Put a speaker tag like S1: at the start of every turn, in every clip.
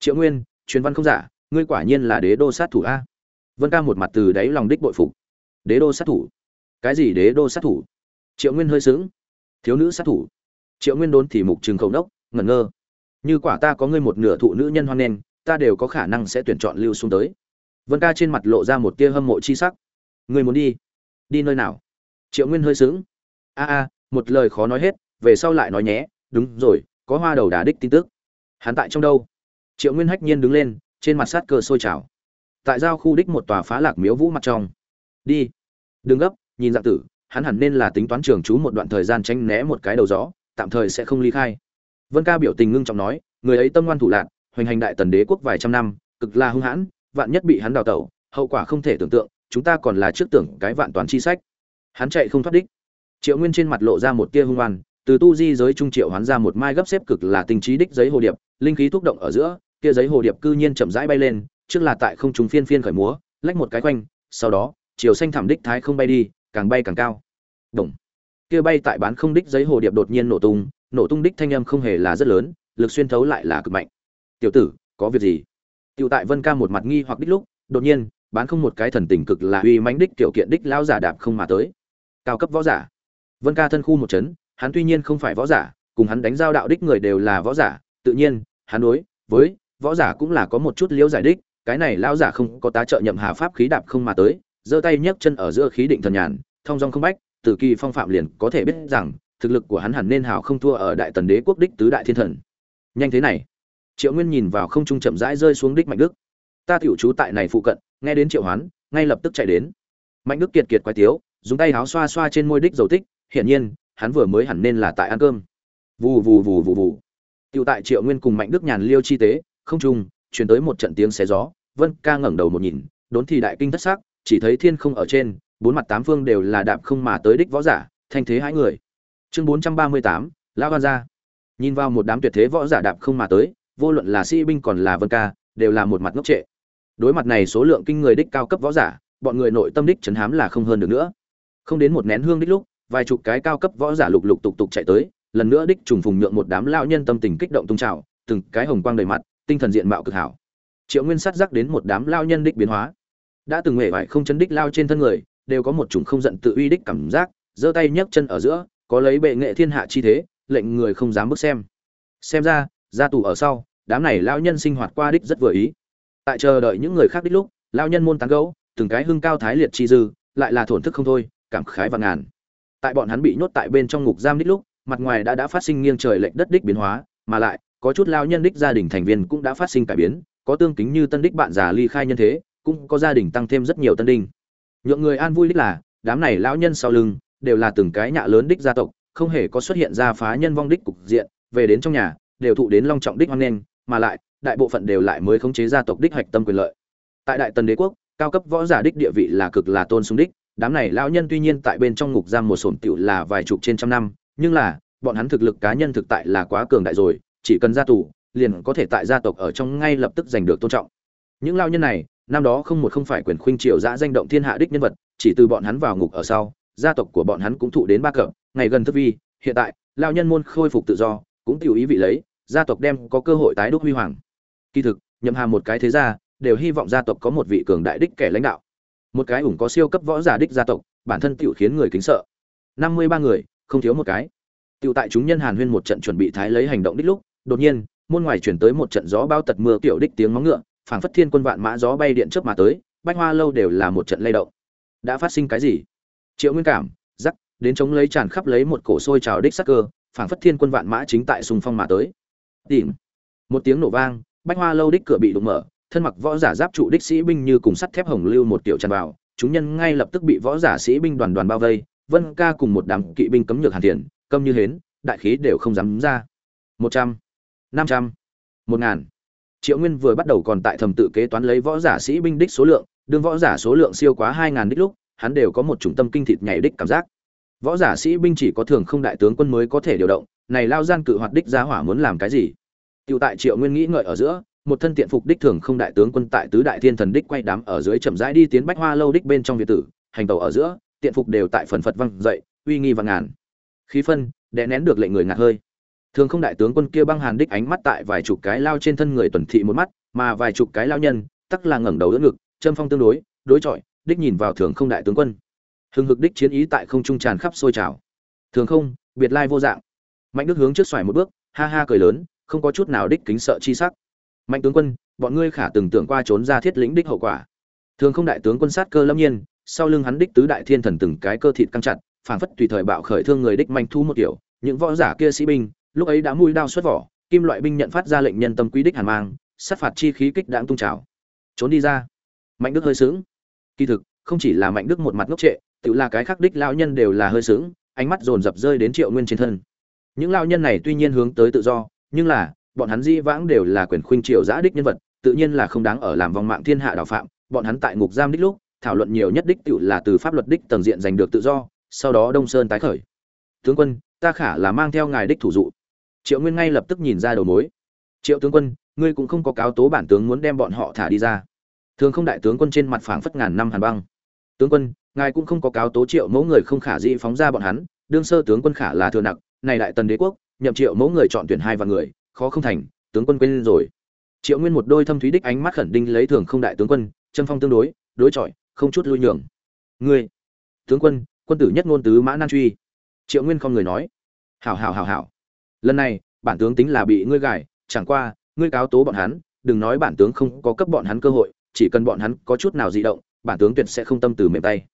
S1: triệu nguyên, truyền văn không giả, ngươi quả nhiên là đế đô sát thủ a. Vân ca một mặt từ đáy lòng đích bội phục. Đế đô sát thủ? Cái gì đế đô sát thủ? Triệu nguyên hơi sướng thiếu nữ sát thủ. Triệu nguyên đốn thì mục trường khẩu đốc ngẩn ngơ. Như quả ta có ngươi một nửa thụ nữ nhân hoan nghênh, ta đều có khả năng sẽ tuyển chọn lưu xuống tới. Vân ca trên mặt lộ ra một tia hâm mộ chi sắc. Ngươi muốn đi? Đi nơi nào? Triệu nguyên hơi sướng a a, một lời khó nói hết, về sau lại nói nhé, đúng rồi, có hoa đầu đà đích tin tức. Hắn tại trong đâu? Triệu nguyên hách nhiên đứng lên, trên mặt sát cơ sôi trào. Tại giao khu đích một tòa phá lạc miếu vũ mặt trong. Đi. Đừng gấp, nhìn dạng tử, hắn hẳn nên là tính toán trường trú một đoạn thời gian tránh né một cái đầu gió, tạm thời sẽ không ly khai. Vân ca biểu tình ngưng trọng nói, người ấy tâm ngoan thủ lạc, hoành hành đại tần đế quốc vài trăm năm, cực là hung hãn, vạn nhất bị hắn đào tẩu, hậu quả không thể tưởng tượng, chúng ta còn là trước tưởng cái vạn toán chi sách. Hắn chạy không thoát đích. Triệu nguyên trên mặt lộ ra một tia hung oan, từ tu di giới trung triệu hoán ra một mai gấp xếp cực là tình trí đích giấy hồ điệp, linh khí thúc động ở giữa kia giấy hồ điệp cư nhiên chậm rãi bay lên, trước là tại không trung phiên phiên khởi múa, lách một cái quanh, sau đó, chiều xanh thảm đích thái không bay đi, càng bay càng cao. Đồng kia bay tại bán không đích giấy hồ điệp đột nhiên nổ tung nổ tung đích thanh âm không hề là rất lớn, lực xuyên thấu lại là cực mạnh. Tiểu tử, có việc gì? Tiểu tại vân ca một mặt nghi hoặc đích lúc, đột nhiên, bán không một cái thần tình cực là uy mãnh đích tiểu kiện đích lão giả đạp không mà tới. Cao cấp võ giả. Vân ca thân khu một chấn, hắn tuy nhiên không phải võ giả, cùng hắn đánh giao đạo đích người đều là võ giả, tự nhiên, hắn đối với võ giả cũng là có một chút liễu giải đích, cái này lao giả không có tá trợ nhậm hà pháp khí đạp không mà tới, giơ tay nhấc chân ở giữa khí định thần nhàn, thông dong không bách, từ kỳ phong phạm liền có thể biết rằng, thực lực của hắn hẳn nên hào không thua ở đại tần đế quốc đích tứ đại thiên thần. Nhanh thế này. Triệu nguyên nhìn vào không trung chậm rãi rơi xuống đích mạnh đức. Ta tiểu trú tại này phụ cận, nghe đến triệu hoán, ngay lập tức chạy đến. Mạnh đức kiệt kiệt quái tiếu, dùng tay áo xoa xoa trên môi đích dầu tích, hiển nhiên, hắn vừa mới hẳn nên là tại ăn cơm. Vù vù vù vù vù. Tiểu tại triệu nguyên cùng mạnh đức nhàn liêu chi tế không trung, truyền tới một trận tiếng xé gió. Vân ca ngẩng đầu một nhìn, đốn thì đại kinh thất sắc, chỉ thấy thiên không ở trên, bốn mặt tám phương đều là đạp không mà tới đích võ giả, thanh thế hãi người. Chương bốn trăm ba mươi tám, lão văn gia. Nhìn vào một đám tuyệt thế võ giả đạp không mà tới, vô luận là sĩ binh còn là vân ca, đều là một mặt ngốc trệ. Đối mặt này số lượng kinh người đích cao cấp võ giả, bọn người nội tâm đích chấn hám là không hơn được nữa. Không đến một nén hương đích lúc, vài chục cái cao cấp võ giả lục lục tục tục chạy tới, lần nữa đích trùng phùng nhượng một đám lão nhân tâm tình kích động tung trào, từng cái hồng quang đầy mặt tinh thần diện mạo cực hảo. Triệu nguyên sát giác đến một đám lao nhân đích biến hóa. Đã từng huệ vải không chấn đích lao trên thân người, đều có một chủng không giận tự uy đích cảm giác, giơ tay nhấc chân ở giữa, có lấy bệ nghệ thiên hạ chi thế, lệnh người không dám bước xem. Xem ra ra tù ở sau, đám này lao nhân sinh hoạt qua đích rất vừa ý. Tại chờ đợi những người khác đích lúc, lao nhân môn tán gấu từng cái hưng cao thái liệt chi dư, lại là thổn thức không thôi, cảm khái và ngàn. Tại bọn hắn bị nhốt tại bên trong ngục giam đích lúc, mặt ngoài đã đã phát sinh nghiêng trời lệch đất đích biến hóa, mà lại có chút lao nhân đích gia đình thành viên cũng đã phát sinh cải biến, có tương kính như tân đích bạn già ly khai nhân thế, cũng có gia đình tăng thêm rất nhiều tân đinh. Nhượng người an vui đích là, đám này lão nhân sau lưng, đều là từng cái nhạ lớn đích gia tộc, không hề có xuất hiện ra phá nhân vong đích cục diện, về đến trong nhà, đều thụ đến long trọng đích hoan nghênh, mà lại, đại bộ phận đều lại mới khống chế gia tộc đích hoạch tâm quyền lợi. Tại đại tần đế quốc, cao cấp võ giả đích địa vị là cực là tôn sùng đích, đám này lão nhân tuy nhiên tại bên trong ngục giam một sổn tiểu là vài chục trên trăm năm, nhưng là, bọn hắn thực lực cá nhân thực tại là quá cường đại rồi chỉ cần ra tù, liền có thể tại gia tộc ở trong ngay lập tức giành được tôn trọng. Những lao nhân này, năm đó không một không phải quyền khuynh triều dã danh động thiên hạ đích nhân vật, chỉ từ bọn hắn vào ngục ở sau, gia tộc của bọn hắn cũng thụ đến ba cỡ ngày gần thất vi, hiện tại, lao nhân môn khôi phục tự do, cũng tiểu ý vị lấy, gia tộc đem có cơ hội tái đúc huy hoàng. Kỳ thực, nhậm hà một cái thế gia, đều hy vọng gia tộc có một vị cường đại đích kẻ lãnh đạo. Một cái ủng có siêu cấp võ giả đích gia tộc, bản thân tiểu khiến người kính sợ. Năm mươi ba người, không thiếu một cái. Tiểu tại chúng nhân hàn huyên một trận chuẩn bị thái lấy hành động đích lúc đột nhiên, môn ngoài chuyển tới một trận gió bao tật mưa tiểu đích tiếng móng ngựa, phảng phất thiên quân vạn mã gió bay điện chớp mà tới, bách hoa lâu đều là một trận lay động. Đã phát sinh cái gì? Triệu nguyên cảm giắc đến chống lấy tràn khắp lấy một cổ sôi trào đích sắc cơ, phảng phất thiên quân vạn mã chính tại sùng phong mà tới. Tìm. Một tiếng nổ vang, bách hoa lâu đích cửa bị đụng mở, thân mặc võ giả giáp trụ đích sĩ binh như cùng sắt thép hồng lưu một tiểu tràn vào, chúng nhân ngay lập tức bị võ giả sĩ binh đoàn đoàn bao vây, vân ca cùng một đám kỵ binh cấm nhược hàn tiền câm như hến, đại khí đều không dám ra. Một trăm năm trăm một ngàn triệu nguyên vừa bắt đầu còn tại thầm tự kế toán lấy võ giả sĩ binh đích số lượng đương võ giả số lượng siêu quá hai ngàn đích lúc hắn đều có một trung tâm kinh thịt nhảy đích cảm giác võ giả sĩ binh chỉ có thường không đại tướng quân mới có thể điều động này lao gian cự hoạt đích giá hỏa muốn làm cái gì tựu tại Triệu Nguyên nghĩ ngợi ở giữa, một thân tiện phục đích thường không đại tướng quân tại tứ đại thiên thần đích quay đám ở dưới chậm rãi đi tiến bách hoa lâu đích bên trong việt tử, hành tàu ở giữa, tiện phục đều tại phần phật văng dậy, uy nghi và ngàn. Khí phân, đè nén được lệnh người ngạt hơi thường không đại tướng quân kia băng hàn đích ánh mắt tại vài chục cái lao trên thân người tuần thị một mắt, mà vài chục cái lao nhân, tắc là ngẩng đầu đỡ ngực, châm phong tương đối đối chọi, đích nhìn vào thường không đại tướng quân. Hừng hực đích chiến ý tại không trung tràn khắp sôi trào. Thường không, biệt lai vô dạng. Mạnh đức hướng trước xoài một bước, ha ha cười lớn, không có chút nào đích kính sợ chi sắc. Mạnh tướng quân, bọn ngươi khả từng tưởng qua trốn ra thiết lĩnh đích hậu quả. Thường không đại tướng quân sát cơ lâm nhiên, sau lưng hắn đích tứ đại thiên thần từng cái cơ thịt căng chặt, phảng phất tùy thời bạo khởi thương người đích manh thu một kiểu, những võ giả kia sĩ binh lúc ấy đã mũi đao xuất vỏ, kim loại binh nhận phát ra lệnh nhân tâm quý đích hàn mang, sát phạt chi khí kích đãng tung trào. Trốn đi ra. Mạnh đức hơi sướng kỳ thực, không chỉ là mạnh đức một mặt ngốc trệ, tự là cái khác đích lao nhân đều là hơi sướng ánh mắt dồn dập rơi đến triệu nguyên trên thân. Những lao nhân này tuy nhiên hướng tới tự do, nhưng là, bọn hắn di vãng đều là quyền khuynh triều giã đích nhân vật, tự nhiên là không đáng ở làm vòng mạng thiên hạ đào phạm. Bọn hắn tại ngục giam đích lúc, thảo luận nhiều nhất đích tự là từ pháp luật đích tầng diện giành được tự do, sau đó đông sơn tái khởi. Tướng quân, ta khả là mang theo ngài đích thủ dụ triệu nguyên ngay lập tức nhìn ra đầu mối. Triệu tướng quân, ngươi cũng không có cáo tố bản tướng muốn đem bọn họ thả đi ra. Thường không đại tướng quân trên mặt phảng phất ngàn năm hàn băng. Tướng quân, ngài cũng không có cáo tố triệu mẫu người không khả dĩ phóng ra bọn hắn, đương sơ tướng quân khả là thừa nặc, này đại tần đế quốc, nhậm triệu mẫu người chọn tuyển hai vạn người, khó không thành, tướng quân quên rồi. Triệu nguyên một đôi thâm thúy đích ánh mắt khẩn đinh lấy thường không đại tướng quân chân phong tương đối đối chọi, không chút lui nhường. Ngươi, tướng quân quân tử nhất ngôn tứ mã nan truy. Triệu nguyên không người nói. Hảo hảo hảo hảo lần này, bản tướng tính là bị ngươi gài, chẳng qua, ngươi cáo tố bọn hắn, đừng nói bản tướng không có cấp bọn hắn cơ hội, chỉ cần bọn hắn có chút nào di động, bản tướng tuyệt sẽ không tâm từ mềm tay.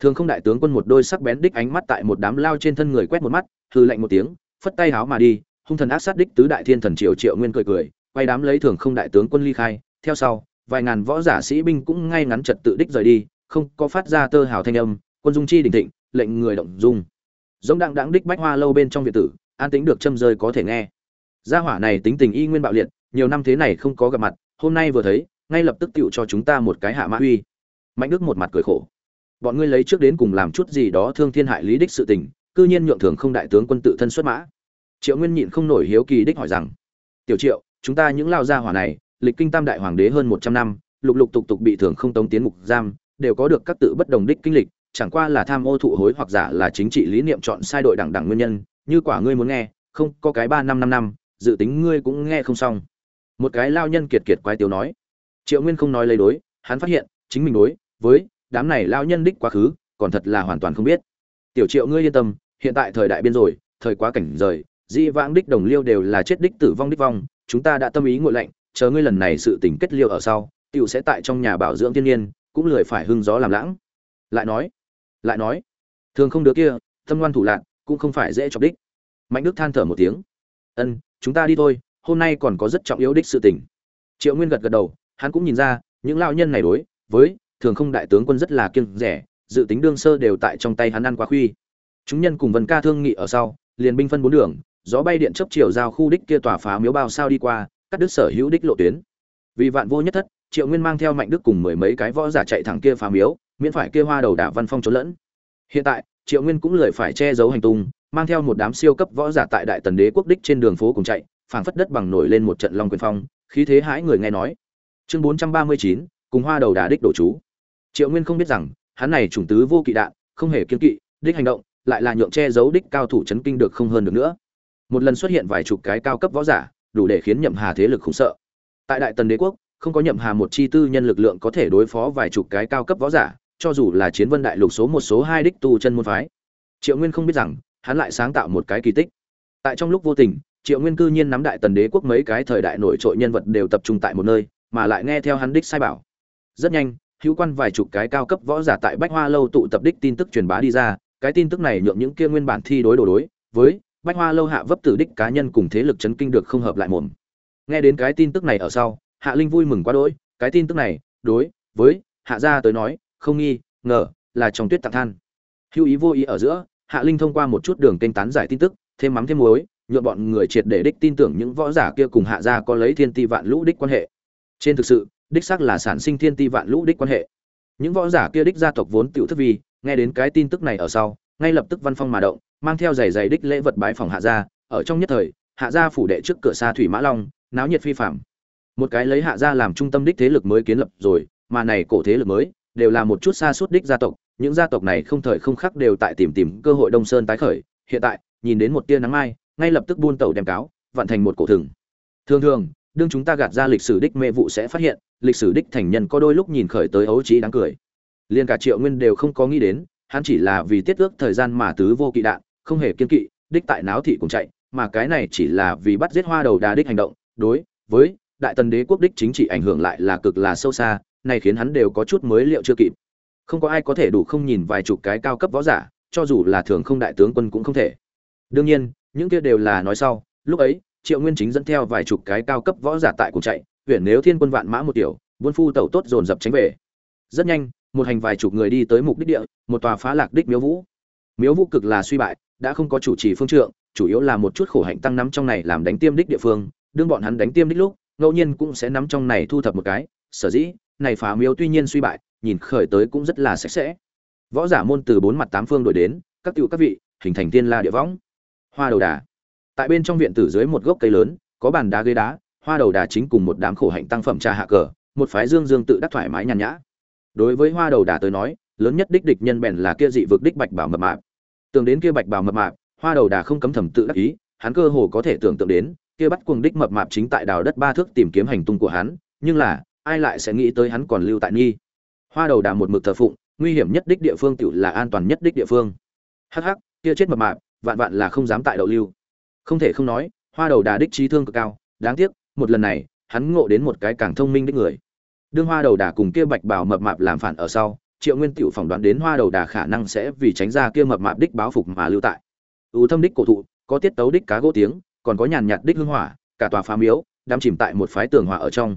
S1: Thường không đại tướng quân một đôi sắc bén đích ánh mắt tại một đám lao trên thân người quét một mắt hư lạnh một tiếng, phất tay háo mà đi, hung thần ác sát đích tứ đại thiên thần triều triệu nguyên cười cười, quay đám lấy thường không đại tướng quân ly khai. Theo sau, vài ngàn võ giả sĩ binh cũng ngay ngắn trật tự đích rời đi, không có phát ra tơ hào thanh âm, quân dung chi đình thịnh, lệnh người động dung. Giống đặng đặng đích bách hoa lâu bên trong việt tử an tính được châm rơi có thể nghe. Gia hỏa này tính tình y nguyên bạo liệt, nhiều năm thế này không có gặp mặt, hôm nay vừa thấy, ngay lập tức tựu cho chúng ta một cái hạ mã uy. Mạnh đức một mặt cười khổ. Bọn ngươi lấy trước đến cùng làm chút gì đó thương thiên hại lý đích sự tình, cư nhiên nhượng thường không đại tướng quân tự thân xuất mã. Triệu nguyên nhịn không nổi hiếu kỳ đích hỏi rằng, tiểu triệu, chúng ta những lao gia hỏa này, lịch kinh tam đại hoàng đế hơn một trăm năm, lục lục tục tục bị thường không tống tiến mục giam, đều có được các tự bất đồng đích kinh lịch, chẳng qua là tham ô thụ hối hoặc giả là chính trị lý niệm chọn sai đội đảng đảng nguyên nhân như quả ngươi muốn nghe, không, có cái ba năm năm năm, dự tính ngươi cũng nghe không xong. Một cái lao nhân kiệt kiệt quái tiếu nói. Triệu nguyên không nói lấy đối, hắn phát hiện, chính mình đối, với đám này lao nhân đích quá khứ, còn thật là hoàn toàn không biết. Tiểu triệu ngươi yên tâm, hiện tại thời đại biên rồi, thời quá cảnh rời di vãng đích đồng liêu đều là chết đích tử vong đích vong, chúng ta đã tâm ý ngội lạnh, chờ ngươi lần này sự tình kết liêu ở sau, tiểu sẽ tại trong nhà bảo dưỡng thiên nhiên, cũng lười phải hưng gió làm lãng. Lại nói lại nói, thường không được kia, tâm ngoan thủ lạc cũng không phải dễ chọc đích. Mạnh đức than thở một tiếng. Ân, chúng ta đi thôi, hôm nay còn có rất trọng yếu đích sự tình. Triệu nguyên gật gật đầu, hắn cũng nhìn ra, những lao nhân này đối với thường không đại tướng quân rất là kiêng rẻ, dự tính đương sơ đều tại trong tay hắn ăn quá khuy. Chúng nhân cùng vân ca thương nghị ở sau, liền binh phân bốn đường, gió bay điện chấp chiều giao khu đích kia tỏa phá miếu bao sao đi qua, cắt đứt sở hữu đích lộ tuyến. Vì vạn vô nhất thất, triệu nguyên mang theo mạnh đức cùng mười mấy cái võ giả chạy thẳng kia phá miếu, miễn phải kia hoa đầu đả văn phong trốn lẫn. Hiện tại triệu nguyên cũng lười phải che giấu hành tung, mang theo một đám siêu cấp võ giả tại đại tần đế quốc đích trên đường phố cùng chạy, phảng phất đất bằng nổi lên một trận long quyền phong, khí thế hãi người nghe nói. Chương bốn trăm ba mươi chín, cùng hoa đầu đà đích đổ chú. Triệu nguyên không biết rằng, hắn này chủng tứ vô kỵ đạn, không hề kiên kỵ, đích hành động, lại là nhượng che giấu đích cao thủ chấn kinh được không hơn được nữa. Một lần xuất hiện vài chục cái cao cấp võ giả, đủ để khiến nhậm hà thế lực không sợ. Tại đại tần đế quốc, không có nhậm hà một chi tư nhân lực lượng có thể đối phó vài chục cái cao cấp võ giả cho dù là chiến vân đại lục số một số hai đích tu chân môn phái. Triệu nguyên không biết rằng, hắn lại sáng tạo một cái kỳ tích. Tại trong lúc vô tình, triệu nguyên cư nhiên nắm đại tần đế quốc mấy cái thời đại nổi trội nhân vật đều tập trung tại một nơi, mà lại nghe theo hắn đích sai bảo. Rất nhanh, hữu quan vài chục cái cao cấp võ giả tại bách hoa lâu tụ tập đích tin tức truyền bá đi ra, cái tin tức này nhượng những kia nguyên bản thi đối đồ đối, với bách hoa lâu hạ vấp tử đích cá nhân cùng thế lực chấn kinh được không hợp lại mồm. Nghe đến cái tin tức này ở sau, hạ linh vui mừng quá đỗi, cái tin tức này đối với hạ gia tới nói không nghi, ngờ, là trong tuyết tặng than. Hữu ý vô ý ở giữa, hạ linh thông qua một chút đường kênh tán giải tin tức, thêm mắm thêm muối nhuộm bọn người triệt để đích tin tưởng những võ giả kia cùng hạ gia có lấy thiên ti vạn lũ đích quan hệ. Trên thực sự, đích xác là sản sinh thiên ti vạn lũ đích quan hệ. Những võ giả kia đích gia tộc vốn tiểu thức vi, nghe đến cái tin tức này ở sau, ngay lập tức văn phong mà động, mang theo giày giày đích lễ vật bái phòng hạ gia. Ở trong nhất thời, hạ gia phủ đệ trước cửa xa thủy mã long, náo nhiệt phi phạm một cái lấy hạ gia làm trung tâm đích thế lực mới kiến lập rồi, mà này cổ thế lực mới đều là một chút xa suốt đích gia tộc, những gia tộc này không thời không khắc đều tại tìm tìm cơ hội đông sơn tái khởi. Hiện tại, nhìn đến một tia nắng mai, ngay lập tức buôn tàu đem cáo vặn thành một cổ thừng. Thường thường, đương chúng ta gạt ra lịch sử đích mê vụ sẽ phát hiện, lịch sử đích thành nhân có đôi lúc nhìn khởi tới ấu trí đáng cười. Liền cả triệu nguyên đều không có nghĩ đến, hắn chỉ là vì tiết ước thời gian mà tứ vô kỵ đạn, không hề kiên kỵ, đích tại náo thị cùng chạy, mà cái này chỉ là vì bắt giết hoa đầu đà đích hành động, đối với đại tần đế quốc đích chính trị ảnh hưởng lại là cực là sâu xa, này khiến hắn đều có chút mới liệu chưa kịp. Không có ai có thể đủ không nhìn vài chục cái cao cấp võ giả, cho dù là thường không đại tướng quân cũng không thể. Đương nhiên, những kia đều là nói sau, lúc ấy, triệu nguyên chính dẫn theo vài chục cái cao cấp võ giả tại cùng chạy, huyện nếu thiên quân vạn mã một tiểu, buôn phu tẩu tốt dồn dập tránh về. Rất nhanh, một hành vài chục người đi tới mục đích địa, một tòa phá lạc đích miếu vũ. Miếu vũ cực là suy bại, đã không có chủ trì phương trượng, chủ yếu là một chút khổ hạnh tăng nắm trong này làm đánh tiêm đích địa phương, đương bọn hắn đánh tiêm đích lúc ngẫu nhiên cũng sẽ nắm trong này thu thập một cái, sở dĩ, này phá miếu tuy nhiên suy bại, nhìn khởi tới cũng rất là sạch sẽ. Võ giả môn từ bốn mặt tám phương đổi đến, các cựu các vị, hình thành tiên la địa võng. Hoa đầu đà. Tại bên trong viện tử dưới một gốc cây lớn, có bàn đá ghế đá, hoa đầu đà chính cùng một đám khổ hạnh tăng phẩm trà hạ cờ, một phái dương dương tự đắc thoải mái nhàn nhã. Đối với hoa đầu đà tới nói, lớn nhất đích địch nhân bèn là kia dị vực đích bạch bảo mập mạp. Tưởng đến kia bạch bảo mập mạp, hoa đầu đà không cấm thầm tự đắc ý hắn cơ hồ có thể tưởng tượng đến, kia bắt cuồng đích mập mạp chính tại đào đất ba thước tìm kiếm hành tung của hắn, nhưng là, ai lại sẽ nghĩ tới hắn còn lưu tại nghi? Hoa đầu đà một mực thờ phụng, nguy hiểm nhất đích địa phương tiểu là an toàn nhất đích địa phương. Hắc hắc, kia chết mập mạp, vạn vạn là không dám tại đậu lưu. Không thể không nói, hoa đầu đà đích trí thương cực cao, đáng tiếc, một lần này, hắn ngộ đến một cái càng thông minh đích người. Đương hoa đầu đà cùng kia bạch bào mập mạp làm phản ở sau, triệu nguyên tiểu phỏng đoán đến hoa đầu đà khả năng sẽ vì tránh ra kia mập mạp đích báo phục mà lưu tại. U thâm đích cổ thụ có tiết tấu đích cá gỗ tiếng, còn có nhàn nhạt đích hương hỏa, cả tòa phá miếu, đắm chìm tại một phái tường hỏa ở trong.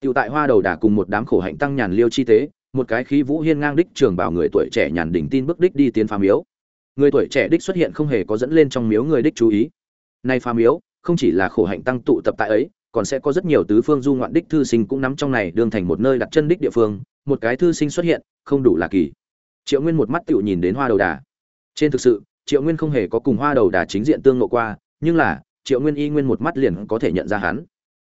S1: Tiểu tại hoa đầu đà cùng một đám khổ hạnh tăng nhàn liêu chi tế, một cái khí vũ hiên ngang đích trường bảo người tuổi trẻ nhàn đỉnh tin bức đích đi tiến phá miếu. Người tuổi trẻ đích xuất hiện không hề có dẫn lên trong miếu người đích chú ý. Nay phá miếu, không chỉ là khổ hạnh tăng tụ tập tại ấy, còn sẽ có rất nhiều tứ phương du ngoạn đích thư sinh cũng nắm trong này đương thành một nơi đặt chân đích địa phương, một cái thư sinh xuất hiện, không đủ là kỳ. Triệu nguyên một mắt tựu nhìn đến hoa đầu đà. Trên thực sự triệu nguyên không hề có cùng hoa đầu đà chính diện tương ngộ qua, nhưng là, triệu nguyên y nguyên một mắt liền có thể nhận ra hắn.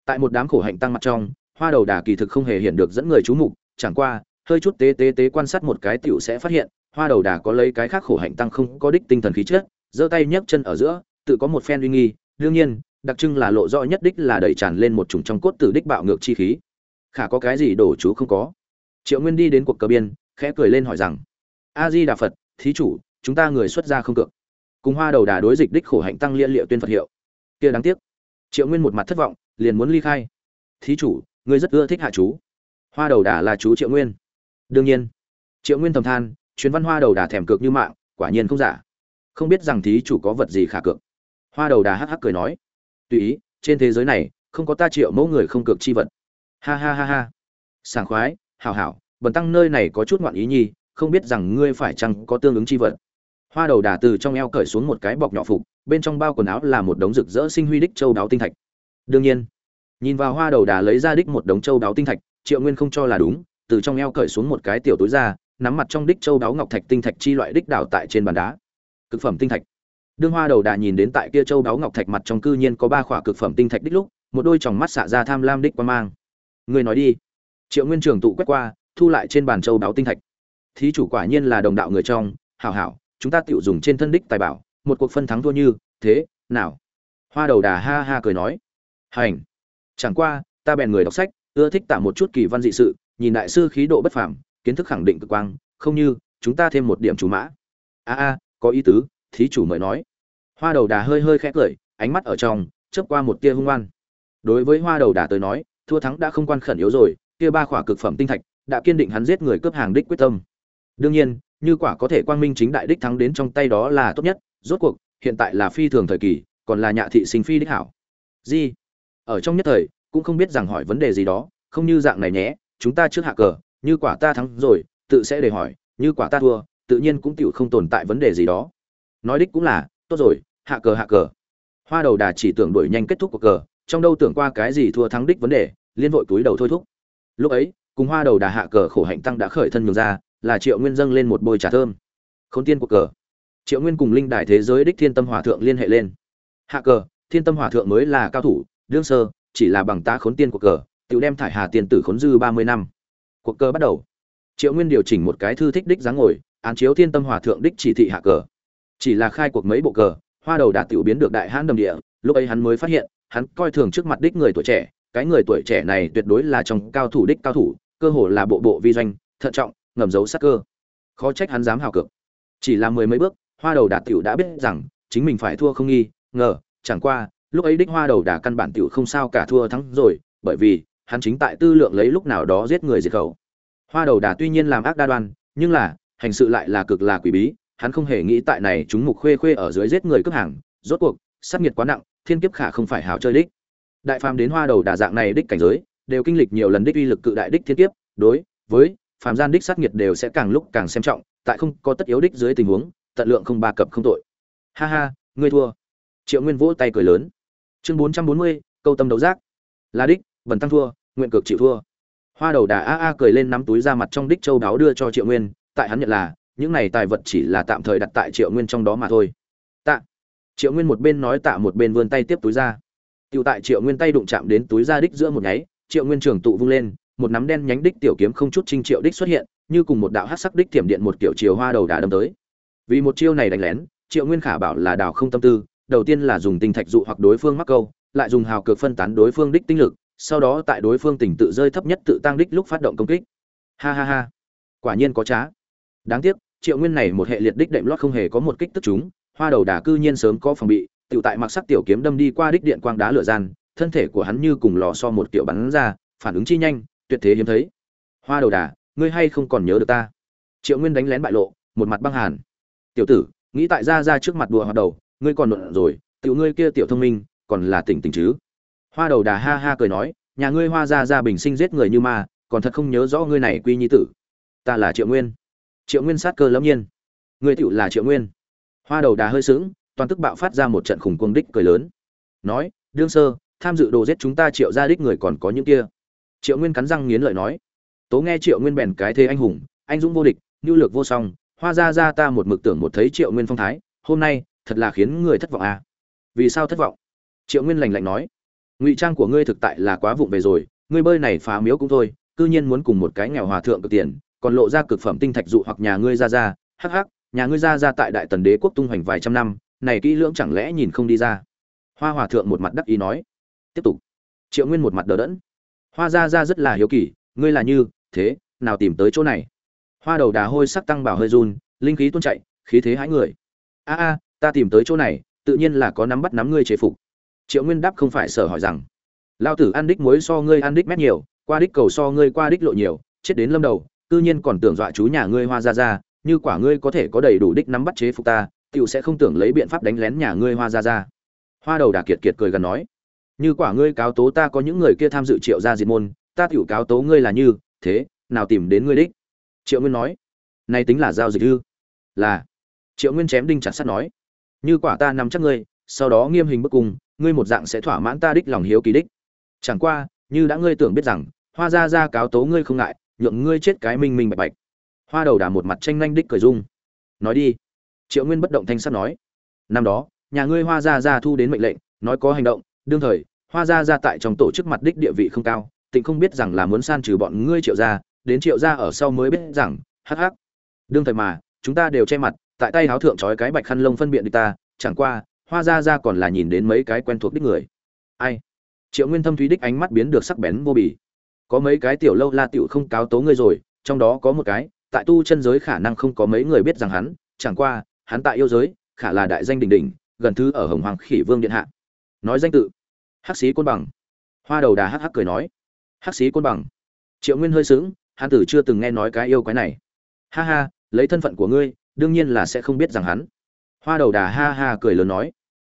S1: Tại một đám khổ hạnh tăng mặt trong, hoa đầu đà kỳ thực không hề hiện được dẫn người chú mục, chẳng qua, hơi chút tế tế tế quan sát một cái tiểu sẽ phát hiện, hoa đầu đà có lấy cái khác khổ hạnh tăng không có đích tinh thần khí chất, giơ tay nhấc chân ở giữa, tự có một phen uy nghi, đương nhiên, đặc trưng là lộ rõ nhất đích là đẩy tràn lên một chủng trong cốt tử đích bạo ngược chi khí. Khả có cái gì đổ chú không có? Triệu nguyên đi đến cuộc cờ biên, khẽ cười lên hỏi rằng, a di đà phật, thí chủ chúng ta người xuất gia không cược. Cùng hoa đầu đà đối dịch đích khổ hạnh tăng lia liệu tuyên phật hiệu. Kia đáng tiếc. Triệu nguyên một mặt thất vọng, liền muốn ly khai. Thí chủ, ngươi rất ưa thích hạ chú. Hoa đầu đà là chú triệu nguyên. Đương nhiên. Triệu nguyên thầm than, chuyến văn hoa đầu đà thèm cược như mạng, quả nhiên không giả. Không biết rằng thí chủ có vật gì khả cược. Hoa đầu đà hắc hắc cười nói. Tùy ý, trên thế giới này, không có ta triệu mẫu người không cược chi vật. Ha ha ha ha. Sảng khoái, hảo hảo, bần tăng nơi này có chút ngoạn ý nhi, không biết rằng ngươi phải chăng có tương ứng chi vật hoa đầu đà từ trong eo cởi xuống một cái bọc nhỏ phục, bên trong bao quần áo là một đống rực rỡ sinh huy đích châu đáo tinh thạch. Đương nhiên, nhìn vào hoa đầu đà lấy ra đích một đống châu đáo tinh thạch, triệu nguyên không cho là đúng, từ trong eo cởi xuống một cái tiểu túi ra, nắm mặt trong đích châu đáo ngọc thạch tinh thạch chi loại đích đảo tại trên bàn đá. Cực phẩm tinh thạch. Đương hoa đầu đà nhìn đến tại kia châu đáo ngọc thạch mặt trong cư nhiên có ba khỏa cực phẩm tinh thạch đích lúc, một đôi tròng mắt xạ ra tham lam đích quan mang. Người nói đi. Triệu nguyên trường tụ quét qua, thu lại trên bàn châu đáo tinh thạch. Thí chủ quả nhiên là đồng đạo người trong, hảo hảo chúng ta tiểu dùng trên thân đích tài bảo, một cuộc phân thắng thua như thế, nào? Hoa đầu đà ha ha cười nói. Hành. Chẳng qua, ta bèn người đọc sách, ưa thích tạm một chút kỳ văn dị sự, nhìn đại sư khí độ bất phàm, kiến thức khẳng định cực quang, không như chúng ta thêm một điểm chủ mã. A a, có ý tứ, thí chủ mời nói. Hoa đầu đà hơi hơi khẽ cười, ánh mắt ở trong, chớp qua một tia hung ngoan đối với hoa đầu đà tới nói, thua thắng đã không quan khẩn yếu rồi, kia ba khỏa cực phẩm tinh thạch, đã kiên định hắn giết người cướp hàng đích quyết tâm. Đương nhiên như quả có thể quang minh chính đại đích thắng đến trong tay đó là tốt nhất, rốt cuộc, hiện tại là phi thường thời kỳ, còn là nhạ thị sinh phi đích hảo. Gì? Ở trong nhất thời, cũng không biết rằng hỏi vấn đề gì đó, không như dạng này nhé, chúng ta trước hạ cờ, như quả ta thắng rồi, tự sẽ để hỏi, như quả ta thua, tự nhiên cũng tựu không tồn tại vấn đề gì đó. Nói đích cũng là, tốt rồi, hạ cờ hạ cờ. Hoa đầu đà chỉ tưởng đuổi nhanh kết thúc cuộc cờ, trong đâu tưởng qua cái gì thua thắng đích vấn đề, liên vội túi đầu thôi thúc. Lúc ấy, cùng hoa đầu đà hạ cờ khổ hạnh tăng đã khởi thân nhường ra là triệu nguyên dâng lên một bôi trà thơm. Khốn tiên của cờ. Triệu nguyên cùng linh đại thế giới đích thiên tâm hòa thượng liên hệ lên. Hạ cờ, thiên tâm hòa thượng mới là cao thủ, đương sơ, chỉ là bằng tá khốn tiên của cờ, tự đem thải hà tiền tử khốn dư ba mươi năm. Cuộc cờ bắt đầu. Triệu nguyên điều chỉnh một cái thư thích đích dáng ngồi, án chiếu thiên tâm hòa thượng đích chỉ thị hạ cờ. Chỉ là khai cuộc mấy bộ cờ, hoa đầu đạt tiểu biến được đại hãn đầm địa, lúc ấy hắn mới phát hiện, hắn coi thường trước mặt đích người tuổi trẻ, cái người tuổi trẻ này tuyệt đối là trong cao thủ đích cao thủ, cơ hồ là bộ bộ vi doanh, thận trọng ngầm giấu sát cơ. Khó trách hắn dám hào cực chỉ là mười mấy bước, hoa đầu đạt tiểu đã biết rằng, chính mình phải thua không nghi, ngờ, chẳng qua, lúc ấy đích hoa đầu đà căn bản tiểu không sao cả thua thắng rồi, bởi vì, hắn chính tại tư lượng lấy lúc nào đó giết người diệt khẩu. Hoa đầu đà tuy nhiên làm ác đa đoan, nhưng là, hành sự lại là cực là quỷ bí, hắn không hề nghĩ tại này chúng mục khuê khuê ở dưới giết người cướp hàng, rốt cuộc, sát nhiệt quá nặng, thiên kiếp khả không phải hảo chơi đích. Đại phàm đến hoa đầu đà dạng này đích cảnh giới, đều kinh lịch nhiều lần đích uy lực cự đại đích thiên kiếp, đối với phàm gian đích sát nghiệt đều sẽ càng lúc càng xem trọng, tại không có tất yếu đích dưới tình huống, tận lượng không ba cập không tội. Ha ha, ngươi thua. Triệu nguyên vỗ tay cười lớn. Chương bốn trăm bốn mươi, câu tâm đấu giác. Là đích vần tăng thua, nguyện cực chịu thua. Hoa đầu đà a a cười lên nắm túi ra mặt trong đích châu đáo đưa cho triệu nguyên, tại hắn nhận là, những này tài vật chỉ là tạm thời đặt tại triệu nguyên trong đó mà thôi. Tạ. Triệu nguyên một bên nói tạ một bên vươn tay tiếp túi ra. Tựu tại triệu nguyên tay đụng chạm đến túi ra đích giữa một nháy, triệu nguyên trưởng tụ vung lên một nắm đen nhánh đích tiểu kiếm không chút trinh triệu đích xuất hiện, như cùng một đạo hát sắc đích tiềm điện một kiểu chiều hoa đầu đà đâm tới. Vì một chiêu này đánh lén, triệu nguyên khả bảo là đào không tâm tư, đầu tiên là dùng tinh thạch dụ hoặc đối phương mắc câu, lại dùng hào cực phân tán đối phương đích tinh lực, sau đó tại đối phương tỉnh tự rơi thấp nhất tự tăng đích lúc phát động công kích. Ha ha ha, quả nhiên có trá. Đáng tiếc, triệu nguyên này một hệ liệt đích đệm lót không hề có một kích tức chúng, hoa đầu đà cư nhiên sớm có phòng bị tự tại mặc sắc tiểu kiếm đâm đi qua đích điện quang đá lửa gian, thân thể của hắn như cùng lò so một kiểu bắn ra, phản ứng chi nhanh tuyệt thế hiếm thấy. Hoa đầu đà, ngươi hay không còn nhớ được ta? Triệu nguyên đánh lén bại lộ, một mặt băng hàn. Tiểu tử, nghĩ tại ra ra trước mặt đùa hoạt đầu, ngươi còn luận rồi, tiểu ngươi kia tiểu thông minh, còn là tỉnh tỉnh chứ? Hoa đầu đà ha ha cười nói, nhà ngươi hoa ra ra bình sinh giết người như ma, còn thật không nhớ rõ ngươi này quy nhi tử. Ta là triệu nguyên. Triệu nguyên sát cơ lẫm nhiên. Ngươi tựu là triệu nguyên. Hoa đầu đà hơi sững, toàn tức bạo phát ra một trận khủng quân đích cười lớn. Nói, đương sơ, tham dự đồ giết chúng ta triệu ra đích người còn có những kia triệu nguyên cắn răng nghiến lợi nói, tố nghe triệu nguyên bèn cái thế anh hùng, anh dũng vô địch, nhu lược vô song, hoa ra ra ta một mực tưởng một thấy triệu nguyên phong thái, hôm nay thật là khiến người thất vọng à. Vì sao thất vọng? Triệu nguyên lành lạnh nói, ngụy trang của ngươi thực tại là quá vụng về rồi, ngươi bơi này phá miếu cũng thôi, cư nhiên muốn cùng một cái nghèo hòa thượng cực tiền, còn lộ ra cực phẩm tinh thạch dụ hoặc nhà ngươi ra ra, hắc hắc, nhà ngươi ra ra tại đại tần đế quốc tung hoành vài trăm năm, này kỹ lưỡng chẳng lẽ nhìn không đi ra? Hoa hòa thượng một mặt đắc ý nói, tiếp tục. Triệu nguyên một mặt đờ đẫn hoa ra ra rất là hiếu kỳ, ngươi là như thế, nào tìm tới chỗ này? Hoa đầu đà hôi sắc tăng bảo hơi run, linh khí tuôn chạy khí thế hãi người. A a, ta tìm tới chỗ này, tự nhiên là có nắm bắt nắm ngươi chế phục. Triệu nguyên đáp không phải sở hỏi rằng. Lao tử ăn đích muối so ngươi ăn đích mét nhiều, qua đích cầu so ngươi qua đích lộ nhiều, chết đến lâm đầu, cư nhiên còn tưởng dọa chú nhà ngươi hoa ra ra như quả ngươi có thể có đầy đủ đích nắm bắt chế phục ta, tiểu sẽ không tưởng lấy biện pháp đánh lén nhà ngươi hoa ra ra hoa đầu đà kiệt kiệt cười gần nói như quả ngươi cáo tố ta có những người kia tham dự triệu gia diệt môn, ta tiểu cáo tố ngươi là như thế, nào tìm đến ngươi đích? Triệu nguyên nói. Nay tính là giao dịch ư? Là. Triệu nguyên chém đinh chặt sắt nói. Như quả ta nắm chắc ngươi, sau đó nghiêm hình bức cung ngươi một dạng sẽ thỏa mãn ta đích lòng hiếu kỳ đích. Chẳng qua, như đã ngươi tưởng biết rằng, hoa ra ra cáo tố ngươi không ngại, nhượng ngươi chết cái minh minh bạch bạch. Hoa đầu đà một mặt tranh nhanh đích cười dung nói đi. Triệu nguyên bất động thanh sắt nói. Năm đó, nhà ngươi hoa ra ra thu đến mệnh lệnh, nói có hành động đương thời, hoa Gia Gia tại trong tổ chức mặt đích địa vị không cao, tịnh không biết rằng là muốn san trừ bọn ngươi triệu gia, đến triệu gia ở sau mới biết rằng, hắc hắc. Đương thời mà, chúng ta đều che mặt, tại tay háo thượng trói cái bạch khăn lông phân biện địch ta, chẳng qua, hoa Gia Gia còn là nhìn đến mấy cái quen thuộc đích người. Ai? Triệu nguyên thâm thúy đích ánh mắt biến được sắc bén vô bì. Có mấy cái tiểu lâu la tiểu không cáo tố ngươi rồi, trong đó có một cái, tại tu chân giới khả năng không có mấy người biết rằng hắn, chẳng qua, hắn tại yêu giới, khả là đại danh đỉnh đỉnh, gần thứ ở hồng hoàng khỉ vương điện hạ nói danh tự. Hắc sĩ côn bằng. Hoa đầu đà hắc hắc cười nói. Hắc sĩ côn bằng. Triệu nguyên hơi sững, hắn tử chưa từng nghe nói cái yêu quái này. Ha ha, lấy thân phận của ngươi, đương nhiên là sẽ không biết rằng hắn. Hoa đầu đà ha ha cười lớn nói.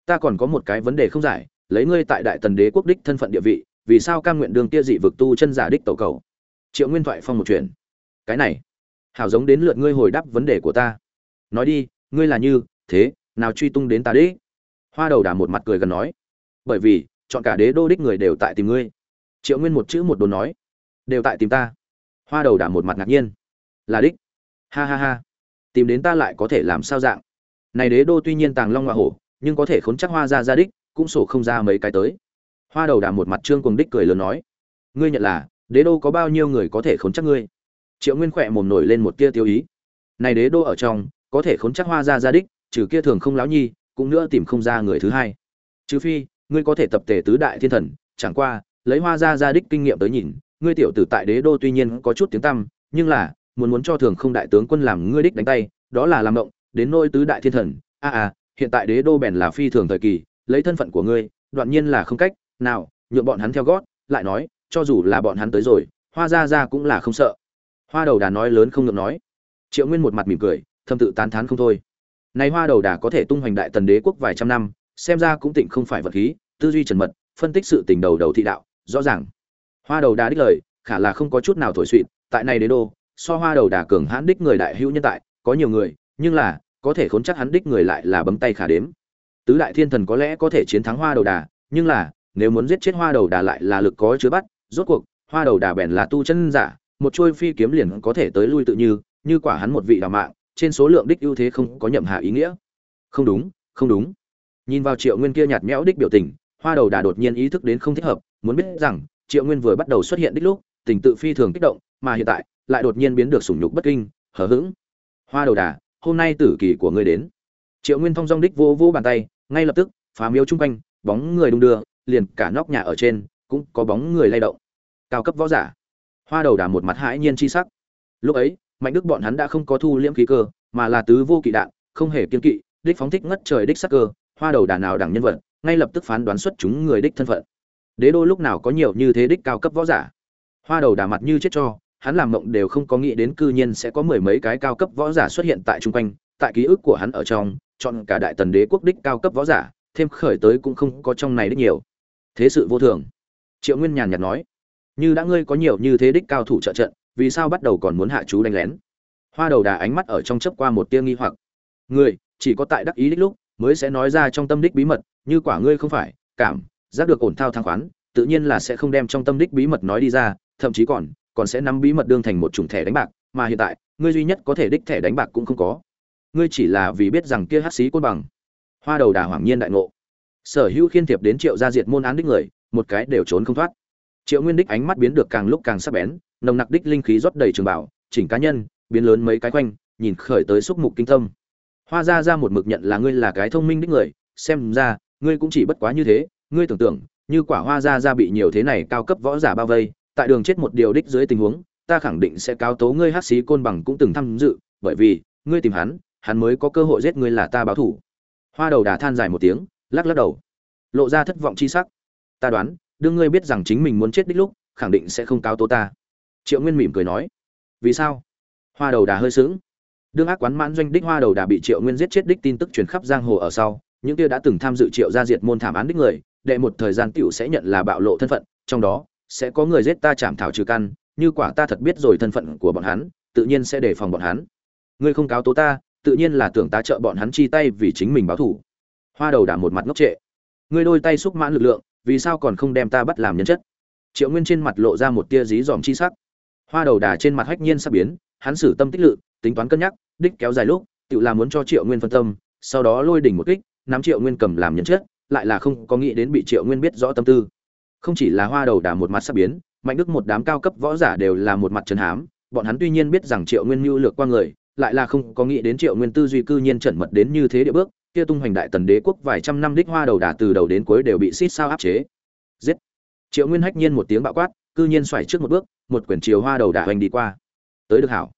S1: Ta còn có một cái vấn đề không giải, lấy ngươi tại đại tần đế quốc đích thân phận địa vị, vì sao cam nguyện đường tia dị vực tu chân giả đích tẩu cầu? Triệu nguyên thoại phong một chuyện. Cái này, hảo giống đến lượt ngươi hồi đáp vấn đề của ta. Nói đi, ngươi là như thế, nào truy tung đến ta đích? Hoa đầu đà một mặt cười gần nói bởi vì, chọn cả đế đô đích người đều tại tìm ngươi. Triệu nguyên một chữ một đồn nói, đều tại tìm ta. Hoa đầu đà một mặt ngạc nhiên. Là đích. Ha ha ha. Tìm đến ta lại có thể làm sao dạng? Này đế đô tuy nhiên tàng long hoa hổ, nhưng có thể khốn chắc hoa ra ra đích, cũng sổ không ra mấy cái tới. Hoa đầu đà một mặt trương cùng đích cười lớn nói, ngươi nhận là, đế đô có bao nhiêu người có thể khốn chắc ngươi? Triệu nguyên khỏe mồm nổi lên một tia tiêu ý. Này đế đô ở trong, có thể khốn chắc hoa ra ra đích, trừ kia thường không láo nhi, cũng nữa tìm không ra người thứ hai. Trừ phi ngươi có thể tập tề tứ đại thiên thần chẳng qua lấy hoa ra ra đích kinh nghiệm tới nhìn ngươi tiểu tử tại đế đô tuy nhiên có chút tiếng tăm nhưng là muốn muốn cho thường không đại tướng quân làm ngươi đích đánh tay đó là làm động đến nôi tứ đại thiên thần a à, à hiện tại đế đô bèn là phi thường thời kỳ lấy thân phận của ngươi đoạn nhiên là không cách nào nhượng bọn hắn theo gót lại nói cho dù là bọn hắn tới rồi hoa ra ra cũng là không sợ. Hoa đầu đà nói lớn không ngượng nói. Triệu nguyên một mặt mỉm cười thâm tự tán thán không thôi. Này hoa đầu đà có thể tung hoành đại tần đế quốc vài trăm năm xem ra cũng tịnh không phải vật khí, tư duy trần mật, phân tích sự tình đầu đầu thị đạo, rõ ràng. Hoa đầu đà đích lời, khả là không có chút nào thổi suỵt tại này đế đô, so hoa đầu đà cường hãn đích người đại hữu nhân tại, có nhiều người, nhưng là, có thể khốn chắc hắn đích người lại là bấm tay khả đếm. Tứ đại thiên thần có lẽ có thể chiến thắng hoa đầu đà, nhưng là, nếu muốn giết chết hoa đầu đà lại là lực có chứa bắt, rốt cuộc, hoa đầu đà bèn là tu chân giả, một chuôi phi kiếm liền có thể tới lui tự như như quả hắn một vị đào mạng, trên số lượng đích ưu thế không có nhậm hạ ý nghĩa. Không đúng không đúng nhìn vào triệu nguyên kia nhạt nhẽo đích biểu tình, hoa đầu đà đột nhiên ý thức đến không thích hợp, muốn biết rằng, triệu nguyên vừa bắt đầu xuất hiện đích lúc, tình tự phi thường kích động, mà hiện tại, lại đột nhiên biến được sủng nhục bất kinh, hờ hững. Hoa đầu đà, hôm nay tử kỳ của ngươi đến. Triệu nguyên thong dong đích vô vô bàn tay, ngay lập tức, phá miếu chung quanh, bóng người đung đưa, liền cả nóc nhà ở trên, cũng có bóng người lay động. Cao cấp võ giả. Hoa đầu đà một mặt hãi nhiên chi sắc. Lúc ấy, mạnh đức bọn hắn đã không có thu liễm khí cơ, mà là tứ vô kỵ đạn, không hề kiên kỵ, đích phóng thích ngất trời đích sắc cơ hoa đầu đà nào đẳng nhân vật, ngay lập tức phán đoán xuất chúng người đích thân phận. Đế đô lúc nào có nhiều như thế đích cao cấp võ giả? Hoa đầu đà mặt như chết cho, hắn làm mộng đều không có nghĩ đến cư nhiên sẽ có mười mấy cái cao cấp võ giả xuất hiện tại chung quanh, tại ký ức của hắn ở trong, chọn cả đại tần đế quốc đích cao cấp võ giả, thêm khởi tới cũng không có trong này đích nhiều. Thế sự vô thường. Triệu nguyên nhàn nhạt nói, như đã ngươi có nhiều như thế đích cao thủ trợ trận, vì sao bắt đầu còn muốn hạ chú đánh lén? Hoa đầu đà ánh mắt ở trong chớp qua một tia nghi hoặc. Người chỉ có tại đắc ý đích lúc mới sẽ nói ra trong tâm đích bí mật, như quả ngươi không phải, cảm, giác được ổn thao thang khoán, tự nhiên là sẽ không đem trong tâm đích bí mật nói đi ra, thậm chí còn còn sẽ nắm bí mật đương thành một chủng thẻ đánh bạc, mà hiện tại, ngươi duy nhất có thể đích thẻ đánh bạc cũng không có. Ngươi chỉ là vì biết rằng kia hắc xí côn bằng. Hoa đầu đà hoàng nhiên đại ngộ. Sở hữu khiên thiệp đến triệu gia diệt môn án đích người, một cái đều trốn không thoát. Triệu nguyên đích ánh mắt biến được càng lúc càng sắc bén, nồng nặc đích linh khí rót đầy trường bảo, chỉnh cá nhân, biến lớn mấy cái quanh, nhìn khởi tới xúc mục kinh tâm hoa ra ra một mực nhận là ngươi là cái thông minh đích người, xem ra, ngươi cũng chỉ bất quá như thế, ngươi tưởng tượng, như quả hoa ra ra bị nhiều thế này cao cấp võ giả bao vây, tại đường chết một điều đích dưới tình huống, ta khẳng định sẽ cáo tố ngươi hát xí côn bằng cũng từng tham dự, bởi vì, ngươi tìm hắn hắn mới có cơ hội giết ngươi là ta báo thủ. Hoa đầu đà than dài một tiếng, lắc lắc đầu. Lộ ra thất vọng chi sắc. Ta đoán, đương ngươi biết rằng chính mình muốn chết đích lúc, khẳng định sẽ không cáo tố ta. Triệu nguyên mỉm cười nói. Vì sao? Hoa đầu đà hơi sững đương ác quán mãn doanh đích hoa đầu đà bị triệu nguyên giết chết đích tin tức truyền khắp giang hồ ở sau, những kia đã từng tham dự triệu gia diệt môn thảm án đích người, đệ một thời gian tiểu sẽ nhận là bạo lộ thân phận, trong đó, sẽ có người giết ta chạm thảo trừ căn, như quả ta thật biết rồi thân phận của bọn hắn, tự nhiên sẽ đề phòng bọn hắn. Ngươi không cáo tố ta, tự nhiên là tưởng ta trợ bọn hắn chi tay vì chính mình báo thủ hoa đầu đà một mặt ngốc trệ. Ngươi đôi tay xúc mãn lực lượng, vì sao còn không đem ta bắt làm nhân chất? Triệu nguyên trên mặt lộ ra một tia dí dòm chi sắc. Hoa đầu đà trên mặt hách nhiên sắp biến, hắn xử tâm tích lự tính toán cân nhắc đích kéo dài lúc tự là muốn cho triệu nguyên phân tâm sau đó lôi đỉnh một kích nắm triệu nguyên cầm làm nhân chết, lại là không có nghĩ đến bị triệu nguyên biết rõ tâm tư. Không chỉ là hoa đầu đà một mặt sắp biến mạnh đức một đám cao cấp võ giả đều là một mặt trấn hám bọn hắn tuy nhiên biết rằng triệu nguyên mưu lược qua người lại là không có nghĩ đến triệu nguyên tư duy cư nhiên trần mật đến như thế địa bước kia tung hoành đại tần đế quốc vài trăm năm đích hoa đầu đà từ đầu đến cuối đều bị xít sao áp chế. Giết! Triệu nguyên hách nhiên một tiếng bạo quát cư nhiên xoải trước một bước một quyển chiều hoa đầu đà hoành đi qua. Tới được hảo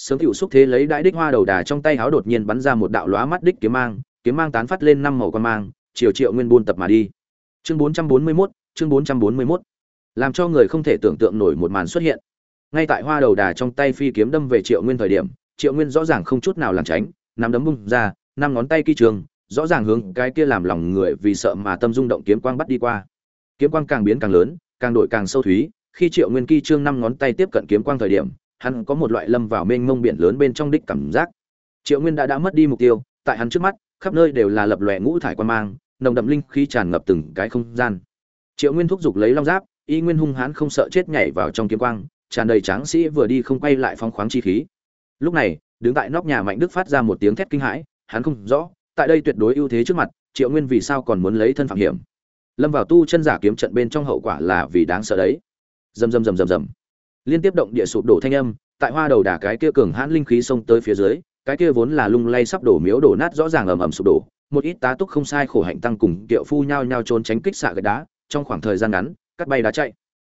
S1: sớm cựu xúc thế lấy đại đích hoa đầu đà trong tay háo đột nhiên bắn ra một đạo lóa mắt đích kiếm mang kiếm mang tán phát lên năm màu quan mang, chiều triệu nguyên buôn tập mà đi. Chương bốn trăm bốn mươi mốt, chương bốn trăm bốn mươi mốt. Làm cho người không thể tưởng tượng nổi một màn xuất hiện. Ngay tại hoa đầu đà trong tay phi kiếm đâm về triệu nguyên thời điểm, triệu nguyên rõ ràng không chút nào làm tránh, nắm đấm bung ra, năm ngón tay kỳ trường, rõ ràng hướng cái kia làm lòng người vì sợ mà tâm rung động kiếm quang bắt đi qua. Kiếm quang càng biến càng lớn, càng đổi càng sâu thúy, khi triệu nguyên kỳ trương năm ngón tay tiếp cận kiếm quang thời điểm hắn có một loại lâm vào mênh mông biển lớn bên trong đích cảm giác. Triệu nguyên đã đã mất đi mục tiêu, tại hắn trước mắt, khắp nơi đều là lập lòe ngũ thải quan mang, nồng đậm linh khí tràn ngập từng cái không gian. Triệu nguyên thúc giục lấy long giáp, y nguyên hung hãn không sợ chết nhảy vào trong kiếm quang, tràn đầy tráng sĩ vừa đi không quay lại phóng khoáng chi khí. Lúc này, đứng tại nóc nhà mạnh đức phát ra một tiếng thét kinh hãi, hắn không rõ, tại đây tuyệt đối ưu thế trước mặt, triệu nguyên vì sao còn muốn lấy thân phạm hiểm? Lâm vào tu chân giả kiếm trận bên trong hậu quả là vì đáng sợ đấy. Rầm rầm rầm rầm rầm liên tiếp động địa sụp đổ thanh âm, tại hoa đầu đà cái kia cường hãn linh khí xông tới phía dưới, cái kia vốn là lung lay sắp đổ miếu đổ nát rõ ràng ầm ầm sụp đổ, một ít tá túc không sai khổ hạnh tăng cùng kiệu phu nhao nhao trốn tránh kích xạ gạch đá, trong khoảng thời gian ngắn, cắt bay đá chạy.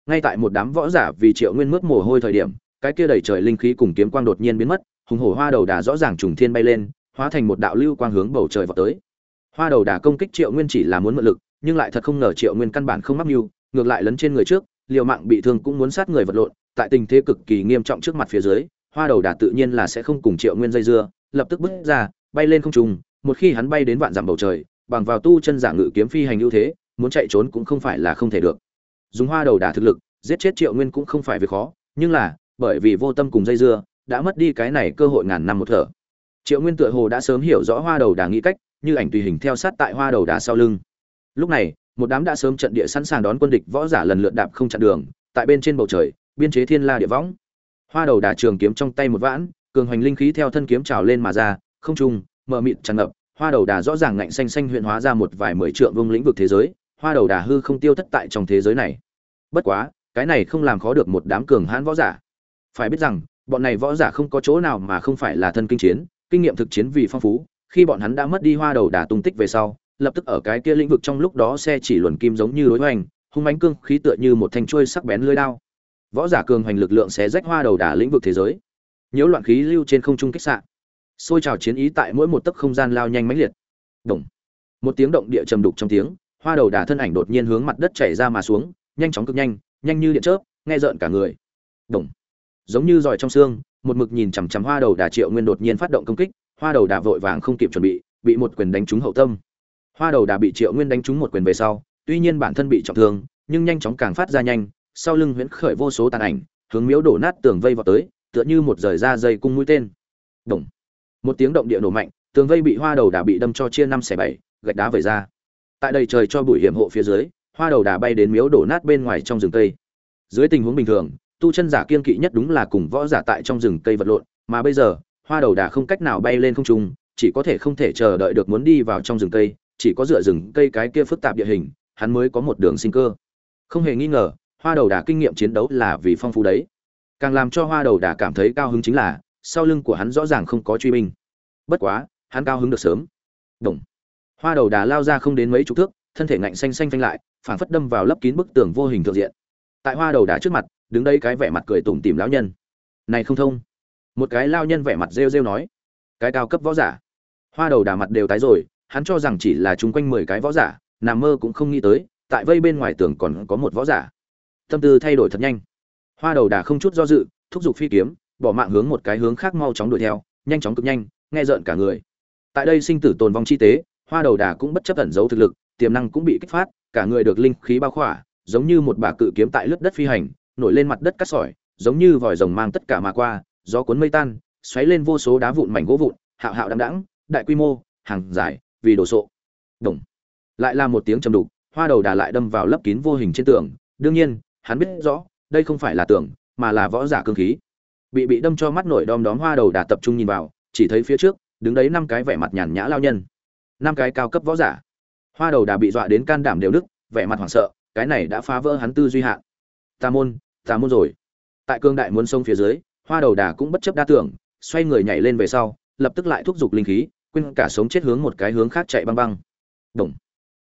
S1: Ngay tại một đám võ giả vì triệu nguyên mướt mồ hôi thời điểm, cái kia đầy trời linh khí cùng kiếm quang đột nhiên biến mất, hùng hổ hoa đầu đà rõ ràng trùng thiên bay lên, hóa thành một đạo lưu quang hướng bầu trời vào tới. Hoa đầu đà công kích triệu nguyên chỉ là muốn mượn lực, nhưng lại thật không ngờ triệu nguyên căn bản không mắc mưu, ngược lại lấn trên người trước, liều mạng bị thương cũng muốn sát người vật lộn tại tình thế cực kỳ nghiêm trọng trước mặt phía dưới, hoa đầu đà tự nhiên là sẽ không cùng triệu nguyên dây dưa, lập tức bứt ra, bay lên không trung, một khi hắn bay đến vạn dặm bầu trời, bằng vào tu chân giả ngự kiếm phi hành ưu thế, muốn chạy trốn cũng không phải là không thể được. Dùng hoa đầu đà thực lực, giết chết triệu nguyên cũng không phải việc khó, nhưng là, bởi vì vô tâm cùng dây dưa, đã mất đi cái này cơ hội ngàn năm một thở. Triệu nguyên tựa hồ đã sớm hiểu rõ hoa đầu đà nghĩ cách, như ảnh tùy hình theo sát tại hoa đầu đà sau lưng. Lúc này, một đám đã sớm trận địa sẵn sàng đón quân địch võ giả lần lượt đạp không chặn đường, tại bên trên bầu trời biên chế thiên la địa võng. Hoa đầu đà trường kiếm trong tay một vãn, cường hoành linh khí theo thân kiếm trào lên mà ra, không trung, mờ mịt tràn ngập, hoa đầu đà rõ ràng ngạnh xanh xanh huyện hóa ra một vài mười trượng vương lĩnh vực thế giới, hoa đầu đà hư không tiêu thất tại trong thế giới này. Bất quá, cái này không làm khó được một đám cường hãn võ giả. Phải biết rằng, bọn này võ giả không có chỗ nào mà không phải là thân kinh chiến, kinh nghiệm thực chiến vì phong phú, khi bọn hắn đã mất đi hoa đầu đà tung tích về sau, lập tức ở cái kia lĩnh vực trong lúc đó xe chỉ luồn kim giống như đối hoành, hung mãnh cương khí tựa như một thanh chuôi sắc bén lưỡi đao võ giả cường hoành lực lượng sẽ rách hoa đầu đà lĩnh vực thế giới. Nhiễu loạn khí lưu trên không trung kích sạn xôi trào chiến ý tại mỗi một tấc không gian lao nhanh mãnh liệt. Đồng một tiếng động địa trầm đục trong tiếng, hoa đầu đà thân ảnh đột nhiên hướng mặt đất chảy ra mà xuống, nhanh chóng cực nhanh nhanh như điện chớp, nghe rợn cả người. Đồng giống như giỏi trong xương, một mực nhìn chằm chằm hoa đầu đà triệu nguyên đột nhiên phát động công kích, hoa đầu đà vội vàng không kịp chuẩn bị bị một quyền đánh trúng hậu tâm. Hoa đầu đà bị triệu nguyên đánh trúng một quyền về sau, tuy nhiên bản thân bị trọng thương, nhưng nhanh chóng càng phát ra nhanh sau lưng huyễn khởi vô số tàn ảnh, hướng miếu đổ nát tường vây vào tới, tựa như một rời ra dây cung mũi tên. Đồng. một tiếng động địa nổ mạnh, tường vây bị hoa đầu đà bị đâm cho chia năm xẻ bảy, gạch đá vẩy ra. Tại đây trời cho bụi hiểm hộ phía dưới, hoa đầu đà bay đến miếu đổ nát bên ngoài trong rừng cây. Dưới tình huống bình thường, tu chân giả kiên kỵ nhất đúng là cùng võ giả tại trong rừng cây vật lộn, mà bây giờ, hoa đầu đà không cách nào bay lên không trung, chỉ có thể không thể chờ đợi được muốn đi vào trong rừng cây, chỉ có dựa rừng cây cái kia phức tạp địa hình, hắn mới có một đường sinh cơ. Không hề nghi ngờ hoa đầu đà kinh nghiệm chiến đấu là vì phong phú đấy. Càng làm cho hoa đầu đà cảm thấy cao hứng chính là, sau lưng của hắn rõ ràng không có truy binh. Bất quá, hắn cao hứng được sớm. Động. hoa đầu đà lao ra không đến mấy chục thước, thân thể ngạnh xanh xanh phanh lại, phảng phất đâm vào lấp kín bức tường vô hình thượng diện. Tại hoa đầu đà trước mặt, đứng đây cái vẻ mặt cười tủm tìm lão nhân. Này không thông. Một cái lao nhân vẻ mặt rêu rêu nói. Cái cao cấp võ giả. Hoa đầu đà mặt đều tái rồi, hắn cho rằng chỉ là chung quanh mười cái võ giả, nằm mơ cũng không nghĩ tới, tại vây bên ngoài tường còn có một võ giả tâm tư thay đổi thật nhanh. Hoa đầu đà không chút do dự, thúc giục phi kiếm, bỏ mạng hướng một cái hướng khác mau chóng đuổi theo, nhanh chóng cực nhanh, nghe rợn cả người. Tại đây sinh tử tồn vong chi tế, hoa đầu đà cũng bất chấp ẩn giấu thực lực, tiềm năng cũng bị kích phát, cả người được linh khí bao khỏa, giống như một bà cự kiếm tại lướt đất phi hành, nổi lên mặt đất cắt sỏi, giống như vòi rồng mang tất cả mà qua, gió cuốn mây tan, xoáy lên vô số đá vụn mảnh gỗ vụn, hạo hạo đăng đẳng đại quy mô, hàng dài, vì đồ sộ. Đồng. Lại là một tiếng trầm đục, hoa đầu đà lại đâm vào lấp kín vô hình trên tường, đương nhiên hắn biết rõ đây không phải là tưởng, mà là võ giả cương khí. Bị bị đâm cho mắt nổi đom đóm hoa đầu đà tập trung nhìn vào chỉ thấy phía trước đứng đấy năm cái vẻ mặt nhàn nhã lao nhân. Năm cái cao cấp võ giả. Hoa đầu đà bị dọa đến can đảm đều đức vẻ mặt hoảng sợ cái này đã phá vỡ hắn tư duy hạn. Tà môn tà môn rồi. Tại cương đại muốn sông phía dưới hoa đầu đà cũng bất chấp đa tưởng xoay người nhảy lên về sau lập tức lại thúc giục linh khí quên cả sống chết hướng một cái hướng khác chạy băng băng. Đồng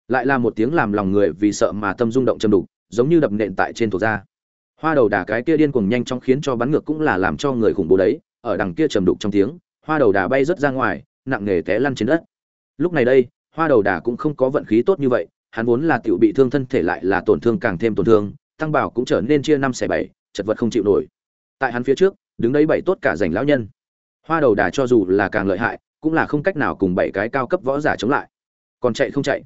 S1: lại là một tiếng làm lòng người vì sợ mà tâm rung động châm đục giống như đập nện tại trên thuộc da. Hoa đầu đà cái kia điên cuồng nhanh chóng khiến cho bắn ngược cũng là làm cho người khủng bố đấy, ở đằng kia trầm đục trong tiếng, hoa đầu đà bay rớt ra ngoài, nặng nề té lăn trên đất. Lúc này đây, hoa đầu đà cũng không có vận khí tốt như vậy, hắn vốn là tiểu bị thương thân thể lại là tổn thương càng thêm tổn thương, tăng bảo cũng trở nên chia năm xẻ bảy, chật vật không chịu nổi. Tại hắn phía trước, đứng đấy bảy tốt cả giành lão nhân. Hoa đầu đà cho dù là càng lợi hại, cũng là không cách nào cùng bảy cái cao cấp võ giả chống lại. Còn chạy không chạy?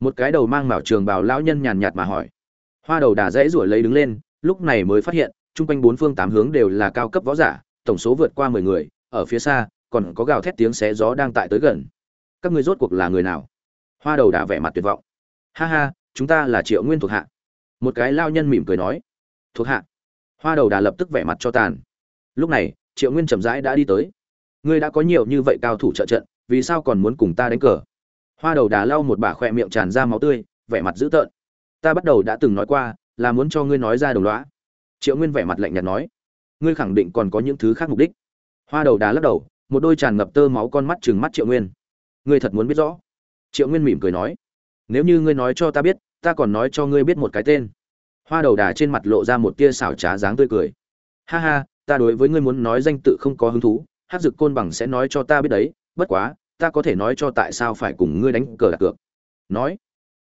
S1: Một cái đầu mang mảo trường bào lão nhân nhàn nhạt mà hỏi hoa đầu đà dễ ruổi lấy đứng lên, lúc này mới phát hiện, chung quanh bốn phương tám hướng đều là cao cấp võ giả, tổng số vượt qua mười người, ở phía xa, còn có gào thét tiếng xé gió đang tại tới gần. Các ngươi rốt cuộc là người nào? Hoa đầu đà vẻ mặt tuyệt vọng. Ha ha, chúng ta là triệu nguyên thuộc hạ. Một cái lao nhân mỉm cười nói. Thuộc hạ. Hoa đầu đà lập tức vẻ mặt cho tàn. Lúc này, triệu nguyên chậm rãi đã đi tới. Ngươi đã có nhiều như vậy cao thủ trợ trận, vì sao còn muốn cùng ta đánh cờ? Hoa đầu đà lau một bả khoe miệng tràn ra máu tươi, vẻ mặt dữ tợn ta bắt đầu đã từng nói qua, là muốn cho ngươi nói ra đồng loá triệu nguyên vẻ mặt lạnh nhạt nói, ngươi khẳng định còn có những thứ khác mục đích. Hoa đầu Đá lắc đầu, một đôi tràn ngập tơ máu con mắt chừng mắt triệu nguyên. Ngươi thật muốn biết rõ. Triệu nguyên mỉm cười nói, nếu như ngươi nói cho ta biết, ta còn nói cho ngươi biết một cái tên. Hoa đầu đà trên mặt lộ ra một tia xảo trá dáng tươi cười. Ha ha, ta đối với ngươi muốn nói danh tự không có hứng thú hát dực côn bằng sẽ nói cho ta biết đấy, bất quá, ta có thể nói cho tại sao phải cùng ngươi đánh cờ đặt cược. Nói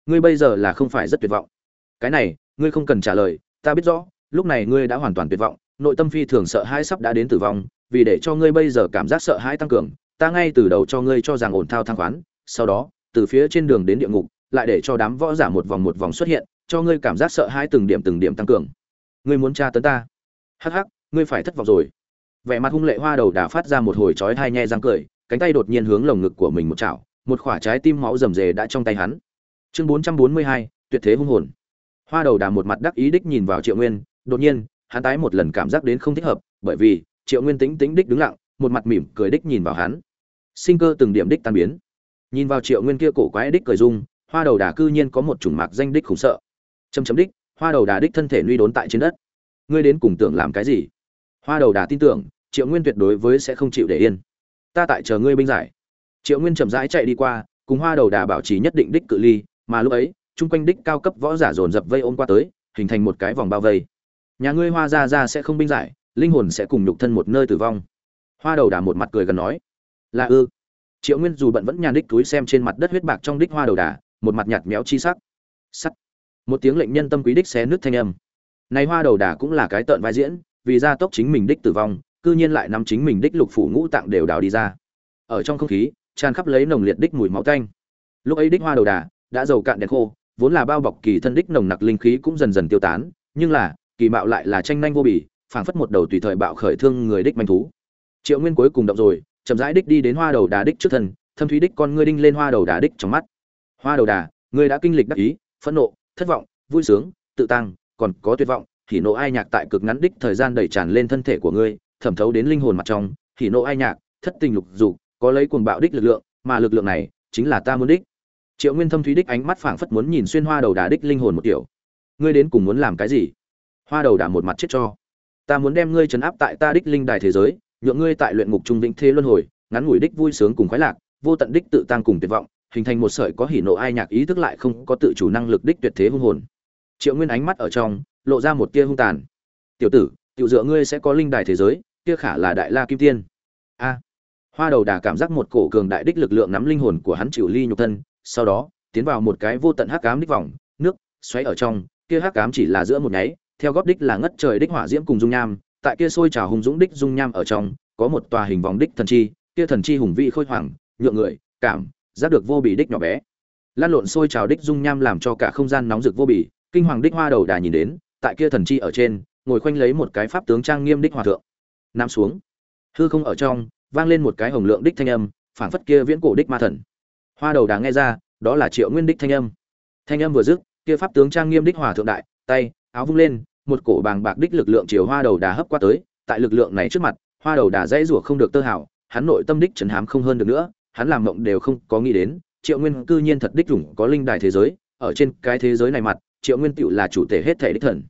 S1: ngươi bây giờ là không phải rất tuyệt vọng. Cái này, ngươi không cần trả lời, ta biết rõ, lúc này ngươi đã hoàn toàn tuyệt vọng, nội tâm phi thường sợ hãi sắp đã đến tử vong, vì để cho ngươi bây giờ cảm giác sợ hãi tăng cường, ta ngay từ đầu cho ngươi cho rằng ổn thao thang khoán, sau đó, từ phía trên đường đến địa ngục, lại để cho đám võ giả một vòng một vòng xuất hiện, cho ngươi cảm giác sợ hãi từng điểm từng điểm tăng cường. Ngươi muốn tra tấn ta? Hắc hắc, ngươi phải thất vọng rồi. Vẻ mặt hung lệ hoa đầu đã phát ra một hồi chói thai nhe răng cười, cánh tay đột nhiên hướng lồng ngực của mình một chảo, một quả trái tim máu rầm rề đã trong tay hắn chương bốn trăm bốn mươi hai, tuyệt thế hung hồn. Hoa đầu đà một mặt đắc ý đích nhìn vào triệu nguyên, đột nhiên, hắn tái một lần cảm giác đến không thích hợp, bởi vì, triệu nguyên tính tính đích đứng lặng, một mặt mỉm cười đích nhìn vào hắn. Sinh cơ từng điểm đích tan biến. Nhìn vào triệu nguyên kia cổ quái đích cười dung hoa đầu đà cư nhiên có một chủng mạc danh đích khủng sợ. Chấm chấm đích, hoa đầu đà đích thân thể lui đốn tại trên đất. Ngươi đến cùng tưởng làm cái gì? Hoa đầu đà tin tưởng, triệu nguyên tuyệt đối với sẽ không chịu để yên. Ta tại chờ ngươi binh giải. Triệu nguyên chậm rãi chạy đi qua, cùng hoa đầu đà bảo trì nhất định đích cự ly mà lúc ấy, chung quanh đích cao cấp võ giả dồn dập vây ôm qua tới, hình thành một cái vòng bao vây. Nhà ngươi hoa ra ra sẽ không binh giải, linh hồn sẽ cùng nhục thân một nơi tử vong. Hoa đầu đà một mặt cười gần nói, là ư? Triệu nguyên dù bận vẫn nhàn đích túi xem trên mặt đất huyết bạc trong đích hoa đầu đà, một mặt nhạt méo chi sắc. Sắt. Một tiếng lệnh nhân tâm quý đích xé nước thanh âm. Này hoa đầu đà cũng là cái tợn vai diễn, vì gia tốc chính mình đích tử vong, cư nhiên lại nắm chính mình đích lục phủ ngũ tạng đều đào đi ra. Ở trong không khí, tràn khắp lấy nồng liệt đích mùi máu tanh. Lúc ấy đích hoa đầu đà đã dầu cạn đèn khô, vốn là bao bọc kỳ thân đích nồng nặc linh khí cũng dần dần tiêu tán, nhưng là, kỳ mạo lại là tranh nhanh vô bỉ phảng phất một đầu tùy thời bạo khởi thương người đích manh thú. Triệu nguyên cuối cùng động rồi, chậm rãi đích đi đến hoa đầu đà đích trước thân, thâm thúy đích con ngươi đinh lên hoa đầu đà đích trong mắt. Hoa đầu đà, ngươi đã kinh lịch đắc ý, phẫn nộ, thất vọng, vui sướng, tự tăng, còn có tuyệt vọng thì nộ ai nhạc tại cực ngắn đích thời gian đẩy tràn lên thân thể của ngươi, thẩm thấu đến linh hồn mặt trong thì nộ ai nhạc, thất tình lục dục, có lấy cuồng bạo đích lực lượng, mà lực lượng này chính là ta muốn đích triệu nguyên thâm thúy đích ánh mắt phảng phất muốn nhìn xuyên hoa đầu đà đích linh hồn một kiểu. Ngươi đến cùng muốn làm cái gì? Hoa đầu đà một mặt chết cho. Ta muốn đem ngươi trấn áp tại ta đích linh đài thế giới, nhượng ngươi tại luyện ngục trung vĩnh thế luân hồi, ngắn ngủi đích vui sướng cùng khoái lạc, vô tận đích tự tăng cùng tuyệt vọng, hình thành một sợi có hỉ nộ ai nhạc ý thức lại không có tự chủ năng lực đích tuyệt thế hung hồn. Triệu nguyên ánh mắt ở trong, lộ ra một tia hung tàn. Tiểu tử, tiểu dựa ngươi sẽ có linh đài thế giới, kia khả là đại la kim tiên. A. Hoa đầu đà cảm giác một cổ cường đại đích lực lượng nắm linh hồn của hắn chịu ly nhục thân sau đó, tiến vào một cái vô tận hắc ám đích vòng, nước xoáy ở trong, kia hắc ám chỉ là giữa một nháy, theo góp đích là ngất trời đích hỏa diễm cùng dung nham, tại kia sôi trào hùng dũng đích dung nham ở trong, có một tòa hình vòng đích thần chi, kia thần chi hùng vị khôi hoàng nhượng người, cảm giác được vô bì đích nhỏ bé. Lan lộn sôi trào đích dung nham làm cho cả không gian nóng rực vô bì, kinh hoàng đích hoa đầu đà nhìn đến, tại kia thần chi ở trên, ngồi khoanh lấy một cái pháp tướng trang nghiêm đích hòa thượng. Nam xuống. Hư không ở trong, vang lên một cái hồng lượng đích thanh âm, phảng phất kia viễn cổ đích ma thần hoa đầu đà nghe ra, đó là triệu nguyên đích thanh âm. Thanh âm vừa dứt, kia pháp tướng trang nghiêm đích hòa thượng đại, tay, áo vung lên, một cổ bàng bạc đích lực lượng chiều hoa đầu đà hấp qua tới, tại lực lượng này trước mặt, hoa đầu đà dãy rủa không được tơ hảo hắn nội tâm đích trấn hám không hơn được nữa, hắn làm mộng đều không có nghĩ đến, triệu nguyên cư nhiên thật đích chủng có linh đài thế giới, ở trên cái thế giới này mặt, triệu nguyên tựu là chủ thể hết thể đích thần.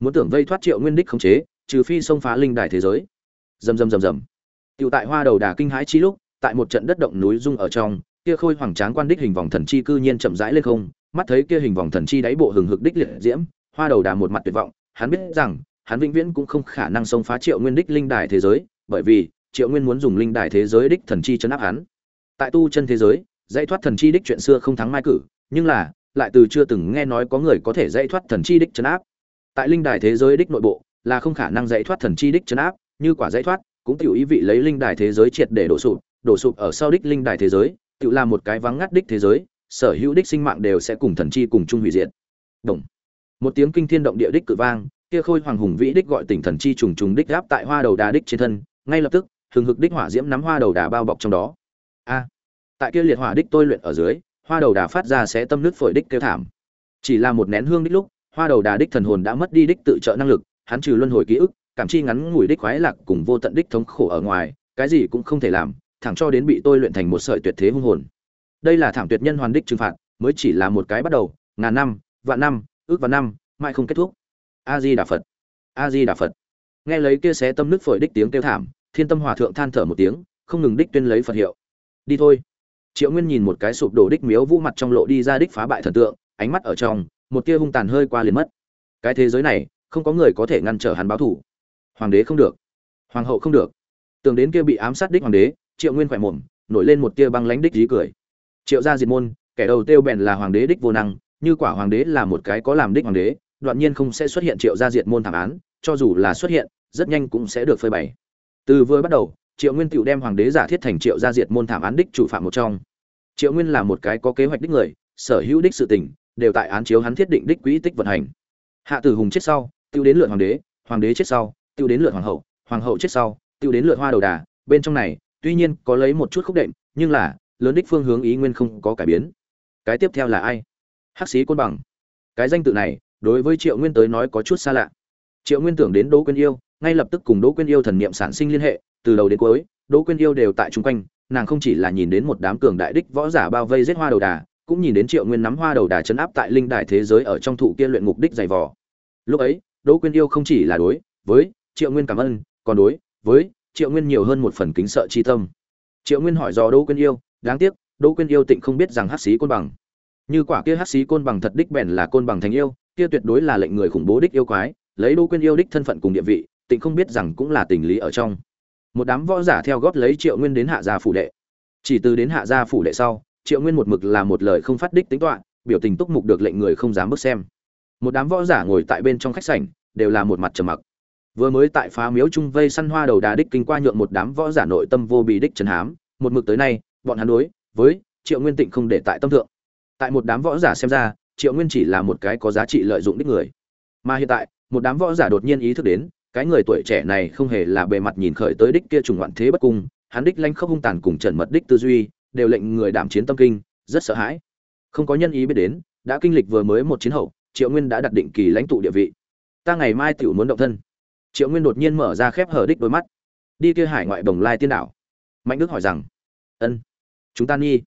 S1: Muốn tưởng vây thoát triệu nguyên đích không chế, trừ phi xông phá linh đài thế giới. Rầm rầm rầm rầm. Tựu tại hoa đầu đà kinh hãi chi lúc, tại một trận đất động núi rung ở trong kia khôi hoàng tráng quan đích hình vòng thần chi cư nhiên chậm rãi lên không, mắt thấy kia hình vòng thần chi đáy bộ hừng hực đích liệt diễm, hoa đầu đà một mặt tuyệt vọng, hắn biết rằng, hắn vĩnh viễn cũng không khả năng xông phá triệu nguyên đích linh đài thế giới, bởi vì, triệu nguyên muốn dùng linh đài thế giới đích thần chi chấn áp hắn. Tại tu chân thế giới, dãy thoát thần chi đích chuyện xưa không thắng mai cử, nhưng là, lại từ chưa từng nghe nói có người có thể dãy thoát thần chi đích chấn áp. Tại linh đài thế giới đích nội bộ, là không khả năng dãy thoát thần chi đích chấn áp, như quả dãy thoát, cũng tiểu ý vị lấy linh đài thế giới triệt để đổ sụp đổ sụp ở sau đích linh đài thế giới tự là một cái vắng ngắt đích thế giới, sở hữu đích sinh mạng đều sẽ cùng thần chi cùng chung hủy diệt. Đồng. một tiếng kinh thiên động địa đích cự vang, kia khôi hoàng hùng vĩ đích gọi tỉnh thần chi trùng trùng đích gáp tại hoa đầu đà đích trên thân, ngay lập tức, hừng hực đích hỏa diễm nắm hoa đầu đà bao bọc trong đó. A. À. Tại kia liệt hỏa đích tôi luyện ở dưới, hoa đầu đà phát ra sẽ tâm nước phổi đích kêu thảm. Chỉ là một nén hương đích lúc, hoa đầu đà đích thần hồn đã mất đi đích tự trợ năng lực, hắn trừ luân hồi ký ức, cảm chi ngắn ngủi đích khoái lạc cùng vô tận đích thống khổ ở ngoài, cái gì cũng không thể làm thẳng cho đến bị tôi luyện thành một sợi tuyệt thế hung hồn. Đây là thảm tuyệt nhân hoàn đích trừng phạt, mới chỉ là một cái bắt đầu, ngàn năm, vạn năm, ước vạn năm, mãi không kết thúc. A di đà phật a di đà phật nghe lấy kia xé tâm nước phổi đích tiếng kêu thảm, thiên tâm hòa thượng than thở một tiếng, không ngừng đích tuyên lấy phật hiệu. Đi thôi. Triệu nguyên nhìn một cái sụp đổ đích miếu vũ mặt trong lộ đi ra đích phá bại thần tượng, ánh mắt ở trong, một tia hung tàn hơi qua liền mất. Cái thế giới này, không có người có thể ngăn trở hắn báo thủ hoàng đế không được. Hoàng hậu không được. Tưởng đến kia bị ám sát đích hoàng đế triệu nguyên khỏe mồm, nổi lên một tia băng lánh đích dí cười. Triệu gia diệt môn, kẻ đầu tiêu bèn là hoàng đế đích vô năng, như quả hoàng đế là một cái có làm đích hoàng đế, đoạn nhiên không sẽ xuất hiện triệu gia diệt môn thảm án, cho dù là xuất hiện, rất nhanh cũng sẽ được phơi bày. Từ vừa bắt đầu, triệu nguyên tựu đem hoàng đế giả thiết thành triệu gia diệt môn thảm án đích chủ phạm một trong. Triệu nguyên là một cái có kế hoạch đích người, sở hữu đích sự tình, đều tại án chiếu hắn thiết định đích quỹ tích vận hành. Hạ tử hùng chết sau, tiêu đến lượt hoàng đế hoàng đế chết sau, tiêu đến lượt hoàng hậu hoàng hậu chết sau, tiêu đến lượt hoa đầu đà, bên trong này tuy nhiên, có lấy một chút khúc đệm, nhưng là, lớn đích phương hướng ý nguyên không có cải biến. Cái tiếp theo là ai? Hắc sĩ côn bằng. Cái danh tự này, đối với triệu nguyên tới nói có chút xa lạ. Triệu nguyên tưởng đến đỗ quyên yêu, ngay lập tức cùng đỗ quyên yêu thần niệm sản sinh liên hệ, từ đầu đến cuối, đỗ quyên yêu đều tại chung quanh, nàng không chỉ là nhìn đến một đám cường đại đích võ giả bao vây giết hoa đầu đà, cũng nhìn đến triệu nguyên nắm hoa đầu đà chấn áp tại linh đài thế giới ở trong thụ kia luyện ngục đích dày vò. Lúc ấy, đỗ quyên yêu không chỉ là đối với triệu nguyên cảm ơn, còn đối với triệu nguyên nhiều hơn một phần kính sợ chi tâm. Triệu nguyên hỏi do đỗ quyên yêu, đáng tiếc, đỗ quyên yêu tịnh không biết rằng hắc sĩ côn bằng. Như quả kia hắc sĩ côn bằng thật đích bèn là côn bằng thành yêu, kia tuyệt đối là lệnh người khủng bố đích yêu quái, lấy đỗ quyên yêu đích thân phận cùng địa vị, tịnh không biết rằng cũng là tình lý ở trong. Một đám võ giả theo gót lấy triệu nguyên đến hạ gia phủ đệ. Chỉ từ đến hạ gia phủ đệ sau, triệu nguyên một mực là một lời không phát đích tính toán, biểu tình túc mục được lệnh người không dám bước xem. Một đám võ giả ngồi tại bên trong khách sảnh, đều là một mặt trầm mặc vừa mới tại phá miếu trung vây săn hoa đầu đà đích kinh qua nhượng một đám võ giả nội tâm vô bị đích trần hám, một mực tới nay, bọn hắn đối với triệu nguyên tịnh không để tại tâm thượng. Tại một đám võ giả xem ra, triệu nguyên chỉ là một cái có giá trị lợi dụng đích người. Mà hiện tại, một đám võ giả đột nhiên ý thức đến, cái người tuổi trẻ này không hề là bề mặt nhìn khởi tới đích kia trùng ngoạn thế bất cung, hắn đích lanh khốc hung tàn cùng trần mật đích tư duy, đều lệnh người đảm chiến tâm kinh, rất sợ hãi. Không có nhân ý biết đến, đã kinh lịch vừa mới một chiến hậu, triệu nguyên đã đặt định kỳ lãnh tụ địa vị. Ta ngày mai tiểu muốn động thân triệu nguyên đột nhiên mở ra khép hở đích đôi mắt. Đi kia hải ngoại đồng lai tiên đảo. Mạnh đức hỏi rằng, ân, chúng ta nghi.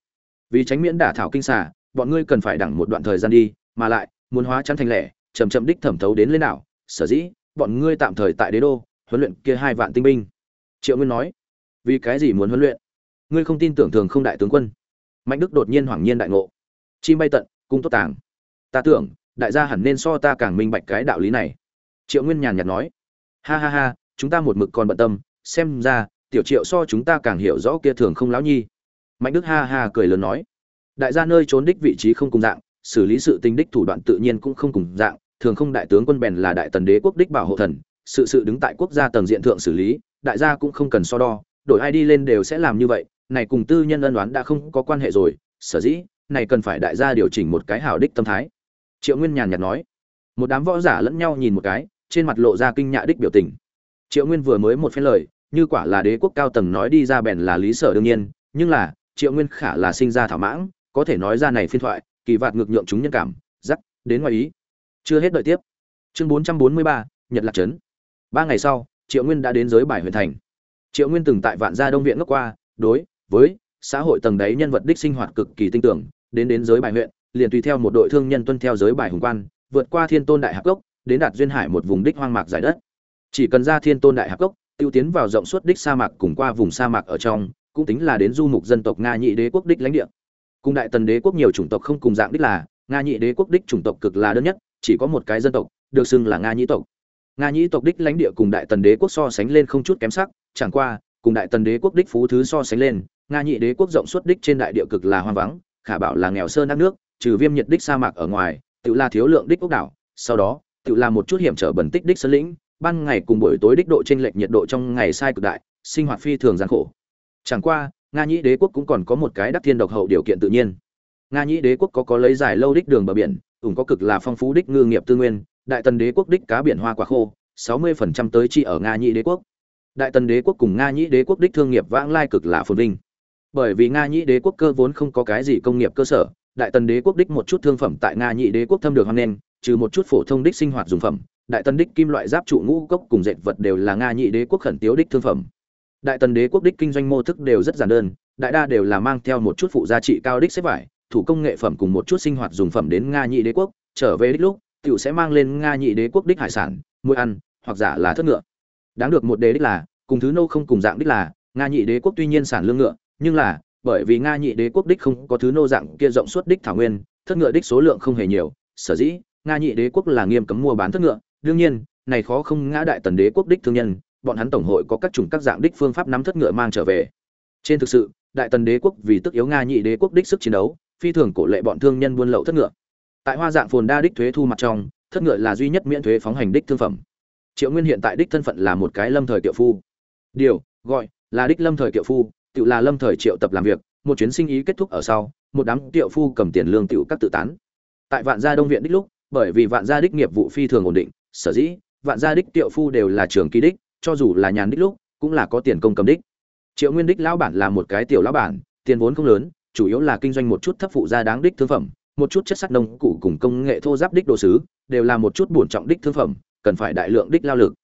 S1: Vì tránh miễn đả thảo kinh xà, bọn ngươi cần phải đẳng một đoạn thời gian đi, mà lại, muốn hóa chắn thành lẻ chầm chậm đích thẩm thấu đến lên đảo. Sở dĩ, bọn ngươi tạm thời tại đế đô, huấn luyện kia hai vạn tinh binh. Triệu nguyên nói, vì cái gì muốn huấn luyện? Ngươi không tin tưởng thường không đại tướng quân. Mạnh đức đột nhiên hoảng nhiên đại ngộ, chim bay tận, cung tốt tàng. Ta tưởng, đại gia hẳn nên so ta càng minh bạch cái đạo lý này. Triệu nguyên nhàn nhạt nói ha ha ha, chúng ta một mực còn bận tâm, xem ra, tiểu triệu so chúng ta càng hiểu rõ kia thường không lão nhi. Mạnh đức ha ha cười lớn nói. Đại gia nơi trốn đích vị trí không cùng dạng, xử lý sự tình đích thủ đoạn tự nhiên cũng không cùng dạng, thường không đại tướng quân bèn là đại tần đế quốc đích bảo hộ thần, sự sự đứng tại quốc gia tầng diện thượng xử lý, đại gia cũng không cần so đo, đổi ai đi lên đều sẽ làm như vậy, này cùng tư nhân ân đoán đã không có quan hệ rồi, sở dĩ, này cần phải đại gia điều chỉnh một cái hảo đích tâm thái. Triệu nguyên nhàn nhạt nói. Một đám võ giả lẫn nhau nhìn một cái trên mặt lộ ra kinh nhạ đích biểu tình. Triệu nguyên vừa mới một phen lời, như quả là đế quốc cao tầng nói đi ra bèn là lý sở đương nhiên, nhưng là, triệu nguyên khả là sinh ra thảo mãng, có thể nói ra này phiên thoại, kỳ vạt ngược nhượng chúng nhân cảm giắc đến ngoài ý. Chưa hết đợi tiếp. Chương bốn trăm bốn mươi ba, nhật lạc trấn. Ba ngày sau, triệu nguyên đã đến giới bài huyện thành. Triệu nguyên từng tại vạn gia đông viện ngốc qua, đối với xã hội tầng đáy nhân vật đích sinh hoạt cực kỳ tinh tưởng, đến đến giới bài huyện, liền tùy theo một đội thương nhân tuân theo giới bài hùng quan, vượt qua thiên tôn đại hạc cốc đến đạt duyên hải một vùng đích hoang mạc giải đất. Chỉ cần ra thiên tôn đại hạp cốc, tiêu tiến vào rộng suốt đích sa mạc cùng qua vùng sa mạc ở trong, cũng tính là đến du mục dân tộc nga nhị đế quốc đích lãnh địa. Cùng đại tần đế quốc nhiều chủng tộc không cùng dạng đích là, nga nhị đế quốc đích chủng tộc cực là đơn nhất, chỉ có một cái dân tộc, được xưng là nga nhị tộc. Nga nhị tộc đích lãnh địa cùng đại tần đế quốc so sánh lên không chút kém sắc, chẳng qua, cùng đại tần đế quốc đích phú thứ so sánh lên, nga nhị đế quốc rộng suốt đích trên đại địa cực là hoang vắng, khả bảo là nghèo sơn đắc nước, trừ viêm nhiệt đích sa mạc ở ngoài, tự là thiếu lượng đích quốc đảo, sau đó tự là một chút hiểm trở bẩn tích đích sơn lĩnh, ban ngày cùng buổi tối đích độ trên lệch nhiệt độ trong ngày sai cực đại, sinh hoạt phi thường gian khổ. Chẳng qua, nga nhĩ đế quốc cũng còn có một cái đắc thiên độc hậu điều kiện tự nhiên. Nga nhĩ đế quốc có có lấy dài lâu đích đường bờ biển, ủng có cực là phong phú đích ngư nghiệp tư nguyên, đại tần đế quốc đích cá biển hoa quả khô 60% tới chi ở nga nhĩ đế quốc. Đại tần đế quốc cùng nga nhĩ đế quốc đích thương nghiệp vãng lai cực là phồn vinh. Bởi vì nga nhĩ đế quốc cơ vốn không có cái gì công nghiệp cơ sở, đại tần đế quốc đích một chút thương phẩm tại nga nhĩ đế quốc thâm được hoan nghênh trừ một chút phổ thông đích sinh hoạt dùng phẩm, đại tần đích kim loại giáp trụ ngũ cốc cùng dệt vật đều là nga nhị đế quốc khẩn tiếu đích thương phẩm. Đại tần đế quốc đích kinh doanh mô thức đều rất giản đơn, đại đa đều là mang theo một chút phụ gia trị cao đích xếp vải, thủ công nghệ phẩm cùng một chút sinh hoạt dùng phẩm đến nga nhị đế quốc, trở về đích lúc, tiểu sẽ mang lên nga nhị đế quốc đích hải sản, muối ăn, hoặc giả là thất ngựa. Đáng được một đế đích là, cùng thứ nô không cùng dạng đích là, nga nhị đế quốc tuy nhiên sản lương ngựa, nhưng là, bởi vì nga nhị đế quốc đích không có thứ nô dạng kia rộng suốt đích thảo nguyên, thất ngựa đích số lượng không hề nhiều, sở dĩ nga nhị đế quốc là nghiêm cấm mua bán thất ngựa. Đương nhiên, này khó không ngã đại tần đế quốc đích thương nhân, bọn hắn tổng hội có các chủng các dạng đích phương pháp nắm thất ngựa mang trở về. Trên thực sự, đại tần đế quốc vì tức yếu nga nhị đế quốc đích sức chiến đấu, phi thường cổ lệ bọn thương nhân buôn lậu thất ngựa. Tại hoa dạng phồn đa đích thuế thu mặt trong, thất ngựa là duy nhất miễn thuế phóng hành đích thương phẩm. Triệu nguyên hiện tại đích thân phận là một cái lâm thời kiệu phu. Điều, gọi, là đích lâm thời kiệu phu, tự là lâm thời triệu tập làm việc, một chuyến sinh ý kết thúc ở sau, một đám kiệu phu cầm tiền lương tự các tự tán. Tại vạn gia đông viện đích lúc bởi vì vạn gia đích nghiệp vụ phi thường ổn định, sở dĩ, vạn gia đích tiệu phu đều là trường ký đích, cho dù là nhàn đích lúc, cũng là có tiền công cầm đích. Triệu nguyên đích lão bản là một cái tiểu lão bản, tiền vốn không lớn, chủ yếu là kinh doanh một chút thấp phụ gia đáng đích thương phẩm, một chút chất sắt nông cụ cùng công nghệ thô giáp đích đồ sứ, đều là một chút bổn trọng đích thương phẩm, cần phải đại lượng đích lao lực.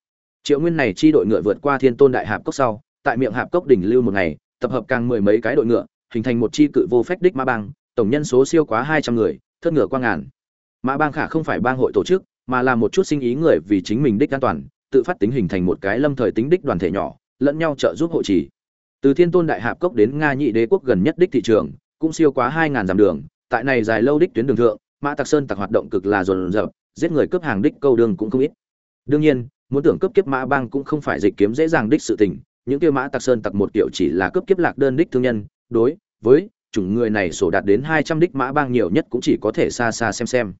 S1: Triệu nguyên này chi đội ngựa vượt qua thiên tôn đại hạp cốc sau, tại miệng hạp cốc đỉnh lưu một ngày, tập hợp càng mười mấy cái đội ngựa, hình thành một chi cự vô phách đích ma bang, tổng nhân số siêu quá hai trăm người thất ngựa qua ngàn mã bang khả không phải bang hội tổ chức, mà là một chút sinh ý người vì chính mình đích an toàn, tự phát tính hình thành một cái lâm thời tính đích đoàn thể nhỏ, lẫn nhau trợ giúp hộ trì. Từ thiên tôn đại hạp cốc đến nga nhị đế quốc gần nhất đích thị trường, cũng siêu quá hai ngàn dặm đường, tại này dài lâu đích tuyến đường thượng, mã tạc sơn tặc hoạt động cực là dồn dập giết người cướp hàng đích câu đường cũng không ít. Đương nhiên, muốn tưởng cướp kiếp mã bang cũng không phải dịch kiếm dễ dàng đích sự tình, những kêu mã tạc sơn tặc một kiểu chỉ là cướp kiếp lạc đơn đích thương nhân, đối với chủng người này sổ đạt đến hai trăm đích mã bang nhiều nhất cũng chỉ có thể xa xa xem xem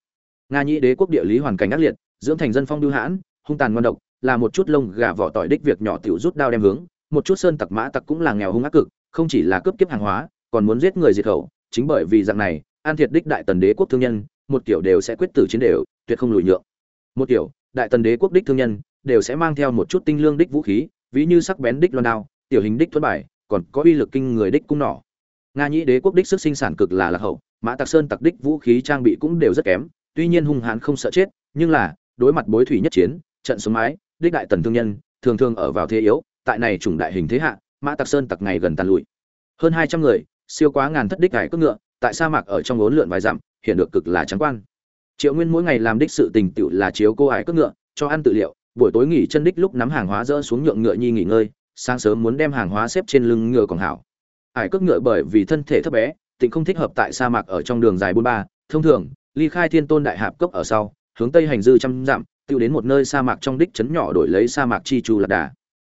S1: nga nhĩ đế quốc địa lý hoàn cảnh ác liệt, dưỡng thành dân phong lưu hãn, hung tàn ngoan độc, là một chút lông gà vỏ tỏi đích việc nhỏ tiểu rút đao đem hướng, một chút sơn tặc mã tặc cũng là nghèo hung ác cực, không chỉ là cướp kiếp hàng hóa, còn muốn giết người diệt khẩu. Chính bởi vì dạng này, an thiệt đích đại tần đế quốc thương nhân, một kiểu đều sẽ quyết tử chiến đều, tuyệt không lùi nhượng. Một kiểu, đại tần đế quốc đích thương nhân, đều sẽ mang theo một chút tinh lương đích vũ khí, ví như sắc bén đích loan đao, tiểu hình đích thuẫn bài, còn có uy lực kinh người đích cung nỏ. Nga nhĩ đế quốc đích sức sinh sản cực là lạc hậu, mã tặc sơn tặc đích vũ khí trang bị cũng đều rất kém tuy nhiên hung hãn không sợ chết, nhưng là, đối mặt bối thủy nhất chiến, trận sống mái, đích đại tần thương nhân, thường thường ở vào thế yếu, tại này chủng đại hình thế hạ, mã tặc sơn tặc ngày gần tàn lụi. Hơn hai trăm người, siêu quá ngàn thất đích hải cước ngựa, tại sa mạc ở trong ốn lượn vài dặm, hiện được cực là trắng quan. Triệu nguyên mỗi ngày làm đích sự tình tựu là chiếu cô hải cước ngựa, cho ăn tự liệu, buổi tối nghỉ chân đích lúc nắm hàng hóa dỡ xuống nhượng ngựa nhi nghỉ ngơi, sáng sớm muốn đem hàng hóa xếp trên lưng ngựa còn hảo. Hải cước ngựa bởi vì thân thể thấp bé, tịnh không thích hợp tại sa mạc ở trong đường dài bốn ba, thông thường ly khai thiên tôn đại hạp cốc ở sau, hướng tây hành dư trăm dặm, tiêu đến một nơi sa mạc trong đích trấn nhỏ đổi lấy sa mạc chi chu lạc đà.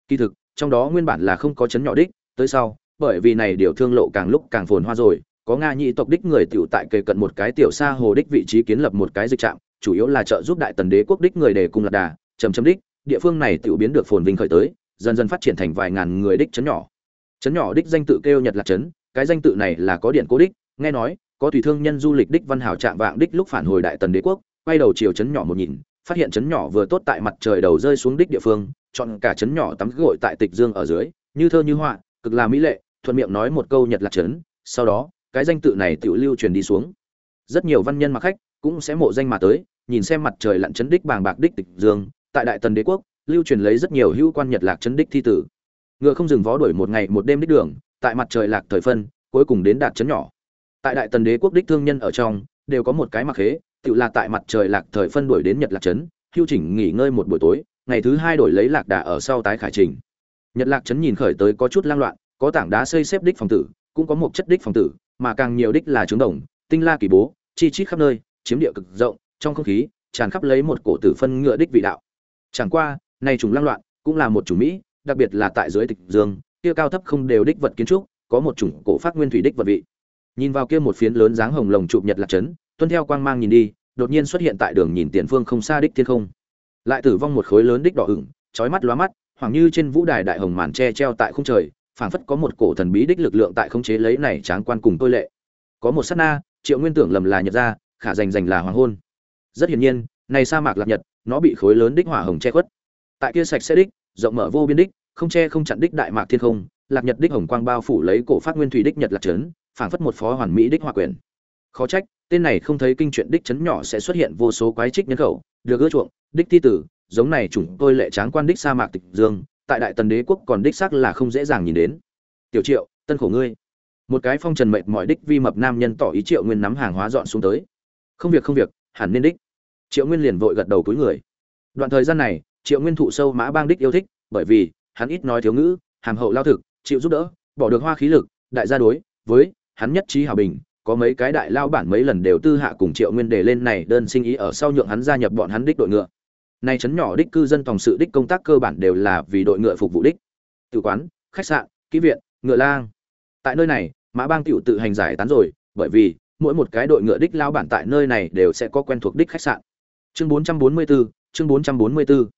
S1: Kỳ thực, trong đó nguyên bản là không có trấn nhỏ đích, tới sau, bởi vì này điều thương lộ càng lúc càng phồn hoa rồi, có nga nhị tộc đích người tiểu tại kề cận một cái tiểu xa hồ đích vị trí kiến lập một cái dịch trạm, chủ yếu là trợ giúp đại tần đế quốc đích người để cùng lạc đà trầm trầm đích, địa phương này tiểu biến được phồn vinh khởi tới, dần dần phát triển thành vài ngàn người đích trấn nhỏ. Trấn nhỏ đích danh tự kêu nhật lạc trấn, cái danh tự này là có điện cố đích, nghe nói có tùy thương nhân du lịch đích văn hảo trạng vạng đích lúc phản hồi đại tần đế quốc, quay đầu chiều trấn nhỏ một nhìn, phát hiện trấn nhỏ vừa tốt tại mặt trời đầu rơi xuống đích địa phương, chọn cả trấn nhỏ tắm gội tại tịch dương ở dưới, như thơ như họa, cực là mỹ lệ, thuận miệng nói một câu nhật lạc trấn, sau đó, cái danh tự này tự lưu truyền đi xuống. Rất nhiều văn nhân mặc khách cũng sẽ mộ danh mà tới, nhìn xem mặt trời lặn chấn đích bàng bạc đích tịch dương, tại đại tần đế quốc, lưu truyền lấy rất nhiều hữu quan nhật lạc chấn đích thi tử. Ngựa không dừng vó đuổi một ngày một đêm đích đường, tại mặt trời lạc thời phân, cuối cùng đến đạt chấn nhỏ tại đại tần đế quốc đích thương nhân ở trong đều có một cái mặc khế tự là tại mặt trời lạc thời phân đuổi đến nhật lạc trấn, hưu chỉnh nghỉ ngơi một buổi tối ngày thứ hai đổi lấy lạc đà ở sau tái khải trình. Nhật lạc trấn nhìn khởi tới có chút lang loạn có tảng đá xây xếp đích phòng tử cũng có một chất đích phòng tử mà càng nhiều đích là trứng đồng tinh la kỳ bố chi chít khắp nơi chiếm địa cực rộng trong không khí tràn khắp lấy một cổ tử phân ngựa đích vị đạo. Chẳng qua nay trùng lang loạn cũng là một chủng mỹ đặc biệt là tại dưới tịch dương kia cao thấp không đều đích vật kiến trúc có một chủng cổ phát nguyên thủy đích vật vị nhìn vào kia một phiến lớn dáng hồng lồng chụp nhật lạc trấn, tuân theo quang mang nhìn đi, đột nhiên xuất hiện tại đường nhìn tiền phương không xa đích thiên không. Lại tử vong một khối lớn đích đỏ ửng, chói mắt lóa mắt hoàng như trên vũ đài đại hồng màn tre treo tại không trời, phảng phất có một cổ thần bí đích lực lượng tại không chế lấy này tráng quan cùng tôi lệ. Có một sát na, triệu nguyên tưởng lầm là nhật ra khả dành dành là hoàng hôn. Rất hiển nhiên, này sa mạc lạc nhật, nó bị khối lớn đích hỏa hồng che khuất. Tại kia sạch sẽ đích, rộng mở vô biên đích, không che không chặn đích đại mạc thiên không, lạc nhật đích hồng quang bao phủ lấy cổ phát nguyên thủy đích nhật lạc trấn phảng phất một phó hoàn mỹ đích hòa quyền. Khó trách, tên này không thấy kinh chuyện đích chấn nhỏ sẽ xuất hiện vô số quái trích nhân khẩu, được ưa chuộng, đích thi tử, giống này chủng tôi lệ tráng quan đích sa mạc tịch dương, tại đại tần đế quốc còn đích xác là không dễ dàng nhìn đến. Tiểu triệu, tân khổ ngươi. Một cái phong trần mệt mọi đích vi mập nam nhân tỏ ý triệu nguyên nắm hàng hóa dọn xuống tới. Không việc không việc, hẳn nên đích. Triệu nguyên liền vội gật đầu cúi người. Đoạn thời gian này, triệu nguyên thụ sâu mã bang đích yêu thích, bởi vì, hắn ít nói thiếu ngữ, hàm hậu lao thực, chịu giúp đỡ, bỏ được hoa khí lực, đại gia đối, với hắn nhất trí hòa bình có mấy cái đại lao bản mấy lần đều tư hạ cùng triệu nguyên đề lên này đơn sinh ý ở sau nhượng hắn gia nhập bọn hắn đích đội ngựa. Nay chấn nhỏ đích cư dân tòng sự đích công tác cơ bản đều là vì đội ngựa phục vụ đích. Tự quán khách sạn kỹ viện ngựa lang. Tại nơi này mã bang tiểu tự hành giải tán rồi bởi vì mỗi một cái đội ngựa đích lao bản tại nơi này đều sẽ có quen thuộc đích khách sạn. Chương 444, chương 444.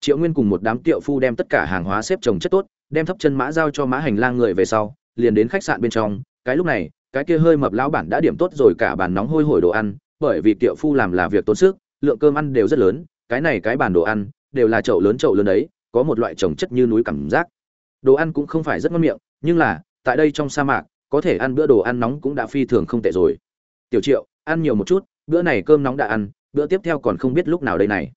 S1: triệu nguyên cùng một đám tiệu phu đem tất cả hàng hóa xếp chồng chất tốt đem thấp chân mã giao cho mã hành lang người về sau liền đến khách sạn bên trong cái lúc này, cái kia hơi mập lão bản đã điểm tốt rồi cả bàn nóng hôi hổi đồ ăn, bởi vì tiệu phu làm là việc tốn sức, lượng cơm ăn đều rất lớn, cái này cái bàn đồ ăn, đều là chậu lớn chậu lớn đấy, có một loại trồng chất như núi cảm giác. Đồ ăn cũng không phải rất ngon miệng, nhưng là, tại đây trong sa mạc, có thể ăn bữa đồ ăn nóng cũng đã phi thường không tệ rồi. Tiểu triệu, ăn nhiều một chút, bữa này cơm nóng đã ăn, bữa tiếp theo còn không biết lúc nào đây này.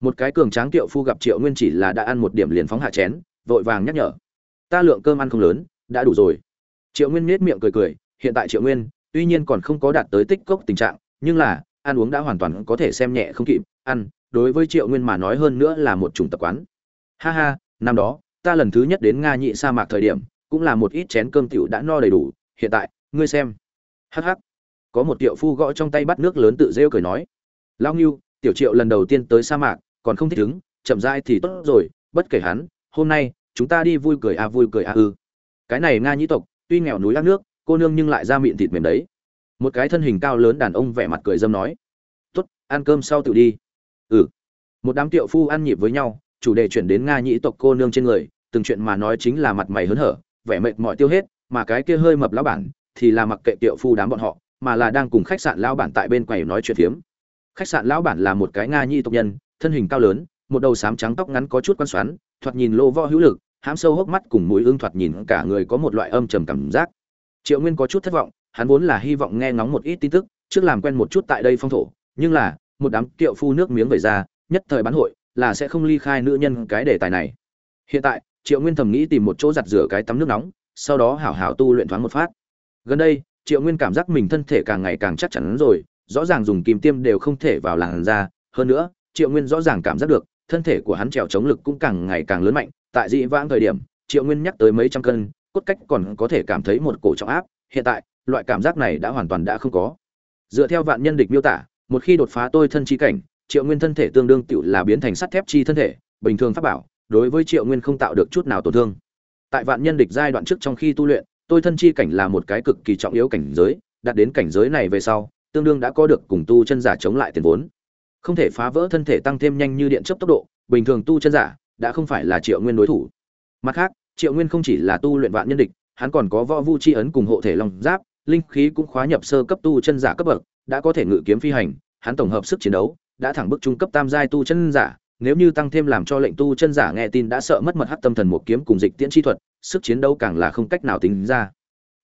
S1: Một cái cường tráng tiệu phu gặp triệu nguyên chỉ là đã ăn một điểm liền phóng hạ chén, vội vàng nhắc nhở. Ta lượng cơm ăn không lớn, đã đủ rồi triệu nguyên nết miệng cười cười, hiện tại triệu nguyên, tuy nhiên còn không có đạt tới tích cốc tình trạng, nhưng là, ăn uống đã hoàn toàn có thể xem nhẹ không kịp, ăn, đối với triệu nguyên mà nói hơn nữa là một chủng tập quán. Ha ha, năm đó, ta lần thứ nhất đến nga nhị sa mạc thời điểm, cũng là một ít chén cơm tiểu đã no đầy đủ, hiện tại, ngươi xem. Hắc hắc. Có một tiệu phu gõ trong tay bắt nước lớn tự rêu cười nói. Lao nghiêu tiểu triệu lần đầu tiên tới sa mạc, còn không thích ứng chậm rãi thì tốt rồi, bất kể hắn, hôm nay, chúng ta đi vui cười à vui cười à ư. Cái này nga nhĩ tộc tuy nghèo núi lát nước, cô nương nhưng lại ra miệng thịt mềm đấy. Một cái thân hình cao lớn đàn ông vẻ mặt cười dâm nói, tốt, ăn cơm sau tự đi. Ừ. Một đám tiệu phu ăn nhịp với nhau, chủ đề chuyển đến nga nhĩ tộc cô nương trên người, từng chuyện mà nói chính là mặt mày hớn hở, vẻ mệt mỏi tiêu hết, mà cái kia hơi mập lão bản thì là mặc kệ tiệu phu đám bọn họ, mà là đang cùng khách sạn lão bản tại bên quầy nói chuyện phiếm. Khách sạn lão bản là một cái nga nhĩ tộc nhân, thân hình cao lớn, một đầu sám trắng tóc ngắn có chút quan xoắn, thoạt nhìn lô vo hữu lực hãm sâu hốc mắt cùng mũi ương thoạt nhìn cả người có một loại âm trầm cảm giác. Triệu nguyên có chút thất vọng, hắn vốn là hy vọng nghe ngóng một ít tin tức, trước làm quen một chút tại đây phong thổ, nhưng là, một đám kiệu phu nước miếng về ra, nhất thời bán hội, là sẽ không ly khai nữ nhân cái đề tài này. Hiện tại, triệu nguyên thầm nghĩ tìm một chỗ giặt rửa cái tắm nước nóng, sau đó hảo hảo tu luyện thoáng một phát. Gần đây, triệu nguyên cảm giác mình thân thể càng ngày càng chắc chắn rồi, rõ ràng dùng kìm tiêm đều không thể vào làn da. Hơn nữa, triệu nguyên rõ ràng cảm giác được, thân thể của hắn trèo chống lực cũng càng ngày càng lớn mạnh tại dị vãng thời điểm, triệu nguyên nhắc tới mấy trăm cân, cốt cách còn có thể cảm thấy một cổ trọng áp, hiện tại, loại cảm giác này đã hoàn toàn đã không có. Dựa theo vạn nhân địch miêu tả, một khi đột phá tôi thân chi cảnh, triệu nguyên thân thể tương đương tựu là biến thành sắt thép chi thân thể, bình thường pháp bảo, đối với triệu nguyên không tạo được chút nào tổn thương. Tại vạn nhân địch giai đoạn trước trong khi tu luyện, tôi thân chi cảnh là một cái cực kỳ trọng yếu cảnh giới, đạt đến cảnh giới này về sau, tương đương đã có được cùng tu chân giả chống lại tiền vốn. Không thể phá vỡ thân thể tăng thêm nhanh như điện chấp tốc độ, bình thường tu chân giả đã không phải là triệu nguyên đối thủ. Mặt khác, triệu nguyên không chỉ là tu luyện vạn nhân địch, hắn còn có võ vu chi ấn cùng hộ thể long giáp, linh khí cũng khóa nhập sơ cấp tu chân giả cấp bậc, đã có thể ngự kiếm phi hành, hắn tổng hợp sức chiến đấu, đã thẳng bức trung cấp tam giai tu chân giả, nếu như tăng thêm làm cho lệnh tu chân giả nghe tin đã sợ mất mật hắc tâm thần một kiếm cùng dịch tiễn chi thuật, sức chiến đấu càng là không cách nào tính ra.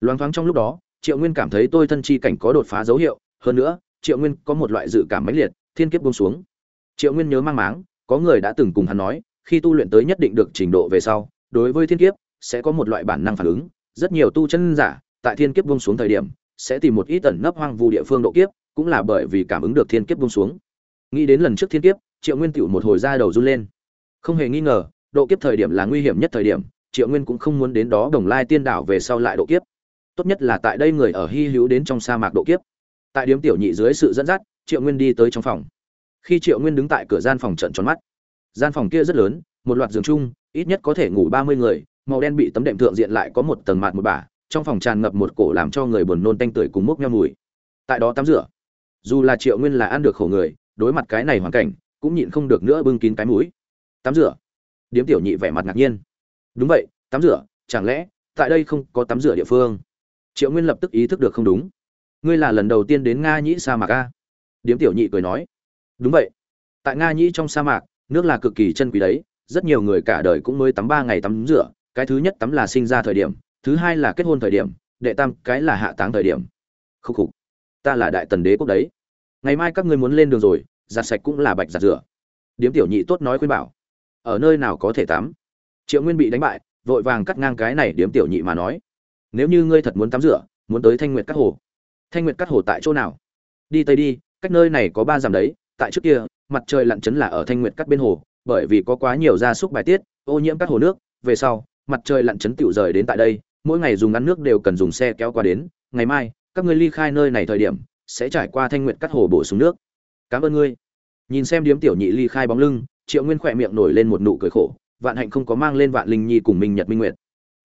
S1: Loáng thoáng trong lúc đó, triệu nguyên cảm thấy tôi thân chi cảnh có đột phá dấu hiệu, hơn nữa, triệu nguyên có một loại dự cảm mãnh liệt, thiên kiếp buông xuống. Triệu nguyên nhớ mang máng, có người đã từng cùng hắn nói khi tu luyện tới nhất định được trình độ về sau, đối với thiên kiếp, sẽ có một loại bản năng phản ứng. Rất nhiều tu chân giả, tại thiên kiếp buông xuống thời điểm, sẽ tìm một ít tẩn nấp hoang vu địa phương độ kiếp, cũng là bởi vì cảm ứng được thiên kiếp buông xuống. Nghĩ đến lần trước thiên kiếp, triệu nguyên tựu một hồi ra đầu run lên. Không hề nghi ngờ, độ kiếp thời điểm là nguy hiểm nhất thời điểm, triệu nguyên cũng không muốn đến đó đồng lai tiên đảo về sau lại độ kiếp. Tốt nhất là tại đây người ở hy hữu đến trong sa mạc độ kiếp. Tại điếm tiểu nhị dưới sự dẫn dắt, triệu nguyên đi tới trong phòng. Khi triệu nguyên đứng tại cửa gian phòng trận tròn mắt gian phòng kia rất lớn, một loạt giường chung, ít nhất có thể ngủ ba mươi người, màu đen bị tấm đệm thượng diện lại có một tầng mạt một bả, trong phòng tràn ngập một cổ làm cho người buồn nôn tanh tưởi cùng mốc nhau mùi. Tại đó tắm rửa, dù là triệu nguyên là ăn được khổ người, đối mặt cái này hoàn cảnh, cũng nhịn không được nữa bưng kín cái mũi. Tắm rửa, điếm tiểu nhị vẻ mặt ngạc nhiên. Đúng vậy, tắm rửa, chẳng lẽ, tại đây không có tắm rửa địa phương? Triệu nguyên lập tức ý thức được không đúng. Ngươi là lần đầu tiên đến nga nhĩ sa mạc a điếm tiểu nhị cười nói. Đúng vậy, tại nga nhĩ trong sa mạc nước là cực kỳ chân quý đấy, rất nhiều người cả đời cũng mới tắm ba ngày tắm rửa, cái thứ nhất tắm là sinh ra thời điểm, thứ hai là kết hôn thời điểm, đệ tam cái là hạ táng thời điểm. Khúc khục, ta là đại tần đế quốc đấy. Ngày mai các ngươi muốn lên đường rồi, giặt sạch cũng là bạch giặt rửa. Điếm tiểu nhị tốt nói khuyên bảo, ở nơi nào có thể tắm? Triệu nguyên bị đánh bại, vội vàng cắt ngang cái này điếm tiểu nhị mà nói, nếu như ngươi thật muốn tắm rửa, muốn tới thanh nguyệt cắt hồ. Thanh nguyệt cắt hồ tại chỗ nào? Đi tây đi, cách nơi này có ba dặm đấy, tại trước kia mặt trời lặn chấn là ở thanh nguyệt cắt bên hồ, bởi vì có quá nhiều gia súc bài tiết, ô nhiễm các hồ nước. Về sau, mặt trời lặn chấn tựu rời đến tại đây, mỗi ngày dùng ăn nước đều cần dùng xe kéo qua đến. Ngày mai, các ngươi ly khai nơi này thời điểm, sẽ trải qua thanh Nguyệt cắt hồ bổ sung nước. Cảm ơn ngươi. Nhìn xem điếm tiểu nhị ly khai bóng lưng, triệu nguyên khỏe miệng nổi lên một nụ cười khổ. Vạn hạnh không có mang lên vạn linh nhi cùng minh nhật minh nguyệt.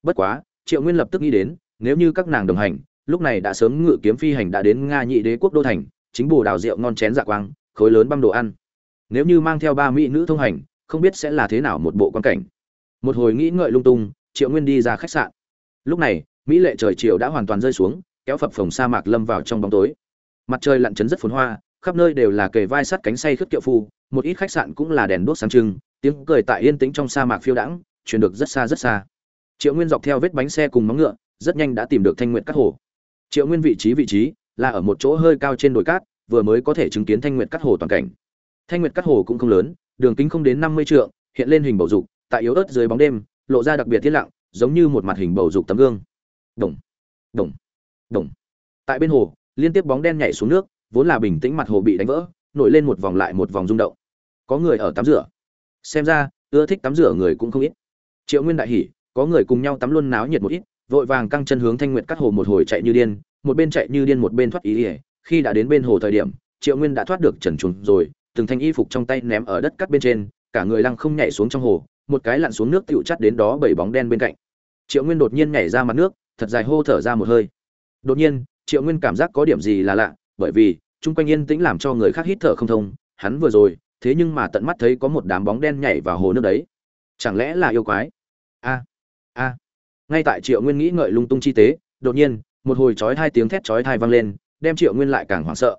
S1: Bất quá, triệu nguyên lập tức nghĩ đến, nếu như các nàng đồng hành, lúc này đã sớm ngự kiếm phi hành đã đến nga nhị đế quốc đô thành, chính bồ đào rượu ngon chén dạ quang, khối lớn băm đồ ăn nếu như mang theo ba mỹ nữ thông hành, không biết sẽ là thế nào một bộ quan cảnh. Một hồi nghĩ ngợi lung tung, triệu nguyên đi ra khách sạn. Lúc này, mỹ lệ trời chiều đã hoàn toàn rơi xuống, kéo phập phồng sa mạc lâm vào trong bóng tối. Mặt trời lặn chấn rất phồn hoa, khắp nơi đều là kề vai sắt cánh say khướt kiệu phu, một ít khách sạn cũng là đèn đuốc sáng trưng, tiếng cười tại yên tĩnh trong sa mạc phiêu đãng, truyền được rất xa rất xa. Triệu nguyên dọc theo vết bánh xe cùng móng ngựa, rất nhanh đã tìm được thanh nguyện cắt hồ. Triệu nguyên vị trí vị trí là ở một chỗ hơi cao trên đồi cát, vừa mới có thể chứng kiến thanh nguyện cắt hồ toàn cảnh thanh Nguyệt cắt hồ cũng không lớn, đường kính không đến năm mươi trượng, hiện lên hình bầu dục, tại yếu ớt dưới bóng đêm, lộ ra đặc biệt thiết lặng, giống như một mặt hình bầu dục tấm gương. Đồng đồng đồng tại bên hồ, liên tiếp bóng đen nhảy xuống nước, vốn là bình tĩnh mặt hồ bị đánh vỡ, nổi lên một vòng lại một vòng rung động. Có người ở tắm rửa. Xem ra, ưa thích tắm rửa người cũng không ít. Triệu nguyên đại hỉ, có người cùng nhau tắm luôn náo nhiệt một ít, vội vàng căng chân hướng thanh Nguyệt cắt hồ một hồi chạy như điên, một bên chạy như điên một bên thoát ý ỉa khi đã đến bên hồ thời điểm, triệu nguyên đã thoát được trần trùng rồi từng thanh y phục trong tay ném ở đất cắt bên trên, cả người lăng không nhảy xuống trong hồ, một cái lặn xuống nước tựu chắt đến đó bảy bóng đen bên cạnh. Triệu nguyên đột nhiên nhảy ra mặt nước, thật dài hô thở ra một hơi. Đột nhiên, triệu nguyên cảm giác có điểm gì là lạ, bởi vì, chung quanh yên tĩnh làm cho người khác hít thở không thông, hắn vừa rồi, thế nhưng mà tận mắt thấy có một đám bóng đen nhảy vào hồ nước đấy. Chẳng lẽ là yêu quái? A a. Ngay tại triệu nguyên nghĩ ngợi lung tung chi tế, đột nhiên, một hồi chói hai tiếng thét chói thai vang lên, đem triệu nguyên lại càng hoảng sợ.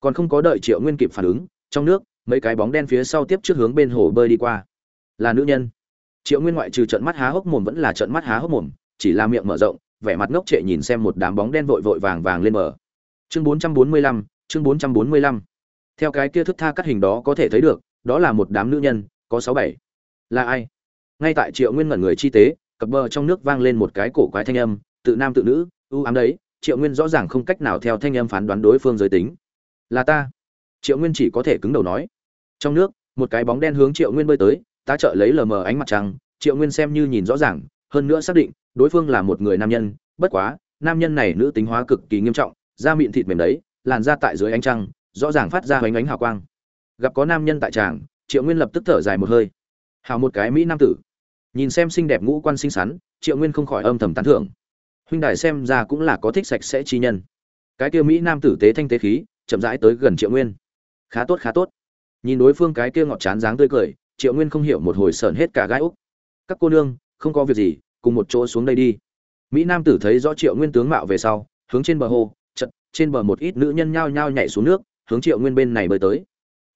S1: Còn không có đợi triệu nguyên kịp phản ứng trong nước, mấy cái bóng đen phía sau tiếp trước hướng bên hồ bơi đi qua. Là nữ nhân. Triệu nguyên ngoại trừ trận mắt há hốc mồm vẫn là trận mắt há hốc mồm, chỉ là miệng mở rộng, vẻ mặt ngốc trệ nhìn xem một đám bóng đen vội vội vàng vàng lên bờ. Chương bốn trăm bốn mươi lăm, chương bốn trăm bốn mươi lăm. Theo cái kia thức tha cắt hình đó có thể thấy được, đó là một đám nữ nhân, có sáu bảy. Là ai? Ngay tại triệu nguyên ngẩn người chi tế cập bờ trong nước vang lên một cái cổ quái thanh âm, tự nam tự nữ ưu ám đấy. Triệu nguyên rõ ràng không cách nào theo thanh âm phán đoán đối phương giới tính. Là ta triệu nguyên chỉ có thể cứng đầu nói. Trong nước, một cái bóng đen hướng triệu nguyên bơi tới ta trợ lấy lờ mờ ánh mặt trăng, triệu nguyên xem như nhìn rõ ràng, hơn nữa xác định, đối phương là một người nam nhân, bất quá, nam nhân này nữ tính hóa cực kỳ nghiêm trọng, da mịn thịt mềm đấy, làn da tại dưới ánh trăng, rõ ràng phát ra hoành ánh hào quang. Gặp có nam nhân tại tràng, triệu nguyên lập tức thở dài một hơi. Hào một cái mỹ nam tử. Nhìn xem xinh đẹp ngũ quan xinh xắn, triệu nguyên không khỏi âm thầm tán thưởng. Huynh đài xem ra cũng là có thích sạch sẽ chi nhân. Cái kia mỹ nam tử tế thanh tế khí, chậm rãi tới gần triệu nguyên khá tốt khá tốt. Nhìn đối phương cái kia ngọt chán dáng tươi cười, triệu nguyên không hiểu một hồi sởn hết cả gai úc. Các cô nương, không có việc gì, cùng một chỗ xuống đây đi. Mỹ nam tử thấy rõ triệu nguyên tướng mạo về sau, hướng trên bờ hồ, chật, trên bờ một ít nữ nhân nhao nhao nhảy xuống nước, hướng triệu nguyên bên này bơi tới.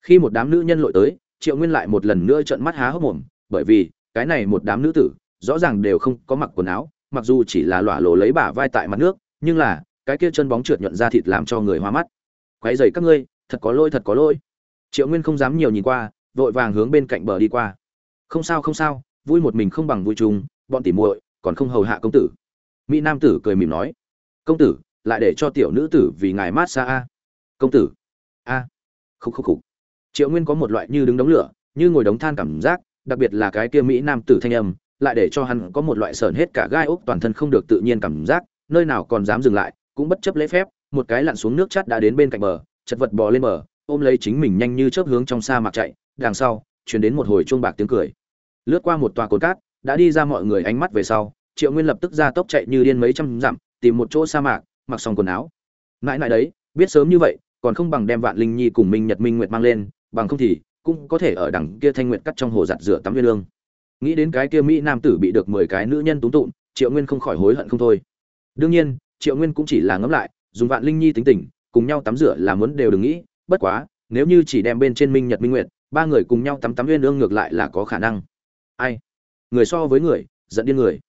S1: Khi một đám nữ nhân lội tới, triệu nguyên lại một lần nữa trợn mắt há hốc mồm, bởi vì, cái này một đám nữ tử, rõ ràng đều không có mặc quần áo, mặc dù chỉ là lỏa lộ lấy bả vai tại mặt nước, nhưng là, cái kia chân bóng trượt nhuận ra thịt làm cho người hoa mắt. Quấy dày các ngươi thật có lỗi, thật có lỗi. Triệu nguyên không dám nhiều nhìn qua, vội vàng hướng bên cạnh bờ đi qua. Không sao không sao, vui một mình không bằng vui chung, bọn tỉ muội còn không hầu hạ công tử. Mỹ nam tử cười mỉm nói, công tử, lại để cho tiểu nữ tử vì ngài mát xa a. Công tử. A. Khúc khúc khúc. Triệu nguyên có một loại như đứng đống lửa, như ngồi đống than cảm giác, đặc biệt là cái kia mỹ nam tử thanh âm, lại để cho hắn có một loại sờn hết cả gai ốc toàn thân không được tự nhiên cảm giác, nơi nào còn dám dừng lại, cũng bất chấp lễ phép, một cái lặn xuống nước chắt đã đến bên cạnh bờ chật vật bò lên bờ, ôm lấy chính mình nhanh như chớp hướng trong sa mạc chạy, đằng sau chuyển đến một hồi chuông bạc tiếng cười. Lướt qua một tòa cồn cát, đã đi ra mọi người ánh mắt về sau, triệu nguyên lập tức ra tốc chạy như điên mấy trăm dặm, tìm một chỗ sa mạc, mặc xong quần áo. Mãi mãi đấy, biết sớm như vậy, còn không bằng đem vạn linh nhi cùng minh nhật minh nguyệt mang lên, bằng không thì cũng có thể ở đằng kia thanh nguyệt cắt trong hồ giặt rửa tắm viên lương. Nghĩ đến cái kia mỹ nam tử bị được mười cái nữ nhân túng tụn, triệu nguyên không khỏi hối hận không thôi. Đương nhiên, triệu nguyên cũng chỉ là ngẫm lại, dùng vạn linh nhi tính tình cùng nhau tắm rửa là muốn đều đừng nghĩ, bất quá, nếu như chỉ đem bên trên minh nhật, minh nguyệt, ba người cùng nhau tắm tắm uyên ương ngược lại là có khả năng. Ai? Người so với người dẫn điên người.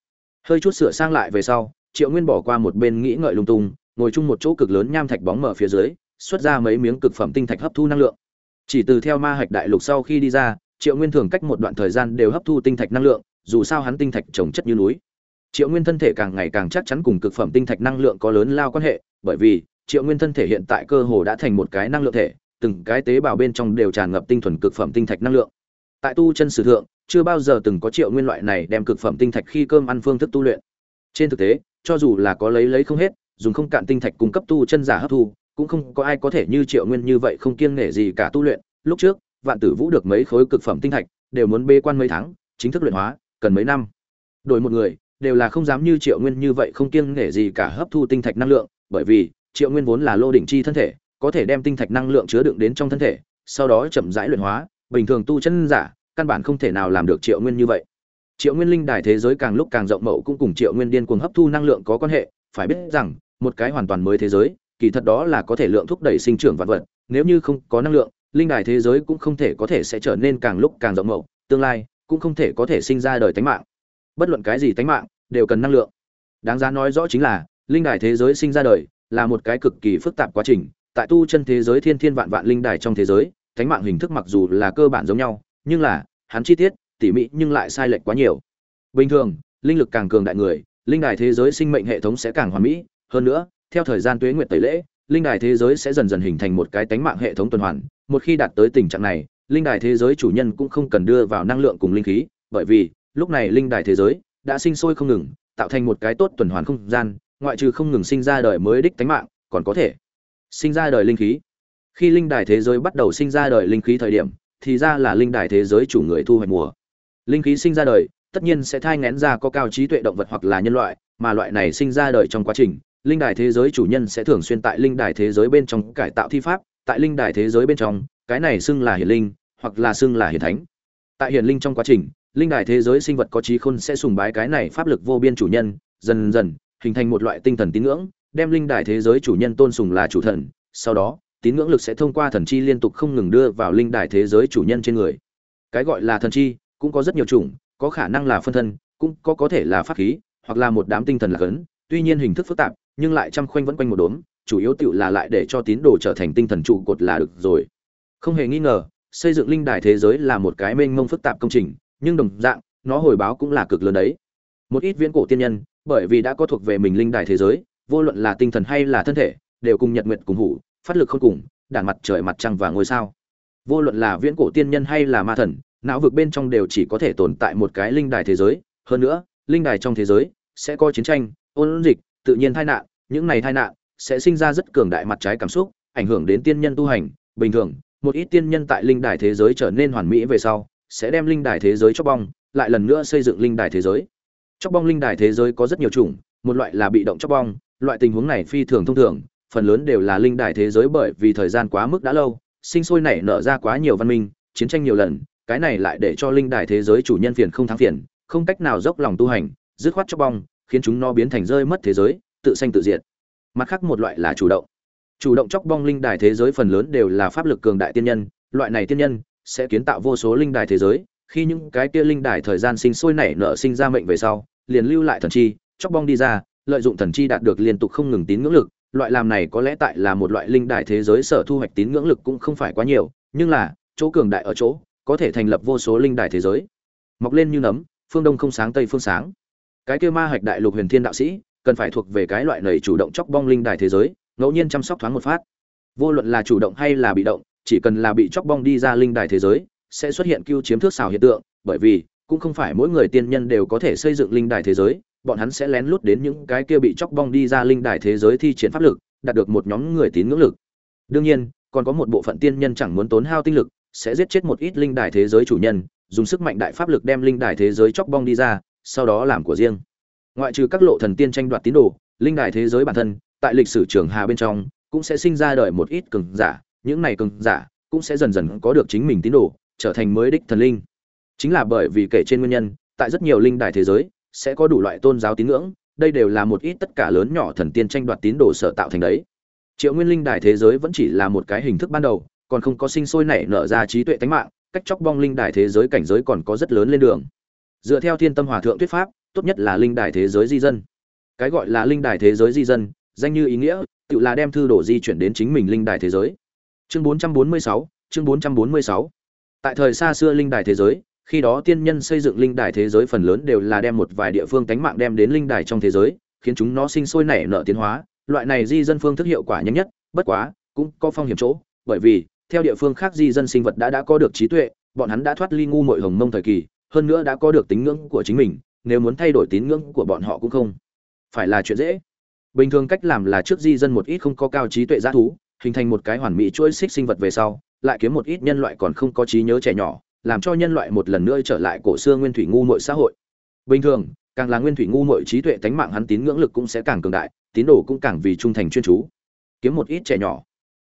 S1: Hơi chút sửa sang lại về sau, triệu nguyên bỏ qua một bên nghĩ ngợi lung tung, ngồi chung một chỗ cực lớn nham thạch bóng mở phía dưới, xuất ra mấy miếng cực phẩm tinh thạch hấp thu năng lượng. Chỉ từ theo ma hạch đại lục sau khi đi ra, triệu nguyên thường cách một đoạn thời gian đều hấp thu tinh thạch năng lượng, dù sao hắn tinh thạch trồng chất như núi. Triệu nguyên thân thể càng ngày càng chắc chắn cùng cực phẩm tinh thạch năng lượng có lớn lao quan hệ, bởi vì triệu nguyên thân thể hiện tại cơ hồ đã thành một cái năng lượng thể, từng cái tế bào bên trong đều tràn ngập tinh thuần cực phẩm tinh thạch năng lượng. Tại tu chân sử thượng, chưa bao giờ từng có triệu nguyên loại này đem cực phẩm tinh thạch khi cơm ăn phương thức tu luyện. Trên thực tế, cho dù là có lấy lấy không hết, dùng không cạn tinh thạch cung cấp tu chân giả hấp thu, cũng không có ai có thể như triệu nguyên như vậy không kiêng nể gì cả tu luyện. Lúc trước, vạn tử vũ được mấy khối cực phẩm tinh thạch, đều muốn bê quan mấy tháng, chính thức luyện hóa, cần mấy năm. Đổi một người, đều là không dám như triệu nguyên như vậy không kiêng nể gì cả hấp thu tinh thạch năng lượng, bởi vì triệu nguyên vốn là lô đỉnh chi thân thể, có thể đem tinh thạch năng lượng chứa đựng đến trong thân thể, sau đó chậm rãi luyện hóa, bình thường tu chân giả, căn bản không thể nào làm được triệu nguyên như vậy. Triệu nguyên linh đài thế giới càng lúc càng rộng mậu cũng cùng triệu nguyên điên cuồng hấp thu năng lượng có quan hệ, phải biết rằng, một cái hoàn toàn mới thế giới, kỳ thật đó là có thể lượng thúc đẩy sinh trưởng vạn vật, nếu như không có năng lượng, linh đài thế giới cũng không thể có thể sẽ trở nên càng lúc càng rộng mậu, tương lai cũng không thể có thể sinh ra đời tánh mạng. Bất luận cái gì tánh mạng, đều cần năng lượng. Đáng giá nói rõ chính là, linh đài thế giới sinh ra đời là một cái cực kỳ phức tạp quá trình. Tại tu chân thế giới thiên thiên vạn vạn linh đài trong thế giới, thánh mạng hình thức mặc dù là cơ bản giống nhau, nhưng là, hắn chi tiết, tỉ mỉ nhưng lại sai lệch quá nhiều. Bình thường, linh lực càng cường đại người, linh đài thế giới sinh mệnh hệ thống sẽ càng hoàn mỹ. Hơn nữa, theo thời gian tuế nguyệt tẩy lễ, linh đài thế giới sẽ dần dần hình thành một cái tánh mạng hệ thống tuần hoàn. Một khi đạt tới tình trạng này, linh đài thế giới chủ nhân cũng không cần đưa vào năng lượng cùng linh khí, bởi vì, lúc này linh đài thế giới đã sinh sôi không ngừng, tạo thành một cái tốt tuần hoàn không gian ngoại trừ không ngừng sinh ra đời mới đích tánh mạng, còn có thể sinh ra đời linh khí. Khi linh đài thế giới bắt đầu sinh ra đời linh khí thời điểm, thì ra là linh đài thế giới chủ người thu hoạch mùa. Linh khí sinh ra đời, tất nhiên sẽ thai ngén ra có cao trí tuệ động vật hoặc là nhân loại, mà loại này sinh ra đời trong quá trình, linh đài thế giới chủ nhân sẽ thường xuyên tại linh đài thế giới bên trong cải tạo thi pháp, tại linh đài thế giới bên trong, cái này xưng là hiển linh, hoặc là xưng là hiển thánh. Tại hiển linh trong quá trình, linh đài thế giới sinh vật có trí khôn sẽ sùng bái cái này pháp lực vô biên chủ nhân, dần dần hình thành một loại tinh thần tín ngưỡng, đem linh đài thế giới chủ nhân tôn sùng là chủ thần, sau đó, tín ngưỡng lực sẽ thông qua thần chi liên tục không ngừng đưa vào linh đài thế giới chủ nhân trên người. Cái gọi là thần chi, cũng có rất nhiều chủng, có khả năng là phân thân, cũng có có thể là pháp khí, hoặc là một đám tinh thần là ấn, tuy nhiên hình thức phức tạp, nhưng lại trăm khoanh vẫn quanh một đốm, chủ yếu tựu là lại để cho tín đồ trở thành tinh thần trụ cột là được rồi. Không hề nghi ngờ, xây dựng linh đài thế giới là một cái mênh mông phức tạp công trình, nhưng đồng dạng, nó hồi báo cũng là cực lớn đấy. Một ít viễn cổ tiên nhân bởi vì đã có thuộc về mình linh đài thế giới, vô luận là tinh thần hay là thân thể, đều cùng nhật nguyện cùng hủ, phát lực không cùng, đản mặt trời mặt trăng và ngôi sao. Vô luận là viễn cổ tiên nhân hay là ma thần, não vực bên trong đều chỉ có thể tồn tại một cái linh đài thế giới. Hơn nữa, linh đài trong thế giới sẽ có chiến tranh, ôn dịch, tự nhiên tai nạn, những này tai nạn sẽ sinh ra rất cường đại mặt trái cảm xúc, ảnh hưởng đến tiên nhân tu hành. Bình thường, một ít tiên nhân tại linh đài thế giới trở nên hoàn mỹ về sau, sẽ đem linh đài thế giới cho bong, lại lần nữa xây dựng linh đài thế giới chóc bong linh đài thế giới có rất nhiều chủng, một loại là bị động chóc bong, loại tình huống này phi thường thông thường, phần lớn đều là linh đài thế giới bởi vì thời gian quá mức đã lâu, sinh sôi nảy nở ra quá nhiều văn minh, chiến tranh nhiều lần, cái này lại để cho linh đài thế giới chủ nhân phiền không thắng phiền, không cách nào dốc lòng tu hành, dứt khoát chóc bong, khiến chúng nó biến thành rơi mất thế giới, tự sanh tự diệt. Mặt khác một loại là chủ động. Chủ động chóc bong linh đài thế giới phần lớn đều là pháp lực cường đại tiên nhân, loại này tiên nhân sẽ kiến tạo vô số linh đài thế giới khi những cái kia linh đài thời gian sinh sôi nảy nở sinh ra mệnh về sau, liền lưu lại thần chi, chóc bong đi ra, lợi dụng thần chi đạt được liên tục không ngừng tín ngưỡng lực. Loại làm này có lẽ tại là một loại linh đài thế giới sở thu hoạch tín ngưỡng lực cũng không phải quá nhiều, nhưng là, chỗ cường đại ở chỗ, có thể thành lập vô số linh đài thế giới. Mọc lên như nấm, phương đông không sáng tây phương sáng. Cái kia ma hạch đại lục huyền thiên đạo sĩ, cần phải thuộc về cái loại này chủ động chóc bong linh đài thế giới, ngẫu nhiên chăm sóc thoáng một phát. Vô luận là chủ động hay là bị động, chỉ cần là bị chóc bong đi ra linh đài thế giới sẽ xuất hiện cưu chiếm thước xào hiện tượng, bởi vì cũng không phải mỗi người tiên nhân đều có thể xây dựng linh đài thế giới, bọn hắn sẽ lén lút đến những cái kia bị chóc bong đi ra linh đài thế giới thi triển pháp lực, đạt được một nhóm người tín ngưỡng lực. Đương nhiên, còn có một bộ phận tiên nhân chẳng muốn tốn hao tinh lực, sẽ giết chết một ít linh đài thế giới chủ nhân, dùng sức mạnh đại pháp lực đem linh đài thế giới chóc bong đi ra, sau đó làm của riêng. Ngoại trừ các lộ thần tiên tranh đoạt tín đồ, linh đài thế giới bản thân, tại lịch sử trường hà bên trong, cũng sẽ sinh ra đời một ít cường giả, những này cường giả cũng sẽ dần dần có được chính mình tín đồ trở thành mới đích thần linh. Chính là bởi vì kể trên nguyên nhân tại rất nhiều linh đài thế giới sẽ có đủ loại tôn giáo tín ngưỡng đây đều là một ít tất cả lớn nhỏ thần tiên tranh đoạt tín đồ sở tạo thành đấy. Triệu nguyên linh đài thế giới vẫn chỉ là một cái hình thức ban đầu còn không có sinh sôi nảy nở ra trí tuệ tánh mạng cách chóc bong linh đài thế giới cảnh giới còn có rất lớn lên đường. Dựa theo thiên tâm hòa thượng thuyết pháp tốt nhất là linh đài thế giới di dân. Cái gọi là linh đài thế giới di dân danh như ý nghĩa tự là đem thư đồ di chuyển đến chính mình linh đài thế giới. Chương 446, chương 446 tại thời xa xưa linh đài thế giới, khi đó tiên nhân xây dựng linh đài thế giới phần lớn đều là đem một vài địa phương tánh mạng đem đến linh đài trong thế giới, khiến chúng nó sinh sôi nảy nở tiến hóa. Loại này di dân phương thức hiệu quả nhanh nhất, bất quá, cũng có phong hiểm chỗ, bởi vì, theo địa phương khác di dân sinh vật đã đã có được trí tuệ, bọn hắn đã thoát ly ngu mội hồng mông thời kỳ, hơn nữa đã có được tín ngưỡng của chính mình, nếu muốn thay đổi tín ngưỡng của bọn họ cũng không phải là chuyện dễ. Bình thường cách làm là trước di dân một ít không có cao trí tuệ g thú hình thành một cái hoàn mỹ chuỗi xích sinh vật về sau, lại kiếm một ít nhân loại còn không có trí nhớ trẻ nhỏ, làm cho nhân loại một lần nữa trở lại cổ xưa nguyên thủy ngu muội xã hội. Bình thường, càng là nguyên thủy ngu muội trí tuệ tánh mạng hắn tín ngưỡng lực cũng sẽ càng cường đại, tín đồ cũng càng vì trung thành chuyên chú. Kiếm một ít trẻ nhỏ.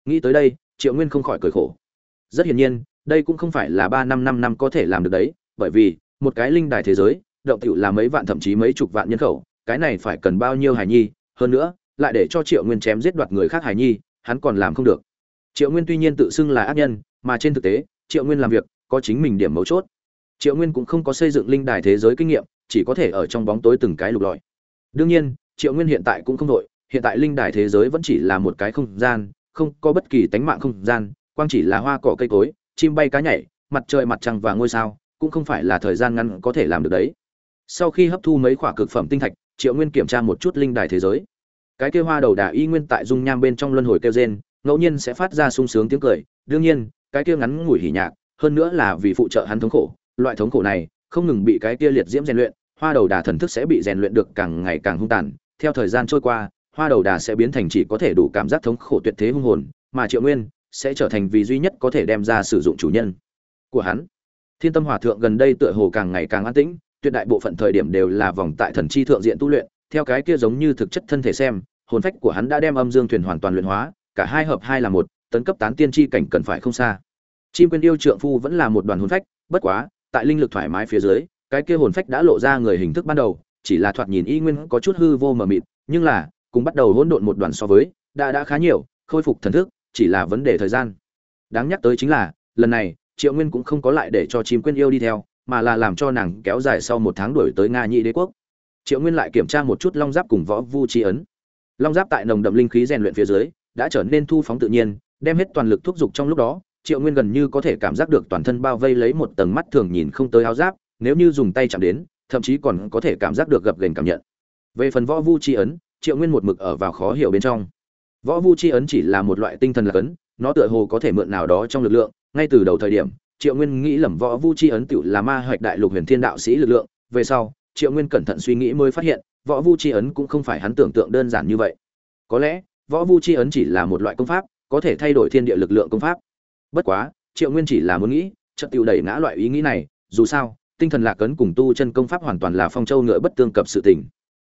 S1: Nghĩ tới đây, triệu nguyên không khỏi cười khổ. Rất hiển nhiên, đây cũng không phải là ba năm năm năm có thể làm được đấy, bởi vì, một cái linh đài thế giới, động tiểu là mấy vạn thậm chí mấy chục vạn nhân khẩu, cái này phải cần bao nhiêu hài nhi? Hơn nữa, lại để cho triệu nguyên chém giết đoạt người khác hài nhi hắn còn làm không được. Triệu nguyên tuy nhiên tự xưng là ác nhân, mà trên thực tế, triệu nguyên làm việc có chính mình điểm mấu chốt. Triệu nguyên cũng không có xây dựng linh đài thế giới kinh nghiệm, chỉ có thể ở trong bóng tối từng cái lục lọi. Đương nhiên, triệu nguyên hiện tại cũng không đội, hiện tại linh đài thế giới vẫn chỉ là một cái không gian, không có bất kỳ tánh mạng không gian, quang chỉ là hoa cỏ cây cối, chim bay cá nhảy, mặt trời mặt trăng và ngôi sao, cũng không phải là thời gian ngắn có thể làm được đấy. Sau khi hấp thu mấy khoả cực phẩm tinh thạch, triệu nguyên kiểm tra một chút linh đài thế giới cái kia hoa đầu đà y nguyên tại dung nham bên trong luân hồi kêu rên, ngẫu nhiên sẽ phát ra sung sướng tiếng cười. Đương nhiên cái kia ngắn ngủi hỉ nhạc hơn nữa là vì phụ trợ hắn thống khổ. Loại thống khổ này không ngừng bị cái kia liệt diễm rèn luyện hoa đầu đà thần thức sẽ bị rèn luyện được càng ngày càng hung tàn. Theo thời gian trôi qua hoa đầu đà sẽ biến thành chỉ có thể đủ cảm giác thống khổ tuyệt thế hung hồn mà triệu nguyên sẽ trở thành vì duy nhất có thể đem ra sử dụng chủ nhân của hắn. Thiên tâm hòa thượng gần đây tựa hồ càng ngày càng an tĩnh tuyệt đại bộ phận thời điểm đều là vòng tại thần chi thượng diện tu luyện theo cái kia giống như thực chất thân thể xem, hồn phách của hắn đã đem âm dương thuyền hoàn toàn luyện hóa, cả hai hợp hai là một, tấn cấp tán tiên chi cảnh cần phải không xa. Chim quên yêu trượng phu vẫn là một đoàn hồn phách, bất quá, tại linh lực thoải mái phía dưới, cái kia hồn phách đã lộ ra người hình thức ban đầu, chỉ là thoạt nhìn y nguyên có chút hư vô mờ mịt, nhưng là, cũng bắt đầu hỗn độn một đoàn so với, đã đã khá nhiều, khôi phục thần thức, chỉ là vấn đề thời gian. Đáng nhắc tới chính là, lần này, triệu nguyên cũng không có lại để cho chim quên yêu đi theo, mà là làm cho nàng kéo dài sau một tháng đuổi tới nga nhị đế quốc triệu nguyên lại kiểm tra một chút long giáp cùng võ vu chi ấn. Long giáp tại nồng đậm linh khí rèn luyện phía dưới, đã trở nên thu phóng tự nhiên, đem hết toàn lực thúc giục trong lúc đó, triệu nguyên gần như có thể cảm giác được toàn thân bao vây lấy một tầng mắt thường nhìn không tới áo giáp, nếu như dùng tay chạm đến, thậm chí còn có thể cảm giác được gập ghềnh cảm nhận. Về phần võ vu chi ấn, triệu nguyên một mực ở vào khó hiểu bên trong. Võ vu chi ấn chỉ là một loại tinh thần lạc ấn nó tựa hồ có thể mượn nào đó trong lực lượng, ngay từ đầu thời điểm, triệu nguyên nghĩ lầm võ vu chi ấn tựu là ma hoạch đại lục huyền thiên đạo sĩ lực lượng, về sau triệu nguyên cẩn thận suy nghĩ mới phát hiện, võ vu chi ấn cũng không phải hắn tưởng tượng đơn giản như vậy. Có lẽ, võ vu chi ấn chỉ là một loại công pháp, có thể thay đổi thiên địa lực lượng công pháp. Bất quá, triệu nguyên chỉ là muốn nghĩ trận tiêu đẩy ngã loại ý nghĩ này, dù sao, tinh thần lạc ấn cùng tu chân công pháp hoàn toàn là phong châu ngựa bất tương cập sự tình.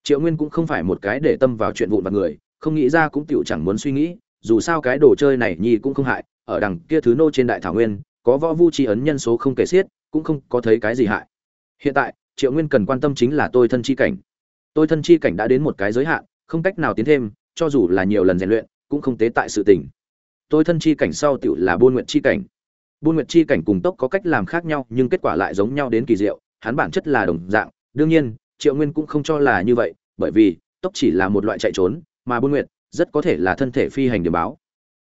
S1: Triệu nguyên cũng không phải một cái để tâm vào chuyện vụn vặt người, không nghĩ ra cũng tựu chẳng muốn suy nghĩ, dù sao cái đồ chơi này nhi cũng không hại, ở đằng kia thứ nô trên đại thảo nguyên, có võ vu chi ấn nhân số không kể xiết, cũng không có thấy cái gì hại. Hiện tại triệu nguyên cần quan tâm chính là tôi thân chi cảnh. Tôi thân chi cảnh đã đến một cái giới hạn, không cách nào tiến thêm, cho dù là nhiều lần rèn luyện, cũng không tế tại sự tình. Tôi thân chi cảnh sau tựu là buôn nguyện chi cảnh. Buôn nguyện chi cảnh cùng tốc có cách làm khác nhau, nhưng kết quả lại giống nhau đến kỳ diệu, hắn bản chất là đồng dạng. Đương nhiên, triệu nguyên cũng không cho là như vậy, bởi vì tốc chỉ là một loại chạy trốn, mà buôn nguyện rất có thể là thân thể phi hành điểm báo.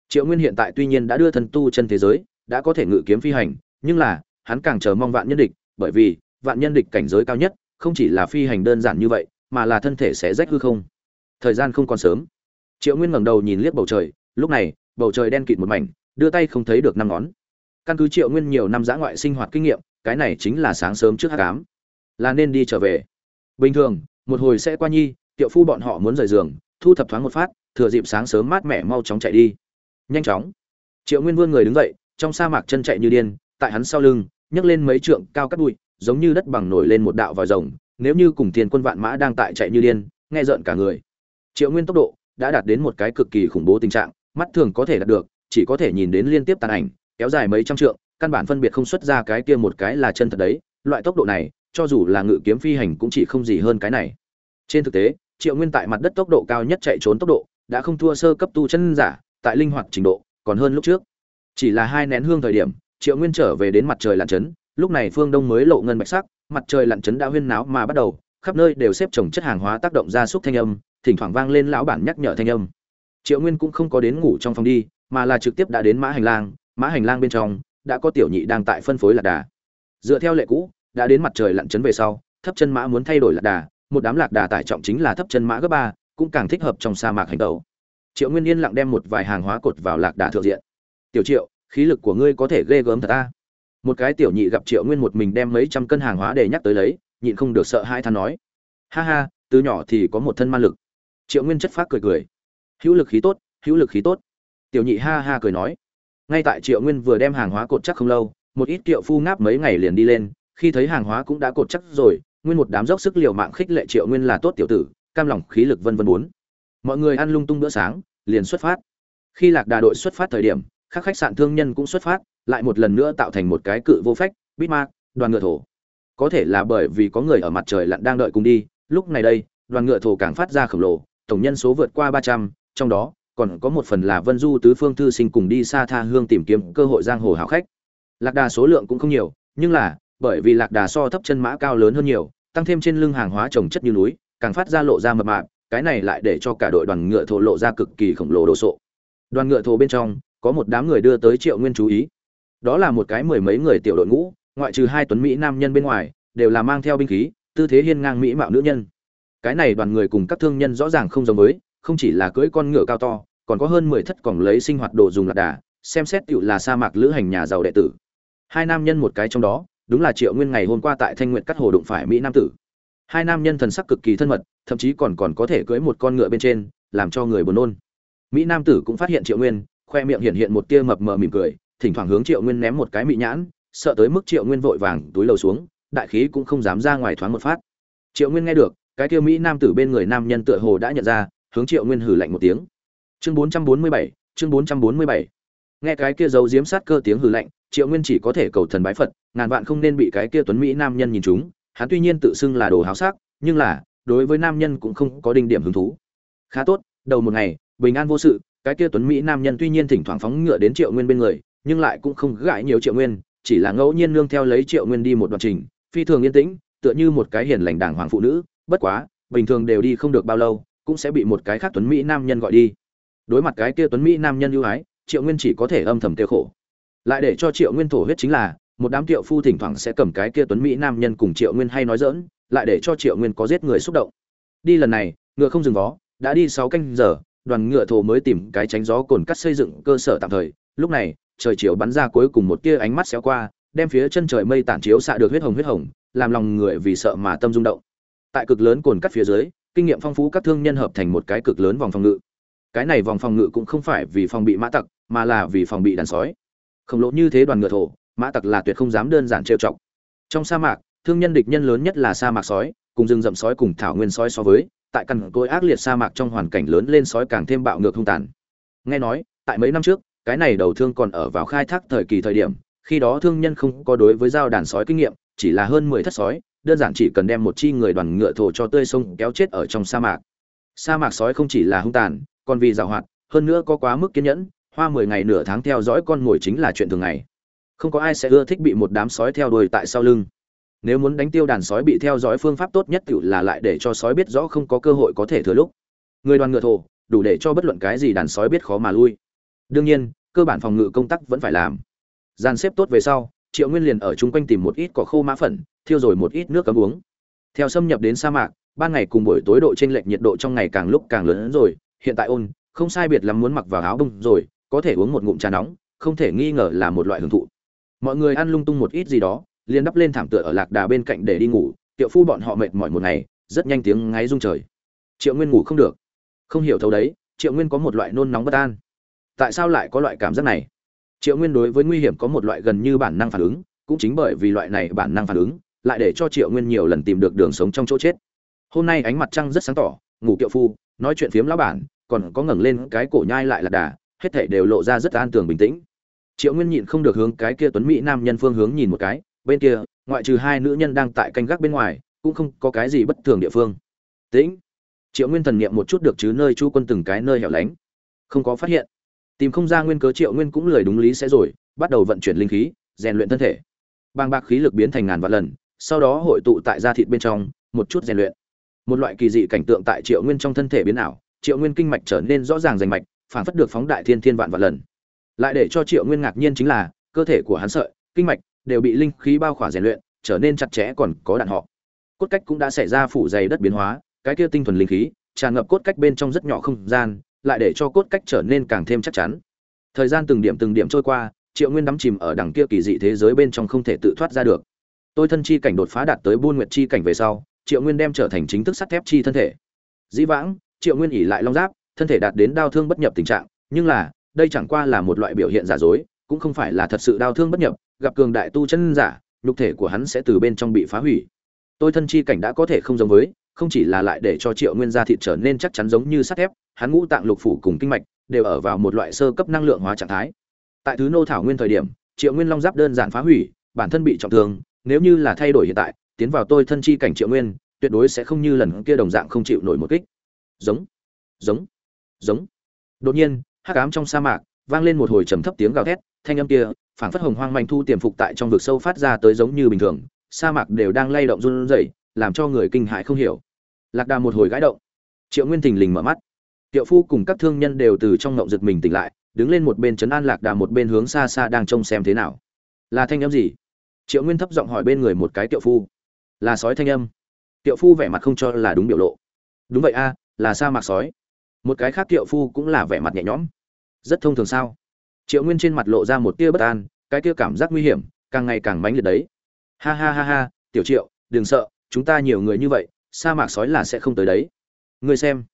S1: Triệu nguyên hiện tại tuy nhiên đã đưa thân tu chân thế giới, đã có thể ngự kiếm phi hành, nhưng là, hắn càng chờ mong vạn nhân địch, bởi vì vạn nhân địch cảnh giới cao nhất, không chỉ là phi hành đơn giản như vậy, mà là thân thể sẽ rách hư không. Thời gian không còn sớm. Triệu nguyên ngẩng đầu nhìn liếc bầu trời, lúc này, bầu trời đen kịt một mảnh, đưa tay không thấy được năm ngón. Căn cứ triệu nguyên nhiều năm giã ngoại sinh hoạt kinh nghiệm, cái này chính là sáng sớm trước hắc ám. Là nên đi trở về. Bình thường, một hồi sẽ qua nhi, tiệu phu bọn họ muốn rời giường, thu thập thoáng một phát, thừa dịp sáng sớm mát mẻ mau chóng chạy đi. Nhanh chóng. Triệu nguyên vươn người đứng dậy, trong sa mạc chân chạy như điên, tại hắn sau lưng, nhấc lên mấy trượng cao cắt bụi giống như đất bằng nổi lên một đạo vòi rồng, nếu như cùng thiên quân vạn mã đang tại chạy như điên, nghe rợn cả người. Triệu nguyên tốc độ đã đạt đến một cái cực kỳ khủng bố tình trạng, mắt thường có thể đạt được, chỉ có thể nhìn đến liên tiếp tàn ảnh, kéo dài mấy trăm trượng, căn bản phân biệt không xuất ra cái kia một cái là chân thật đấy, loại tốc độ này, cho dù là ngự kiếm phi hành cũng chỉ không gì hơn cái này. Trên thực tế, triệu nguyên tại mặt đất tốc độ cao nhất chạy trốn tốc độ, đã không thua sơ cấp tu chân giả, tại linh hoạt trình độ, còn hơn lúc trước. Chỉ là hai nén hương thời điểm, triệu nguyên trở về đến mặt trời lặn chấn lúc này phương đông mới lộ ngân bạch sắc, mặt trời lặn chấn đã huyên náo mà bắt đầu, khắp nơi đều xếp trồng chất hàng hóa tác động ra súc thanh âm, thỉnh thoảng vang lên lão bản nhắc nhở thanh âm. Triệu nguyên cũng không có đến ngủ trong phòng đi, mà là trực tiếp đã đến mã hành lang, mã hành lang bên trong, đã có tiểu nhị đang tại phân phối lạc đà. Dựa theo lệ cũ, đã đến mặt trời lặn chấn về sau, thấp chân mã muốn thay đổi lạc đà, một đám lạc đà tải trọng chính là thấp chân mã gấp ba, cũng càng thích hợp trong sa mạc hành tẩu. Triệu nguyên yên lặng đem một vài hàng hóa cột vào lạc đà thượng diện. Tiểu triệu, khí lực của ngươi có thể ghê gớm thật ta một cái tiểu nhị gặp triệu nguyên một mình đem mấy trăm cân hàng hóa để nhắc tới lấy, nhịn không được sợ hai than nói. Ha ha, từ nhỏ thì có một thân ma lực. Triệu nguyên chất phác cười cười. Hữu lực khí tốt, hữu lực khí tốt. Tiểu nhị ha ha cười nói. Ngay tại triệu nguyên vừa đem hàng hóa cột chắc không lâu, một ít kiệu phu ngáp mấy ngày liền đi lên, khi thấy hàng hóa cũng đã cột chắc rồi, nguyên một đám dốc sức liều mạng khích lệ triệu nguyên là tốt tiểu tử, cam lòng khí lực vân vân bốn. Mọi người ăn lung tung bữa sáng, liền xuất phát. Khi lạc đà đội xuất phát thời điểm các khách sạn thương nhân cũng xuất phát, lại một lần nữa tạo thành một cái cự vô phách bít đoàn ngựa thổ. Có thể là bởi vì có người ở mặt trời lặn đang đợi cùng đi, lúc này đây, đoàn ngựa thổ càng phát ra khổng lồ, tổng nhân số vượt qua ba trăm, trong đó, còn có một phần là vân du tứ phương thư sinh cùng đi xa tha hương tìm kiếm cơ hội giang hồ hảo khách. Lạc đà số lượng cũng không nhiều, nhưng là, bởi vì lạc đà so thấp chân mã cao lớn hơn nhiều, tăng thêm trên lưng hàng hóa trồng chất như núi, càng phát ra lộ ra mập mạp, cái này lại để cho cả đội đoàn ngựa thổ lộ ra cực kỳ khổng lồ đồ sộ. Đoàn ngựa thổ bên trong có một đám người đưa tới triệu nguyên chú ý. Đó là một cái mười mấy người tiểu đội ngũ, ngoại trừ hai tuấn mỹ nam nhân bên ngoài, đều là mang theo binh khí, tư thế hiên ngang mỹ mạo nữ nhân. Cái này đoàn người cùng các thương nhân rõ ràng không giống với, không chỉ là cưỡi con ngựa cao to, còn có hơn mười thất còng lấy sinh hoạt đồ dùng lạc đà, xem xét tựu là sa mạc lữ hành nhà giàu đệ tử. Hai nam nhân một cái trong đó, đúng là triệu nguyên ngày hôm qua tại thanh nguyện cắt hồ đụng phải mỹ nam tử. Hai nam nhân thần sắc cực kỳ thân mật, thậm chí còn còn có thể cưỡi một con ngựa bên trên, làm cho người buồn nôn. Mỹ nam tử cũng phát hiện triệu nguyên khoe miệng hiện hiện một tia mập mờ mỉm cười, thỉnh thoảng hướng triệu nguyên ném một cái mị nhãn, sợ tới mức triệu nguyên vội vàng túi lầu xuống, đại khí cũng không dám ra ngoài thoáng một phát. Triệu nguyên nghe được, cái kia mỹ nam tử bên người nam nhân tựa hồ đã nhận ra, hướng triệu nguyên hử lạnh một tiếng. Chương bốn trăm bốn mươi bảy, chương bốn trăm bốn mươi bảy. Nghe cái kia giấu diếm sát cơ tiếng hử lạnh, triệu nguyên chỉ có thể cầu thần bái phật, ngàn vạn không nên bị cái kia tuấn mỹ nam nhân nhìn chúng hắn tuy nhiên tự xưng là đồ háo sắc, nhưng là, đối với nam nhân cũng không có đinh điểm hứng thú. Khá tốt, đầu một ngày, bình an vô sự cái kia tuấn mỹ nam nhân tuy nhiên thỉnh thoảng phóng ngựa đến triệu nguyên bên người, nhưng lại cũng không gãi nhiều triệu nguyên, chỉ là ngẫu nhiên nương theo lấy triệu nguyên đi một đoạn trình, phi thường yên tĩnh, tựa như một cái hiền lành đàng hoàng phụ nữ, bất quá, bình thường đều đi không được bao lâu, cũng sẽ bị một cái khác tuấn mỹ nam nhân gọi đi. Đối mặt cái kia tuấn mỹ nam nhân ưu ái, triệu nguyên chỉ có thể âm thầm tiêu khổ. Lại để cho triệu nguyên thổ huyết chính là, một đám tiệu phu thỉnh thoảng sẽ cầm cái kia tuấn mỹ nam nhân cùng triệu nguyên hay nói dỡn lại để cho triệu nguyên có giết người xúc động. Đi lần này, ngựa không dừng vó, đã đi sáu canh giờ đoàn ngựa thổ mới tìm cái tránh gió cồn cắt xây dựng cơ sở tạm thời. Lúc này, trời chiều bắn ra cuối cùng một tia ánh mắt xéo qua, đem phía chân trời mây tản chiếu xạ được huyết hồng huyết hồng, làm lòng người vì sợ mà tâm rung động. Tại cực lớn cồn cắt phía dưới, kinh nghiệm phong phú các thương nhân hợp thành một cái cực lớn vòng phòng ngự. Cái này vòng phòng ngự cũng không phải vì phòng bị mã tặc, mà là vì phòng bị đàn sói. Khổng lồ như thế đoàn ngựa thổ, mã tặc là tuyệt không dám đơn giản trêu chọc. Trong sa mạc, thương nhân địch nhân lớn nhất là sa mạc sói, cùng rừng rậm sói cùng thảo nguyên sói so với tại căn cối ác liệt sa mạc trong hoàn cảnh lớn lên sói càng thêm bạo ngược hung tàn. Nghe nói, tại mấy năm trước, cái này đầu thương còn ở vào khai thác thời kỳ thời điểm, khi đó thương nhân không có đối với giao đàn sói kinh nghiệm, chỉ là hơn mười thất sói, đơn giản chỉ cần đem một chi người đoàn ngựa thổ cho tươi sông kéo chết ở trong sa mạc. Sa mạc sói không chỉ là hung tàn, còn vì giàu hoạt, hơn nữa có quá mức kiên nhẫn, hoa mười ngày nửa tháng theo dõi con ngồi chính là chuyện thường ngày. Không có ai sẽ ưa thích bị một đám sói theo đuổi tại sau lưng nếu muốn đánh tiêu đàn sói bị theo dõi phương pháp tốt nhất tự là lại để cho sói biết rõ không có cơ hội có thể thừa lúc. Người đoàn ngựa thổ, đủ để cho bất luận cái gì đàn sói biết khó mà lui. Đương nhiên, cơ bản phòng ngự công tác vẫn phải làm. Dàn xếp tốt về sau, triệu nguyên liền ở chung quanh tìm một ít cỏ khô mã phẩn thiêu rồi một ít nước cấm uống. Theo xâm nhập đến sa mạc, ban ngày cùng buổi tối độ t r ê n lệch nhiệt độ trong ngày càng lúc càng lớn hơn rồi. Hiện tại ôn, không sai biệt lắm muốn mặc vào áo đông rồi, có thể uống một ngụm trà nóng, không thể nghi ngờ là một loại hưởng thụ. Mọi người ăn lung tung một ít gì đó liền đắp lên thảm tựa ở lạc đà bên cạnh để đi ngủ, tiệu phu bọn họ mệt mỏi một ngày, rất nhanh tiếng ngáy rung trời. Triệu nguyên ngủ không được. Không hiểu thấu đấy, triệu nguyên có một loại nôn nóng bất an. Tại sao lại có loại cảm giác này? Triệu nguyên đối với nguy hiểm có một loại gần như bản năng phản ứng, cũng chính bởi vì loại này bản năng phản ứng, lại để cho triệu nguyên nhiều lần tìm được đường sống trong chỗ chết. Hôm nay ánh mặt trăng rất sáng tỏ, ngủ kiệu phu, nói chuyện phiếm lão bản, còn có ngẩng lên cái cổ nhai lại lạc đà, hết thảy đều lộ ra rất an tường bình tĩnh. Triệu nguyên nhịn không được hướng cái kia tuấn mỹ nam nhân phương hướng nhìn một cái bên kia, ngoại trừ hai nữ nhân đang tại canh gác bên ngoài, cũng không có cái gì bất thường địa phương. Tĩnh. Triệu nguyên thần niệm một chút được chứ nơi chu quân từng cái nơi hẻo lánh. Không có phát hiện. Tìm không ra nguyên cớ triệu nguyên cũng lời đúng lý sẽ rồi, bắt đầu vận chuyển linh khí, rèn luyện thân thể. Bàng bạc khí lực biến thành ngàn vạn lần, sau đó hội tụ tại da thịt bên trong, một chút rèn luyện. Một loại kỳ dị cảnh tượng tại triệu nguyên trong thân thể biến ảo, triệu nguyên kinh mạch trở nên rõ ràng rành mạch, phản phất được phóng đại thiên thiên vạn vạn lần. Lại để cho triệu nguyên ngạc nhiên chính là, cơ thể của hắn sợi, kinh mạch đều bị linh khí bao khỏa rèn luyện, trở nên chặt chẽ còn có đạn họ. Cốt cách cũng đã xảy ra phủ dày đất biến hóa, cái kia tinh thuần linh khí, tràn ngập cốt cách bên trong rất nhỏ không gian, lại để cho cốt cách trở nên càng thêm chắc chắn. Thời gian từng điểm từng điểm trôi qua, triệu nguyên đắm chìm ở đằng kia kỳ dị thế giới bên trong không thể tự thoát ra được. Tôi thân chi cảnh đột phá đạt tới buôn nguyệt chi cảnh về sau, triệu nguyên đem trở thành chính thức sắt thép chi thân thể. Dĩ vãng, triệu nguyên ỉ lại long giáp, thân thể đạt đến đau thương bất nhập tình trạng, nhưng là, đây chẳng qua là một loại biểu hiện giả dối cũng không phải là thật sự đau thương bất nhập, gặp cường đại tu chân giả, nhục thể của hắn sẽ từ bên trong bị phá hủy. Tôi thân chi cảnh đã có thể không giống với, không chỉ là lại để cho triệu nguyên gia thịt trở nên chắc chắn giống như sắt thép, hắn ngũ tạng lục phủ cùng kinh mạch đều ở vào một loại sơ cấp năng lượng hóa trạng thái. Tại thứ nô thảo nguyên thời điểm, triệu nguyên long giáp đơn giản phá hủy, bản thân bị trọng thương, nếu như là thay đổi hiện tại, tiến vào tôi thân chi cảnh triệu nguyên, tuyệt đối sẽ không như lần kia đồng dạng không chịu nổi một kích. Giống giống giống. Đột nhiên, hắc ám trong sa mạc vang lên một hồi trầm thấp tiếng gào thét thanh âm kia, phảng phất hồng hoang manh thu tiềm phục tại trong vực sâu phát ra tới giống như bình thường, sa mạc đều đang lay động run rẩy, làm cho người kinh hãi không hiểu. Lạc đà một hồi gãi động. Triệu nguyên thình lình mở mắt. Tiệu phu cùng các thương nhân đều từ trong ngộng giật mình tỉnh lại, đứng lên một bên trấn an lạc đà một bên hướng xa xa đang trông xem thế nào. Là thanh âm gì? Triệu nguyên thấp giọng hỏi bên người một cái tiệu phu. Là sói thanh âm. Tiệu phu vẻ mặt không cho là đúng biểu lộ. Đúng vậy a, là sa mạc sói. Một cái khác tiệu phu cũng là vẻ mặt nhẹ nhõm. Rất thông thường sao? Triệu nguyên trên mặt lộ ra một tia bất an, cái tia cảm giác nguy hiểm, càng ngày càng mãnh liệt đấy. Ha ha ha ha, tiểu triệu, đừng sợ, chúng ta nhiều người như vậy, sa mạc sói là sẽ không tới đấy. Người xem.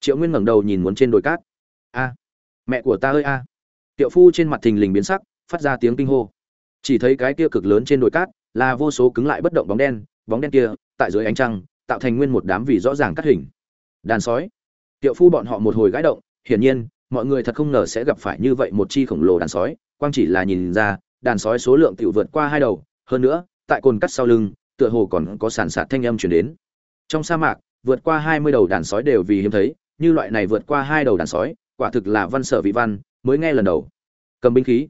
S1: Triệu nguyên ngẩng đầu nhìn muốn trên đồi cát. A, mẹ của ta ơi a. Tiệu phu trên mặt thình lình biến sắc, phát ra tiếng kinh hô. Chỉ thấy cái kia cực lớn trên đồi cát, là vô số cứng lại bất động bóng đen bóng đen kia, tại dưới ánh trăng, tạo thành nguyên một đám vì rõ ràng cắt hình. Đàn sói. Tiệu phu bọn họ một hồi gãi động, hiển nhiên mọi người thật không ngờ sẽ gặp phải như vậy một chi khổng lồ đàn sói. Quang chỉ là nhìn ra, đàn sói số lượng tiểu vượt qua hai đầu. Hơn nữa, tại cồn cắt sau lưng, tựa hồ còn có sản sạt thanh âm chuyển đến. Trong sa mạc, vượt qua hai mươi đầu đàn sói đều vì hiếm thấy, như loại này vượt qua hai đầu đàn sói, quả thực là văn sở vị văn, mới nghe lần đầu. Cầm binh khí.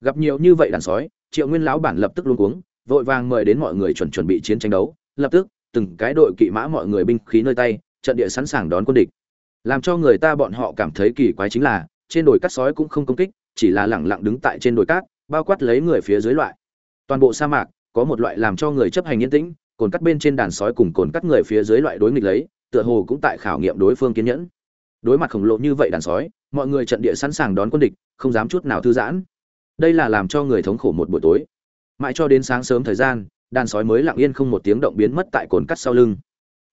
S1: Gặp nhiều như vậy đàn sói, triệu nguyên lão bản lập tức luôn cuống, vội vàng mời đến mọi người chuẩn chuẩn bị chiến tranh đấu. Lập tức, từng cái đội kỵ mã mọi người binh khí nơi tay, trận địa sẵn sàng đón quân địch làm cho người ta bọn họ cảm thấy kỳ quái chính là, trên đồi cát sói cũng không công kích, chỉ là lẳng lặng đứng tại trên đồi cát, bao quát lấy người phía dưới loại. Toàn bộ sa mạc, có một loại làm cho người chấp hành yên tĩnh, cồn cắt bên trên đàn sói cùng cồn cắt người phía dưới loại đối nghịch lấy, tựa hồ cũng tại khảo nghiệm đối phương kiên nhẫn. Đối mặt khổng lồ như vậy đàn sói, mọi người trận địa sẵn sàng đón quân địch, không dám chút nào thư giãn. Đây là làm cho người thống khổ một buổi tối. Mãi cho đến sáng sớm thời gian, đàn sói mới lặng yên không một tiếng động biến mất tại cồn cắt sau lưng.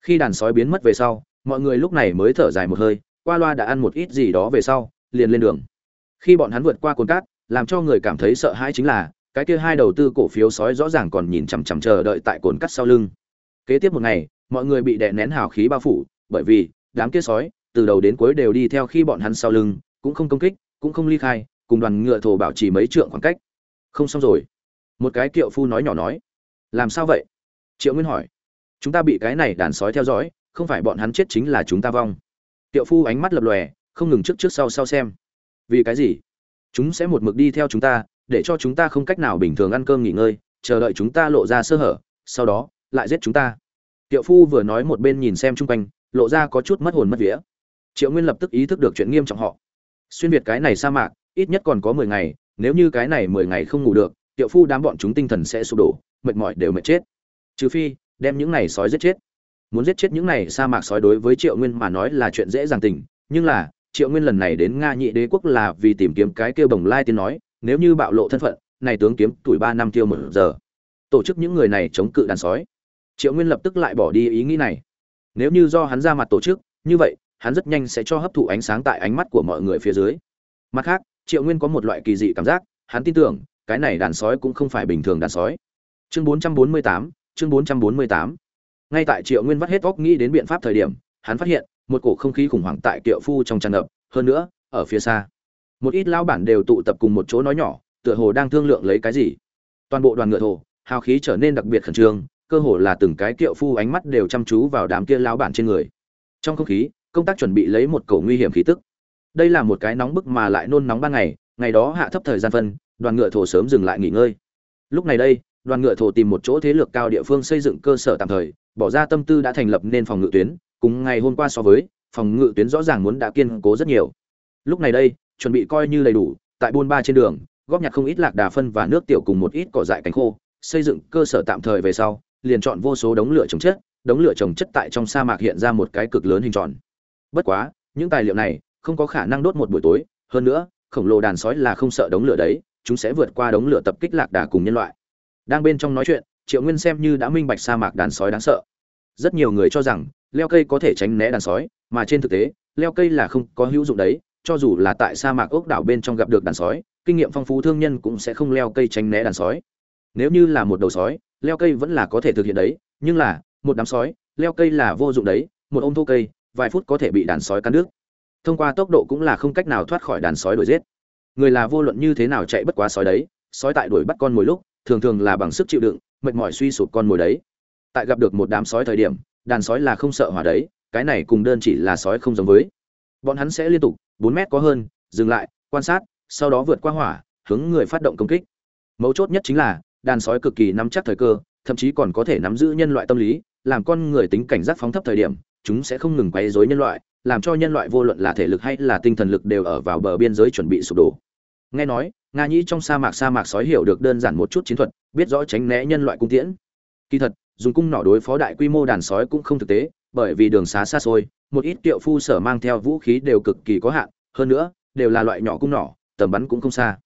S1: Khi đàn sói biến mất về sau mọi người lúc này mới thở dài một hơi, qua loa đã ăn một ít gì đó về sau, liền lên đường. Khi bọn hắn vượt qua cồn cát, làm cho người cảm thấy sợ hãi chính là, cái kia hai đầu tư cổ phiếu sói rõ ràng còn nhìn chằm chằm chờ đợi tại cồn cắt sau lưng. Kế tiếp một ngày, mọi người bị đè nén hào khí bao phủ, bởi vì, đám kia sói, từ đầu đến cuối đều đi theo khi bọn hắn sau lưng, cũng không công kích, cũng không ly khai, cùng đoàn ngựa thổ bảo trì mấy trượng khoảng cách. Không xong rồi. Một cái kiệu phu nói nhỏ nói. Làm sao vậy? Triệu nguyên hỏi. Chúng ta bị cái này đàn sói theo dõi không phải bọn hắn chết chính là chúng ta vong. Tiệu phu ánh mắt lập lòe, không ngừng trước trước sau sau xem. Vì cái gì? Chúng sẽ một mực đi theo chúng ta, để cho chúng ta không cách nào bình thường ăn cơm nghỉ ngơi, chờ đợi chúng ta lộ ra sơ hở, sau đó, lại giết chúng ta. Tiệu phu vừa nói một bên nhìn xem chung quanh, lộ ra có chút mất hồn mất vía. Triệu nguyên lập tức ý thức được chuyện nghiêm trọng họ. Xuyên việt cái này sa mạc, ít nhất còn có mười ngày, nếu như cái này mười ngày không ngủ được, tiệu phu đám bọn chúng tinh thần sẽ sụp đổ, mệt mỏi đều mệt chết. Trừ phi, đem những này sói giết chết muốn giết chết những này sa mạc sói đối với triệu nguyên mà nói là chuyện dễ dàng tình nhưng là triệu nguyên lần này đến nga nhị đế quốc là vì tìm kiếm cái kêu bồng lai tiên nói nếu như bạo lộ thân phận này tướng kiếm tuổi ba năm tiêu một giờ. Tổ chức những người này chống cự đàn sói. Triệu nguyên lập tức lại bỏ đi ý nghĩ này. Nếu như do hắn ra mặt tổ chức như vậy hắn rất nhanh sẽ cho hấp thụ ánh sáng tại ánh mắt của mọi người phía dưới. Mặt khác triệu nguyên có một loại kỳ dị cảm giác hắn tin tưởng cái này đàn sói cũng không phải bình thường đàn sói. Chương 448, chương 448 ngay tại triệu nguyên vắt hết óc nghĩ đến biện pháp thời điểm, hắn phát hiện, một cổ không khí khủng hoảng tại kiệu phu trong tràn ngập, hơn nữa, ở phía xa. Một ít lao bản đều tụ tập cùng một chỗ nói nhỏ, tựa hồ đang thương lượng lấy cái gì. Toàn bộ đoàn ngựa thổ, hào khí trở nên đặc biệt khẩn trương, cơ hồ là từng cái kiệu phu ánh mắt đều chăm chú vào đám kia lao bản trên người. Trong không khí, công tác chuẩn bị lấy một cổ nguy hiểm khí tức. Đây là một cái nóng bức mà lại nôn nóng ban ngày ngày đó hạ thấp thời gian phân, đoàn ngựa thổ sớm dừng lại nghỉ ngơi. Lúc này đây, đoàn ngựa thổ tìm một chỗ thế lực cao địa phương xây dựng cơ sở tạm thời bỏ ra tâm tư đã thành lập nên phòng ngự tuyến, cùng ngày hôm qua so với, phòng ngự tuyến rõ ràng muốn đã kiên cố rất nhiều. Lúc này đây, chuẩn bị coi như đầy đủ, tại buôn ba trên đường, góp nhặt không ít lạc đà phân và nước tiểu cùng một ít cỏ dại cánh khô, xây dựng cơ sở tạm thời về sau, liền chọn vô số đống lửa trồng chất, đống lửa trồng chất tại trong sa mạc hiện ra một cái cực lớn hình tròn. Bất quá, những tài liệu này không có khả năng đốt một buổi tối, hơn nữa, khổng lồ đàn sói là không sợ đống lửa đấy, chúng sẽ vượt qua đống lửa tập kích lạc đà cùng nhân loại. Đang bên trong nói chuyện triệu nguyên xem như đã minh bạch sa mạc đàn sói đáng sợ. Rất nhiều người cho rằng, leo cây có thể tránh né đàn sói, mà trên thực tế, leo cây là không có hữu dụng đấy, cho dù là tại sa mạc ốc đảo bên trong gặp được đàn sói, kinh nghiệm phong phú thương nhân cũng sẽ không leo cây tránh né đàn sói. Nếu như là một đầu sói, leo cây vẫn là có thể thực hiện đấy, nhưng là, một đám sói, leo cây là vô dụng đấy, một ôm thô cây, vài phút có thể bị đàn sói cắn đứt. Thông qua tốc độ cũng là không cách nào thoát khỏi đàn sói đuổi giết. Người là vô luận như thế nào chạy bất quá sói đấy, sói tại đuổi bắt con mồi lúc, thường thường là bằng sức chịu đựng mệt mỏi suy sụp con mồi đấy. Tại gặp được một đám sói thời điểm, đàn sói là không sợ hỏa đấy, cái này cùng đơn chỉ là sói không giống với. Bọn hắn sẽ liên tục, bốn mét có hơn, dừng lại, quan sát, sau đó vượt qua hỏa, hướng người phát động công kích. Mấu chốt nhất chính là, đàn sói cực kỳ nắm chắc thời cơ, thậm chí còn có thể nắm giữ nhân loại tâm lý, làm con người tính cảnh giác phóng thấp thời điểm, chúng sẽ không ngừng quấy rối nhân loại, làm cho nhân loại vô luận là thể lực hay là tinh thần lực đều ở vào bờ biên giới chuẩn bị sụp đổ. Nghe nói nga nhĩ trong sa mạc sa mạc sói hiểu được đơn giản một chút chiến thuật, biết rõ tránh né nhân loại cung tiễn. Kỳ thật, dùng cung nỏ đối phó đại quy mô đàn sói cũng không thực tế, bởi vì đường xá xa xôi, một ít tiệu phu sở mang theo vũ khí đều cực kỳ có hạn, hơn nữa, đều là loại nhỏ cung nỏ, tầm bắn cũng không xa.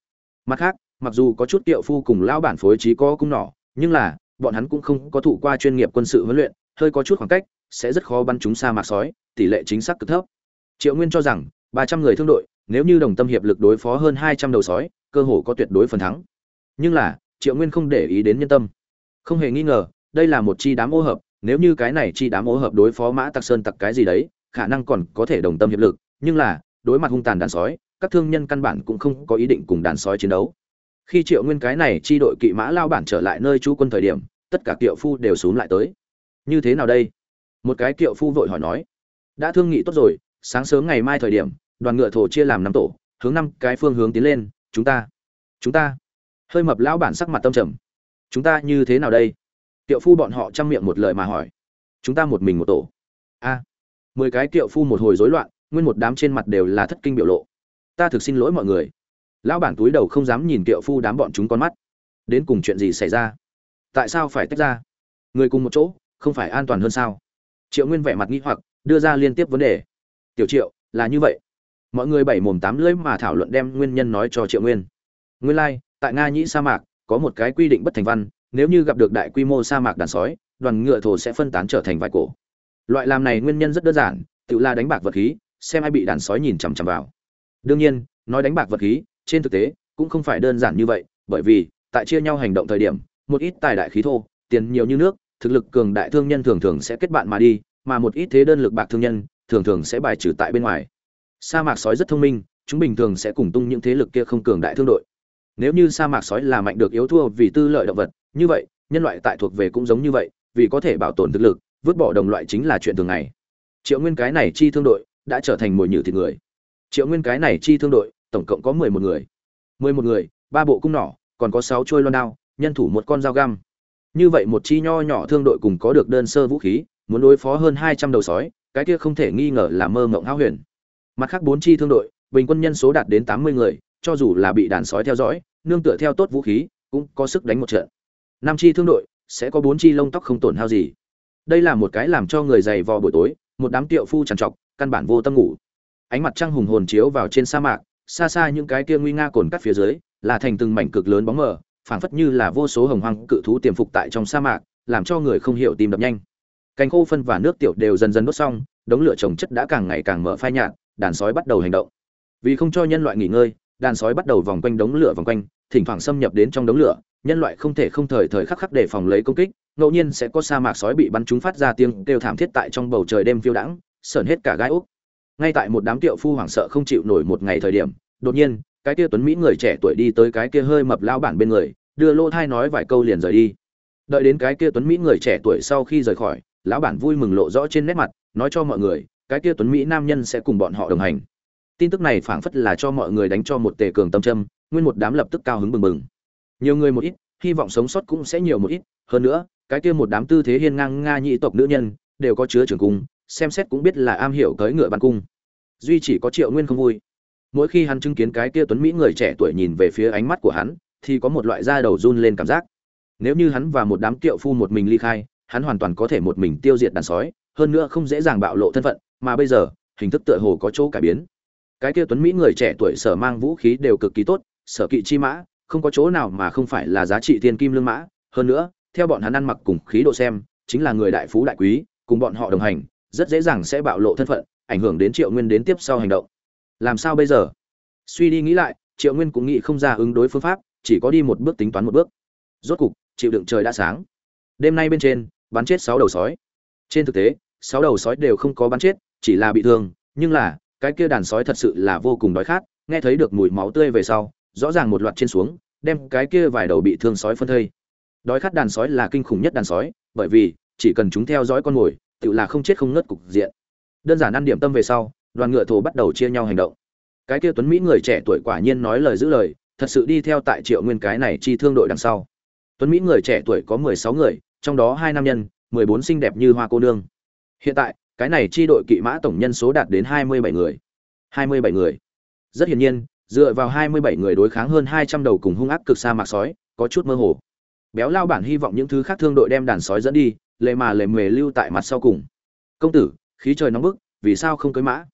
S1: Mặt khác, mặc dù có chút tiệu phu cùng lão bản phối trí có cung nỏ, nhưng là, bọn hắn cũng không có thụ qua chuyên nghiệp quân sự huấn luyện, hơi có chút khoảng cách, sẽ rất khó bắn chúng sa mạc sói, tỷ lệ chính xác cực thấp. Triệu nguyên cho rằng, ba trăm người thương đội, nếu như đồng tâm hiệp lực đối phó hơn hai trăm đầu sói cơ hồ có tuyệt đối phần thắng. Nhưng là, triệu nguyên không để ý đến nhân tâm. Không hề nghi ngờ, đây là một chi đám ô hợp, nếu như cái này chi đám ô hợp đối phó mã tặc sơn tặc cái gì đấy, khả năng còn có thể đồng tâm hiệp lực, nhưng là, đối mặt hung tàn đàn sói, các thương nhân căn bản cũng không có ý định cùng đàn sói chiến đấu. Khi triệu nguyên cái này chi đội kỵ mã lao bản trở lại nơi chú quân thời điểm, tất cả kiệu phu đều xuống lại tới. Như thế nào đây? Một cái kiệu phu vội hỏi nói. Đã thương nghị tốt rồi, sáng sớm ngày mai thời điểm, đoàn ngựa thổ chia làm năm tổ, hướng năm cái phương hướng tiến lên chúng ta chúng ta. Hơi mập lão bản sắc mặt tâm trầm. Chúng ta như thế nào đây? Tiệu phu bọn họ chăm miệng một lời mà hỏi. Chúng ta một mình một tổ. A. Mười cái tiệu phu một hồi rối loạn, nguyên một đám trên mặt đều là thất kinh biểu lộ. Ta thực xin lỗi mọi người. Lão bản túi đầu không dám nhìn tiệu phu đám bọn chúng con mắt. Đến cùng chuyện gì xảy ra? Tại sao phải tách ra? Người cùng một chỗ, không phải an toàn hơn sao? Triệu nguyên vẻ mặt nghĩ hoặc, đưa ra liên tiếp vấn đề. Tiểu triệu, là như vậy mọi người bảy mồm tám lưỡi mà thảo luận đem nguyên nhân nói cho triệu nguyên. Nguyên lai、like, tại nga nhĩ sa mạc có một cái quy định bất thành văn nếu như gặp được đại quy mô sa mạc đàn sói đoàn ngựa thổ sẽ phân tán trở thành vài cổ. Loại làm này nguyên nhân rất đơn giản tự la đánh bạc vật khí xem ai bị đàn sói nhìn chằm chằm vào. Đương nhiên nói đánh bạc vật khí trên thực tế cũng không phải đơn giản như vậy bởi vì tại chia nhau hành động thời điểm một ít tài đại khí thô tiền nhiều như nước thực lực cường đại thương nhân thường thường sẽ kết bạn mà đi mà một ít thế đơn lực bạc thương nhân thường thường sẽ bài trừ tại bên ngoài sa mạc sói rất thông minh, chúng bình thường sẽ cùng tung những thế lực kia không cường đại thương đội. Nếu như sa mạc sói là mạnh được yếu thua vì tư lợi động vật, như vậy, nhân loại tại thuộc về cũng giống như vậy, vì có thể bảo tồn thực lực, vứt bỏ đồng loại chính là chuyện thường ngày. Triệu nguyên cái này chi thương đội đã trở thành mồi nhử thịt người. Triệu nguyên cái này chi thương đội, tổng cộng có mười một người. mười một người, ba bộ cung nỏ, còn có sáu trôi loan đao, nhân thủ một con dao găm. Như vậy một chi nho nhỏ thương đội cùng có được đơn sơ vũ khí, muốn đối phó hơn hai trăm đầu sói, cái kia không thể nghi ngờ là mơ mộng hão huyền mặt khác bốn chi thương đội, bình quân nhân số đạt đến tám mươi người, cho dù là bị đàn sói theo dõi, nương tựa theo tốt vũ khí, cũng có sức đánh một trận. Năm chi thương đội, sẽ có bốn chi lông tóc không tổn hao gì. Đây là một cái làm cho người dày vò buổi tối, một đám tiệu phu trằn trọc, căn bản vô tâm ngủ. Ánh mặt trăng hùng hồn chiếu vào trên sa mạc, xa xa những cái kia nguy nga cồn cắt phía dưới, là thành từng mảnh cực lớn bóng mờ, phảng phất như là vô số hồng hoang cự thú tiềm phục tại trong sa mạc, làm cho người không hiểu tìm đập nhanh. Cành khô phân và nước tiểu đều dần dần đốt xong, đống lửa trồng chất đã càng ngày càng mở phai nhạt đàn sói bắt đầu hành động. Vì không cho nhân loại nghỉ ngơi, đàn sói bắt đầu vòng quanh đống lửa vòng quanh, thỉnh thoảng xâm nhập đến trong đống lửa. Nhân loại không thể không thời thời khắc khắc để phòng lấy công kích, ngẫu nhiên sẽ có sa mạc sói bị bắn trúng phát ra tiếng kêu thảm thiết tại trong bầu trời đêm phiêu đãng sởn hết cả gai úc. Ngay tại một đám tiệu phu hoảng sợ không chịu nổi một ngày thời điểm, đột nhiên, cái kia tuấn mỹ người trẻ tuổi đi tới cái kia hơi mập lao bản bên người, đưa lô thai nói vài câu liền rời đi. Đợi đến cái kia tuấn mỹ người trẻ tuổi sau khi rời khỏi, lão bản vui mừng lộ rõ trên nét mặt, nói cho mọi người cái kia tuấn mỹ nam nhân sẽ cùng bọn họ đồng hành. Tin tức này phảng phất là cho mọi người đánh cho một tề cường tâm trâm nguyên một đám lập tức cao hứng bừng bừng. Nhiều người một ít, hy vọng sống sót cũng sẽ nhiều một ít, hơn nữa, cái kia một đám tư thế hiên ngang nga nhị tộc nữ nhân, đều có chứa trường cung, xem xét cũng biết là am hiểu tới ngựa bàn cung. Duy chỉ có triệu nguyên không vui. Mỗi khi hắn chứng kiến cái kia tuấn mỹ người trẻ tuổi nhìn về phía ánh mắt của hắn, thì có một loại da đầu run lên cảm giác. Nếu như hắn và một đám kiệu phu một mình ly khai, hắn hoàn toàn có thể một mình tiêu diệt đàn sói, hơn nữa không dễ dàng bạo lộ thân phận mà bây giờ, hình thức tựa hồ có chỗ cải biến. Cái kia tuấn mỹ người trẻ tuổi sở mang vũ khí đều cực kỳ tốt, sở kỵ chi mã, không có chỗ nào mà không phải là giá trị tiền kim lương mã. Hơn nữa, theo bọn hắn ăn mặc cùng khí độ xem, chính là người đại phú đại quý, cùng bọn họ đồng hành, rất dễ dàng sẽ bạo lộ thân phận, ảnh hưởng đến triệu nguyên đến tiếp sau hành động. Làm sao bây giờ? Suy đi nghĩ lại, triệu nguyên cũng nghĩ không ra ứng đối phương pháp, chỉ có đi một bước tính toán một bước. Rốt cục, chịu đựng trời đã sáng. Đêm nay bên trên, bắn chết sáu đầu sói. Trên thực tế, sáu đầu sói đều không có bắn chết chỉ là bị thương, nhưng là, cái kia đàn sói thật sự là vô cùng đói khát, nghe thấy được mùi máu tươi về sau, rõ ràng một loạt trên xuống, đem cái kia vài đầu bị thương sói phân thây. Đói khát đàn sói là kinh khủng nhất đàn sói, bởi vì, chỉ cần chúng theo dõi con mồi tự là không chết không ngất cục diện. Đơn giản ăn điểm tâm về sau, đoàn ngựa thổ bắt đầu chia nhau hành động. Cái kia tuấn mỹ người trẻ tuổi quả nhiên nói lời giữ lời, thật sự đi theo tại triệu nguyên cái này chi thương đội đằng sau. Tuấn mỹ người trẻ tuổi có mười sáu người, trong đó hai nam nhân, mười bốn xinh đẹp như hoa cô nương. Hiện tại cái này chi đội kỵ mã tổng nhân số đạt đến 27 người. 27 người. Rất hiển nhiên, dựa vào 27 người đối kháng hơn 200 đầu cùng hung ác cực xa mạc sói, có chút mơ hồ. Béo lao bản hy vọng những thứ khác thương đội đem đàn sói dẫn đi, lề mà lề mề lưu tại mặt sau cùng. Công tử, khí trời nóng bức, vì sao không cưới mã?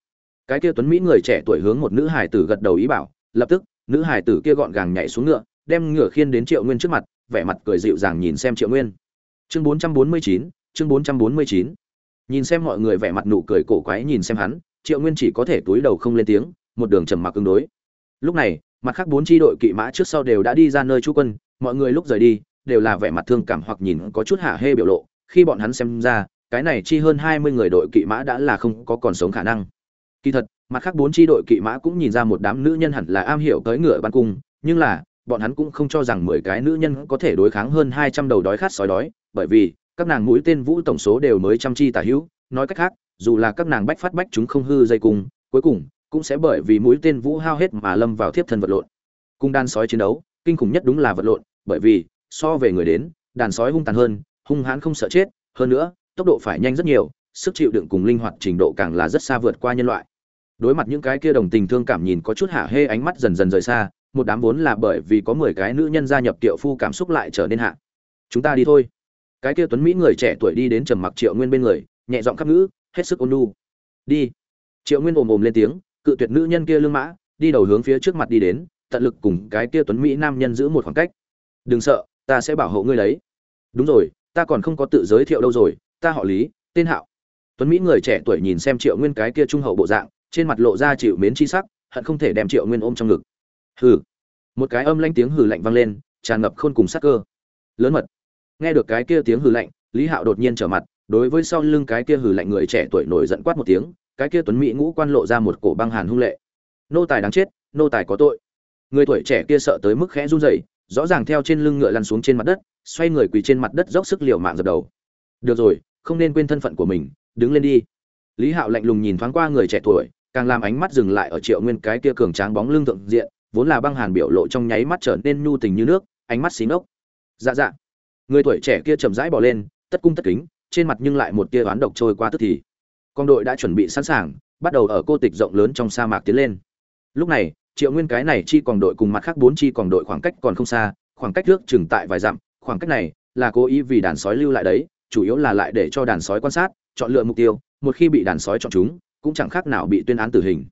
S1: Cái kia tuấn mỹ người trẻ tuổi hướng một nữ hài tử gật đầu ý bảo, lập tức, nữ hài tử kia gọn gàng nhảy xuống ngựa, đem ngựa khiên đến Triệu Nguyên trước mặt, vẻ mặt cười dịu dàng nhìn xem Triệu Nguyên. Chương 449, chương 449 nhìn xem mọi người vẻ mặt nụ cười cổ quái nhìn xem hắn, triệu nguyên chỉ có thể túi đầu không lên tiếng, một đường trầm mặc ứng đối. Lúc này, mặt khác bốn tri đội kỵ mã trước sau đều đã đi ra nơi trú quân, mọi người lúc rời đi, đều là vẻ mặt thương cảm hoặc nhìn có chút hạ hê biểu lộ. Khi bọn hắn xem ra, cái này chi hơn hai mươi người đội kỵ mã đã là không có còn sống khả năng. Kỳ thật, mặt khác bốn tri đội kỵ mã cũng nhìn ra một đám nữ nhân hẳn là am hiểu tới ngựa ban cung, nhưng là, bọn hắn cũng không cho rằng mười cái nữ nhân có thể đối kháng hơn hai trăm đầu đói khát sói đói, bởi vì các nàng mũi tên vũ tổng số đều mới trăm chi tả hữu, nói cách khác, dù là các nàng bách phát bách chúng không hư dây cung cuối cùng, cũng sẽ bởi vì mũi tên vũ hao hết mà lâm vào thiếp thân vật lộn. Cung đan sói chiến đấu, kinh khủng nhất đúng là vật lộn, bởi vì, so về người đến, đàn sói hung tàn hơn, hung hãn không sợ chết, hơn nữa, tốc độ phải nhanh rất nhiều, sức chịu đựng cùng linh hoạt trình độ càng là rất xa vượt qua nhân loại. Đối mặt những cái kia đồng tình thương cảm nhìn có chút hạ hê ánh mắt dần dần rời xa, một đám vốn là bởi vì có mười cái nữ nhân gia nhập tiệu phu cảm xúc lại trở nên hạ. Chúng ta đi thôi cái kia tuấn mỹ người trẻ tuổi đi đến trầm mặc triệu nguyên bên người, nhẹ giọng khắp ngữ, hết sức ôn nhu. Đi. Triệu nguyên ồm ồm lên tiếng, cự tuyệt nữ nhân kia lưng mã, đi đầu hướng phía trước mặt đi đến, tận lực cùng cái kia tuấn mỹ nam nhân giữ một khoảng cách. Đừng sợ, ta sẽ bảo hộ ngươi lấy đúng rồi, ta còn không có tự giới thiệu đâu rồi, ta họ lý, tên hạo. Tuấn mỹ người trẻ tuổi nhìn xem triệu nguyên cái kia trung hậu bộ dạng, trên mặt lộ ra chịu mến chi sắc, hận không thể đem triệu nguyên ôm trong ngực. Hừ. Một cái âm lanh tiếng hừ lạnh vang lên, tràn ngập khôn cùng sắc cơ. Lớn mật nghe được cái kia tiếng hừ lạnh, lý hạo đột nhiên trở mặt, đối với sau lưng cái kia hừ lạnh người trẻ tuổi nổi giận quát một tiếng, cái kia tuấn mỹ ngũ quan lộ ra một cổ băng hàn hung lệ. Nô tài đáng chết, nô tài có tội. Người tuổi trẻ kia sợ tới mức khẽ run rẩy, rõ ràng theo trên lưng ngựa lăn xuống trên mặt đất, xoay người quỳ trên mặt đất dốc sức liều mạng dập đầu. Được rồi, không nên quên thân phận của mình, đứng lên đi. Lý hạo lạnh lùng nhìn thoáng qua người trẻ tuổi, càng làm ánh mắt dừng lại ở triệu nguyên cái kia cường tráng bóng lưng thượng diện, vốn là băng hàn biểu lộ trong nháy mắt trở nên nhu tình như nước, ánh mắt xí ngốc. Dạ dạ người tuổi trẻ kia chậm rãi bỏ lên, tất cung tất kính, trên mặt nhưng lại một tia oán độc trôi qua tức thì. Con đội đã chuẩn bị sẵn sàng, bắt đầu ở cô tịch rộng lớn trong sa mạc tiến lên. Lúc này, triệu nguyên cái này chi còn đội cùng mặt khác bốn chi còn đội khoảng cách còn không xa, khoảng cách trước chừng tại vài dặm, khoảng cách này là cố ý vì đàn sói lưu lại đấy, chủ yếu là lại để cho đàn sói quan sát, chọn lựa mục tiêu, một khi bị đàn sói chọn chúng, cũng chẳng khác nào bị tuyên án tử hình.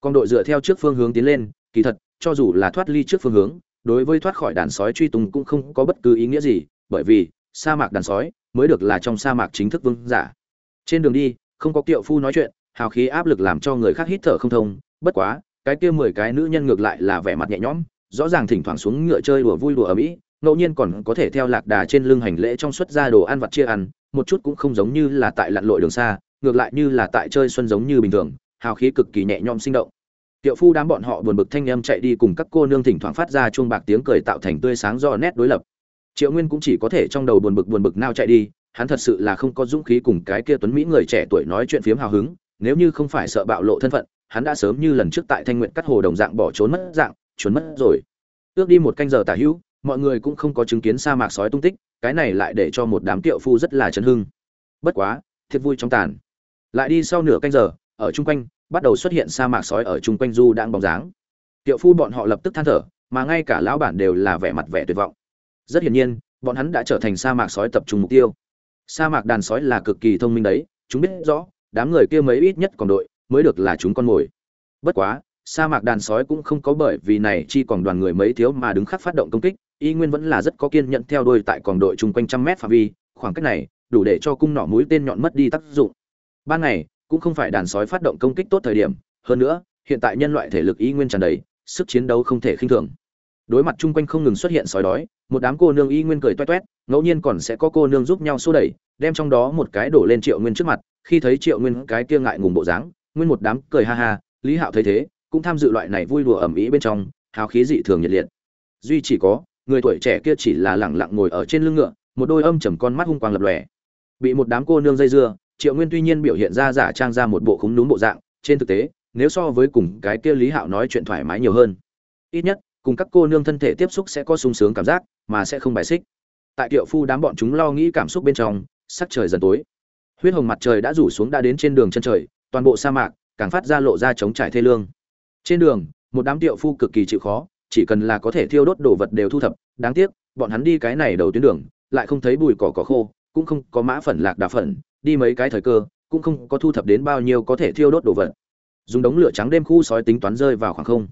S1: Con đội dựa theo trước phương hướng tiến lên, kỳ thật, cho dù là thoát ly trước phương hướng, đối với thoát khỏi đàn sói truy tung cũng không có bất cứ ý nghĩa gì bởi vì, sa mạc đàn sói mới được là trong sa mạc chính thức vương giả. Trên đường đi, không có kiệu phu nói chuyện, hào khí áp lực làm cho người khác hít thở không thông. Bất quá, cái kia mười cái nữ nhân ngược lại là vẻ mặt nhẹ nhõm, rõ ràng thỉnh thoảng xuống ngựa chơi đùa vui đùa ở mỹ, ngẫu nhiên còn có thể theo lạc đà trên lưng hành lễ trong suất ra đồ ăn vặt chia ăn, một chút cũng không giống như là tại lặn lội đường xa, ngược lại như là tại chơi xuân giống như bình thường, hào khí cực kỳ nhẹ nhõm sinh động. Tiệu phu đám bọn họ buồn bực thanh âm chạy đi cùng các cô nương thỉnh thoảng phát ra chuông bạc tiếng cười tạo thành tươi sáng do nét đối lập triệu nguyên cũng chỉ có thể trong đầu buồn bực buồn bực nao chạy đi, hắn thật sự là không có dũng khí cùng cái kia tuấn mỹ người trẻ tuổi nói chuyện phiếm hào hứng, nếu như không phải sợ bạo lộ thân phận, hắn đã sớm như lần trước tại thanh nguyện cắt hồ đồng dạng bỏ trốn mất dạng, trốn mất rồi. Ước đi một canh giờ tả hữu, mọi người cũng không có chứng kiến sa mạc sói tung tích, cái này lại để cho một đám tiệu phu rất là chấn hưng. Bất quá, thiệt vui trong tàn. Lại đi sau nửa canh giờ, ở chung quanh, bắt đầu xuất hiện sa mạc sói ở chung quanh du đang bóng dáng. Tiệu phu bọn họ lập tức than thở, mà ngay cả lão bản đều là vẻ mặt vẻ tuyệt vọng rất hiển nhiên, bọn hắn đã trở thành sa mạc sói tập trung mục tiêu. Sa mạc đàn sói là cực kỳ thông minh đấy, chúng biết rõ, đám người kia mấy ít nhất còn đội mới được là chúng con mồi. Bất quá, sa mạc đàn sói cũng không có bởi vì này chi còn đoàn người mấy thiếu mà đứng khắc phát động công kích, y nguyên vẫn là rất có kiên nhẫn theo đuôi tại còn đội chung quanh trăm mét phạm vi, khoảng cách này đủ để cho cung nỏ mũi tên nhọn mất đi tác dụng. Ban ngày, cũng không phải đàn sói phát động công kích tốt thời điểm, hơn nữa, hiện tại nhân loại thể lực y nguyên tràn đầy, sức chiến đấu không thể khinh thường đối mặt chung quanh không ngừng xuất hiện sói đói, một đám cô nương y nguyên cười toét toét, ngẫu nhiên còn sẽ có cô nương giúp nhau xô đẩy, đem trong đó một cái đổ lên triệu nguyên trước mặt, khi thấy triệu nguyên cái kia ngại ngùng bộ dáng, nguyên một đám cười ha ha, lý hạo thấy thế, cũng tham dự loại này vui đùa ẩm ý bên trong, hào khí dị thường nhiệt liệt. Duy chỉ có, người tuổi trẻ kia chỉ là lẳng lặng ngồi ở trên lưng ngựa, một đôi âm chầm con mắt hung quang lập lòe. Bị một đám cô nương dây dưa, triệu nguyên tuy nhiên biểu hiện ra giả trang ra một bộ khúng núm bộ dạng, trên thực tế, nếu so với cùng cái kia lý hạo nói chuyện thoải mái nhiều hơn, ít nhất cùng các cô nương thân thể tiếp xúc sẽ có sung sướng cảm giác, mà sẽ không bài xích. Tại kiệu phu đám bọn chúng lo nghĩ cảm xúc bên trong, sắc trời dần tối. Huyết hồng mặt trời đã rủ xuống đã đến trên đường chân trời, toàn bộ sa mạc càng phát ra lộ ra chống trải thê lương. Trên đường, một đám tiệu phu cực kỳ chịu khó, chỉ cần là có thể thiêu đốt đồ vật đều thu thập, đáng tiếc, bọn hắn đi cái này đầu tuyến đường, lại không thấy bùi cỏ cỏ khô, cũng không có mã phần lạc đà phần đi mấy cái thời cơ, cũng không có thu thập đến bao nhiêu có thể thiêu đốt đồ vật. Dùng đống lửa trắng đêm khu sói tính toán rơi vào khoảng không.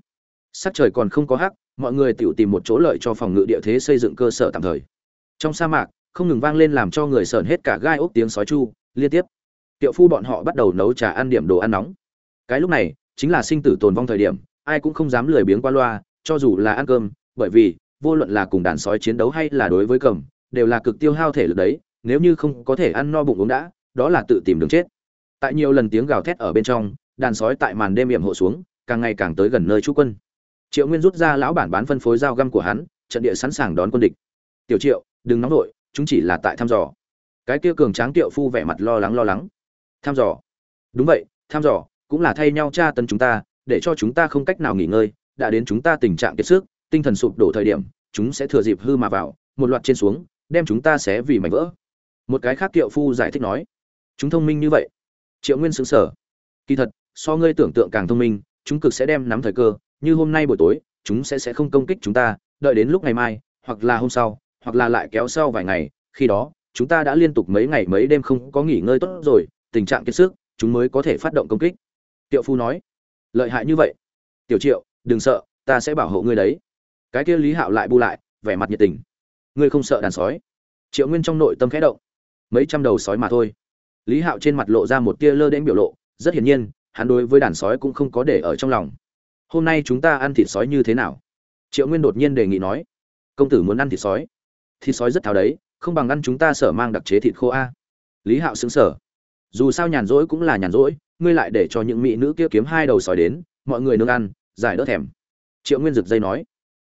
S1: Sắc trời còn không có hắc mọi người tự tìm một chỗ lợi cho phòng ngự địa thế xây dựng cơ sở tạm thời. Trong sa mạc, không ngừng vang lên làm cho người sởn hết cả gai ốc tiếng sói chu, liên tiếp. Tiệu phu bọn họ bắt đầu nấu trà ăn điểm đồ ăn nóng. Cái lúc này, chính là sinh tử tồn vong thời điểm, ai cũng không dám lười biếng qua loa, cho dù là ăn cơm, bởi vì, vô luận là cùng đàn sói chiến đấu hay là đối với cầm, đều là cực tiêu hao thể lực đấy, nếu như không có thể ăn no bụng uống đã, đó là tự tìm đường chết. Tại nhiều lần tiếng gào thét ở bên trong, đàn sói tại màn đêm yểm hộ xuống, càng ngày càng tới gần nơi trú quân triệu nguyên rút ra lão bản bán phân phối dao găm của hắn, trận địa sẵn sàng đón quân địch. Tiểu triệu, đừng nóng nổi chúng chỉ là tại thăm dò. Cái kia cường tráng tiệu phu vẻ mặt lo lắng lo lắng. Thăm dò? Đúng vậy, thăm dò, cũng là thay nhau tra tấn chúng ta, để cho chúng ta không cách nào nghỉ ngơi, đã đến chúng ta tình trạng kiệt sức, tinh thần sụp đổ thời điểm, chúng sẽ thừa dịp hư mà vào, một loạt trên xuống, đem chúng ta sẽ vì mảnh vỡ. Một cái khác tiệu phu giải thích nói. Chúng thông minh như vậy. Triệu nguyên xứng sở kỳ thật, so ngươi tưởng tượng càng thông minh, chúng cực sẽ đem nắm thời cơ như hôm nay buổi tối, chúng sẽ sẽ không công kích chúng ta, đợi đến lúc ngày mai, hoặc là hôm sau, hoặc là lại kéo sau vài ngày, khi đó, chúng ta đã liên tục mấy ngày mấy đêm không có nghỉ ngơi tốt rồi, tình trạng kiệt sức, chúng mới có thể phát động công kích. Tiệu phu nói. Lợi hại như vậy. Tiểu triệu, đừng sợ, ta sẽ bảo hộ ngươi đấy. Cái kia lý hạo lại bu lại, vẻ mặt nhiệt tình. Ngươi không sợ đàn sói? Triệu nguyên trong nội tâm khẽ động. Mấy trăm đầu sói mà thôi. Lý hạo trên mặt lộ ra một tia lơ đễnh biểu lộ, rất hiển nhiên, hắn đối với đàn sói cũng không có để ở trong lòng hôm nay chúng ta ăn thịt sói như thế nào? Triệu nguyên đột nhiên đề nghị nói. Công tử muốn ăn thịt sói. Thịt sói rất tháo đấy, không bằng ăn chúng ta sở mang đặc chế thịt khô a. Lý hạo xứng sở dù sao nhàn rỗi cũng là nhàn rỗi, ngươi lại để cho những mỹ nữ kia kiếm hai đầu sói đến, mọi người nương ăn, giải đỡ thèm. Triệu nguyên rực dây nói.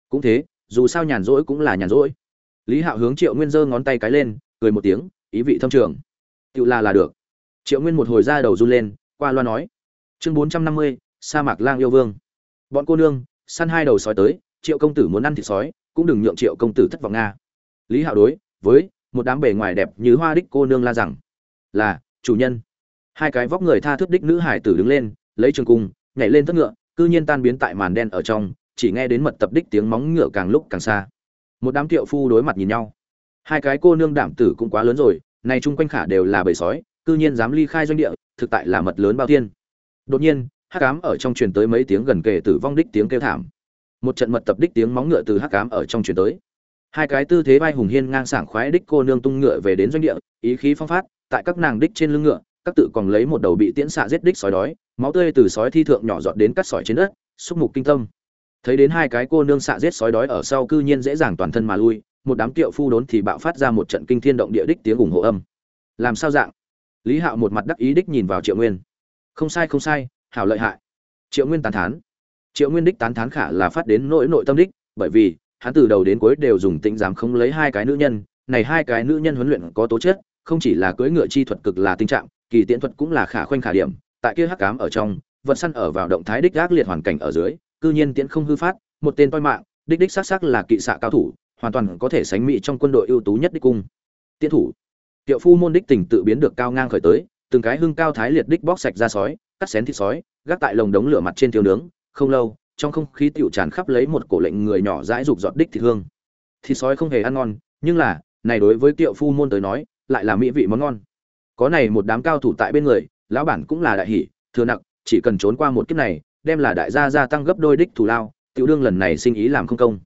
S1: Cũng thế, dù sao nhàn rỗi cũng là nhàn rỗi. Lý hạo hướng triệu nguyên giơ ngón tay cái lên, cười một tiếng, ý vị thâm trường. Tự là là được. Triệu nguyên một hồi ra đầu run lên, qua loa nói. Chương bốn trăm năm mươi, sa mạc lang yêu vương bọn cô nương, săn hai đầu sói tới, triệu công tử muốn ăn thịt sói, cũng đừng nhượng triệu công tử thất vọng nga. Lý hạo đối với một đám bề ngoài đẹp như hoa đích cô nương la rằng, là, chủ nhân. Hai cái vóc người tha thướt đích nữ hải tử đứng lên, lấy trường cung, nhảy lên tất ngựa, cư nhiên tan biến tại màn đen ở trong, chỉ nghe đến mật tập đích tiếng móng ngựa càng lúc càng xa. Một đám tiệu phu đối mặt nhìn nhau. Hai cái cô nương đảm tử cũng quá lớn rồi, này chung quanh khả đều là bầy sói, cư nhiên dám ly khai doanh địa, thực tại là mật lớn bao tiên đột nhiên hắc ám ở trong truyền tới mấy tiếng gần kề tử vong đích tiếng kêu thảm. Một trận mật tập đích tiếng móng ngựa từ hắc ám ở trong truyền tới. Hai cái tư thế vai hùng hiên ngang sảng khoái đích cô nương tung ngựa về đến doanh địa, ý khí phong phát, tại các nàng đích trên lưng ngựa, các tự còn lấy một đầu bị tiễn xạ giết đích sói đói, máu tươi từ sói thi thượng nhỏ giọt đến cắt sỏi trên đất, xúc mục kinh tâm. Thấy đến hai cái cô nương xạ giết sói đói ở sau cư nhiên dễ dàng toàn thân mà lui, một đám tiệu phu đốn thì bạo phát ra một trận kinh thiên động địa đích tiếng ủng hộ âm. Làm sao dạng? Lý hạo một mặt đắc ý đích nhìn vào triệu nguyên. Không sai không sai hảo lợi hại. Triệu nguyên tán thán. Triệu nguyên đích tán thán khả là phát đến nỗi nội tâm đích, bởi vì, hắn từ đầu đến cuối đều dùng tĩnh dám không lấy hai cái nữ nhân, này hai cái nữ nhân huấn luyện có tố chất, không chỉ là cưỡi ngựa chi thuật cực là tinh trạng, kỳ tiễn thuật cũng là khả khoanh khả điểm, tại kia hắc cám ở trong, vật săn ở vào động thái đích gác liệt hoàn cảnh ở dưới, cư nhiên tiễn không hư phát, một tên toi mạng, đích đích xác xác là kỵ xạ cao thủ, hoàn toàn có thể sánh mỹ trong quân đội ưu tú nhất đích cung. Tiễn thủ. Tiệu phu môn đích tình tự biến được cao ngang khởi tới, từng cái hưng cao thái liệt đích bóc sạch ra sói cắt xén thịt sói, gác tại lồng đống lửa mặt trên thiêu nướng, không lâu, trong không khí tiểu tràn khắp lấy một cổ lệnh người nhỏ dãi dục giọt đích thịt hương. Thịt sói không hề ăn ngon, nhưng là, này đối với tiệu phu môn tới nói, lại là mỹ vị món ngon. Có này một đám cao thủ tại bên người, lão bản cũng là đại hỷ thừa nặng chỉ cần trốn qua một kiếp này, đem là đại gia gia tăng gấp đôi đích thù lao, tiểu đương lần này sinh ý làm không công.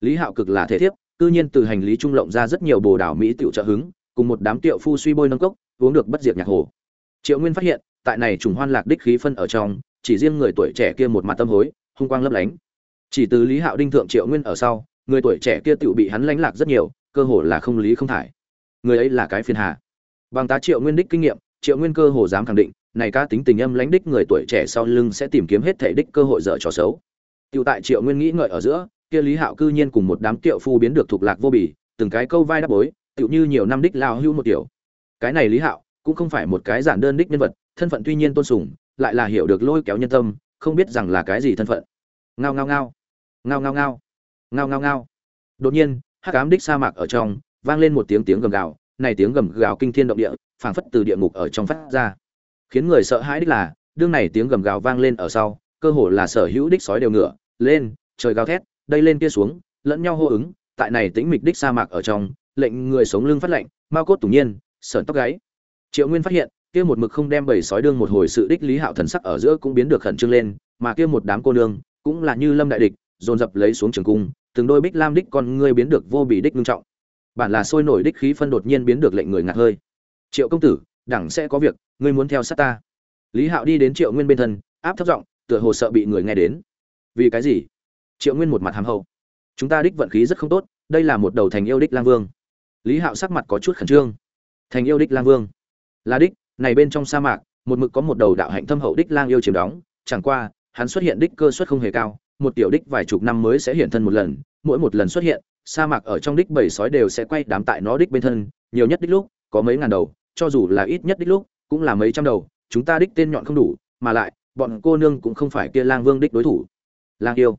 S1: Lý hạo cực là thể thiếp, cư nhiên từ hành lý trung lộng ra rất nhiều bồ đảo mỹ tiểu trợ hứng, cùng một đám tiệu phu suy bôi nâng cốc, uống được bất diệt nhạc hồ. Triệu nguyên phát hiện tại này trùng hoan lạc đích khí phân ở trong chỉ riêng người tuổi trẻ kia một mặt tâm hối hung quang lấp lánh. Chỉ từ lý hạo đinh thượng triệu nguyên ở sau người tuổi trẻ kia tựu bị hắn lánh lạc rất nhiều cơ hồ là không lý không thải. Người ấy là cái phiền hà. Bằng tá triệu nguyên đích kinh nghiệm triệu nguyên cơ hồ dám khẳng định này cá tính tình âm lãnh đích người tuổi trẻ sau lưng sẽ tìm kiếm hết thể đích cơ hội dở trò xấu. Tiểu tại Triệu Nguyên nghĩ ngợi ở giữa, kia Lý Hạo cư nhiên cùng một đám tiệu phu biến được thuộc lạc vô bì, từng cái câu vai đáp bối, tựu như nhiều năm đích lao hưu một tiểu. Cái này Lý Hạo cũng không phải một cái giản đơn đích nhân vật, thân phận tuy nhiên tôn sùng, lại là hiểu được lôi kéo nhân tâm, không biết rằng là cái gì thân phận. Ngao ngao ngao, ngao ngao ngao, ngao ngao ngao. Đột nhiên, hắc ám đích sa mạc ở trong, vang lên một tiếng tiếng gầm gào, này tiếng gầm gào kinh thiên động địa, phảng phất từ địa ngục ở trong phát ra. Khiến người sợ hãi đích là, đương này tiếng gầm gào vang lên ở sau, cơ hồ là sở hữu đích sói đều ngựa, lên trời gào thét đây lên kia xuống lẫn nhau hô ứng tại này tĩnh mịch đích sa mạc ở trong lệnh người sống lưng phát lạnh mao cốt tủng nhiên sởn tóc gáy triệu nguyên phát hiện kia một mực không đem bầy sói đương một hồi sự đích lý hạo thần sắc ở giữa cũng biến được khẩn trương lên, mà kia một đám cô nương cũng là như lâm đại địch, dồn dập lấy xuống trường cung, từng đôi bích lam đích con ngươi biến được vô bị đích nghiêm trọng. Bản là sôi nổi đích khí phân đột nhiên biến được lệnh người ngạt hơi. Triệu công tử, đẳng sẽ có việc, ngươi muốn theo sát ta. Lý hạo đi đến triệu nguyên bên thân, áp thấp giọng, tựa hồ sợ bị người nghe đến. Vì cái gì? Triệu nguyên một mặt hàm hậu. Chúng ta đích vận khí rất không tốt, đây là một đầu thành yêu đích lang vương. Lý hạo sắc mặt có chút khẩn trương. Thành yêu đích lang vương? Là đích này bên trong sa mạc, một mực có một đầu đạo hạnh thâm hậu đích lang yêu chiếm đóng, chẳng qua, hắn xuất hiện đích cơ suất không hề cao, một tiểu đích vài chục năm mới sẽ hiện thân một lần, mỗi một lần xuất hiện, sa mạc ở trong đích bảy sói đều sẽ quay đám tại nó đích bên thân, nhiều nhất đích lúc, có mấy ngàn đầu, cho dù là ít nhất đích lúc, cũng là mấy trăm đầu, chúng ta đích tên nhọn không đủ, mà lại, bọn cô nương cũng không phải kia lang vương đích đối thủ. Lang yêu.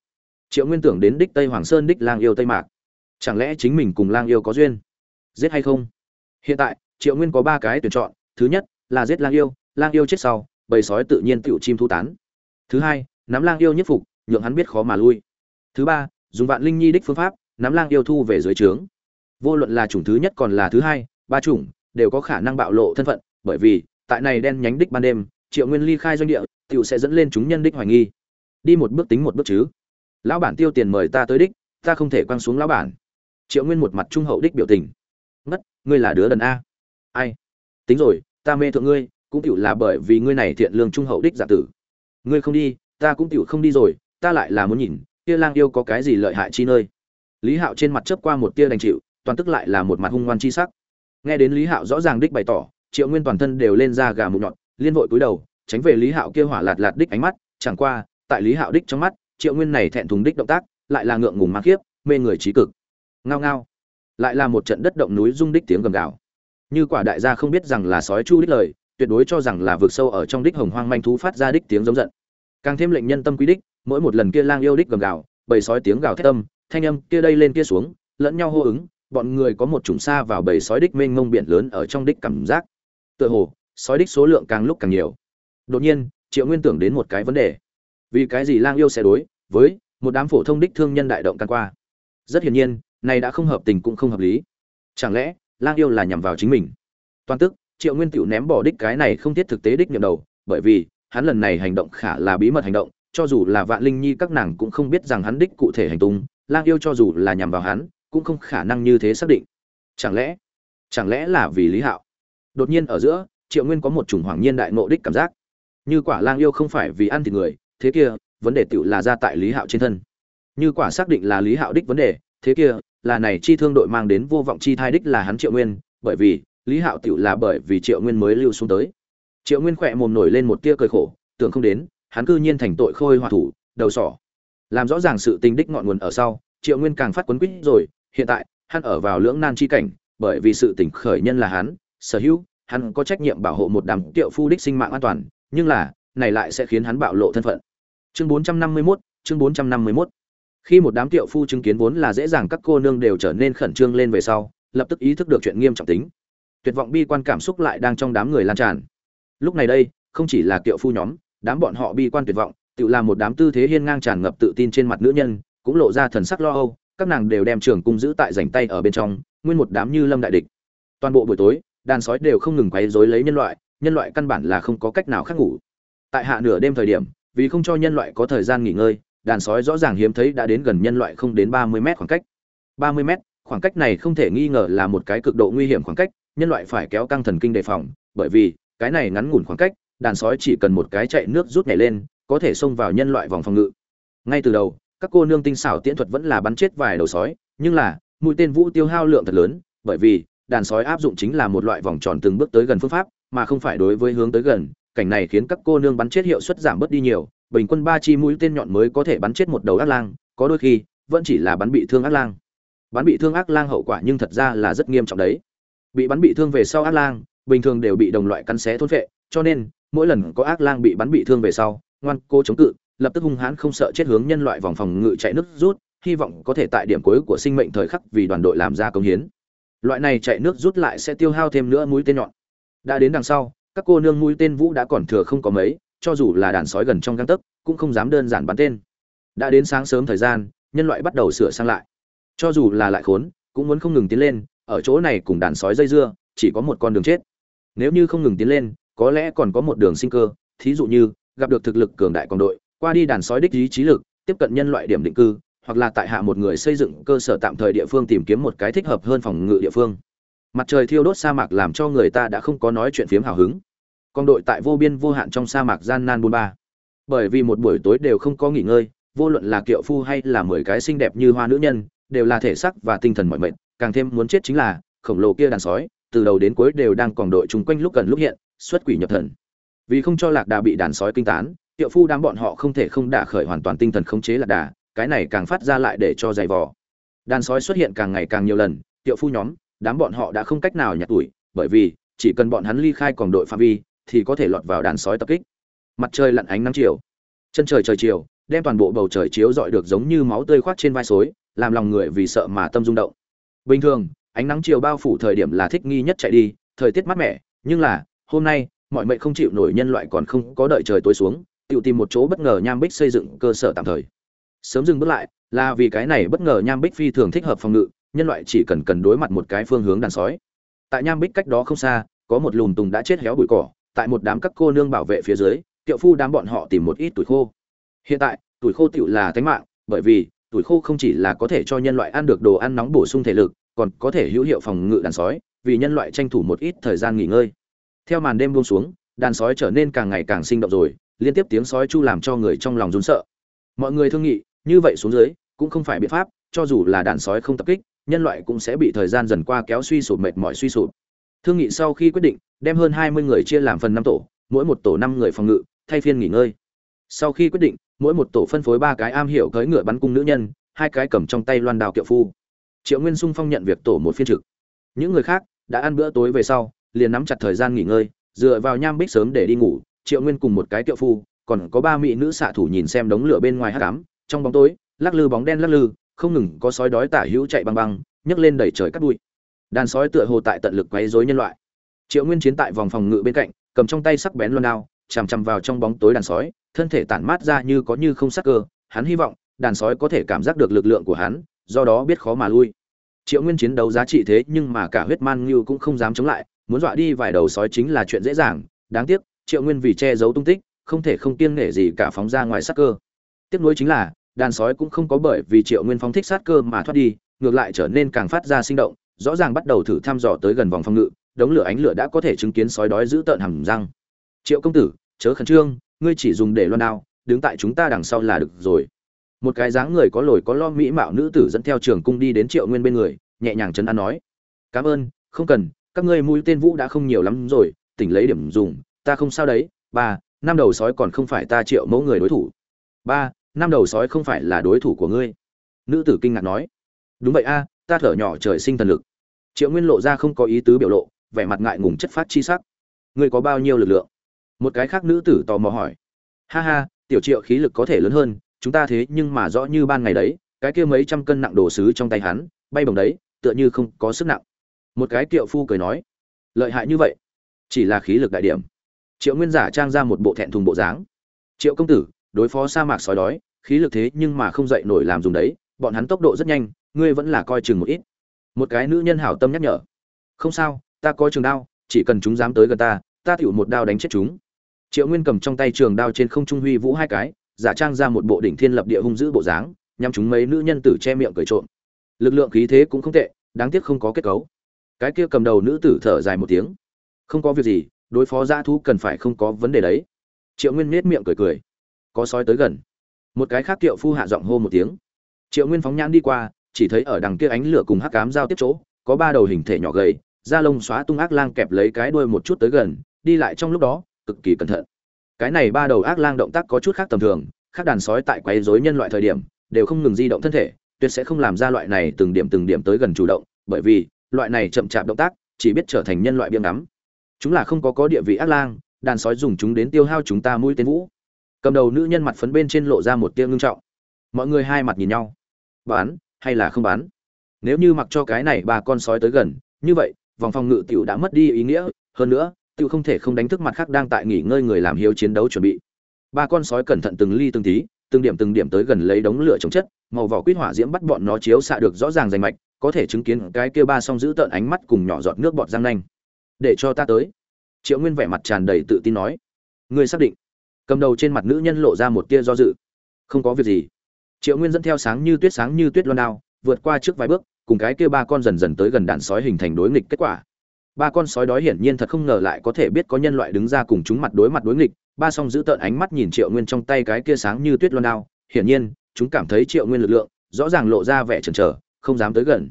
S1: Triệu nguyên tưởng đến đích tây hoàng sơn đích lang yêu tây mạc. Chẳng lẽ chính mình cùng lang yêu có duyên? Giết hay không? Hiện tại, triệu nguyên có ba cái tuyển chọn, thứ nhất là giết lang yêu lang yêu chết sau, bầy sói tự nhiên tựu chim thu tán. Thứ hai, nắm lang yêu nhất phục, nhượng hắn biết khó mà lui. Thứ ba, dùng vạn linh nhi đích phương pháp, nắm lang yêu thu về dưới trướng. Vô luận là chủng thứ nhất còn là thứ hai, ba chủng, đều có khả năng bạo lộ thân phận, bởi vì, tại này đen nhánh đích ban đêm, triệu nguyên ly khai doanh địa tựu sẽ dẫn lên chúng nhân đích hoài nghi. Đi một bước tính một bước chứ. Lão bản tiêu tiền mời ta tới đích, ta không thể quăng xuống lão bản. Triệu nguyên một mặt trung hậu đích biểu tình. Ngất, ngươi là đứa đần a. Ai? Tính rồi ta mê thượng ngươi, cũng tựu là bởi vì ngươi này thiện lương trung hậu đích giả tử. Ngươi không đi, ta cũng tựu không đi rồi, ta lại là muốn nhìn, kia lang yêu có cái gì lợi hại chi nơi. Lý hạo trên mặt chớp qua một tia đành chịu, toàn tức lại là một mặt hung ngoan chi sắc. Nghe đến lý hạo rõ ràng đích bày tỏ, triệu nguyên toàn thân đều lên ra gà mụn nhọn, liên vội cúi đầu, tránh về lý hạo kia hỏa lạt lạt đích ánh mắt, chẳng qua, tại lý hạo đích trong mắt, triệu nguyên này thẹn thùng đích động tác, lại là ngượng ngùng mang khiếp, mê người trí cực. Ngao ngao. Lại là một trận đất động núi rung đích tiếng gầm gào như quả đại gia không biết rằng là sói chu đích lời, tuyệt đối cho rằng là vượt sâu ở trong đích hồng hoang manh thú phát ra đích tiếng giống giận. Càng thêm lệnh nhân tâm quý đích, mỗi một lần kia lang yêu đích gầm gào, bầy sói tiếng gào thét tâm thanh âm kia đây lên kia xuống, lẫn nhau hô ứng, bọn người có một chủng xa vào bầy sói đích mênh mông biển lớn ở trong đích cảm giác. Tựa hồ, sói đích số lượng càng lúc càng nhiều. Đột nhiên, triệu nguyên tưởng đến một cái vấn đề. Vì cái gì lang yêu sẽ đối với một đám phổ thông đích thương nhân đại động can qua? Rất hiển nhiên, này đã không hợp tình cũng không hợp lý. Chẳng lẽ lang yêu là nhằm vào chính mình. Toàn tức, triệu nguyên tiểu ném bỏ đích cái này không thiết thực tế đích nhậm đầu, bởi vì, hắn lần này hành động khả là bí mật hành động, cho dù là vạn linh nhi các nàng cũng không biết rằng hắn đích cụ thể hành tung, lang yêu cho dù là nhằm vào hắn, cũng không khả năng như thế xác định. Chẳng lẽ chẳng lẽ là vì lý hạo? Đột nhiên ở giữa, triệu nguyên có một chủng hoàng nhiên đại nộ đích cảm giác. Như quả lang yêu không phải vì ăn thịt người, thế kia, vấn đề tựu là ra tại lý hạo trên thân. Như quả xác định là lý hạo đích vấn đề thế kia là này chi thương đội mang đến vô vọng chi thai đích là hắn triệu nguyên bởi vì lý hạo tựu là bởi vì triệu nguyên mới lưu xuống tới triệu nguyên khỏe mồm nổi lên một tia cười khổ tưởng không đến hắn cư nhiên thành tội khôi hòa thủ đầu sỏ làm rõ ràng sự tình đích ngọn nguồn ở sau triệu nguyên càng phát quấn quýt rồi hiện tại hắn ở vào lưỡng nan chi cảnh bởi vì sự tình khởi nhân là hắn sở hữu hắn có trách nhiệm bảo hộ một đám tiệu phu đích sinh mạng an toàn nhưng là này lại sẽ khiến hắn bạo lộ thân phận. Chương 451, chương 451. Khi một đám tiệu phu chứng kiến vốn là dễ dàng các cô nương đều trở nên khẩn trương lên về sau, lập tức ý thức được chuyện nghiêm trọng tính. Tuyệt vọng bi quan cảm xúc lại đang trong đám người lan tràn. Lúc này đây, không chỉ là tiệu phu nhóm, đám bọn họ bi quan tuyệt vọng, tự làm một đám tư thế hiên ngang tràn ngập tự tin trên mặt nữ nhân, cũng lộ ra thần sắc lo âu, các nàng đều đem trường cung giữ tại rảnh tay ở bên trong, nguyên một đám như lâm đại địch. Toàn bộ buổi tối, đàn sói đều không ngừng quấy rối lấy nhân loại, nhân loại căn bản là không có cách nào khác ngủ tại hạ nửa đêm thời điểm vì không cho nhân loại có thời gian nghỉ ngơi đàn sói rõ ràng hiếm thấy đã đến gần nhân loại không đến ba mươi mét khoảng cách. Ba mươi mét, khoảng cách này không thể nghi ngờ là một cái cực độ nguy hiểm khoảng cách, nhân loại phải kéo căng thần kinh đề phòng, bởi vì, cái này ngắn ngủn khoảng cách, đàn sói chỉ cần một cái chạy nước rút nhảy lên, có thể xông vào nhân loại vòng phòng ngự. Ngay từ đầu, các cô nương tinh xảo tiễn thuật vẫn là bắn chết vài đầu sói, nhưng là, mũi tên vũ tiêu hao lượng thật lớn, bởi vì, đàn sói áp dụng chính là một loại vòng tròn từng bước tới gần phương pháp, mà không phải đối với hướng tới gần, cảnh này khiến các cô nương bắn chết hiệu suất giảm bớt đi nhiều bình quân ba chi mũi tên nhọn mới có thể bắn chết một đầu ác lang, có đôi khi, vẫn chỉ là bắn bị thương ác lang. Bắn bị thương ác lang hậu quả nhưng thật ra là rất nghiêm trọng đấy. Bị bắn bị thương về sau ác lang, bình thường đều bị đồng loại cắn xé thôn phệ, cho nên, mỗi lần có ác lang bị bắn bị thương về sau, ngoan cô chống cự, lập tức hung hãn không sợ chết hướng nhân loại vòng phòng ngự chạy nước rút, hy vọng có thể tại điểm cuối của sinh mệnh thời khắc vì đoàn đội làm ra công hiến. Loại này chạy nước rút lại sẽ tiêu hao thêm nữa mũi tên nhọn. Đã đến đằng sau, các cô nương mũi tên vũ đã còn thừa không có mấy cho dù là đàn sói gần trong găng tấc, cũng không dám đơn giản bắn tên. Đã đến sáng sớm thời gian, nhân loại bắt đầu sửa sang lại. Cho dù là lại khốn, cũng muốn không ngừng tiến lên, ở chỗ này cùng đàn sói dây dưa, chỉ có một con đường chết. Nếu như không ngừng tiến lên, có lẽ còn có một đường sinh cơ, thí dụ như, gặp được thực lực cường đại còn đội, qua đi đàn sói đích ý trí lực, tiếp cận nhân loại điểm định cư, hoặc là tại hạ một người xây dựng cơ sở tạm thời địa phương tìm kiếm một cái thích hợp hơn phòng ngự địa phương. Mặt trời thiêu đốt sa mạc làm cho người ta đã không có nói chuyện phiếm hào hứng con đội tại vô biên vô hạn trong sa mạc gian nan bôn ba bởi vì một buổi tối đều không có nghỉ ngơi, vô luận là kiệu phu hay là mười cái xinh đẹp như hoa nữ nhân, đều là thể sắc và tinh thần mọi mệnh càng thêm muốn chết chính là, khổng lồ kia đàn sói, từ đầu đến cuối đều đang còn đội chung quanh lúc gần lúc hiện, xuất quỷ nhập thần. Vì không cho lạc đà bị đàn sói kinh tán, kiệu phu đám bọn họ không thể không đả khởi hoàn toàn tinh thần khống chế lạc đà, cái này càng phát ra lại để cho dày vò. Đàn sói xuất hiện càng ngày càng nhiều lần, kiệu phu nhóm, đám bọn họ đã không cách nào nhặt tuổi, bởi vì chỉ cần bọn hắn ly khai còn đội phạm vi thì có thể lọt vào đàn sói tập kích. Mặt trời lặn ánh nắng chiều, chân trời trời chiều, đem toàn bộ bầu trời chiếu rọi được giống như máu tươi khoát trên vai xối, làm lòng người vì sợ mà tâm rung động. Bình thường, ánh nắng chiều bao phủ thời điểm là thích nghi nhất chạy đi, thời tiết mát mẻ, nhưng là, hôm nay, mọi mệnh không chịu nổi nhân loại còn không có đợi trời tối xuống, tự tìm một chỗ bất ngờ nham bích xây dựng cơ sở tạm thời. Sớm dừng bước lại, là vì cái này bất ngờ nham bích phi thường thích hợp phòng ngự, nhân loại chỉ cần cần đối mặt một cái phương hướng đàn sói. Tại nham bích cách đó không xa, có một lùm tùng đã chết héo bụi cỏ tại một đám các cô nương bảo vệ phía dưới, tiệu phu đám bọn họ tìm một ít tuổi khô. Hiện tại, tuổi khô tựu là tánh mạng, bởi vì, tuổi khô không chỉ là có thể cho nhân loại ăn được đồ ăn nóng bổ sung thể lực, còn có thể hữu hiệu phòng ngự đàn sói, vì nhân loại tranh thủ một ít thời gian nghỉ ngơi. Theo màn đêm buông xuống, đàn sói trở nên càng ngày càng sinh động rồi, liên tiếp tiếng sói chu làm cho người trong lòng run sợ. Mọi người thương nghị, như vậy xuống dưới, cũng không phải biện pháp, cho dù là đàn sói không tập kích, nhân loại cũng sẽ bị thời gian dần qua kéo suy sụp mệt mỏi suy sụp. Thương nghị sau khi quyết định đem hơn hai mươi người chia làm phần năm tổ mỗi một tổ năm người phòng ngự thay phiên nghỉ ngơi. Sau khi quyết định mỗi một tổ phân phối ba cái am hiểu cưỡi ngựa bắn cung nữ nhân hai cái cầm trong tay loan đào kiệu phu. Triệu nguyên sung phong nhận việc tổ một phiên trực. Những người khác đã ăn bữa tối về sau liền nắm chặt thời gian nghỉ ngơi dựa vào nham bích sớm để đi ngủ triệu nguyên cùng một cái kiệu phu còn có ba mỹ nữ xạ thủ nhìn xem đống lửa bên ngoài hắc ám, trong bóng tối lắc lư bóng đen lắc lư không ngừng có sói đói tả hữu chạy băng băng nhấc lên đẩy trời cắt bụi. Đàn sói tựa hồ tại tận lực quấy rối nhân loại triệu nguyên chiến tại vòng phòng ngự bên cạnh, cầm trong tay sắc bén loan đao, chằm chằm vào trong bóng tối đàn sói, thân thể tản mát ra như có như không sắc cơ, hắn hy vọng đàn sói có thể cảm giác được lực lượng của hắn, do đó biết khó mà lui. Triệu nguyên chiến đấu giá trị thế nhưng mà cả huyết man ngưu cũng không dám chống lại, muốn dọa đi vài đầu sói chính là chuyện dễ dàng, đáng tiếc, triệu nguyên vì che giấu tung tích, không thể không kiêng nể gì cả phóng ra ngoài sắc cơ. Tiếc nuối chính là, đàn sói cũng không có bởi vì triệu nguyên phóng thích sát cơ mà thoát đi, ngược lại trở nên càng phát ra sinh động, rõ ràng bắt đầu thử thăm dò tới gần vòng phòng ngự đống lửa ánh lửa đã có thể chứng kiến sói đói giữ tợn hầm răng. Triệu công tử, chớ khẩn trương, ngươi chỉ dùng để loan đao, đứng tại chúng ta đằng sau là được rồi. Một cái dáng người có lồi có lo mỹ mạo nữ tử dẫn theo trường cung đi đến triệu nguyên bên người, nhẹ nhàng chấn an nói, cảm ơn, không cần, các ngươi mũi tên vũ đã không nhiều lắm rồi, tỉnh lấy điểm dùng, ta không sao đấy, ba, năm đầu sói còn không phải ta triệu mẫu người đối thủ. Ba, năm đầu sói không phải là đối thủ của ngươi. Nữ tử kinh ngạc nói, đúng vậy a, ta thở nhỏ trời sinh thần lực. Triệu nguyên lộ ra không có ý tứ biểu lộ vẻ mặt ngại ngùng chất phát chi sắc. Ngươi có bao nhiêu lực lượng? Một cái khác nữ tử tò mò hỏi. Ha ha, tiểu triệu khí lực có thể lớn hơn, chúng ta thế nhưng mà rõ như ban ngày đấy, cái kia mấy trăm cân nặng đồ sứ trong tay hắn, bay bồng đấy, tựa như không có sức nặng. Một cái kiệu phu cười nói. Lợi hại như vậy? Chỉ là khí lực đại điểm. Triệu nguyên giả trang ra một bộ thẹn thùng bộ dáng. Triệu công tử, đối phó sa mạc sói đói, khí lực thế nhưng mà không dậy nổi làm dùng đấy, bọn hắn tốc độ rất nhanh, ngươi vẫn là coi chừng một ít. Một cái nữ nhân hảo tâm nhắc nhở. Không sao ta có trường đao, chỉ cần chúng dám tới gần ta ta tựu một đao đánh chết chúng. Triệu nguyên cầm trong tay trường đao trên không trung huy vũ hai cái, giả trang ra một bộ đỉnh thiên lập địa hung dữ bộ dáng nhằm chúng mấy nữ nhân tử che miệng cười trộm. Lực lượng khí thế cũng không tệ, đáng tiếc không có kết cấu. Cái kia cầm đầu nữ tử thở dài một tiếng. Không có việc gì, đối phó dã thú cần phải không có vấn đề đấy. Triệu nguyên nết miệng cười cười. Có sói tới gần. Một cái khác kiệu phu hạ giọng hô một tiếng. Triệu nguyên phóng nhãn đi qua, chỉ thấy ở đằng kia ánh lửa cùng hắc cám giao tiếp chỗ, có ba đầu hình thể nhỏ gầy da lông xóa tung ác lang kẹp lấy cái đuôi một chút tới gần, đi lại trong lúc đó, cực kỳ cẩn thận. Cái này ba đầu ác lang động tác có chút khác tầm thường, khác đàn sói tại quấy rối nhân loại thời điểm, đều không ngừng di động thân thể, tuyệt sẽ không làm ra loại này từng điểm từng điểm tới gần chủ động, bởi vì, loại này chậm chạp động tác, chỉ biết trở thành nhân loại biếng ngắm. Chúng là không có có địa vị ác lang, đàn sói dùng chúng đến tiêu hao chúng ta mũi tên vũ. Cầm đầu nữ nhân mặt phấn bên trên lộ ra một tia ngưng trọng. Mọi người hai mặt nhìn nhau. Bán hay là không bán? Nếu như mặc cho cái này ba con sói tới gần, như vậy vòng phòng ngự tiểu đã mất đi ý nghĩa, hơn nữa, tiểu không thể không đánh thức mặt khác đang tại nghỉ ngơi người làm hiếu chiến đấu chuẩn bị. Ba con sói cẩn thận từng ly từng tí, từng điểm từng điểm tới gần lấy đống lửa chống chất, màu vỏ quýt hỏa diễm bắt bọn nó chiếu xạ được rõ ràng rành mạch, có thể chứng kiến cái kia ba song giữ tợn ánh mắt cùng nhỏ giọt nước bọt răng nanh. Để cho ta tới. Triệu nguyên vẻ mặt tràn đầy tự tin nói. Ngươi xác định? Cầm đầu trên mặt nữ nhân lộ ra một tia do dự. Không có việc gì. Triệu nguyên dẫn theo sáng như tuyết sáng như tuyết loan đao, vượt qua trước vài bước cùng cái kia ba con dần dần tới gần đàn sói hình thành đối nghịch kết quả. Ba con sói đói hiển nhiên thật không ngờ lại có thể biết có nhân loại đứng ra cùng chúng mặt đối mặt đối nghịch. Ba song giữ tợn ánh mắt nhìn triệu nguyên trong tay cái kia sáng như tuyết loan đao. Hiển nhiên, chúng cảm thấy triệu nguyên lực lượng rõ ràng lộ ra vẻ chần chờ, không dám tới gần.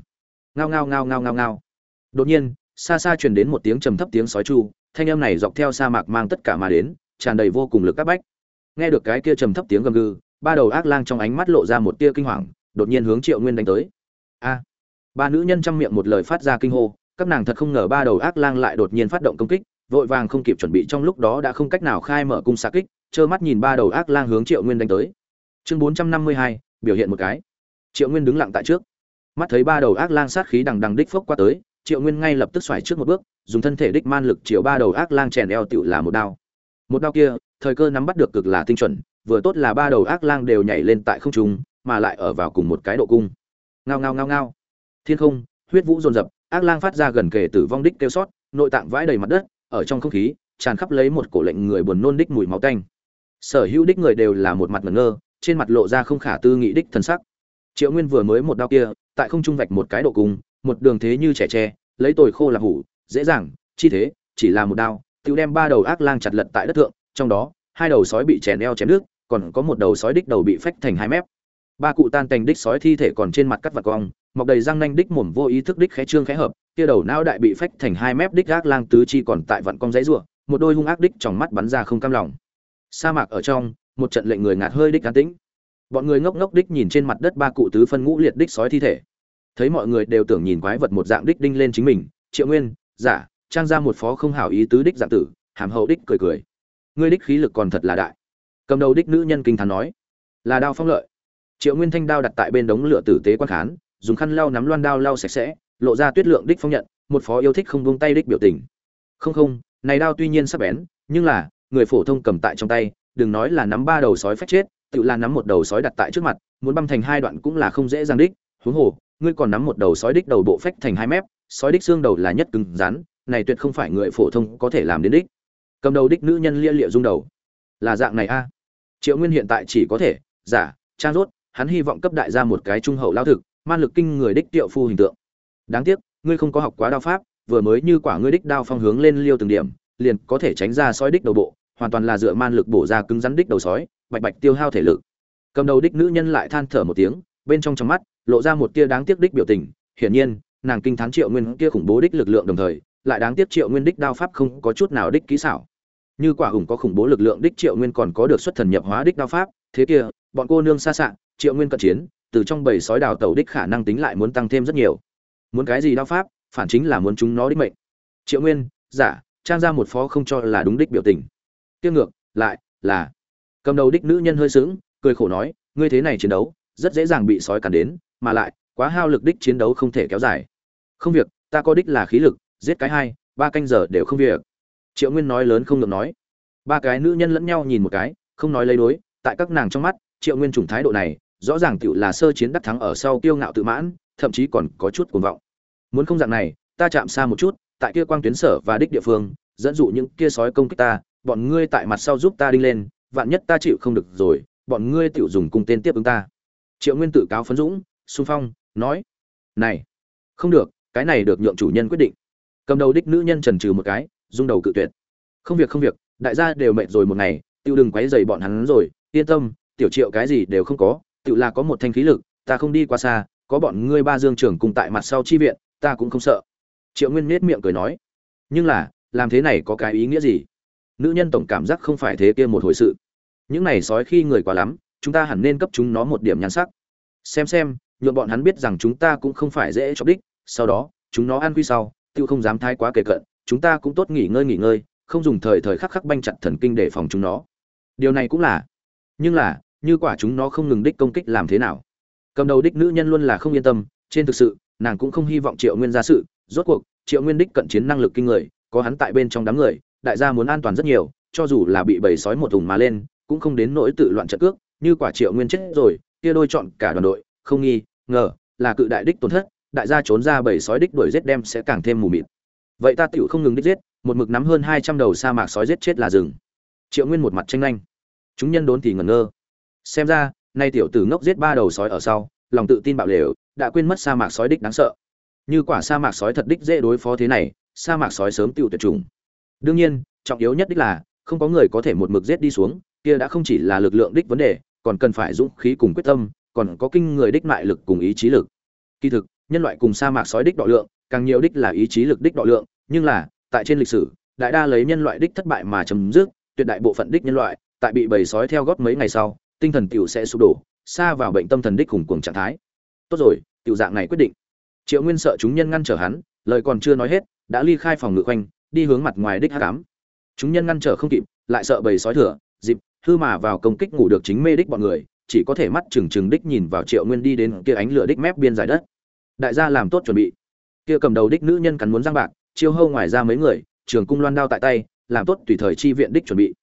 S1: Ngao ngao ngao ngao ngao ngao. Đột nhiên, xa xa truyền đến một tiếng trầm thấp tiếng sói chu. Thanh âm này dọc theo sa mạc mang tất cả mà đến, tràn đầy vô cùng lực các bách. Nghe được cái kia trầm thấp tiếng gầm gừ, ba đầu ác lang trong ánh mắt lộ ra một tia kinh hoàng, đột nhiên hướng triệu nguyên đánh tới. A! Ba nữ nhân trong miệng một lời phát ra kinh hô, các nàng thật không ngờ ba đầu ác lang lại đột nhiên phát động công kích, vội vàng không kịp chuẩn bị trong lúc đó đã không cách nào khai mở cung xạ kích, trơ mắt nhìn ba đầu ác lang hướng triệu nguyên đánh tới. Chương bốn trăm năm mươi hai, biểu hiện một cái. Triệu nguyên đứng lặng tại trước. Mắt thấy ba đầu ác lang sát khí đằng đằng đích phốc qua tới, triệu nguyên ngay lập tức xoài trước một bước, dùng thân thể đích man lực triệu ba đầu ác lang chèn eo tựu là một đao. Một đao kia, thời cơ nắm bắt được cực là tinh chuẩn, vừa tốt là ba đầu ác lang đều nhảy lên tại không trung, mà lại ở vào cùng một cái độ cung. Ngao ngao ngao ngao thiên không, huyết vũ dồn dập, ác lang phát ra gần kề tử vong đích kêu sót nội tạng vãi đầy mặt đất, ở trong không khí, tràn khắp lấy một cổ lệnh người buồn nôn đích mùi máu tanh. Sở hữu đích người đều là một mặt ngẩn ngơ, trên mặt lộ ra không khả tư nghị đích thân sắc. Triệu nguyên vừa mới một đao kia, tại không trung vạch một cái độ cung, một đường thế như trẻ tre, lấy tồi khô là hủ, dễ dàng, chi thế, chỉ là một đao tự đem ba đầu ác lang chặt lật tại đất thượng, trong đó, hai đầu sói bị chèn eo chém nước, còn có một đầu sói đích đầu bị phách thành hai mép. Ba cụ tan tành đích sói thi thể còn trên mặt cắt vặt cong mọc đầy răng nanh đích mồm vô ý thức đích khẽ trương khẽ hợp, kia đầu não đại bị phách thành hai mép đích gác lang tứ chi còn tại vận cong giấy rủa, một đôi hung ác đích trong mắt bắn ra không cam lòng. Sa mạc ở trong, một trận lệnh người ngạt hơi đích an tĩnh. Bọn người ngốc ngốc đích nhìn trên mặt đất ba cụ tứ phân ngũ liệt đích sói thi thể. Thấy mọi người đều tưởng nhìn quái vật một dạng đích đinh lên chính mình, triệu nguyên, giả, trang ra một phó không hảo ý tứ đích dạng tử, hàm hậu đích cười cười. Ngươi đích khí lực còn thật là đại. Cầm đầu đích nữ nhân kinh thán nói, là đao phong lợi. Triệu nguyên thanh đao đặt tại bên đống lửa tử tế quan khán dùng khăn lau nắm loan đao lau sạch sẽ, lộ ra tuyết lượng đích phong nhận, một phó yêu thích không buông tay đích biểu tình. Không không, này đao tuy nhiên sắp bén, nhưng là, người phổ thông cầm tại trong tay, đừng nói là nắm ba đầu sói phách chết, tự là nắm một đầu sói đặt tại trước mặt, muốn băm thành hai đoạn cũng là không dễ dàng đích. Huống hồ, ngươi còn nắm một đầu sói đích đầu bộ phách thành hai mép, sói đích xương đầu là nhất cứng rắn, này tuyệt không phải người phổ thông có thể làm đến đích. Cầm đầu đích nữ nhân lia lịa rung đầu. Là dạng này a. Triệu nguyên hiện tại chỉ có thể, giả, trang rốt, hắn hy vọng cấp đại gia một cái trung hậu lao thực man lực kinh người đích tiệu phu hình tượng. Đáng tiếc, ngươi không có học quá đao pháp, vừa mới như quả ngươi đích đao phong hướng lên liêu từng điểm, liền có thể tránh ra sói đích đầu bộ, hoàn toàn là dựa man lực bổ ra cứng rắn đích đầu sói, bạch bạch tiêu hao thể lực. Cầm đầu đích nữ nhân lại than thở một tiếng, bên trong trong mắt, lộ ra một tia đáng tiếc đích biểu tình. Hiển nhiên, nàng kinh thắng triệu nguyên kia khủng bố đích lực lượng đồng thời, lại đáng tiếc triệu nguyên đích đao pháp không có chút nào đích kỹ xảo. Như quả hùng có khủng bố lực lượng đích triệu nguyên còn có được xuất thần nhập hóa đích đao pháp, thế kia, bọn cô nương xa xạ, triệu nguyên cận chiến từ trong bầy sói đào tẩu đích khả năng tính lại muốn tăng thêm rất nhiều. Muốn cái gì đao pháp, phản chính là muốn chúng nó đích mệnh. Triệu nguyên, giả, trang ra một phó không cho là đúng đích biểu tình. Tiêu ngược, lại, là. Cầm đầu đích nữ nhân hơi sướng cười khổ nói, ngươi thế này chiến đấu, rất dễ dàng bị sói cắn đến, mà lại, quá hao lực đích chiến đấu không thể kéo dài. Không việc, ta có đích là khí lực, giết cái hai, ba canh giờ đều không việc. Triệu nguyên nói lớn không được nói. Ba cái nữ nhân lẫn nhau nhìn một cái, không nói lấy đối, tại các nàng trong mắt, triệu nguyên chủng thái độ này rõ ràng tiểu là sơ chiến đắc thắng ở sau kiêu ngạo tự mãn, thậm chí còn có chút cuồng vọng. Muốn không dạng này, ta chạm xa một chút, tại kia quang tuyến sở và đích địa phương, dẫn dụ những kia sói công kích ta, bọn ngươi tại mặt sau giúp ta đinh lên, vạn nhất ta chịu không được rồi, bọn ngươi tiểu dùng cung tên tiếp ứng ta. Triệu nguyên tự cáo phấn dũng, xung phong, nói, này, không được, cái này được nhượng chủ nhân quyết định. Cầm đầu đích nữ nhân trần trừ một cái, rung đầu cự tuyệt. Không việc không việc, đại gia đều mệt rồi một ngày tiêu đừng quấy rầy bọn hắn rồi, yên tâm, tiểu triệu cái gì đều không có tự là có một thanh khí lực, ta không đi qua xa, có bọn ngươi ba dương trưởng cùng tại mặt sau chi viện, ta cũng không sợ. Triệu nguyên nết miệng cười nói. Nhưng là, làm thế này có cái ý nghĩa gì? Nữ nhân tổng cảm giác không phải thế kia một hồi sự. Những này sói khi người quá lắm, chúng ta hẳn nên cấp chúng nó một điểm nhan sắc. Xem xem nhuộm bọn hắn biết rằng chúng ta cũng không phải dễ chọc đích, sau đó, chúng nó ăn quy sau tiêu không dám thái quá kề cận, chúng ta cũng tốt nghỉ ngơi nghỉ ngơi, không dùng thời thời khắc khắc banh chặt thần kinh để phòng chúng nó. Điều này cũng là. Nhưng là như quả chúng nó không ngừng đích công kích làm thế nào. Cầm đầu đích nữ nhân luôn là không yên tâm, trên thực sự, nàng cũng không hy vọng triệu nguyên ra sự. Rốt cuộc, triệu nguyên đích cận chiến năng lực kinh người, có hắn tại bên trong đám người, đại gia muốn an toàn rất nhiều, cho dù là bị bầy sói một thùng mà lên, cũng không đến nỗi tự loạn trận cước, như quả triệu nguyên chết rồi, kia đôi chọn cả đoàn đội, không nghi, ngờ, là cự đại đích tổn thất, đại gia trốn ra bầy sói đích đuổi giết đem sẽ càng thêm mù mịt. Vậy ta tựu không ngừng đích giết, một mực nắm hơn hai trăm đầu sa mạc sói giết chết là rừng triệu nguyên một mặt tranh nhanh chúng nhân đốn thì ngẩn ngơ xem ra, nay tiểu tử ngốc giết ba đầu sói ở sau, lòng tự tin bạo lều, đã quên mất sa mạc sói đích đáng sợ. Như quả sa mạc sói thật đích dễ đối phó thế này, sa mạc sói sớm tiêu tuyệt chủng. Đương nhiên, trọng yếu nhất đích là, không có người có thể một mực giết đi xuống, kia đã không chỉ là lực lượng đích vấn đề, còn cần phải dũng khí cùng quyết tâm, còn có kinh người đích mại lực cùng ý chí lực. Kỳ thực, nhân loại cùng sa mạc sói đích đọ lượng, càng nhiều đích là ý chí lực đích đọ lượng, nhưng là, tại trên lịch sử, đại đa lấy nhân loại đích thất bại mà chấm dứt, tuyệt đại bộ phận đích nhân loại, tại bị bầy sói theo gót mấy ngày sau tinh thần tiểu sẽ sụp đổ, xa vào bệnh tâm thần đích khủng cuồng trạng thái. Tốt rồi, tiểu dạng này quyết định. Triệu nguyên sợ chúng nhân ngăn trở hắn, lời còn chưa nói hết, đã ly khai phòng ngự quanh, đi hướng mặt ngoài đích hắc ám. Chúng nhân ngăn trở không kịp, lại sợ bầy sói thừa, dịp, hư mà vào công kích ngủ được chính mê đích bọn người, chỉ có thể mắt trừng trừng đích nhìn vào triệu nguyên đi đến kia ánh lửa đích mép biên giải đất. Đại gia làm tốt chuẩn bị. Kia cầm đầu đích nữ nhân cắn muốn răng bạc, chiêu hô ngoài ra mấy người, trường cung loan đao tại tay, làm tốt tùy thời chi viện đích chuẩn bị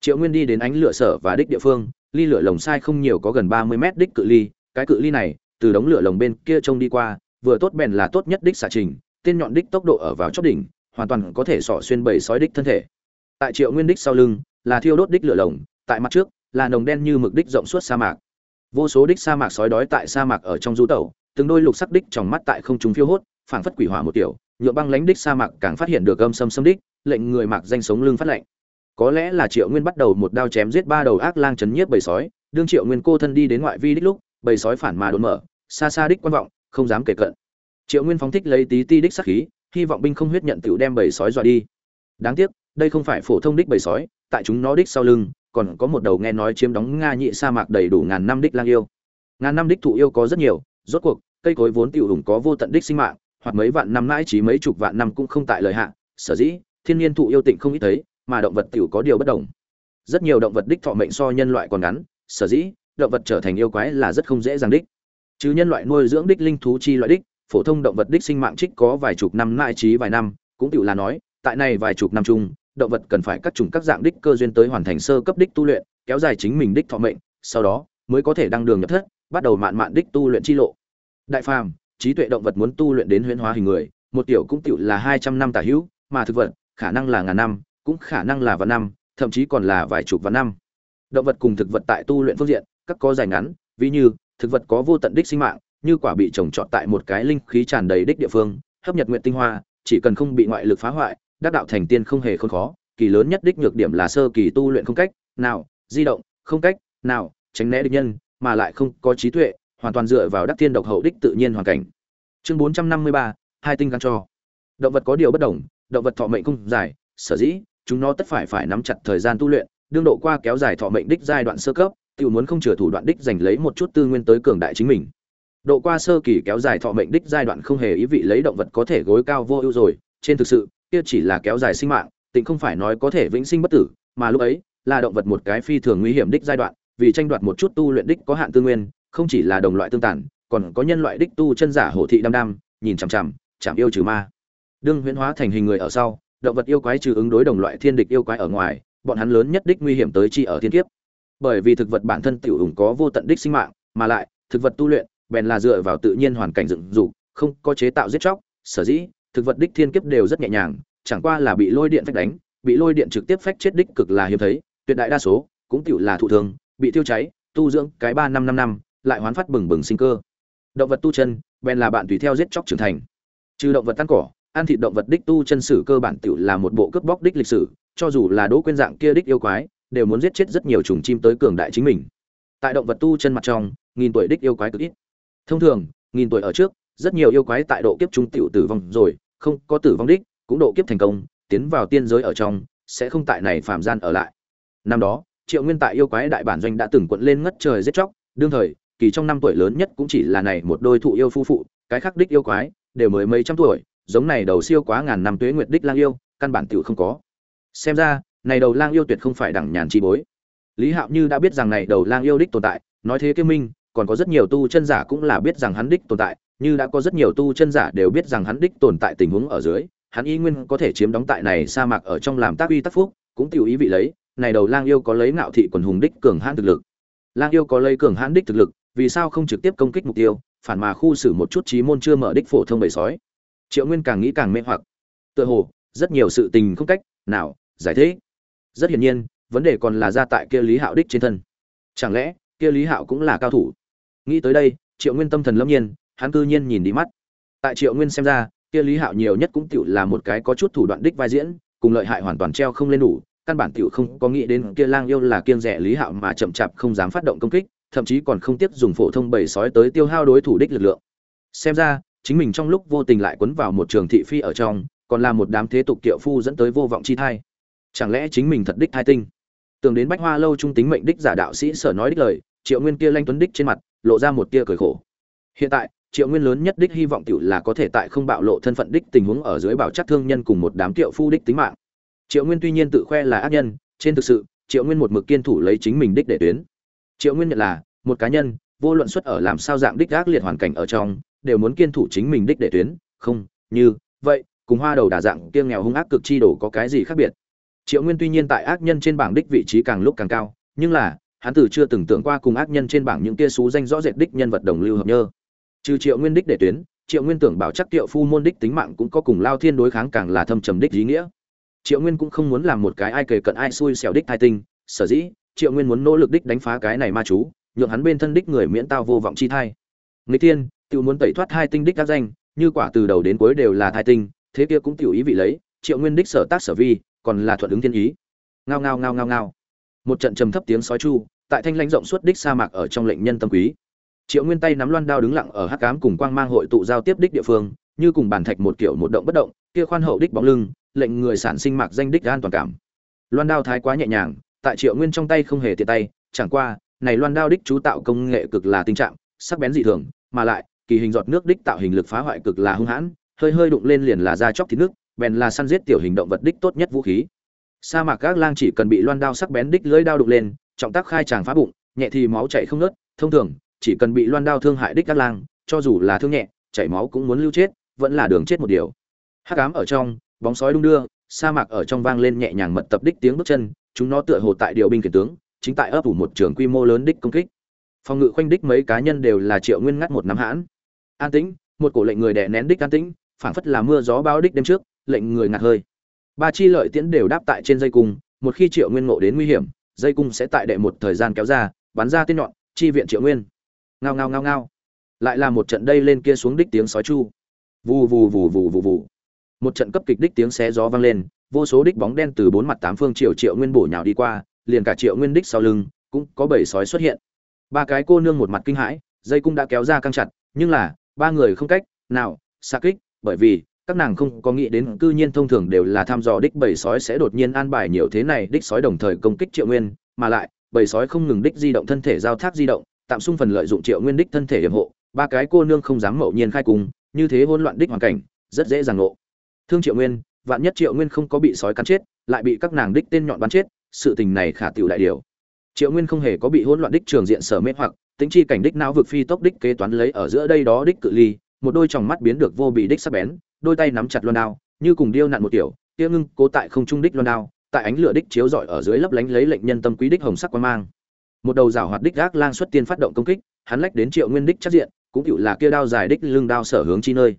S1: triệu nguyên đi đến ánh lửa sở và đích địa phương, ly lửa lồng sai không nhiều có gần ba mươi mét đích cự ly, cái cự ly này, từ đống lửa lồng bên kia trông đi qua, vừa tốt bèn là tốt nhất đích xả trình, tên nhọn đích tốc độ ở vào chóp đỉnh, hoàn toàn có thể sỏ xuyên bầy sói đích thân thể. Tại triệu nguyên đích sau lưng, là thiêu đốt đích lửa lồng, tại mặt trước, là nồng đen như mực đích rộng suốt sa mạc. Vô số đích sa mạc sói đói tại sa mạc ở trong du tẩu, từng đôi lục sắc đích trong mắt tại không chúng phiêu hốt, phảng phất quỷ hỏa một kiểu, nhựa băng lánh đích sa mạc càng phát hiện được âm sâm sâm đích, lệnh người mạc danh sống lưng phát lạnh có lẽ là triệu nguyên bắt đầu một đao chém giết ba đầu ác lang chấn nhiếp bầy sói, đương triệu nguyên cô thân đi đến ngoại vi đích lúc, bầy sói phản mà đốn mở, xa xa đích quan vọng, không dám kể cận. Triệu nguyên phóng thích lấy tí ti đích sắc khí, hy vọng binh không huyết nhận tựu đem bầy sói dọa đi. Đáng tiếc, đây không phải phổ thông đích bầy sói, tại chúng nó đích sau lưng, còn có một đầu nghe nói chiếm đóng nga nhị sa mạc đầy đủ ngàn năm đích lang yêu. Ngàn năm đích thụ yêu có rất nhiều, rốt cuộc, cây cối vốn tiểu hùng có vô tận đích sinh mạng, hoặc mấy vạn năm mãi chỉ mấy chục vạn năm cũng không tại lời hạ, sở dĩ, thiên nhiên thụ yêu tịnh không ít thấy mà động vật tiểu có điều bất đồng. Rất nhiều động vật đích thọ mệnh so nhân loại còn ngắn, sở dĩ, động vật trở thành yêu quái là rất không dễ dàng đích. Chứ nhân loại nuôi dưỡng đích linh thú chi loại đích, phổ thông động vật đích sinh mạng trích có vài chục năm mãi trí vài năm, cũng tiểu là nói, tại này vài chục năm chung, động vật cần phải các chủng các dạng đích cơ duyên tới hoàn thành sơ cấp đích tu luyện, kéo dài chính mình đích thọ mệnh, sau đó, mới có thể đăng đường nhập thất, bắt đầu mạn mạn đích tu luyện chi lộ. Đại phàm, trí tuệ động vật muốn tu luyện đến huyễn hóa hình người, một tiểu cũng tiểu là hai trăm năm tả hữu, mà thực vật, khả năng là ngàn năm cũng khả năng là vạn năm, thậm chí còn là vài chục vạn năm. Động vật cùng thực vật tại tu luyện phương diện, các có dài ngắn, ví như, thực vật có vô tận đích sinh mạng, như quả bị trồng trọt tại một cái linh khí tràn đầy đích địa phương, hấp nhật nguyện tinh hoa, chỉ cần không bị ngoại lực phá hoại, đắc đạo thành tiên không hề khốn khó, kỳ lớn nhất đích nhược điểm là sơ kỳ tu luyện không cách, nào, di động, không cách, nào, tránh né địch nhân, mà lại không có trí tuệ, hoàn toàn dựa vào đắc tiên độc hậu đích tự nhiên hoàn cảnh. Chương bốn trăm năm mươi ba, hai tinh gan cho. Động vật có điều bất đồng, động vật thọ mệnh không dài, sở dĩ chúng nó tất phải phải nắm chặt thời gian tu luyện, đương độ qua kéo dài thọ mệnh đích giai đoạn sơ cấp, tiểu muốn không chừa thủ đoạn đích giành lấy một chút tư nguyên tới cường đại chính mình. Độ qua sơ kỳ kéo dài thọ mệnh đích giai đoạn không hề ý vị lấy động vật có thể gối cao vô ưu rồi, trên thực sự, kia chỉ là kéo dài sinh mạng, tịnh không phải nói có thể vĩnh sinh bất tử, mà lúc ấy, là động vật một cái phi thường nguy hiểm đích giai đoạn, vì tranh đoạt một chút tu luyện đích có hạn tư nguyên, không chỉ là đồng loại tương tàn, còn có nhân loại đích tu chân giả hổ thị đăm đăm, nhìn chằm chằm chạm yêu trừ ma. Đương huyễn hóa thành hình người ở sau động vật yêu quái trừ ứng đối đồng loại thiên địch yêu quái ở ngoài, bọn hắn lớn nhất đích nguy hiểm tới chi ở thiên kiếp. Bởi vì thực vật bản thân tiểu ủng có vô tận đích sinh mạng, mà lại, thực vật tu luyện, bèn là dựa vào tự nhiên hoàn cảnh dựng dục, không có chế tạo giết chóc, sở dĩ, thực vật đích thiên kiếp đều rất nhẹ nhàng, chẳng qua là bị lôi điện phách đánh, bị lôi điện trực tiếp phách chết đích cực là hiếm thấy, tuyệt đại đa số, cũng tiểu là thụ thương bị tiêu cháy, tu dưỡng cái ba năm năm năm, lại hoán phát bừng bừng sinh cơ. Động vật tu chân, bèn là bạn tùy theo giết chóc trưởng thành. Trừ động vật tan cỏ ăn thịt động vật đích tu chân sử cơ bản tiểu là một bộ cướp bóc đích lịch sử, cho dù là đỗ quên dạng kia đích yêu quái, đều muốn giết chết rất nhiều trùng chim tới cường đại chính mình. Tại động vật tu chân mặt trong, nghìn tuổi đích yêu quái cực ít. Thông thường, nghìn tuổi ở trước, rất nhiều yêu quái tại độ kiếp trung tiểu tử vong rồi, không có tử vong đích, cũng độ kiếp thành công, tiến vào tiên giới ở trong, sẽ không tại này phạm gian ở lại. Năm đó, triệu nguyên tại yêu quái đại bản doanh đã từng quận lên ngất trời giết chóc, đương thời, kỳ trong năm tuổi lớn nhất cũng chỉ là này một đôi thụ yêu phu phụ, cái khác đích yêu quái, đều mới mấy trăm tuổi giống này đầu siêu quá ngàn năm tuế nguyệt đích lang yêu, căn bản tiểu không có. Xem ra, này đầu lang yêu tuyệt không phải đẳng nhàn chi bối. Lý hạo như đã biết rằng này đầu lang yêu đích tồn tại, nói thế kêu minh, còn có rất nhiều tu chân giả cũng là biết rằng hắn đích tồn tại, như đã có rất nhiều tu chân giả đều biết rằng hắn đích tồn tại tình huống ở dưới, hắn y nguyên có thể chiếm đóng tại này sa mạc ở trong làm tác uy tác phúc, cũng tiểu ý vị lấy, này đầu lang yêu có lấy ngạo thị quần hùng đích cường hãn thực lực. Lang yêu có lấy cường hãn đích thực lực, vì sao không trực tiếp công kích mục tiêu, phản mà khu xử một chút trí môn chưa mở đích phổ thông bầy sói? Triệu nguyên càng nghĩ càng mê hoặc. Tựa hồ, rất nhiều sự tình không cách nào giải thích. Rất hiển nhiên, vấn đề còn là ra tại kia lý hạo đích trên thân. Chẳng lẽ, kia lý hạo cũng là cao thủ? Nghĩ tới đây, triệu nguyên tâm thần lâm nhiên, hắn cư nhiên nhìn đi mắt. Tại triệu nguyên xem ra, kia lý hạo nhiều nhất cũng tựu là một cái có chút thủ đoạn đích vai diễn, cùng lợi hại hoàn toàn treo không lên đủ, căn bản tựu không có nghĩ đến kia lang yêu là kiêng rẻ lý hạo mà chậm chạp không dám phát động công kích, thậm chí còn không tiếp dùng phổ thông bầy sói tới tiêu hao đối thủ đích lực lượng. Xem ra chính mình trong lúc vô tình lại quấn vào một trường thị phi ở trong, còn là một đám thế tục kiệu phu dẫn tới vô vọng chi thai. Chẳng lẽ chính mình thật đích thai tinh? Tưởng đến bách hoa lâu trung tính mệnh đích giả đạo sĩ sở nói đích lời, triệu nguyên kia lanh tuấn đích trên mặt, lộ ra một tia cười khổ. Hiện tại, triệu nguyên lớn nhất đích hy vọng tiểu là có thể tại không bạo lộ thân phận đích tình huống ở dưới bảo chắc thương nhân cùng một đám tiểu phu đích tính mạng. Triệu nguyên tuy nhiên tự khoe là ác nhân, trên thực sự, triệu nguyên một mực kiên thủ lấy chính mình đích để tuyến. Triệu nguyên nhận là, một cá nhân, vô luận xuất ở làm sao dạng đích ác liệt hoàn cảnh ở trong đều muốn kiên thủ chính mình đích để tuyến, không, như, vậy, cùng hoa đầu đà dạng kia nghèo hung ác cực chi đổ có cái gì khác biệt? Triệu nguyên tuy nhiên tại ác nhân trên bảng đích vị trí càng lúc càng cao, nhưng là, hắn từ chưa từng tưởng qua cùng ác nhân trên bảng những kia xú danh rõ rệt đích nhân vật đồng lưu hợp nhơ. Trừ triệu nguyên đích để tuyến, triệu nguyên tưởng bảo chắc tiệu phu môn đích tính mạng cũng có cùng lao thiên đối kháng càng là thâm trầm đích ý nghĩa. Triệu nguyên cũng không muốn làm một cái ai kề cận ai xui xẻo đích thai tinh, sở dĩ, triệu nguyên muốn nỗ lực đích đánh phá cái này ma chú, nhượng hắn bên thân đích người miễn tao vô vọng chi thai. Người tiên tự muốn tẩy thoát hai tinh đích các danh, như quả từ đầu đến cuối đều là thai tinh, thế kia cũng tiểu ý vị lấy, triệu nguyên đích sở tác sở vi, còn là thuận ứng thiên ý. Ngao ngao ngao ngao ngao. Một trận trầm thấp tiếng sói chu, tại thanh lãnh rộng suốt đích sa mạc ở trong lệnh nhân tâm quý. Triệu nguyên tay nắm loan đao đứng lặng ở hắc cám cùng quang mang hội tụ giao tiếp đích địa phương, như cùng bàn thạch một kiểu một động bất động, kia khoan hậu đích bóng lưng, lệnh người sản sinh mạc danh đích an toàn cảm. Loan đao thái quá nhẹ nhàng, tại triệu nguyên trong tay không hề tiện tay, chẳng qua, này loan đao đích chú tạo công nghệ cực là tình trạng, sắc bén dị thường, mà lại kỳ hình giọt nước đích tạo hình lực phá hoại cực là hung hãn, hơi hơi đụng lên liền là ra chóc thịt nước, bèn là săn giết tiểu hình động vật đích tốt nhất vũ khí. Sa mạc các lang chỉ cần bị loan đao sắc bén đích lưỡi đao đụng lên, trọng tác khai tràng phá bụng, nhẹ thì máu chảy không nớt thông thường, chỉ cần bị loan đao thương hại đích các lang, cho dù là thương nhẹ, chảy máu cũng muốn lưu chết, vẫn là đường chết một điều. Hắc ám ở trong, bóng sói đung đưa, sa mạc ở trong vang lên nhẹ nhàng mật tập đích tiếng bước chân, chúng nó tựa hồ tại điều binh kiển tướng, chính tại ấp ủ một trường quy mô lớn đích công kích. Phòng ngự khoanh đích mấy cá nhân đều là triệu nguyên ngắt một nắm hãn an tĩnh, một cổ lệnh người đè nén đích an tĩnh, phảng phất là mưa gió bao đích đêm trước, lệnh người ngạt hơi. Ba chi lợi tiễn đều đáp tại trên dây cung, một khi triệu nguyên ngộ đến nguy hiểm, dây cung sẽ tại đệ một thời gian kéo ra, bắn ra tên nhọn, chi viện triệu nguyên. Ngao ngao ngao ngao. Lại là một trận đây lên kia xuống đích tiếng sói chu. Vù vù vù vù vù vù. Một trận cấp kịch đích tiếng xé gió vang lên, vô số đích bóng đen từ bốn mặt tám phương triệu triệu nguyên bổ nhào đi qua, liền cả triệu nguyên đích sau lưng, cũng có bảy sói xuất hiện. Ba cái cô nương một mặt kinh hãi, dây cung đã kéo ra căng chặt, nhưng là ba người không cách nào xa kích, bởi vì các nàng không có nghĩ đến cư nhiên thông thường đều là tham dò đích bầy sói sẽ đột nhiên an bài nhiều thế này, đích sói đồng thời công kích triệu nguyên, mà lại bầy sói không ngừng đích di động thân thể giao thác di động, tạm xung phần lợi dụng triệu nguyên đích thân thể hiểm hộ, ba cái cô nương không dám mậu nhiên khai cùng như thế hỗn loạn đích hoàn cảnh, rất dễ dàng ngộ. Thương triệu nguyên, vạn nhất triệu nguyên không có bị sói cắn chết, lại bị các nàng đích tên nhọn bắn chết, sự tình này khả tiểu đại điều. Triệu nguyên không hề có bị hỗn loạn đích trường diện sở mê hoặc tính chi cảnh đích não vực phi tốc đích kế toán lấy ở giữa đây đó đích cự ly, một đôi tròng mắt biến được vô bị đích sắc bén, đôi tay nắm chặt loan đao, như cùng điêu nặn một tiểu kia ngưng cố tại không trung đích loan đao, tại ánh lửa đích chiếu rọi ở dưới lấp lánh lấy lệnh nhân tâm quý đích hồng sắc quan mang. Một đầu rào hoạt đích gác lang xuất tiên phát động công kích, hắn lách đến triệu nguyên đích chắc diện, cũng cựu là kia đao dài đích lưng đao sở hướng chi nơi.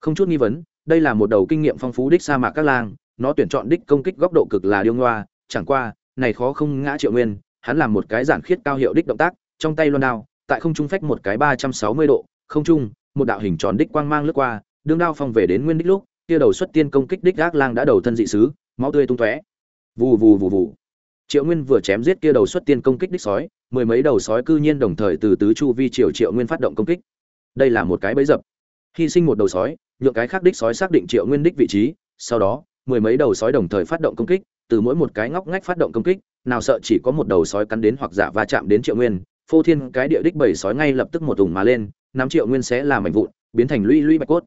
S1: Không chút nghi vấn, đây là một đầu kinh nghiệm phong phú đích sa mạc các lang, nó tuyển chọn đích công kích góc độ cực là điêu ngoa, chẳng qua, này khó không ngã triệu nguyên, hắn làm một cái giản khiết cao hiệu đích động tác trong tay loan đao, tại không trung phách một cái ba trăm sáu mươi độ, không trung, một đạo hình tròn đích quang mang lướt qua, đương đao phong về đến nguyên đích lúc, kia đầu xuất tiên công kích đích ác lang đã đầu thân dị sứ, máu tươi tung tóe. Vù vù vù vù. Triệu nguyên vừa chém giết kia đầu xuất tiên công kích đích sói, mười mấy đầu sói cư nhiên đồng thời từ tứ chu vi triệu triệu nguyên phát động công kích. Đây là một cái bẫy dập. Hy sinh một đầu sói, nhượng cái khác đích sói xác định triệu nguyên đích vị trí, sau đó, mười mấy đầu sói đồng thời phát động công kích, từ mỗi một cái ngóc ngách phát động công kích, nào sợ chỉ có một đầu sói cắn đến hoặc giả va chạm đến triệu nguyên phô thiên cái địa đích bảy sói ngay lập tức một ủng mà lên, nắm triệu nguyên sẽ làm mảnh vụn, biến thành lũy lũy bạch cốt.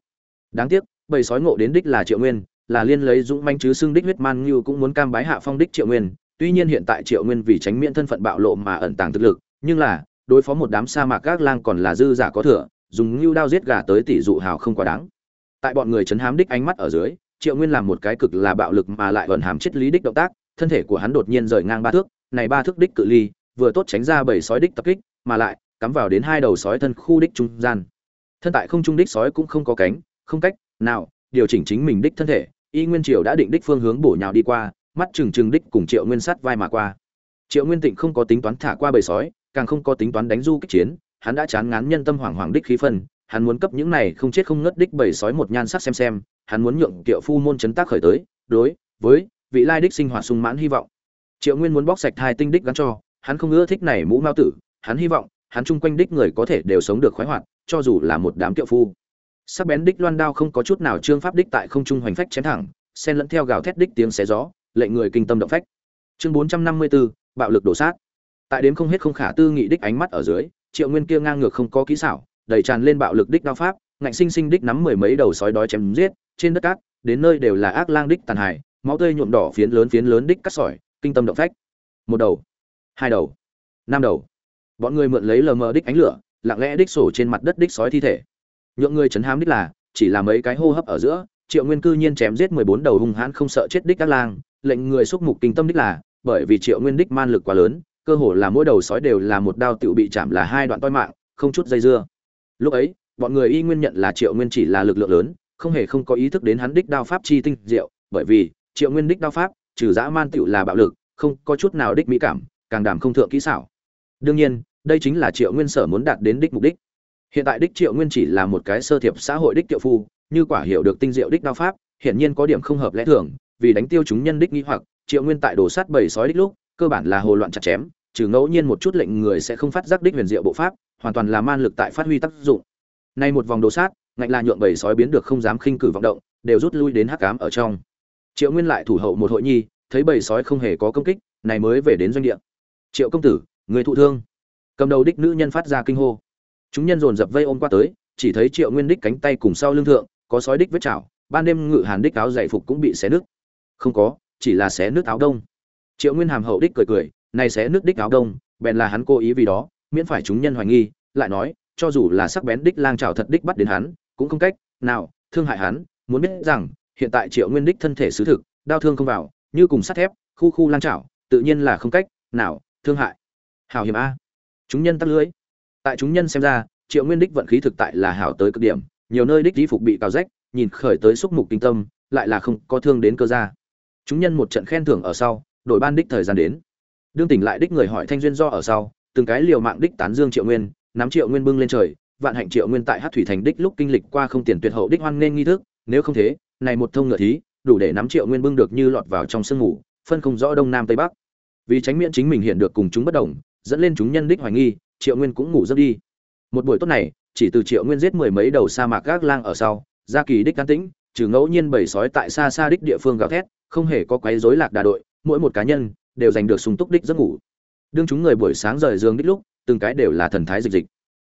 S1: Đáng tiếc bảy sói ngộ đến đích là triệu nguyên, là liên lấy dũng manh chứ xưng đích huyết man như cũng muốn cam bái hạ phong đích triệu nguyên. Tuy nhiên hiện tại triệu nguyên vì tránh miễn thân phận bạo lộ mà ẩn tàng thực lực, nhưng là, đối phó một đám sa mạc các lang còn là dư giả có thừa, dùng như đao giết gà tới tỷ dụ hào không quá đáng. Tại bọn người chấn hám đích ánh mắt ở dưới, triệu nguyên làm một cái cực là bạo lực mà lại vận hàm triết lý đích động tác, thân thể của hắn đột nhiên rời ngang ba thước, này ba thước đích cự ly vừa tốt tránh ra bảy sói đích tập kích, mà lại cắm vào đến hai đầu sói thân khu đích trung gian. Thân tại không trung đích sói cũng không có cánh, không cách nào điều chỉnh chính mình đích thân thể, y nguyên triều đã định đích phương hướng bổ nhào đi qua, mắt trừng trừng đích cùng triệu nguyên sát vai mà qua. Triệu nguyên tịnh không có tính toán thả qua bầy sói, càng không có tính toán đánh du kích chiến, hắn đã chán ngán nhân tâm hoảng hoảng đích khí phân, hắn muốn cấp những này không chết không ngất đích bầy sói một nhan sắc xem xem, hắn muốn nhượng tiệu phu môn chấn tác khởi tới, đối với vị lai đích sinh hoạt sung mãn hy vọng. Triệu nguyên muốn bóc sạch hai tinh đích gắn cho hắn không ưa thích này mũ mao tử hắn hy vọng hắn chung quanh đích người có thể đều sống được khoái hoạt cho dù là một đám kiệu phu. Sắc bén đích loan đao không có chút nào trương pháp đích tại không trung hoành phách chém thẳng xen lẫn theo gào thét đích tiếng xé gió lệnh người kinh tâm động phách. Chương bốn trăm năm mươi 454, bạo lực đổ sát. Tại đếm không hết không khả tư nghị đích ánh mắt ở dưới triệu nguyên kia ngang ngược không có kỹ xảo đầy tràn lên bạo lực đích đao pháp ngạnh sinh sinh đích nắm mười mấy đầu sói đói chém giết trên đất cát đến nơi đều là ác lang đích tàn hài máu tươi nhuộm đỏ phiến lớn phiến lớn đích cắt sỏi kinh tâm động phách. Một đầu hai đầu. Năm đầu. Bọn người mượn lấy lờ mờ đích ánh lửa, lặng lẽ đích sổ trên mặt đất đích sói thi thể. Nhượng người chấn hám đích là, chỉ là mấy cái hô hấp ở giữa, triệu nguyên cư nhiên chém giết mười bốn đầu hung hãn không sợ chết đích các lang, lệnh người xúc mục kinh tâm đích là, bởi vì triệu nguyên đích man lực quá lớn, cơ hồ là mỗi đầu sói đều là một đao tựu bị chạm là hai đoạn toi mạng, không chút dây dưa. Lúc ấy, bọn người y nguyên nhận là triệu nguyên chỉ là lực lượng lớn, không hề không có ý thức đến hắn đích đao pháp chi tinh diệu, bởi vì triệu nguyên đích đao pháp, trừ dã man tựu là bạo lực, không có chút nào đích mỹ cảm càng đảm không thượng kỹ xảo. Đương nhiên, đây chính là triệu nguyên sở muốn đạt đến đích mục đích. Hiện tại đích triệu nguyên chỉ là một cái sơ thiệp xã hội đích tiểu phu, như quả hiểu được tinh diệu đích đao pháp, hiển nhiên có điểm không hợp lẽ thường, vì đánh tiêu chúng nhân đích nghi hoặc, triệu nguyên tại đồ sát bầy sói đích lúc, cơ bản là hồ loạn chặt chém, trừ ngẫu nhiên một chút lệnh người sẽ không phát giác đích huyền diệu bộ pháp, hoàn toàn là man lực tại phát huy tác dụng. Nay một vòng đồ sát, ngạnh là nhượng bầy sói biến được không dám khinh cử vọng động, đều rút lui đến hắc cám ở trong. Triệu nguyên lại thủ hậu một hội nhi, thấy bầy sói không hề có công kích, này mới về đến doanh địa triệu công tử, người thụ thương. Cầm đầu đích nữ nhân phát ra kinh hô. Chúng nhân dồn dập vây ôm qua tới, chỉ thấy triệu nguyên đích cánh tay cùng sau lưng thượng, có sói đích vết chảo, ban đêm ngự hàn đích áo dày phục cũng bị xé nứt. Không có, chỉ là xé nứt áo đông. Triệu nguyên hàm hậu đích cười cười, này xé nứt đích áo đông, bèn là hắn cố ý vì đó, miễn phải chúng nhân hoài nghi, lại nói, cho dù là sắc bén đích lang trào thật đích bắt đến hắn, cũng không cách nào thương hại hắn, muốn biết rằng, hiện tại triệu nguyên đích thân thể sứ thực, đau thương không vào, như cùng sắt thép, khu khu lang trào tự nhiên là không cách nào thương hại. Hảo hiểm a. Chúng nhân tắt lưới. Tại chúng nhân xem ra, triệu nguyên đích vận khí thực tại là hảo tới cực điểm, nhiều nơi đích di phục bị cào rách, nhìn khởi tới xúc mục kinh tâm, lại là không có thương đến cơ gia. Chúng nhân một trận khen thưởng ở sau, đổi ban đích thời gian đến. Đương tỉnh lại đích người hỏi thanh duyên do ở sau, từng cái liều mạng đích tán dương triệu nguyên, nắm triệu nguyên bưng lên trời, vạn hạnh triệu nguyên tại hát thủy thành đích lúc kinh lịch qua không tiền tuyệt hậu đích hoan nên nghi thức, nếu không thế, này một thông ngựa thí, đủ để nắm triệu nguyên bưng được như lọt vào trong sương ngủ phân không rõ đông nam tây bắc vì tránh miễn chính mình hiện được cùng chúng bất đồng, dẫn lên chúng nhân đích hoài nghi, triệu nguyên cũng ngủ giấc đi. Một buổi tốt này, chỉ từ triệu nguyên giết mười mấy đầu sa mạc gác lang ở sau gia kỳ đích can tĩnh, trừ ngẫu nhiên bầy sói tại xa xa đích địa phương gào thét, không hề có quấy rối lạc đà đội, mỗi một cá nhân đều giành được sung túc đích giấc ngủ. Đương chúng người buổi sáng rời giường đích lúc, từng cái đều là thần thái dịch dịch.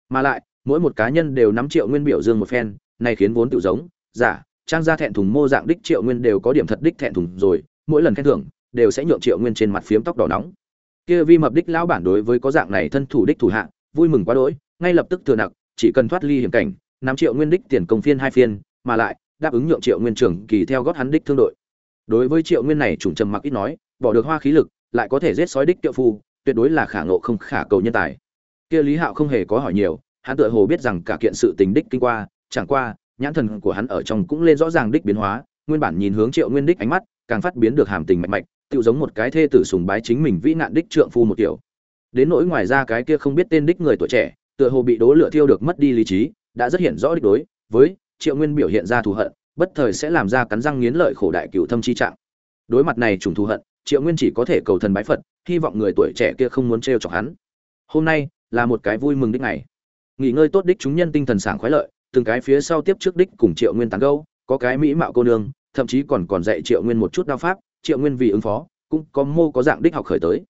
S1: Mà lại, mỗi một cá nhân đều nắm triệu nguyên biểu dương một phen, này khiến vốn tự giống, giả, trang gia thẹn thùng mô dạng đích triệu nguyên đều có điểm thật đích thẹn thùng rồi, mỗi lần khen thưởng đều sẽ nhượng triệu nguyên trên mặt phiếm tóc đỏ nóng. Kia vi mập đích lão bản đối với có dạng này thân thủ đích thủ hạ, vui mừng quá đỗi, ngay lập tức thừa nặc, chỉ cần thoát ly hiểm cảnh năm triệu nguyên đích tiền công phiên hai phiên, mà lại, đáp ứng nhượng triệu nguyên trưởng kỳ theo gót hắn đích thương đội. Đối với triệu nguyên này chủng trầm mặc ít nói, bỏ được hoa khí lực, lại có thể giết sói đích tiệu phu, tuyệt đối là khả ngộ không khả cầu nhân tài. Kia lý hạo không hề có hỏi nhiều, hắn tựa hồ biết rằng cả kiện sự tình đích kinh qua, chẳng qua, nhãn thần của hắn ở trong cũng lên rõ ràng đích biến hóa, nguyên bản nhìn hướng triệu nguyên đích ánh mắt, càng phát biến được hàm tình mạnh mạch tự giống một cái thê tử sùng bái chính mình vĩ nạn đích trượng phu một kiểu. Đến nỗi ngoài ra cái kia không biết tên đích người tuổi trẻ, tựa hồ bị đố lửa thiêu được mất đi lý trí, đã rất hiện rõ đích đối với triệu nguyên biểu hiện ra thù hận, bất thời sẽ làm ra cắn răng nghiến lợi khổ đại cựu thâm chi trạng. Đối mặt này trùng thù hận, triệu nguyên chỉ có thể cầu thần bái phật, hy vọng người tuổi trẻ kia không muốn trêu chọc hắn. Hôm nay là một cái vui mừng đích ngày. Nghỉ ngơi tốt đích chúng nhân tinh thần sảng khoái lợi, từng cái phía sau tiếp trước đích cùng triệu nguyên tán gâu có cái mỹ mạo cô nương, thậm chí còn còn dạy triệu nguyên một chút đao pháp triệu nguyên vì ứng phó, cũng có mô có dạng đích học khởi tới.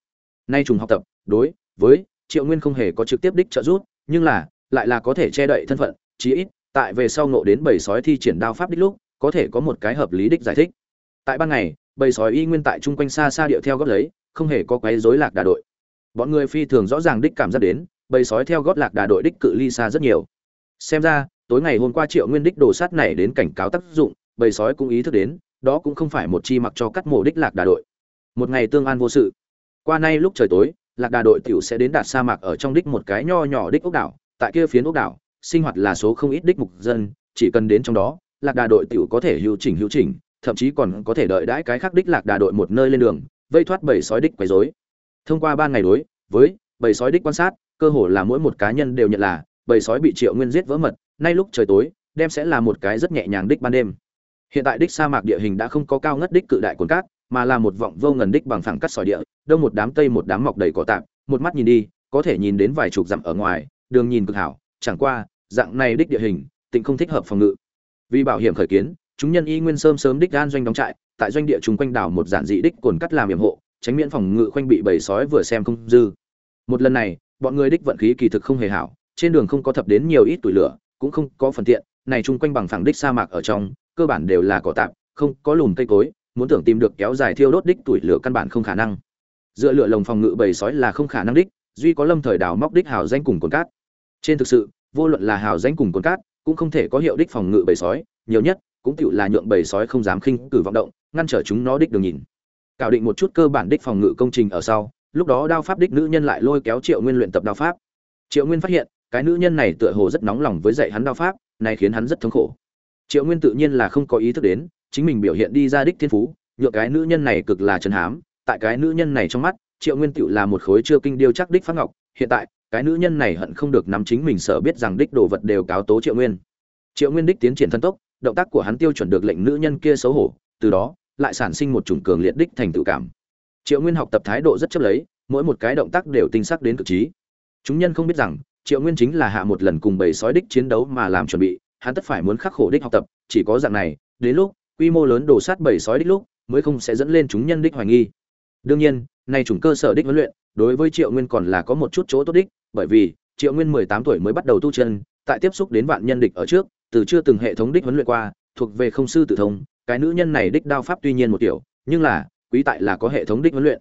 S1: Nay trùng học tập, đối với triệu nguyên không hề có trực tiếp đích trợ giúp, nhưng là, lại là có thể che đậy thân phận, chí ít, tại về sau ngộ đến bầy sói thi triển đao pháp đích lúc, có thể có một cái hợp lý đích giải thích. Tại ban ngày bầy sói y nguyên tại chung quanh xa xa điệu theo góp lấy, không hề có quấy rối lạc đà đội. Bọn người phi thường rõ ràng đích cảm giác đến bầy sói theo góp lạc đà đội đích cự ly xa rất nhiều. Xem ra, tối ngày hôm qua triệu nguyên đích đồ sát này đến cảnh cáo tác dụng bầy sói cũng ý thức đến đó cũng không phải một chi mặc cho cắt mổ đích lạc đà đội. Một ngày tương an vô sự. Qua nay lúc trời tối, lạc đà đội tiểu sẽ đến đạt sa mạc ở trong đích một cái nho nhỏ đích ốc đảo. Tại kia phiến ốc đảo, sinh hoạt là số không ít đích mục dân. Chỉ cần đến trong đó, lạc đà đội tiểu có thể hữu chỉnh hữu chỉnh, thậm chí còn có thể đợi đãi cái khác đích lạc đà đội một nơi lên đường, vây thoát bầy sói đích quấy rối. Thông qua ba ngày đối với bầy sói đích quan sát, cơ hồ là mỗi một cá nhân đều nhận là bầy sói bị triệu nguyên giết vỡ mật. Nay lúc trời tối, đem sẽ là một cái rất nhẹ nhàng đích ban đêm hiện tại đích sa mạc địa hình đã không có cao ngất đích cự đại cồn cát, mà là một vọng vô ngần đích bằng phẳng cắt sỏi địa, đông một đám tây một đám mọc đầy cỏ tạp, một mắt nhìn đi, có thể nhìn đến vài chục dặm ở ngoài, đường nhìn cực hảo, chẳng qua, dạng này đích địa hình, tịnh không thích hợp phòng ngự. Vì bảo hiểm khởi kiến, chúng nhân y nguyên sớm sớm đích gan doanh đóng trại, tại doanh địa chúng quanh đảo một giản dị đích cồn cắt làm hiểm hộ, tránh miễn phòng ngự khoanh bị bầy sói vừa xem không dư. Một lần này, bọn người đích vận khí kỳ thực không hề hảo, trên đường không có thập đến nhiều ít tuổi lửa, cũng không có phần tiện, này chung quanh bằng phẳng đích sa mạc ở trong cơ bản đều là cỏ tạp, không có lùm cây cối, muốn tưởng tìm được kéo dài thiêu đốt đích tuổi lửa căn bản không khả năng. Dựa lửa lồng phòng ngự bầy sói là không khả năng đích, duy có lâm thời đào móc đích hào danh cùng cồn cát. Trên thực sự, vô luận là hào danh cùng cồn cát, cũng không thể có hiệu đích phòng ngự bầy sói, nhiều nhất, cũng tựu là nhượng bầy sói không dám khinh cử vọng động, ngăn trở chúng nó đích đường nhìn. Cạo định một chút cơ bản đích phòng ngự công trình ở sau, lúc đó đao pháp đích nữ nhân lại lôi kéo triệu nguyên luyện tập đao pháp. Triệu nguyên phát hiện, cái nữ nhân này tựa hồ rất nóng lòng với dạy hắn đao pháp này khiến hắn rất thống khổ triệu nguyên tự nhiên là không có ý thức đến, chính mình biểu hiện đi ra đích thiên phú nhựa cái nữ nhân này cực là chân hám. Tại cái nữ nhân này trong mắt, triệu nguyên tựu là một khối chưa kinh điêu chắc đích phát ngọc. Hiện tại, cái nữ nhân này hận không được nắm chính mình sợ biết rằng đích đồ vật đều cáo tố triệu nguyên. Triệu nguyên đích tiến triển thân tốc, động tác của hắn tiêu chuẩn được lệnh nữ nhân kia xấu hổ, từ đó, lại sản sinh một chủng cường liệt đích thành tự cảm. Triệu nguyên học tập thái độ rất chấp lấy, mỗi một cái động tác đều tinh sắc đến cực trí. Chúng nhân không biết rằng, triệu nguyên chính là hạ một lần cùng bầy sói đích chiến đấu mà làm chuẩn bị hắn tất phải muốn khắc khổ đích học tập, chỉ có dạng này, đến lúc quy mô lớn đổ sát bảy sói đích lúc, mới không sẽ dẫn lên chúng nhân đích hoài nghi. Đương nhiên, nay chủng cơ sở đích huấn luyện, đối với triệu nguyên còn là có một chút chỗ tốt đích, bởi vì triệu nguyên mười tám tuổi mới bắt đầu tu chân, tại tiếp xúc đến vạn nhân địch ở trước, từ chưa từng hệ thống đích huấn luyện qua, thuộc về không sư tự thông, cái nữ nhân này đích đao pháp tuy nhiên một kiểu, nhưng là, quý tại là có hệ thống đích huấn luyện.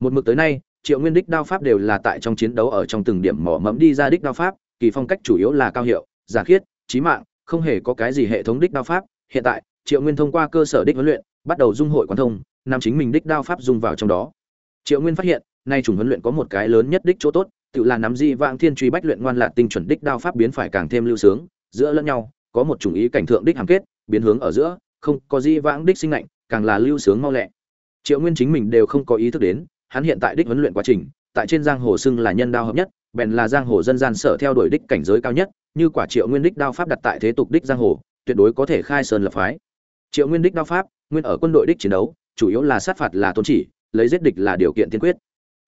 S1: Một mực tới nay, triệu nguyên đích đao pháp đều là tại trong chiến đấu ở trong từng điểm mỏ mẫm đi ra đích đao pháp, kỳ phong cách chủ yếu là cao hiệu, giả khiết trí mạng không hề có cái gì hệ thống đích đao pháp, hiện tại, triệu nguyên thông qua cơ sở đích huấn luyện, bắt đầu dung hội quan thông nam chính mình đích đao pháp dung vào trong đó. Triệu nguyên phát hiện, nay chủng huấn luyện có một cái lớn nhất đích chỗ tốt, tự là nắm di vãng thiên truy bách luyện ngoan lạc tinh chuẩn đích đao pháp biến phải càng thêm lưu sướng, giữa lẫn nhau, có một chủng ý cảnh thượng đích hàm kết, biến hướng ở giữa, không có di vãng đích sinh lạnh càng là lưu sướng mau lẹ. Triệu nguyên chính mình đều không có ý thức đến hắn hiện tại đích huấn luyện quá trình, tại trên giang hồ xưng là nhân đao hợp nhất, bèn là giang hồ dân gian sở theo đuổi đích cảnh giới cao nhất, như quả triệu nguyên đích đao pháp đặt tại thế tục đích giang hồ, tuyệt đối có thể khai sơn lập phái. Triệu nguyên đích đao pháp, nguyên ở quân đội đích chiến đấu, chủ yếu là sát phạt là tôn chỉ, lấy giết địch là điều kiện tiên quyết.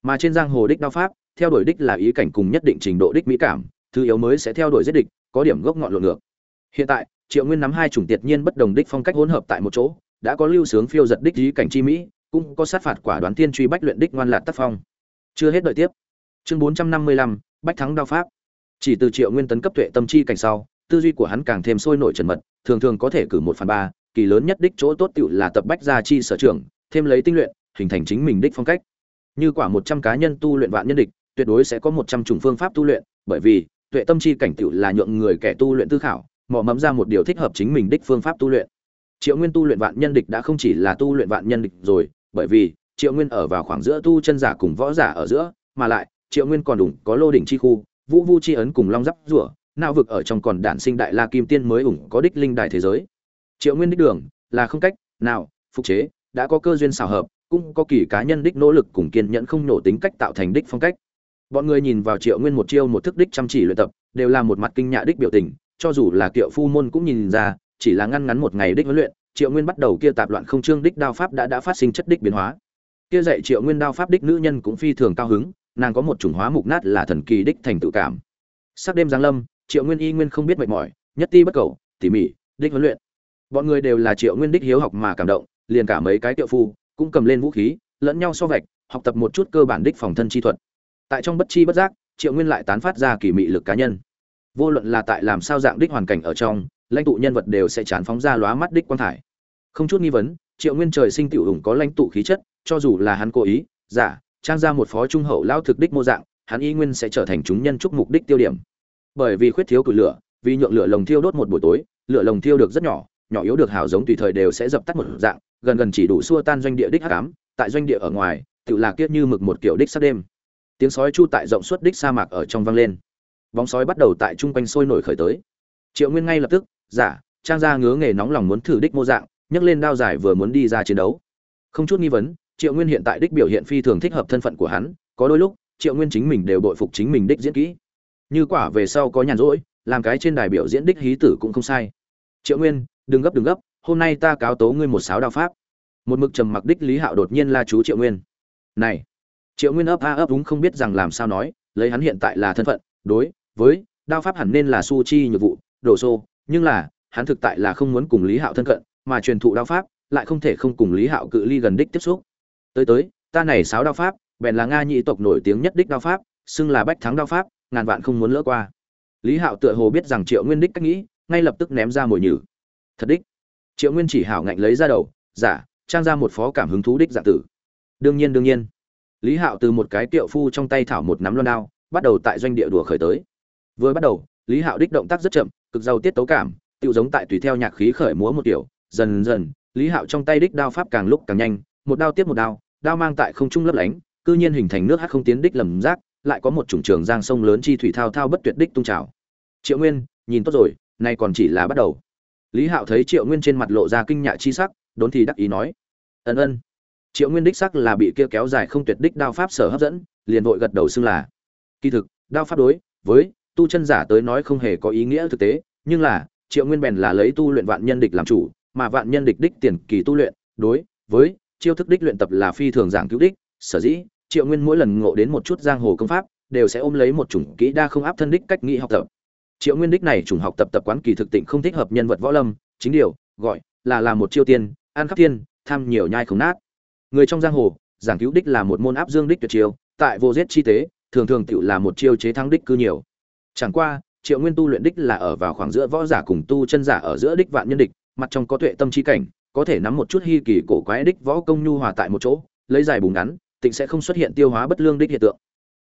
S1: Mà trên giang hồ đích đao pháp, theo đuổi đích là ý cảnh cùng nhất định trình độ đích mỹ cảm, thứ yếu mới sẽ theo đuổi giết địch, có điểm gốc ngọn lộn ngược. Hiện tại, triệu nguyên nắm hai chủng tiệt nhiên bất đồng đích phong cách hỗn hợp tại một chỗ, đã có lưu sướng phiêu giật đích ý cảnh chi mỹ cũng có sát phạt quả đoán tiên truy bách luyện đích ngoan lạt tác phong. Chưa hết đợi tiếp. Chương bốn trăm năm mươi lăm, bách thắng đao pháp. Chỉ từ triệu nguyên tấn cấp tuệ tâm chi cảnh sau, tư duy của hắn càng thêm sôi nổi trần mật, thường thường có thể cử một phần ba, kỳ lớn nhất đích chỗ tốt tựu là tập bách gia chi sở trưởng thêm lấy tinh luyện, hình thành chính mình đích phong cách. Như quả một trăm cá nhân tu luyện vạn nhân địch, tuyệt đối sẽ có một trăm chủng phương pháp tu luyện, bởi vì, tuệ tâm chi cảnh tựu là nhượng người kẻ tu luyện tư khảo, mò mẫm ra một điều thích hợp chính mình đích phương pháp tu luyện. Triệu nguyên tu luyện vạn nhân địch đã không chỉ là tu luyện vạn nhân địch rồi bởi vì triệu nguyên ở vào khoảng giữa tu chân giả cùng võ giả ở giữa, mà lại, triệu nguyên còn đủ có lô đỉnh chi khu, vũ vu chi ấn cùng long giáp rủa não vực ở trong còn đản sinh đại la kim tiên mới ủng có đích linh đài thế giới. Triệu nguyên đích đường là không cách nào phục chế, đã có cơ duyên xảo hợp, cũng có kỳ cá nhân đích nỗ lực cùng kiên nhẫn không nổ tính cách tạo thành đích phong cách. Bọn người nhìn vào triệu nguyên một chiêu một thức đích chăm chỉ luyện tập, đều là một mặt kinh nhạ đích biểu tình, cho dù là kiệu phu môn cũng nhìn ra, chỉ là ngăn ngắn một ngày đích huấn luyện triệu nguyên bắt đầu kia tạp loạn không trương đích đao pháp đã đã phát sinh chất đích biến hóa. Kia dạy triệu nguyên đao pháp đích nữ nhân cũng phi thường cao hứng, nàng có một chủng hóa mục nát là thần kỳ đích thành tự cảm. Sắc đêm giáng lâm, triệu nguyên y nguyên không biết mệt mỏi, nhất ti bất cầu, tỉ mỉ, đích huấn luyện. Bọn người đều là triệu nguyên đích hiếu học mà cảm động, liền cả mấy cái kiệu phu cũng cầm lên vũ khí, lẫn nhau so vạch, học tập một chút cơ bản đích phòng thân chi thuật. Tại trong bất chi bất giác, triệu nguyên lại tán phát ra kỳ mị lực cá nhân. Vô luận là tại làm sao dạng đích hoàn cảnh ở trong lãnh tụ nhân vật đều sẽ chán phóng ra lóa mắt đích quan thải. Không chút nghi vấn, triệu nguyên trời sinh tiểu ủng có lãnh tụ khí chất, cho dù là hắn cố ý, giả, trang ra một phó trung hậu lao thực đích mô dạng, hắn y nguyên sẽ trở thành chúng nhân chúc mục đích tiêu điểm. Bởi vì khuyết thiếu củi lửa, vì nhượng lửa lồng thiêu đốt một buổi tối, lửa lồng thiêu được rất nhỏ nhỏ yếu được hào giống tùy thời đều sẽ dập tắt một dạng, gần gần chỉ đủ xua tan doanh địa đích hắc ám, tại doanh địa ở ngoài, tự là kiết như mực một kiểu đích sắc đêm. Tiếng sói chu tại rộng suốt đích sa mạc ở trong vang lên. Bóng sói bắt đầu tại trung quanh sôi nổi khởi tới. Triệu nguyên ngay lập tức giả trang gia ngứa nghề nóng lòng muốn thử đích mô dạng, nhấc lên đao giải vừa muốn đi ra chiến đấu. Không chút nghi vấn, triệu nguyên hiện tại đích biểu hiện phi thường thích hợp thân phận của hắn, có đôi lúc, triệu nguyên chính mình đều bội phục chính mình đích diễn kỹ. Như quả về sau có nhàn rỗi, làm cái trên đài biểu diễn đích hí tử cũng không sai. Triệu nguyên, đừng gấp đừng gấp, hôm nay ta cáo tố ngươi một sáo đao pháp. Một mực trầm mặc đích lý hạo đột nhiên la chú triệu nguyên. Này! Triệu nguyên ấp a ấp đúng không biết rằng làm sao nói, lấy hắn hiện tại là thân phận, đối với, đao pháp hẳn nên là su chi nhược vụ đổ xô nhưng là, hắn thực tại là không muốn cùng lý hạo thân cận, mà truyền thụ đao pháp, lại không thể không cùng lý hạo cự ly gần đích tiếp xúc. Tới tới, ta này sáo đao pháp, bèn là nga nhị tộc nổi tiếng nhất đích đao pháp, xưng là bách thắng đao pháp, ngàn vạn không muốn lỡ qua. Lý hạo tựa hồ biết rằng triệu nguyên đích cách nghĩ, ngay lập tức ném ra mồi nhử. Thật đích. Triệu nguyên chỉ hảo ngạnh lấy ra đầu, giả, trang ra một phó cảm hứng thú đích giả tử. Đương nhiên đương nhiên. Lý hạo từ một cái tiệu phu trong tay thảo một nắm loan đao, bắt đầu tại doanh địa đùa khởi tới. Vừa bắt đầu lý hạo đích động tác rất chậm, cực giàu tiết tấu cảm tự giống tại tùy theo nhạc khí khởi múa một kiểu, dần dần, lý hạo trong tay đích đao pháp càng lúc càng nhanh, một đao tiếp một đao đao mang tại không trung lấp lánh, cư nhiên hình thành nước hát không tiến đích lầm rác lại có một chủng trường giang sông lớn chi thủy thao thao bất tuyệt đích tung trào. Triệu nguyên, nhìn tốt rồi, nay còn chỉ là bắt đầu. Lý hạo thấy triệu nguyên trên mặt lộ ra kinh nhạ chi sắc, đốn thì đắc ý nói, ân ân. Triệu nguyên đích sắc là bị kia kéo dài không tuyệt đích đao pháp sở hấp dẫn, liền vội gật đầu xưng là, kỳ thực, đao pháp đối với tu chân giả tới nói không hề có ý nghĩa thực tế, nhưng là, triệu nguyên bèn là lấy tu luyện vạn nhân địch làm chủ, mà vạn nhân địch đích tiền kỳ tu luyện, đối với chiêu thức đích luyện tập là phi thường giảng cứu đích, sở dĩ triệu nguyên mỗi lần ngộ đến một chút giang hồ công pháp, đều sẽ ôm lấy một chủng kỹ đa không áp thân đích cách nghĩ học tập. Triệu nguyên đích này chủng học tập tập quán kỳ thực tịnh không thích hợp nhân vật võ lâm, chính điều, gọi là làm một chiêu tiên, ăn khắp thiên, tham nhiều nhai không nát. Người trong giang hồ, giảng cứu đích là một môn áp dương đích tuyệt chiêu, tại vô giết chi tế, thường thường tự là một chiêu chế thắng đích cư nhiều chẳng qua, triệu nguyên tu luyện đích là ở vào khoảng giữa võ giả cùng tu chân giả ở giữa đích vạn nhân địch, mặt trong có tuệ tâm chi cảnh, có thể nắm một chút hy kỳ cổ quái đích võ công nhu hòa tại một chỗ, lấy dài bùng ngắn, tịnh sẽ không xuất hiện tiêu hóa bất lương đích hiện tượng.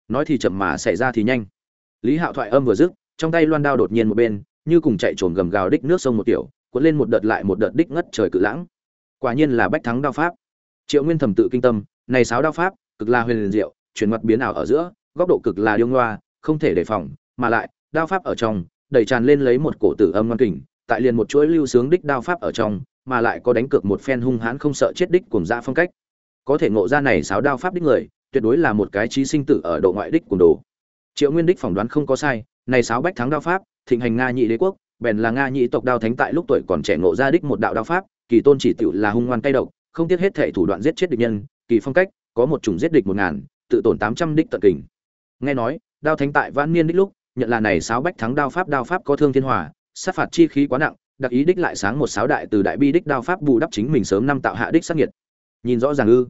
S1: Nói thì chậm mà xảy ra thì nhanh. Lý hạo thoại âm vừa dứt, trong tay loan đao đột nhiên một bên, như cùng chạy trồn gầm gào đích nước sông một tiểu cuốn lên một đợt lại một đợt đích ngất trời cự lãng. Quả nhiên là bách thắng đao pháp. Triệu nguyên thầm tự kinh tâm, này sáo đao pháp, cực là huyền liền diệu, chuyển mặt biến ảo ở giữa, góc độ cực là điêu ngoa, không thể đề phòng mà lại, đao pháp ở trong, đẩy tràn lên lấy một cổ tử âm ngoan kình, tại liền một chuỗi lưu sướng đích đao pháp ở trong, mà lại có đánh cược một phen hung hãn không sợ chết đích cùng ra phong cách. Có thể ngộ ra này sáo đao pháp đích người, tuyệt đối là một cái trí sinh tử ở độ ngoại đích cùng đồ. Triệu nguyên đích phỏng đoán không có sai, này sáo bách thắng đao pháp, thịnh hành nga nhị đế quốc, bèn là nga nhị tộc đao thánh tại lúc tuổi còn trẻ ngộ ra đích một đạo đao pháp, kỳ tôn chỉ tựu là hung ngoan cay độc, không tiếc hết thể thủ đoạn giết chết địch nhân, kỳ phong cách, có một chủng giết địch một ngàn, tự tổn tám trăm đích tận kình. Nghe nói, đao thánh tại vãn niên đích lúc nhận là này sáo bách thắng đao pháp đao pháp có thương thiên hòa, sát phạt chi khí quá nặng, đặc ý đích lại sáng một sáo đại từ đại bi đích đao pháp bù đắp chính mình sớm năm tạo hạ đích sát nhiệt nhìn rõ ràng ư?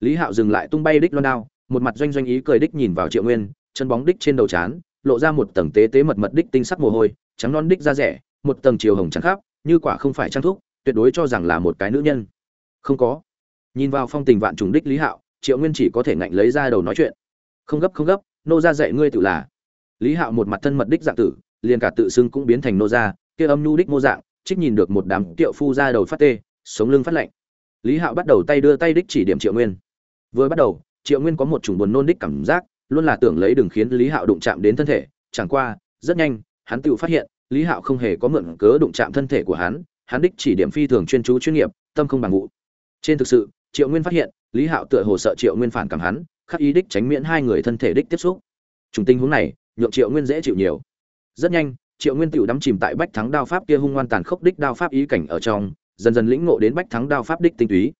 S1: Lý hạo dừng lại tung bay đích loan đao, một mặt doanh doanh ý cười đích nhìn vào triệu nguyên, chân bóng đích trên đầu trán lộ ra một tầng tế tế mật mật đích tinh sắc mồ hôi, trắng non đích da rẻ, một tầng chiều hồng trắng khắp, như quả không phải trang thuốc tuyệt đối cho rằng là một cái nữ nhân. Không có. Nhìn vào phong tình vạn trùng đích lý hạo, triệu nguyên chỉ có thể ngạnh lấy ra đầu nói chuyện. Không gấp không gấp, nô ra dạy ngươi tự là lý hạo một mặt thân mật đích dạng tử, liền cả tự xưng cũng biến thành nô gia. kia âm nhu đích mô dạng, trích nhìn được một đám tiệu phu ra đầu phát tê, sống lưng phát lạnh. Lý hạo bắt đầu tay đưa tay đích chỉ điểm triệu nguyên. Vừa bắt đầu, triệu nguyên có một chủng buồn nôn đích cảm giác, luôn là tưởng lấy đừng khiến lý hạo đụng chạm đến thân thể, chẳng qua, rất nhanh, hắn tự phát hiện, lý hạo không hề có mượn cớ đụng chạm thân thể của hắn hắn đích chỉ điểm phi thường chuyên chú chuyên nghiệp, tâm không bằng ngụ trên thực sự, triệu nguyên phát hiện, lý hạo tựa hồ sợ triệu nguyên phản cảm hắn, khắc ý đích tránh miễn hai người thân thể đích tiếp xúc. Chủng tình huống này nhượng triệu nguyên dễ chịu nhiều. Rất nhanh, triệu nguyên tựu đắm chìm tại bách thắng đao pháp kia hung ngoan tàn khốc đích đao pháp ý cảnh ở trong, dần dần lĩnh ngộ đến bách thắng đao pháp đích tinh túy.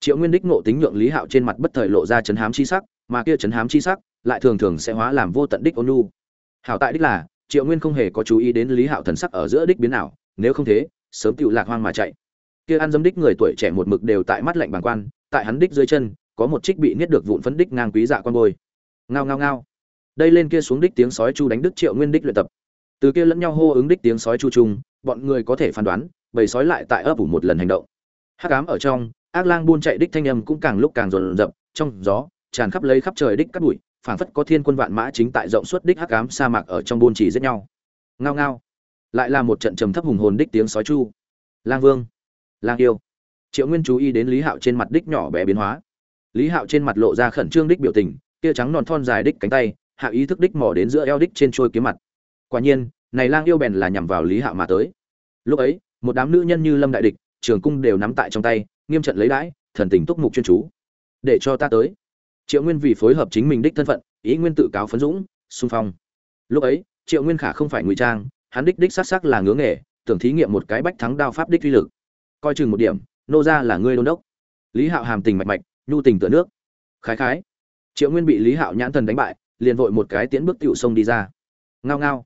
S1: Triệu nguyên đích ngộ tính nhượng lý hạo trên mặt bất thời lộ ra chấn hám chi sắc, mà kia chấn hám chi sắc lại thường thường sẽ hóa làm vô tận đích ôn nhu. Hảo tại đích là, triệu nguyên không hề có chú ý đến lý hạo thần sắc ở giữa đích biến nào nếu không thế, sớm tựu lạc hoang mà chạy. Kia ăn dấm đích người tuổi trẻ một mực đều tại mắt lạnh bàng quan, tại hắn đích dưới chân, có một trích bị niết được vụn phấn đích ngang quý dạ quan bôi. Ngao ngao ngao đây lên kia xuống đích tiếng sói chu đánh đức triệu nguyên đích luyện tập. Từ kia lẫn nhau hô ứng đích tiếng sói chu chung, bọn người có thể phán đoán, bầy sói lại tại ấp ủ một lần hành động. Hắc ám ở trong, ác lang buôn chạy đích thanh âm cũng càng lúc càng rồn rập, trong gió, tràn khắp lấy khắp trời đích cắt bụi, phảng phất có thiên quân vạn mã chính tại rộng suốt đích hắc ám sa mạc ở trong buôn chỉ giết nhau. Ngao ngao. Lại là một trận trầm thấp hùng hồn đích tiếng sói chu. Lang vương. Lang yêu. Triệu nguyên chú ý đến lý hạo trên mặt đích nhỏ bé biến hóa. Lý hạo trên mặt lộ ra khẩn trương đích biểu tình, kia trắng non thon dài đích cánh tay hạ ý thức đích mò đến giữa eo đích trên trôi kiếm mặt. Quả nhiên, này lang yêu bèn là nhằm vào lý hạo mà tới. Lúc ấy, một đám nữ nhân như lâm đại địch, trường cung đều nắm tại trong tay, nghiêm trận lấy đãi, thần tình túc mục chuyên chú. Để cho ta tới. Triệu nguyên vì phối hợp chính mình đích thân phận, ý nguyên tự cáo phấn dũng, xung phong. Lúc ấy, triệu nguyên khả không phải ngụy trang, hắn đích đích xác xác là ngứa nghề, tưởng thí nghiệm một cái bách thắng đao pháp đích uy lực. Coi chừng một điểm, nô ra là ngươi đôn đốc. Lý hạo hàm tình mạch mạch, nhu tình tựa nước. Khái khái, triệu nguyên bị lý hạo nhãn thần đánh bại liền vội một cái tiến bước tiểu sông đi ra. Ngao ngao.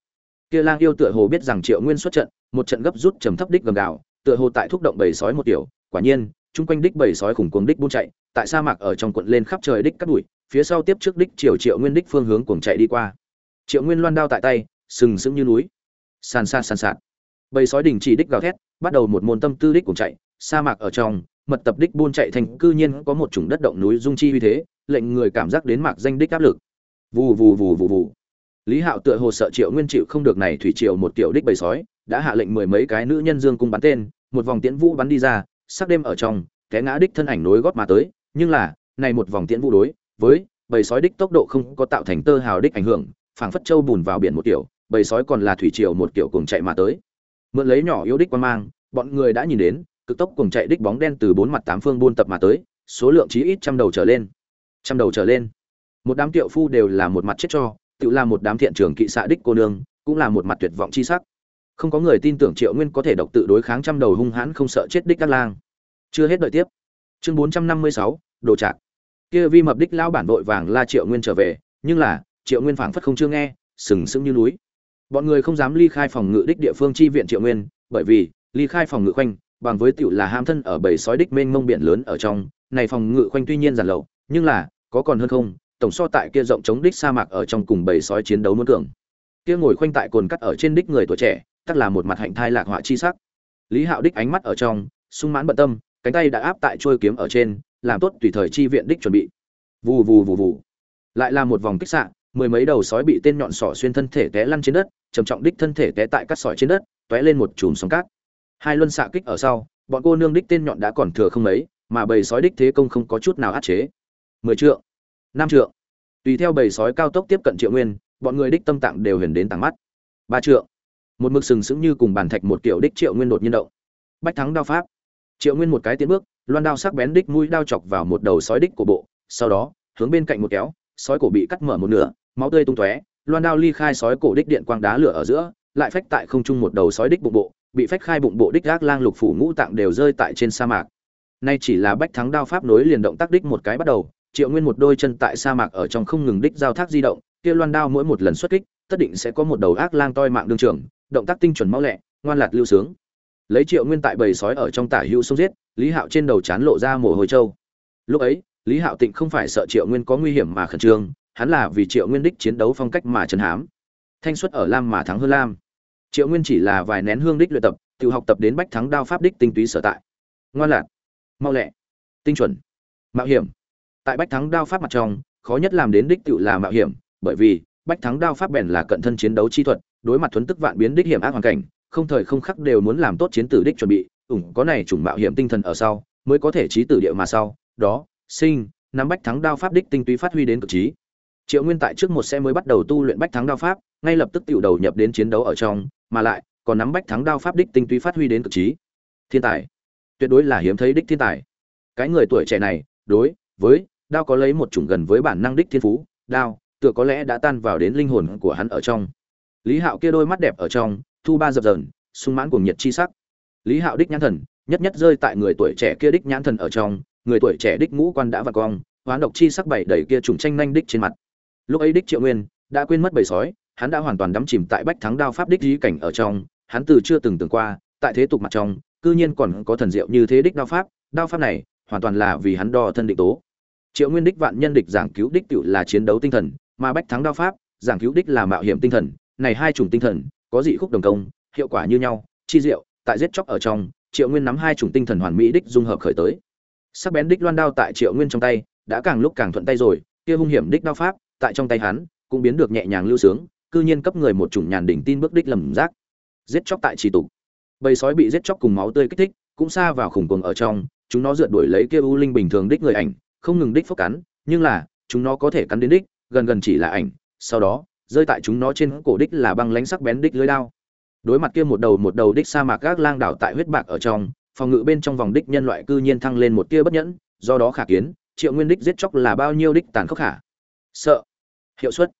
S1: Kia lang yêu tựa hồ biết rằng triệu nguyên xuất trận, một trận gấp rút trầm thấp đích gầm gào, tựa hồ tại thúc động bầy sói một tiểu. Quả nhiên, chung quanh đích bầy sói khủng cuồng đích buôn chạy, tại sa mạc ở trong quận lên khắp trời đích cắt bụi, phía sau tiếp trước đích triều triệu nguyên đích phương hướng cuồng chạy đi qua. Triệu nguyên loan đao tại tay, sừng sững như núi. Sàn sàn sàn sạt. Bầy sói đình chỉ đích gào thét, bắt đầu một môn tâm tư đích cuồng chạy, sa mạc ở trong, mật tập đích buôn chạy thành cư nhiên có một chủng đất động núi dung chi uy thế, lệnh người cảm giác đến mạc danh đích áp lực vù vù vù vù vù. Lý hạo tựa hồ sợ triệu nguyên chịu không được này thủy triều một kiểu đích bầy sói, đã hạ lệnh mười mấy cái nữ nhân dương cung bắn tên, một vòng tiễn vũ bắn đi ra, sắc đêm ở trong, té ngã đích thân ảnh nối gót mà tới, nhưng là, này một vòng tiễn vũ đối, với bầy sói đích tốc độ không có tạo thành tơ hào đích ảnh hưởng, phảng phất châu bùn vào biển một kiểu, bầy sói còn là thủy triều một kiểu cùng chạy mà tới. Mượn lấy nhỏ yếu đích quan mang, bọn người đã nhìn đến, cực tốc cùng chạy đích bóng đen từ bốn mặt tám phương buôn tập mà tới, số lượng chí ít trăm đầu trở lên. Trăm đầu trở lên một đám tiệu phu đều là một mặt chết cho, tự là một đám thiện trường kỵ xạ đích cô nương, cũng là một mặt tuyệt vọng chi sắc. Không có người tin tưởng triệu nguyên có thể độc tự đối kháng trăm đầu hung hãn không sợ chết đích các lang. Chưa hết đợi tiếp. Chương bốn trăm năm mươi sáu, đồ trạc. Kia vi mập đích lao bản vội vàng la triệu nguyên trở về, nhưng là, triệu nguyên phảng phất không chưa nghe, sừng sững như núi. Bọn người không dám ly khai phòng ngự đích địa phương chi viện triệu nguyên, bởi vì, ly khai phòng ngự khoanh, bằng với tiểu là ham thân ở bầy sói đích mênh mông biển lớn ở trong, này phòng ngự khoanh tuy nhiên giản lậu, nhưng là, có còn hơn không tổng so tại kia rộng chống đích sa mạc ở trong cùng bầy sói chiến đấu muốn cường. Kia ngồi khoanh tại cồn cắt ở trên đích người tuổi trẻ tất là một mặt hạnh thai lạc họa chi sắc. Lý hạo đích ánh mắt ở trong, sung mãn bận tâm, cánh tay đã áp tại trôi kiếm ở trên, làm tốt tùy thời chi viện đích chuẩn bị. Vù vù vù vù. Lại là một vòng kích xạ, mười mấy đầu sói bị tên nhọn sỏ xuyên thân thể té lăn trên đất, trầm trọng đích thân thể té tại cát sỏi trên đất, tóe lên một chùm sóng cát. Hai luân xạ kích ở sau, bọn cô nương đích tên nhọn đã còn thừa không mấy, mà bầy sói đích thế công không có chút nào áp chế. Mười trượng năm trượng. Tùy theo bầy sói cao tốc tiếp cận triệu nguyên, bọn người đích tâm tạng đều huyền đến tàng mắt. Ba trượng. Một mực sừng sững như cùng bàn thạch một kiểu đích triệu nguyên đột nhiên động. Bách thắng đao pháp. Triệu nguyên một cái tiến bước, loan đao sắc bén đích mũi đao chọc vào một đầu sói đích của bộ, sau đó, hướng bên cạnh một kéo, sói cổ bị cắt mở một nửa, máu tươi tung tóe, loan đao ly khai sói cổ đích điện quang đá lửa ở giữa, lại phách tại không trung một đầu sói đích bụng bộ, bị phách khai bụng bộ đích gác lang lục phủ ngũ tạng đều rơi tại trên sa mạc. Nay chỉ là bách thắng đao pháp nối liền động tác đích một cái bắt đầu triệu nguyên một đôi chân tại sa mạc ở trong không ngừng đích giao thác di động, kia loan đao mỗi một lần xuất kích, tất định sẽ có một đầu ác lang toi mạng đương trường, động tác tinh chuẩn mau lẹ, ngoan lạt lưu sướng. Lấy triệu nguyên tại bầy sói ở trong tả hữu sông giết, lý hạo trên đầu chán lộ ra mồ hôi trâu. Lúc ấy, lý hạo tịnh không phải sợ triệu nguyên có nguy hiểm mà khẩn trương, hắn là vì triệu nguyên đích chiến đấu phong cách mà trấn hám. Thanh xuất ở lam mà thắng hơn lam. Triệu nguyên chỉ là vài nén hương đích luyện tập, tự học tập đến bách thắng đao pháp đích tinh túy sở tại. Ngoan lạc mau lẹ, tinh chuẩn, mạo hiểm tại bách thắng đao pháp mặt trong, khó nhất làm đến đích tự là mạo hiểm, bởi vì bách thắng đao pháp bèn là cận thân chiến đấu chi thuật, đối mặt thuấn tức vạn biến đích hiểm ác hoàn cảnh, không thời không khắc đều muốn làm tốt chiến tử đích chuẩn bị, ủng có này chủng mạo hiểm tinh thần ở sau, mới có thể trí tử địa mà sau, đó, sinh, nắm bách thắng đao pháp đích tinh túy phát huy đến cực trí. Triệu nguyên tại trước một xe mới bắt đầu tu luyện bách thắng đao pháp, ngay lập tức tự đầu nhập đến chiến đấu ở trong, mà lại, còn nắm bách thắng đao pháp đích tinh túy phát huy đến cực trí. Thiên tài. Tuyệt đối là hiếm thấy đích thiên tài. Cái người tuổi trẻ này, đối với đao có lấy một chủng gần với bản năng đích thiên phú, đao, tựa có lẽ đã tan vào đến linh hồn của hắn ở trong. Lý hạo kia đôi mắt đẹp ở trong, thu ba dập dờn, sung mãn cùng nhiệt chi sắc. Lý hạo đích nhãn thần, nhất nhất rơi tại người tuổi trẻ kia đích nhãn thần ở trong, người tuổi trẻ đích ngũ quan đã vặt cong, hoán độc chi sắc bảy đầy kia trùng tranh nhanh đích trên mặt. Lúc ấy đích triệu nguyên đã quên mất bầy sói, hắn đã hoàn toàn đắm chìm tại bách thắng đao pháp đích di cảnh ở trong, hắn từ chưa từng tưởng qua, tại thế tục mặt trong, cư nhiên còn có thần diệu như thế đích đao pháp đao pháp này hoàn toàn là vì hắn đo thân định tố triệu nguyên đích vạn nhân địch giảng cứu đích tựu là chiến đấu tinh thần, mà bách thắng đao pháp, giảng cứu đích là mạo hiểm tinh thần. Này hai chủng tinh thần, có dị khúc đồng công, hiệu quả như nhau, chi diệu, tại giết chóc ở trong, triệu nguyên nắm hai chủng tinh thần hoàn mỹ đích dung hợp khởi tới. Sắc bén đích loan đao tại triệu nguyên trong tay, đã càng lúc càng thuận tay rồi, kia hung hiểm đích đao pháp, tại trong tay hắn, cũng biến được nhẹ nhàng lưu sướng, cư nhiên cấp người một chủng nhàn đỉnh tin bước đích lầm rác. Giết chóc tại trì tục bầy sói bị giết chóc cùng máu tươi kích thích, cũng xa vào khủng cuồng ở trong, chúng nó rượt đuổi lấy kia u linh bình thường đích người ảnh không ngừng đích phốc cắn, nhưng là, chúng nó có thể cắn đến đích, gần gần chỉ là ảnh, sau đó, rơi tại chúng nó trên cổ đích là băng lánh sắc bén đích lưới đao. Đối mặt kia một đầu một đầu đích sa mạc các lang đảo tại huyết bạc ở trong, phòng ngự bên trong vòng đích nhân loại cư nhiên thăng lên một tia bất nhẫn, do đó khả kiến, triệu nguyên đích giết chóc là bao nhiêu đích tàn khốc khả sợ. Hiệu suất.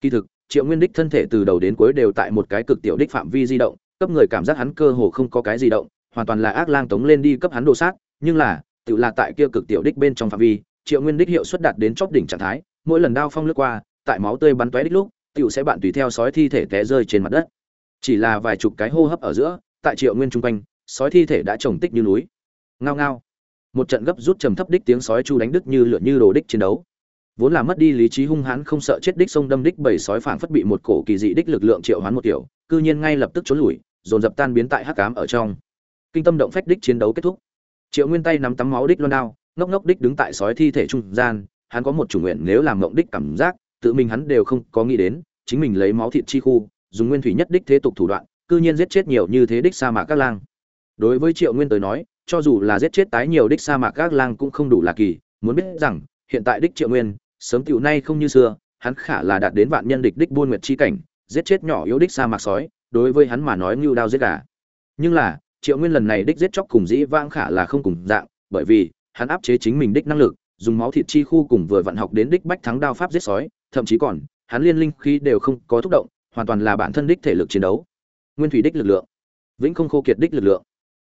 S1: Kỳ thực, triệu nguyên đích thân thể từ đầu đến cuối đều tại một cái cực tiểu đích phạm vi di động, cấp người cảm giác hắn cơ hồ không có cái di động, hoàn toàn là ác lang tống lên đi cấp hắn đồ sát, nhưng là, tự là tại kia cực tiểu đích bên trong phạm vi triệu nguyên đích hiệu suất đạt đến chóp đỉnh trạng thái, mỗi lần đao phong lướt qua, tại máu tươi bắn tóe đích lúc, tiểu sẽ bạn tùy theo sói thi thể té rơi trên mặt đất. Chỉ là vài chục cái hô hấp ở giữa, tại triệu nguyên trung quanh, sói thi thể đã trồng tích như núi. Ngao ngao. Một trận gấp rút trầm thấp đích tiếng sói chu đánh đứt như lửa như đồ đích chiến đấu. Vốn là mất đi lý trí hung hãn không sợ chết đích sông đâm đích bảy sói phảng phất bị một cổ kỳ dị đích lực lượng triệu hoán một kiểu cư nhiên ngay lập tức trốn lùi, dồn dập tan biến tại hắc cám ở trong. Kinh tâm động phách đích chiến đấu kết thúc. Triệu nguyên tay nắm tắm máu đích loan đao ngốc ngốc đích đứng tại sói thi thể trung gian, hắn có một chủ nguyện nếu làm ngộng đích cảm giác, tự mình hắn đều không có nghĩ đến, chính mình lấy máu thịt chi khu, dùng nguyên thủy nhất đích thế tục thủ đoạn, cư nhiên giết chết nhiều như thế đích sa mạc các lang. Đối với triệu nguyên tới nói, cho dù là giết chết tái nhiều đích sa mạc các lang cũng không đủ là kỳ, muốn biết rằng, hiện tại đích triệu nguyên, sớm tiểu nay không như xưa, hắn khả là đạt đến vạn nhân địch đích buôn nguyệt chi cảnh, giết chết nhỏ yếu đích sa mạc sói, đối với hắn mà nói ngưu đao giết gà. Nhưng là, triệu nguyên lần này đích giết chóc cùng dĩ vãng khả là không cùng dạng, bởi vì hắn áp chế chính mình đích năng lực, dùng máu thịt chi khu cùng vừa vận học đến đích bách thắng đao pháp giết sói, thậm chí còn, hắn liên linh khí đều không có thúc động, hoàn toàn là bản thân đích thể lực chiến đấu. Nguyên thủy đích lực lượng, vĩnh không khô kiệt đích lực lượng,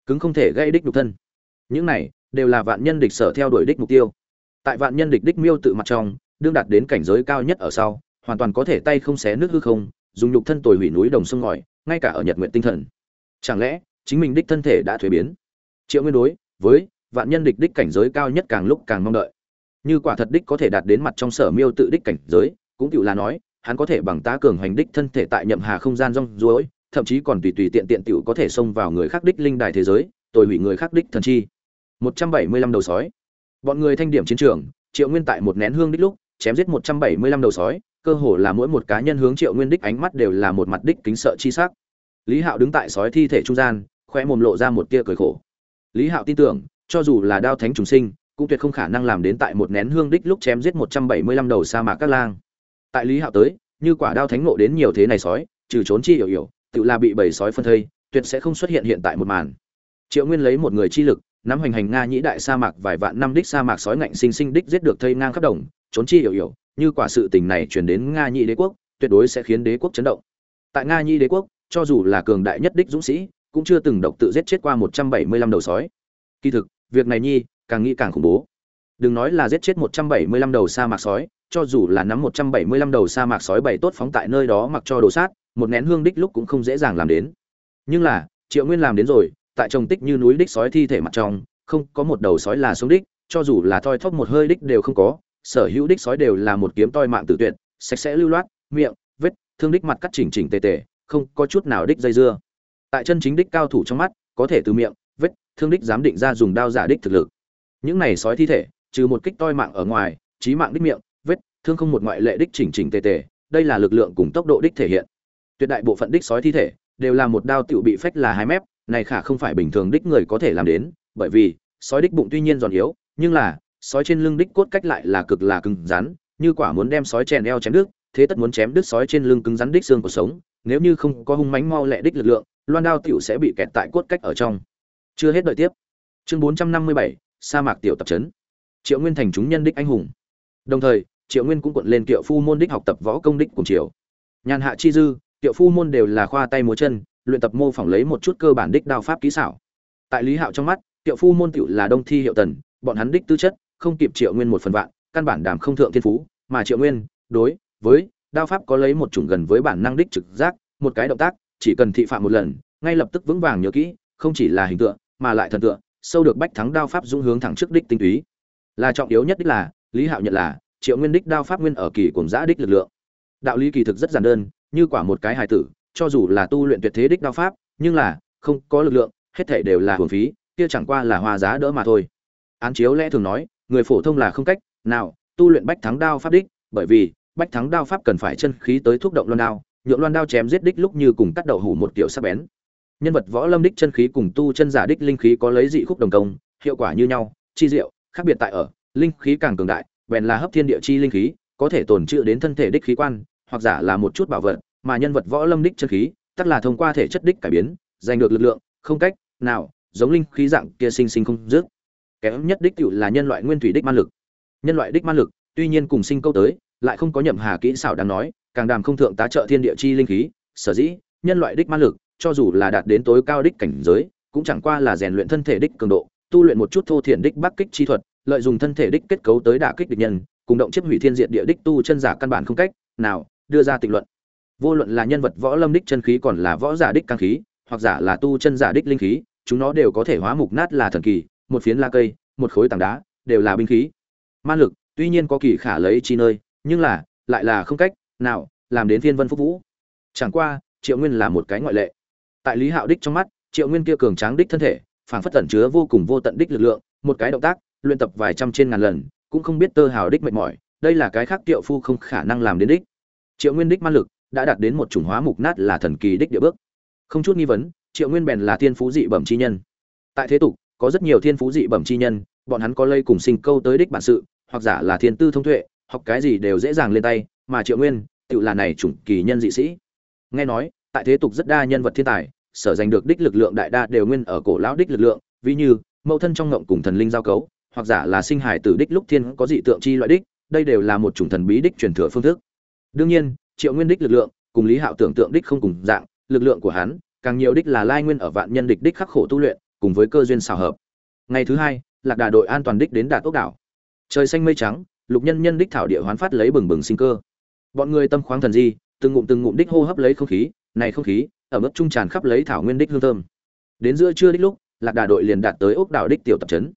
S1: cứng không thể gây đích nhục thân. Những này đều là vạn nhân địch sở theo đuổi đích mục tiêu. Tại vạn nhân địch đích miêu tự mặt trong, đương đạt đến cảnh giới cao nhất ở sau, hoàn toàn có thể tay không xé nước hư không, dùng nhục thân tồi hủy núi đồng sông ngòi, ngay cả ở nhật nguyện tinh thần. Chẳng lẽ chính mình đích thân thể đã thuế biến? Triệu nguyên đối với vạn nhân địch đích cảnh giới cao nhất càng lúc càng mong đợi. Như quả thật đích có thể đạt đến mặt trong sở miêu tự đích cảnh giới, cũng tự là nói, hắn có thể bằng tá cường hành đích thân thể tại nhậm hà không gian rong ruối thậm chí còn tùy tùy tiện tiện tiểu có thể xông vào người khác đích linh đài thế giới, tồi hủy người khác đích thần chi. 175 đầu sói. Bọn người thanh điểm chiến trường, triệu nguyên tại một nén hương đích lúc, chém giết 175 đầu sói, cơ hồ là mỗi một cá nhân hướng triệu nguyên đích ánh mắt đều là một mặt đích kính sợ chi sắc. Lý hạo đứng tại sói thi thể trung gian, khoe mồm lộ ra một tia cười khổ. Lý hạo tin tưởng cho dù là đao thánh trùng sinh, cũng tuyệt không khả năng làm đến tại một nén hương đích lúc chém giết 175 đầu sa mạc các lang. Tại lý hạo tới, như quả đao thánh ngộ đến nhiều thế này sói, trừ trốn chi hiểu hiểu, tự là bị bầy sói phân thây, tuyệt sẽ không xuất hiện hiện tại một màn. Triệu nguyên lấy một người chi lực, nắm hành hành nga nhĩ đại sa mạc vài vạn năm đích sa mạc sói ngạnh sinh sinh đích giết được thây ngang khắp đồng, trốn chi hiểu hiểu, như quả sự tình này truyền đến nga nhĩ đế quốc, tuyệt đối sẽ khiến đế quốc chấn động. Tại nga nhĩ đế quốc, cho dù là cường đại nhất đích dũng sĩ, cũng chưa từng độc tự giết chết qua một trăm bảy mươi lăm đầu sói. Kỳ thực việc này nhi càng nghĩ càng khủng bố đừng nói là giết chết một trăm bảy mươi lăm đầu sa mạc sói cho dù là nắm 175 đầu sa mạc sói bày tốt phóng tại nơi đó mặc cho đồ sát, một nén hương đích lúc cũng không dễ dàng làm đến. Nhưng là, Triệu Nguyên làm đến rồi, tại trồng tích như núi đích sói thi thể mặt trong, không có một đầu sói là sống đích, cho dù là thoi thóp một hơi đích đều không có, sở hữu đích sói đều là một kiếm toi mạng tử tuyệt, sạch sẽ lưu loát, miệng, vết, thương đích mặt cắt chỉnh chỉnh tề tề, không có chút nào đích dây dưa. Tại chân chính đích cao thủ trong mắt, có thể từ miệng, thương đích dám định ra dùng đao giả đích thực lực. Những này sói thi thể, trừ một kích toi mạng ở ngoài, chí mạng đích miệng, vết thương không một ngoại lệ đích chỉnh chỉnh tề tề, đây là lực lượng cùng tốc độ đích thể hiện. Tuyệt đại bộ phận đích sói thi thể đều là một đao tiểu bị phách là hai mép, này khả không phải bình thường đích người có thể làm đến, bởi vì sói đích bụng tuy nhiên giòn yếu, nhưng là sói trên lưng đích cốt cách lại là cực là cứng rắn, như quả muốn đem sói chèn eo chém đứt, thế tất muốn chém đứt sói trên lưng cứng rắn đích xương của sống, nếu như không có hung mãnh mau lẹ đích lực lượng, loan đao tiểu sẽ bị kẹt tại cốt cách ở trong. Chưa hết đợi tiếp. Chương 457, sa mạc tiểu tập trấn. Triệu Nguyên thành chúng nhân đích anh hùng. Đồng thời, triệu nguyên cũng quận lên kiệu phu môn đích học tập võ công đích cùng triều nhàn hạ chi dư kiệu phu môn đều là khoa tay múa chân luyện tập mô phỏng lấy một chút cơ bản đích đao pháp kỹ xảo tại lý hạo trong mắt kiệu phu môn tiểu là đông thi hiệu tần bọn hắn đích tư chất không kịp triệu nguyên một phần vạn căn bản đàm không thượng thiên phú mà triệu nguyên đối với đao pháp có lấy một chủng gần với bản năng đích trực giác một cái động tác chỉ cần thị phạm một lần ngay lập tức vững vàng nhớ kỹ không chỉ là hình tượng mà lại thần tượng, sâu được bách thắng đao pháp dũng hướng thẳng trước đích tinh túy. Là trọng yếu nhất đích là, lý hạo nhận là, triệu nguyên đích đao pháp nguyên ở kỳ cùng giã đích lực lượng. Đạo lý kỳ thực rất giản đơn, như quả một cái hài tử, cho dù là tu luyện tuyệt thế đích đao pháp, nhưng là, không có lực lượng, hết thể đều là hưởng phí, kia chẳng qua là hoa giá đỡ mà thôi. Án chiếu lẽ thường nói, người phổ thông là không cách nào tu luyện bách thắng đao pháp đích, bởi vì, bách thắng đao pháp cần phải chân khí tới thúc động loan đao, nhượng loan đao chém giết đích lúc như cùng cắt đậu hủ một kiểu sắc bén nhân vật võ lâm đích chân khí cùng tu chân giả đích linh khí có lấy dị khúc đồng công, hiệu quả như nhau, chi diệu, khác biệt tại ở, linh khí càng cường đại, bèn là hấp thiên địa chi linh khí, có thể tồn trữ đến thân thể đích khí quan, hoặc giả là một chút bảo vật, mà nhân vật võ lâm đích chân khí tức là thông qua thể chất đích cải biến, giành được lực lượng, không cách nào, giống linh khí dạng kia sinh sinh không dứt. Kém nhất đích cựu là nhân loại nguyên thủy đích man lực. Nhân loại đích man lực, tuy nhiên cùng sinh câu tới, lại không có nhậm hà kỹ xảo đáng nói, càng đàm không thượng tá trợ thiên địa chi linh khí, sở dĩ, nhân loại đích man lực cho dù là đạt đến tối cao đích cảnh giới, cũng chẳng qua là rèn luyện thân thể đích cường độ, tu luyện một chút thô thiện đích bắc kích chi thuật, lợi dụng thân thể đích kết cấu tới đả kích địch nhân, cùng động chiếc hủy thiên diện địa đích tu chân giả căn bản không cách nào đưa ra tình luận. Vô luận là nhân vật võ lâm đích chân khí còn là võ giả đích căng khí, hoặc giả là tu chân giả đích linh khí, chúng nó đều có thể hóa mục nát là thần kỳ, một phiến la cây, một khối tảng đá, đều là binh khí. Man lực, tuy nhiên có kỳ khả lấy chi nơi, nhưng là, lại là không cách nào làm đến thiên vân phúc vũ. Chẳng qua, triệu nguyên là một cái ngoại lệ tại lý hạo đích trong mắt, triệu nguyên kia cường tráng đích thân thể, phảng phất tẩn chứa vô cùng vô tận đích lực lượng, một cái động tác, luyện tập vài trăm trên ngàn lần, cũng không biết tơ hào đích mệt mỏi, đây là cái khác tiệu phu không khả năng làm đến đích. Triệu nguyên đích man lực đã đạt đến một chủng hóa mục nát là thần kỳ đích địa bước. Không chút nghi vấn, triệu nguyên bèn là thiên phú dị bẩm chi nhân. Tại thế tục, có rất nhiều thiên phú dị bẩm chi nhân, bọn hắn có lây cùng sinh câu tới đích bản sự, hoặc giả là thiên tư thông tuệ, học cái gì đều dễ dàng lên tay, mà triệu nguyên tự là này chủng kỳ nhân dị sĩ. Nghe nói tại thế tục rất đa nhân vật thiên tài, sở giành được đích lực lượng đại đa đều nguyên ở cổ lão đích lực lượng, ví như, mẫu thân trong ngộng cùng thần linh giao cấu, hoặc giả là sinh hải tử đích lúc thiên có dị tượng chi loại đích, đây đều là một chủng thần bí đích truyền thừa phương thức. Đương nhiên, triệu nguyên đích lực lượng, cùng lý hạo tưởng tượng đích không cùng dạng, lực lượng của hắn, càng nhiều đích là lai nguyên ở vạn nhân địch đích khắc khổ tu luyện, cùng với cơ duyên xào hợp. Ngày thứ hai, lạc đà đội an toàn đích đến đạt ốc đảo. Trời xanh mây trắng, lục nhân nhân đích thảo địa hoán phát lấy bừng bừng sinh cơ. Bọn người tâm khoáng thần di, từng ngụm từng ngụm đích hô hấp lấy không khí này không khí, ở mức trung tràn khắp lấy thảo nguyên đích hương thơm. Đến giữa trưa đích lúc, lạc đà đội liền đạt tới ốc đảo đích tiểu tập trấn.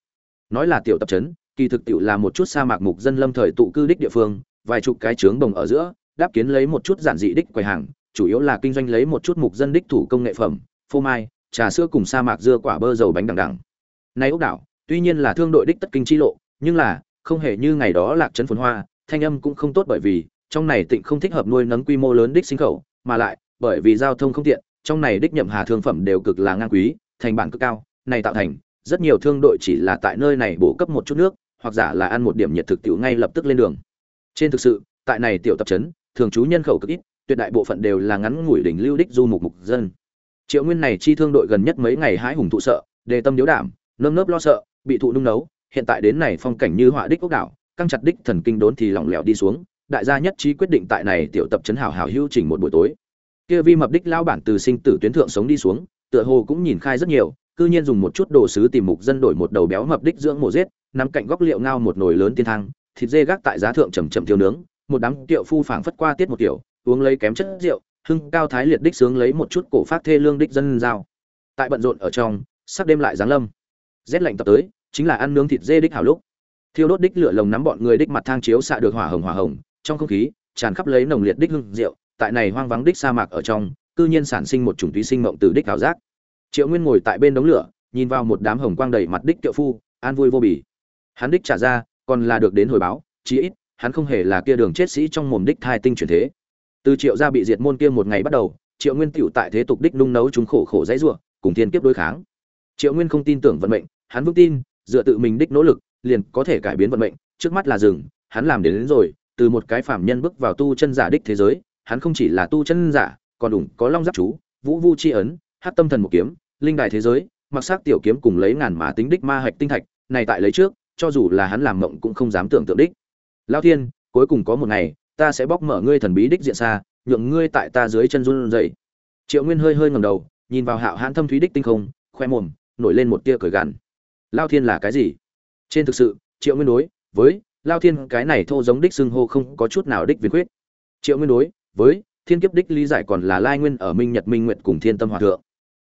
S1: Nói là tiểu tập trấn, kỳ thực tiểu là một chút sa mạc mục dân lâm thời tụ cư đích địa phương, vài chục cái trướng đồng ở giữa, đáp kiến lấy một chút giản dị đích quầy hàng, chủ yếu là kinh doanh lấy một chút mục dân đích thủ công nghệ phẩm, phô mai, trà sữa cùng sa mạc dưa quả bơ dầu bánh đằng đằng. Nay ốc đảo, tuy nhiên là thương đội đích tất kinh chi lộ, nhưng là, không hề như ngày đó lạc trấn phồn hoa, thanh âm cũng không tốt bởi vì, trong này tịnh không thích hợp nuôi nấng quy mô lớn đích sinh khẩu, mà lại bởi vì giao thông không tiện, trong này đích nhậm hà thương phẩm đều cực là ngang quý, thành bản cực cao, này tạo thành, rất nhiều thương đội chỉ là tại nơi này bổ cấp một chút nước, hoặc giả là ăn một điểm nhiệt thực tiểu ngay lập tức lên đường. Trên thực sự, tại này tiểu tập trấn, thường trú nhân khẩu cực ít, tuyệt đại bộ phận đều là ngắn ngủi đỉnh lưu đích du mục mục dân. Triệu nguyên này chi thương đội gần nhất mấy ngày hái hùng thụ sợ, đề tâm điếu đảm, nơm lớp lo sợ, bị thụ nung nấu, hiện tại đến này phong cảnh như họa đích ốc đảo, căng chặt đích thần kinh đốn thì lỏng lẻo đi xuống, đại gia nhất trí quyết định tại này tiểu tập trấn hảo hảo hữu chỉnh một buổi tối kia vi mập đích lao bản từ sinh tử tuyến thượng sống đi xuống, tựa hồ cũng nhìn khai rất nhiều, cư nhiên dùng một chút đồ sứ tìm mục dân đổi một đầu béo mập đích dưỡng mổ giết nằm cạnh góc liệu ngao một nồi lớn tiên thang, thịt dê gác tại giá thượng chầm chậm thiêu nướng, một đám tiệu phu phảng phất qua tiết một tiểu, uống lấy kém chất rượu, hưng cao thái liệt đích sướng lấy một chút cổ phát thê lương đích dân giao. Tại bận rộn ở trong, sắp đêm lại giáng lâm. Rét lạnh tập tới, chính là ăn nướng thịt dê đích hảo lúc. Thiêu đốt đích lửa lồng nắm bọn người đích mặt thang chiếu xạ được hỏa hồng hỏa hồng, trong không khí, tràn khắp lấy nồng liệt đích hương rượu tại này hoang vắng đích sa mạc ở trong cư nhiên sản sinh một chủng túy sinh mộng từ đích ảo giác. Triệu nguyên ngồi tại bên đống lửa nhìn vào một đám hồng quang đầy mặt đích tiệu phu an vui vô bì. Hắn đích trả ra còn là được đến hồi báo chí ít hắn không hề là kia đường chết sĩ trong mồm đích thai tinh chuyển thế. Từ triệu gia bị diệt môn kia một ngày bắt đầu triệu nguyên tiểu tại thế tục đích nung nấu chúng khổ khổ dãy ruộng cùng thiên kiếp đối kháng. Triệu nguyên không tin tưởng vận mệnh hắn vững tin dựa tự mình đích nỗ lực liền có thể cải biến vận mệnh trước mắt là rừng hắn làm đến, đến rồi từ một cái phàm nhân bước vào tu chân giả đích thế giới hắn không chỉ là tu chân giả, còn đủ có long giáp chú, vũ vu chi ấn hát tâm thần một kiếm, linh đài thế giới, mặc sắc tiểu kiếm cùng lấy ngàn mà tính đích ma hạch tinh thạch, này tại lấy trước, cho dù là hắn làm mộng cũng không dám tưởng tượng đích. Lao thiên, cuối cùng có một ngày, ta sẽ bóc mở ngươi thần bí đích diện xa, nhượng ngươi tại ta dưới chân run rẩy. Triệu nguyên hơi hơi ngầm đầu, nhìn vào hạo hãn thâm thúy đích tinh không, khoe mồm, nổi lên một tia cười gằn. Lao thiên là cái gì? Trên thực sự, triệu nguyên đối với lao thiên cái này thô giống đích xưng hô không có chút nào đích viên quyết triệu nguyên đối với thiên kiếp đích lý giải còn là lai nguyên ở minh nhật minh nguyệt cùng thiên tâm hòa thượng.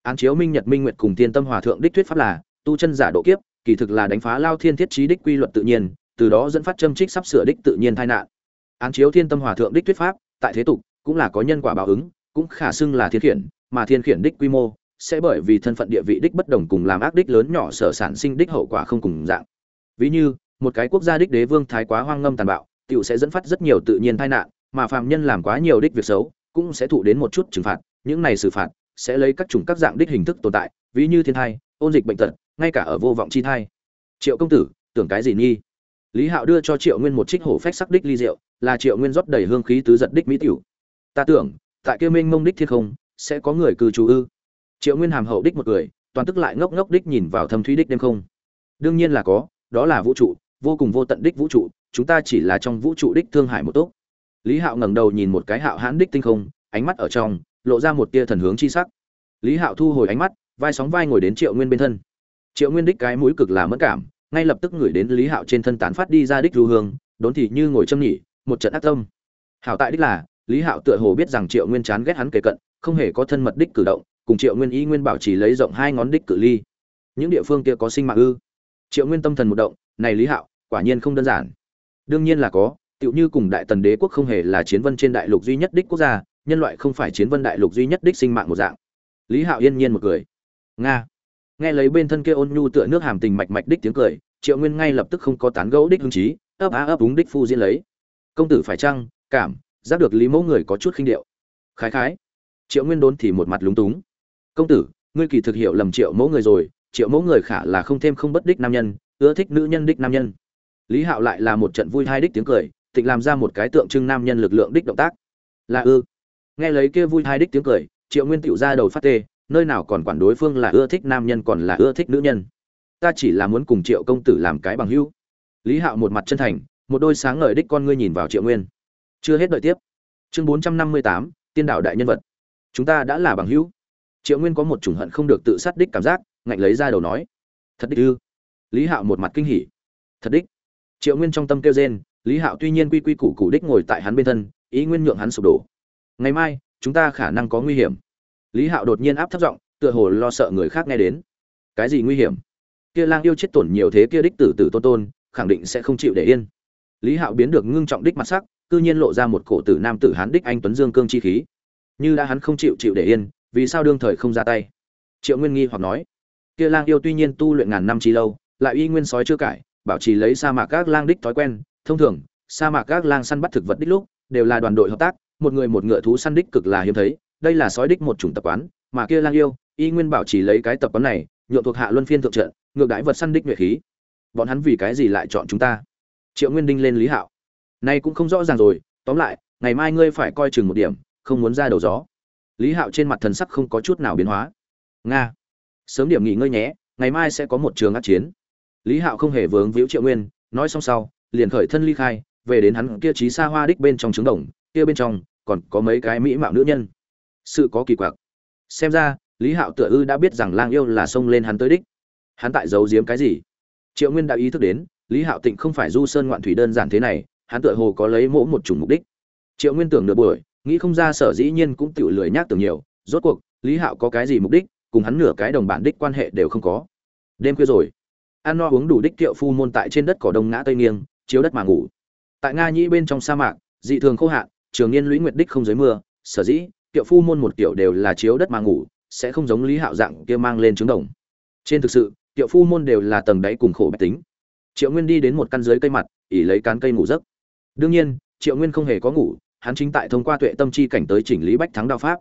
S1: Án chiếu minh nhật minh nguyệt cùng thiên tâm hòa thượng đích thuyết pháp là, tu chân giả độ kiếp, kỳ thực là đánh phá lao thiên thiết trí đích quy luật tự nhiên, từ đó dẫn phát châm trích sắp sửa đích tự nhiên tai nạn. Án chiếu thiên tâm hòa thượng đích thuyết pháp, tại thế tục, cũng là có nhân quả báo ứng, cũng khả xưng là thiên khiển, mà thiên khiển đích quy mô sẽ bởi vì thân phận địa vị đích bất đồng cùng làm ác đích lớn nhỏ sở sản sinh đích hậu quả không cùng dạng. Ví như, một cái quốc gia đích đế vương thái quá hoang ngâm tàn bạo, tiểu sẽ dẫn phát rất nhiều tự nhiên tai nạn mà phàm nhân làm quá nhiều đích việc xấu, cũng sẽ thụ đến một chút trừng phạt, những này xử phạt sẽ lấy các chủng các dạng đích hình thức tồn tại, ví như thiên thai, ôn dịch bệnh tật, ngay cả ở vô vọng chi thai. Triệu công tử, tưởng cái gì nghi? Lý hạo đưa cho triệu nguyên một trích hổ phách sắc đích ly rượu, là triệu nguyên rót đầy hương khí tứ giật đích mỹ tiểu. Ta tưởng, tại kia minh mông đích thiên không, sẽ có người cư trú ư? Triệu nguyên hàm hậu đích một người, toàn tức lại ngốc ngốc đích nhìn vào thâm thúy đích đêm không. Đương nhiên là có, đó là vũ trụ, vô cùng vô tận đích vũ trụ, chúng ta chỉ là trong vũ trụ đích thương hải một tốt lý hạo ngẩng đầu nhìn một cái hạo hãn đích tinh không, ánh mắt ở trong, lộ ra một tia thần hướng chi sắc. Lý hạo thu hồi ánh mắt, vai sóng vai ngồi đến triệu nguyên bên thân. Triệu nguyên đích cái mũi cực là mất cảm, ngay lập tức ngửi đến lý hạo trên thân tán phát đi ra đích lưu hương, đốn thì như ngồi châm nhỉ, một trận ác tâm. Hảo tại đích là, lý hạo tựa hồ biết rằng triệu nguyên chán ghét hắn kề cận, không hề có thân mật đích cử động, cùng triệu nguyên ý nguyên bảo trì lấy rộng hai ngón đích cự ly. Những địa phương kia có sinh mạng ư? Triệu nguyên tâm thần một động, này lý hạo, quả nhiên không đơn giản. Đương nhiên là có tựu như cùng đại tần đế quốc không hề là chiến vân trên đại lục duy nhất đích quốc gia, nhân loại không phải chiến vân đại lục duy nhất đích sinh mạng một dạng. Lý hạo yên nhiên một cười. Nga. Nghe lấy bên thân kia ôn nhu tựa nước hàm tình mạch mạch đích tiếng cười, triệu nguyên ngay lập tức không có tán gẫu đích hứng chí, ấp á ấp úng đích phu diễn lấy. Công tử phải chăng, cảm, giác được lý mẫu người có chút khinh điệu. Khái khái. Triệu nguyên đốn thì một mặt lúng túng. Công tử, ngươi kỳ thực hiệu lầm triệu mẫu người rồi, triệu mẫu người khả là không thêm không bất đích nam nhân, ưa thích nữ nhân đích nam nhân. Lý hạo lại là một trận vui hai đích tiếng cười tịnh làm ra một cái tượng trưng nam nhân lực lượng đích động tác. Là ư. Nghe lấy kia vui hai đích tiếng cười, triệu nguyên tựu ra đầu phát tê, nơi nào còn quản đối phương là ưa thích nam nhân còn là ưa thích nữ nhân. Ta chỉ là muốn cùng triệu công tử làm cái bằng hữu. Lý hạo một mặt chân thành, một đôi sáng ngời đích con ngươi nhìn vào triệu nguyên. Chưa hết đợi tiếp. Chương bốn trăm năm mươi tám, tiên đạo đại nhân vật. Chúng ta đã là bằng hữu. Triệu nguyên có một chủng hận không được tự sát đích cảm giác, ngạnh lấy ra đầu nói. Thật đích ư. Lý hạo một mặt kinh hỉ. Thật đích. Triệu nguyên trong tâm kêu rên lý hạo tuy nhiên quy quy củ củ đích ngồi tại hắn bên thân, ý nguyên nhượng hắn sụp đổ. Ngày mai, chúng ta khả năng có nguy hiểm. Lý hạo đột nhiên áp thấp giọng, tựa hồ lo sợ người khác nghe đến. Cái gì nguy hiểm? Kia lang yêu chết tổn nhiều thế kia đích tử tử tôn tôn, khẳng định sẽ không chịu để yên. Lý hạo biến được ngưng trọng đích mặt sắc, cư nhiên lộ ra một cổ tử nam tử hán đích anh tuấn dương cương chi khí. Như đã hắn không chịu chịu để yên, vì sao đương thời không ra tay? Triệu nguyên nghi hoặc nói. Kia lang yêu tuy nhiên tu luyện ngàn năm chi lâu, lại y nguyên sói chưa cải, bảo trì lấy sa mạc các lang đích thói quen thông thường, sa mạc các lang săn bắt thực vật đích lúc đều là đoàn đội hợp tác, một người một ngựa thú săn đích cực là hiếm thấy, đây là sói đích một chủng tập quán, mà kia lang yêu, y nguyên bảo chỉ lấy cái tập quán này, nhượng thuộc hạ luân phiên thượng trận, ngược đãi vật săn đích nhuệ khí. Bọn hắn vì cái gì lại chọn chúng ta? Triệu nguyên đinh lên lý hạo. Nay cũng không rõ ràng rồi, tóm lại, ngày mai ngươi phải coi chừng một điểm, không muốn ra đầu gió. Lý hạo trên mặt thần sắc không có chút nào biến hóa. Nga. Sớm điểm nghỉ ngơi nhé, ngày mai sẽ có một trường át chiến. Lý hạo không hề vướng víu triệu nguyên, nói xong sau liền khởi thân ly khai, về đến hắn kia trí xa hoa đích bên trong trứng đồng, kia bên trong còn có mấy cái mỹ mạo nữ nhân. Sự có kỳ quặc. Xem ra, lý hạo tựa ư đã biết rằng lang yêu là xông lên hắn tới đích. Hắn tại giấu giếm cái gì? Triệu nguyên đã ý thức đến, lý hạo tịnh không phải du sơn ngoạn thủy đơn giản thế này, hắn tựa hồ có lấy mỗ một chủng mục đích. Triệu nguyên tưởng nửa buổi, nghĩ không ra sở dĩ nhiên cũng tự lười nhác tưởng nhiều, rốt cuộc, lý hạo có cái gì mục đích, cùng hắn nửa cái đồng bản đích quan hệ đều không có. Đêm khuya rồi, ăn no uống đủ đích kiệu phu môn tại trên đất cỏ đông ngã tây nghiêng chiếu đất mà ngủ. Tại nga nhĩ bên trong sa mạc, dị thường khô hạn, trường niên lũy nguyệt đích không dưới mưa, sở dĩ, kiệu phu môn một kiểu đều là chiếu đất mà ngủ, sẽ không giống lý hạo dạng kia mang lên trứng đồng. Trên thực sự, kiệu phu môn đều là tầng đáy cùng khổ bách tính. Triệu nguyên đi đến một căn dưới cây mặt, ỉ lấy cán cây ngủ giấc. Đương nhiên, triệu nguyên không hề có ngủ, hắn chính tại thông qua tuệ tâm chi cảnh tới chỉnh lý bách thắng đao pháp.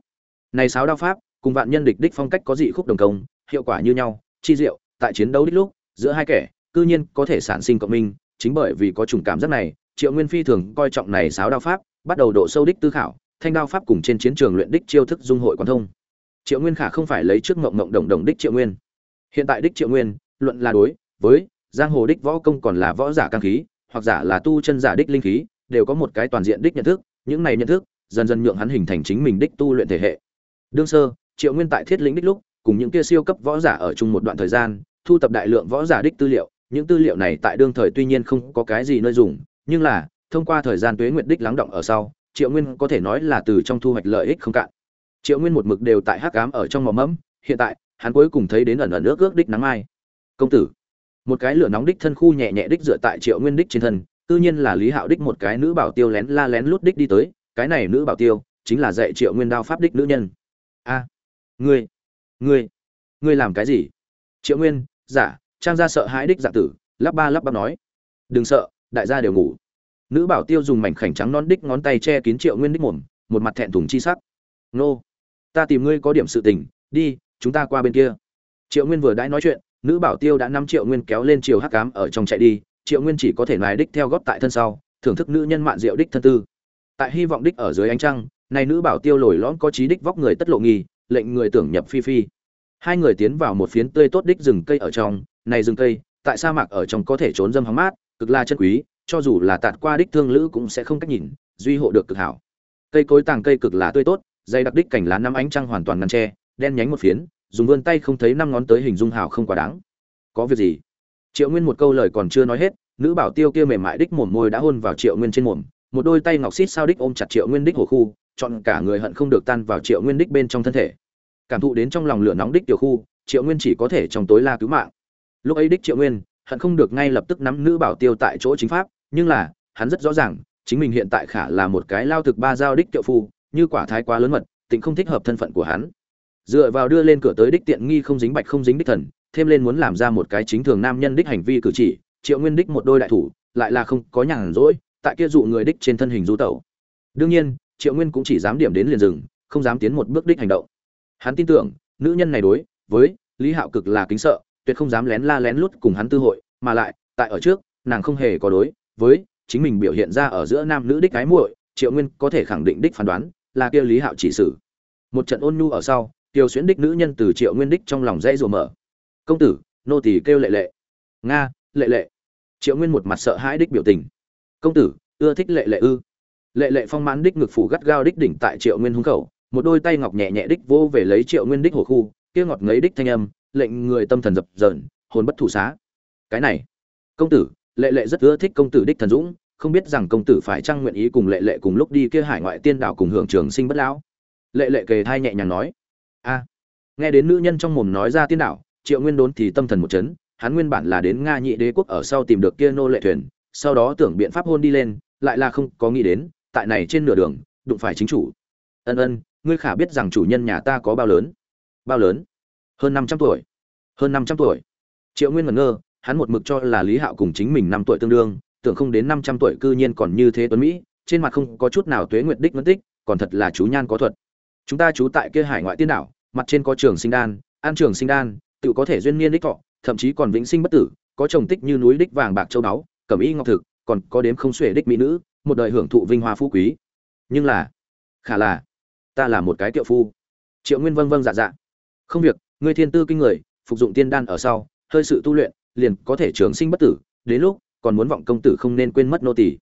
S1: Này sáu đao pháp, cùng vạn nhân địch đích phong cách có dị khúc đồng công, hiệu quả như nhau, chi diệu, tại chiến đấu đích lúc, giữa hai kẻ, cư nhiên có thể sản sinh cộng minh chính bởi vì có chủng cảm giác này, triệu nguyên phi thường coi trọng này sáu đao pháp, bắt đầu độ sâu đích tư khảo, thanh đao pháp cùng trên chiến trường luyện đích chiêu thức dung hội quan thông. Triệu nguyên khả không phải lấy trước ngộng ngộng đồng đồng đích triệu nguyên. Hiện tại đích triệu nguyên, luận là đối với giang hồ đích võ công còn là võ giả căng khí, hoặc giả là tu chân giả đích linh khí, đều có một cái toàn diện đích nhận thức, những này nhận thức, dần dần nhượng hắn hình thành chính mình đích tu luyện thể hệ. Đương sơ, triệu nguyên tại thiết lĩnh đích lúc, cùng những kia siêu cấp võ giả ở chung một đoạn thời gian, thu tập đại lượng võ giả đích tư liệu những tư liệu này tại đương thời tuy nhiên không có cái gì nơi dùng, nhưng là, thông qua thời gian tuế nguyệt đích lắng động ở sau, triệu nguyên có thể nói là từ trong thu hoạch lợi ích không cạn. Triệu nguyên một mực đều tại hắc ám ở trong mỏ mẫm, hiện tại, hắn cuối cùng thấy đến ẩn ẩn nước ước đích nắng mai. Công tử, một cái lửa nóng đích thân khu nhẹ nhẹ đích dựa tại triệu nguyên đích trên thân, tự nhiên là lý hạo đích một cái nữ bảo tiêu lén la lén lút đích đi tới, cái này nữ bảo tiêu, chính là dạy triệu nguyên đao pháp đích nữ nhân. A, ngươi ngươi ngươi làm cái gì? Triệu nguyên, giả trang gia sợ hãi đích giả tử, lắp ba lắp bắp nói. Đừng sợ, đại gia đều ngủ. Nữ bảo tiêu dùng mảnh khảnh trắng non đích ngón tay che kín triệu nguyên đích mồm, một mặt thẹn thùng chi sắc. Nô, ta tìm ngươi có điểm sự tình, đi, chúng ta qua bên kia. Triệu nguyên vừa đãi nói chuyện, nữ bảo tiêu đã năm triệu nguyên kéo lên chiều hắc cám ở trong chạy đi, triệu nguyên chỉ có thể nài đích theo góp tại thân sau, thưởng thức nữ nhân mạn diệu đích thân tư. Tại hy vọng đích ở dưới ánh trăng, này nữ bảo tiêu lồi lõm có trí đích vóc người tất lộ nghi, lệnh người tưởng nhập phi phi. Hai người tiến vào một phiến tươi tốt đích rừng cây ở trong này rừng cây, tại sa mạc ở trong có thể trốn dâm hóng mát, cực là chân quý, cho dù là tạt qua đích thương lữ cũng sẽ không cách nhìn, duy hộ được cực hảo. Cây cối tàng cây cực là tươi tốt dây đặc đích cảnh lá năm ánh trăng hoàn toàn ngăn tre đen nhánh một phiến, dùng vươn tay không thấy năm ngón tới hình dung hảo không quá đáng. Có việc gì? Triệu nguyên một câu lời còn chưa nói hết, nữ bảo tiêu kia mềm mại đích mồm môi đã hôn vào triệu nguyên trên mồm, một đôi tay ngọc xít sao đích ôm chặt triệu nguyên đích hồ khu, chọn cả người hận không được tan vào triệu nguyên đích bên trong thân thể. Cảm thụ đến trong lòng lửa nóng đích tiểu khu, triệu nguyên chỉ có thể trong tối la cứu mạng lúc ấy đích triệu nguyên, hận không được ngay lập tức nắm nữ bảo tiêu tại chỗ chính pháp, nhưng là, hắn rất rõ ràng, chính mình hiện tại khả là một cái lao thực ba giao đích triệu phu, như quả thái quá lớn mật, tịnh không thích hợp thân phận của hắn. Dựa vào đưa lên cửa tới đích tiện nghi không dính bạch không dính đích thần, thêm lên muốn làm ra một cái chính thường nam nhân đích hành vi cử chỉ, triệu nguyên đích một đôi đại thủ, lại là không có nhàn rỗi, tại kia dụ người đích trên thân hình du tẩu. Đương nhiên, triệu nguyên cũng chỉ dám điểm đến liền rừng không dám tiến một bước đích hành động. Hắn tin tưởng, nữ nhân này đối với lý hạo cực là kính sợ tuyệt không dám lén la lén lút cùng hắn tư hội, mà lại, tại ở trước, nàng không hề có đối với chính mình biểu hiện ra ở giữa nam nữ đích cái muội, triệu nguyên có thể khẳng định đích phán đoán là kia lý hạo chỉ sử một trận ôn nhu ở sau, tiêu xuyến đích nữ nhân từ triệu nguyên đích trong lòng dây rùa mở. Công tử, nô tỳ kêu lệ lệ. Nga, lệ lệ. Triệu nguyên một mặt sợ hãi đích biểu tình. Công tử, ưa thích lệ lệ ư? Lệ lệ phong mãn đích ngực phủ gắt gao đích đỉnh tại triệu nguyên hung khẩu, một đôi tay ngọc nhẹ nhẹ đích vô về lấy triệu nguyên đích hồ khu, kia ngọt ngấy đích thanh âm lệnh người tâm thần dập dờn, hồn bất thủ xá. Cái này, công tử, lệ lệ rất ưa thích công tử đích thần dũng, không biết rằng công tử phải trang nguyện ý cùng lệ lệ cùng lúc đi kia hải ngoại tiên đảo cùng hưởng trường sinh bất lão. Lệ lệ kề thai nhẹ nhàng nói. A, nghe đến nữ nhân trong mồm nói ra tiên đảo, triệu nguyên đốn thì tâm thần một chấn, hắn nguyên bản là đến nga nhị đế quốc ở sau tìm được kia nô lệ thuyền, sau đó tưởng biện pháp hôn đi lên, lại là không có nghĩ đến, tại này trên nửa đường, đụng phải chính chủ. Ân ân, ngươi khả biết rằng chủ nhân nhà ta có bao lớn? Bao lớn? Hơn năm trăm tuổi. Hơn năm trăm tuổi. Triệu nguyên ngẩn ngơ, hắn một mực cho là lý hạo cùng chính mình năm tuổi tương đương, tưởng không đến năm trăm tuổi cư nhiên còn như thế tuấn mỹ, trên mặt không có chút nào tuế nguyệt đích mất tích, còn thật là chú nhan có thuật. Chúng ta trú tại kia hải ngoại tiên đảo, mặt trên có trường sinh đan, an trường sinh đan, tự có thể duyên niên đích thọ, thậm chí còn vĩnh sinh bất tử, có trồng tích như núi đích vàng bạc châu báu, cẩm y ngọc thực, còn có đếm không xuể đích mỹ nữ, một đời hưởng thụ vinh hoa phú quý. Nhưng là, khả là, ta là một cái tiệu phu. Triệu nguyên vâng vâng dạ dạ. Không việc ngươi thiên tư kinh người, phục dụng tiên đan ở sau, hơi sự tu luyện, liền có thể trường sinh bất tử, đến lúc còn muốn vọng công tử không nên quên mất nô tỳ.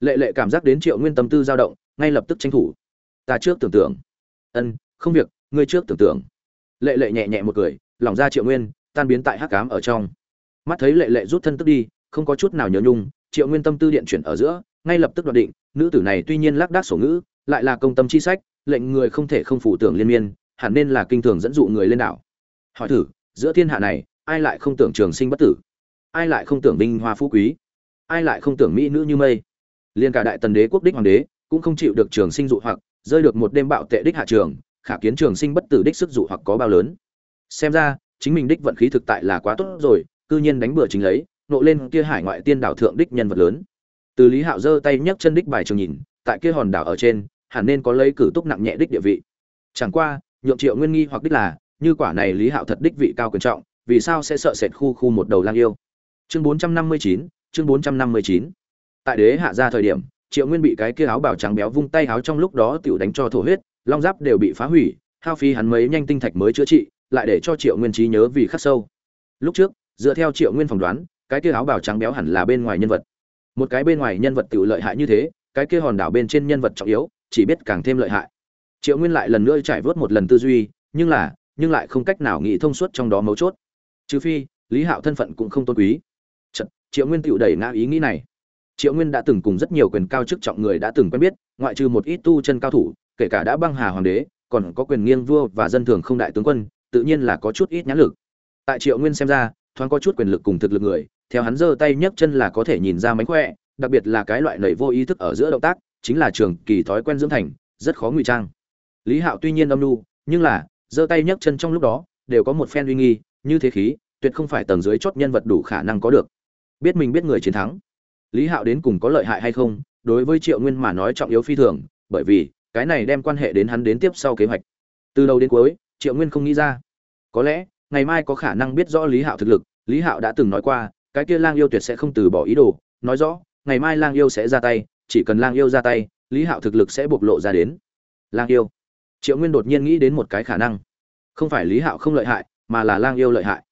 S1: Lệ lệ cảm giác đến triệu nguyên tâm tư dao động, ngay lập tức tranh thủ. Ta trước tưởng tượng. Ân, không việc, ngươi trước tưởng tượng. Lệ lệ nhẹ nhẹ một cười lòng ra triệu nguyên, tan biến tại hắc ám ở trong. Mắt thấy lệ lệ rút thân tức đi, không có chút nào nhớ nhung, triệu nguyên tâm tư điện chuyển ở giữa, ngay lập tức đoạt định, nữ tử này tuy nhiên lác đác sổ ngữ, lại là công tâm chi sách, lệnh người không thể không phụ tưởng liên miên, hẳn nên là kinh thường dẫn dụ người lên đảo hỏi thử, giữa thiên hạ này, ai lại không tưởng trường sinh bất tử? Ai lại không tưởng vinh hoa phú quý? Ai lại không tưởng mỹ nữ như mây? Liên cả đại tần đế quốc đích hoàng đế cũng không chịu được trường sinh dụ hoặc, rơi được một đêm bạo tệ đích hạ trường, khả kiến trường sinh bất tử đích sức dụ hoặc có bao lớn. Xem ra, chính mình đích vận khí thực tại là quá tốt rồi, cư nhiên đánh bừa chính lấy, nộ lên kia hải ngoại tiên đảo thượng đích nhân vật lớn. Từ lý hạo giơ tay nhấc chân đích bài trường nhìn, tại kia hòn đảo ở trên, hẳn nên có lấy cử túc nặng nhẹ đích địa vị. Chẳng qua, nhượng triệu nguyên nghi hoặc đích là như quả này lý hạo thật đích vị cao quyền trọng, vì sao sẽ sợ sệt khu khu một đầu lang yêu? Chương bốn trăm năm mươi chín, chương bốn trăm năm mươi chín. Tại đế hạ ra thời điểm, triệu nguyên bị cái kia áo bào trắng béo vung tay áo trong lúc đó tiểu đánh cho thổ huyết, long giáp đều bị phá hủy, hao phí hắn mấy nhanh tinh thạch mới chữa trị, lại để cho triệu nguyên trí nhớ vì khắc sâu. Lúc trước, dựa theo triệu nguyên phỏng đoán, cái kia áo bào trắng béo hẳn là bên ngoài nhân vật. Một cái bên ngoài nhân vật tự lợi hại như thế, cái kia hòn đảo bên trên nhân vật trọng yếu, chỉ biết càng thêm lợi hại. Triệu nguyên lại lần nữa trải vớt một lần tư duy, nhưng là nhưng lại không cách nào nghĩ thông suốt trong đó mấu chốt. Trừ phi lý hạo thân phận cũng không tôn quý. Chật, triệu nguyên tựu đẩy ngã ý nghĩ này. Triệu nguyên đã từng cùng rất nhiều quyền cao chức trọng người đã từng quen biết ngoại trừ một ít tu chân cao thủ kể cả đã băng hà hoàng đế còn có quyền nghiêng vua và dân thường không đại tướng quân tự nhiên là có chút ít nhãn lực. Tại triệu nguyên xem ra thoáng có chút quyền lực cùng thực lực người theo hắn giơ tay nhấc chân là có thể nhìn ra mánh khỏe đặc biệt là cái loại nảy vô ý thức ở giữa động tác chính là trường kỳ thói quen dưỡng thành rất khó ngụy trang. Lý hạo tuy nhiên âm nhu nhưng là giơ tay nhấc chân trong lúc đó, đều có một phen uy nghi, như thế khí, tuyệt không phải tầng dưới chót nhân vật đủ khả năng có được. Biết mình biết người chiến thắng. Lý hạo đến cùng có lợi hại hay không, đối với triệu nguyên mà nói trọng yếu phi thường, bởi vì, cái này đem quan hệ đến hắn đến tiếp sau kế hoạch. Từ đầu đến cuối, triệu nguyên không nghĩ ra. Có lẽ, ngày mai có khả năng biết rõ lý hạo thực lực, lý hạo đã từng nói qua, cái kia lang yêu tuyệt sẽ không từ bỏ ý đồ, nói rõ, ngày mai lang yêu sẽ ra tay, chỉ cần lang yêu ra tay, lý hạo thực lực sẽ bộc lộ ra đến. Lang yêu triệu nguyên đột nhiên nghĩ đến một cái khả năng. Không phải lý hạo không lợi hại, mà là lang yêu lợi hại.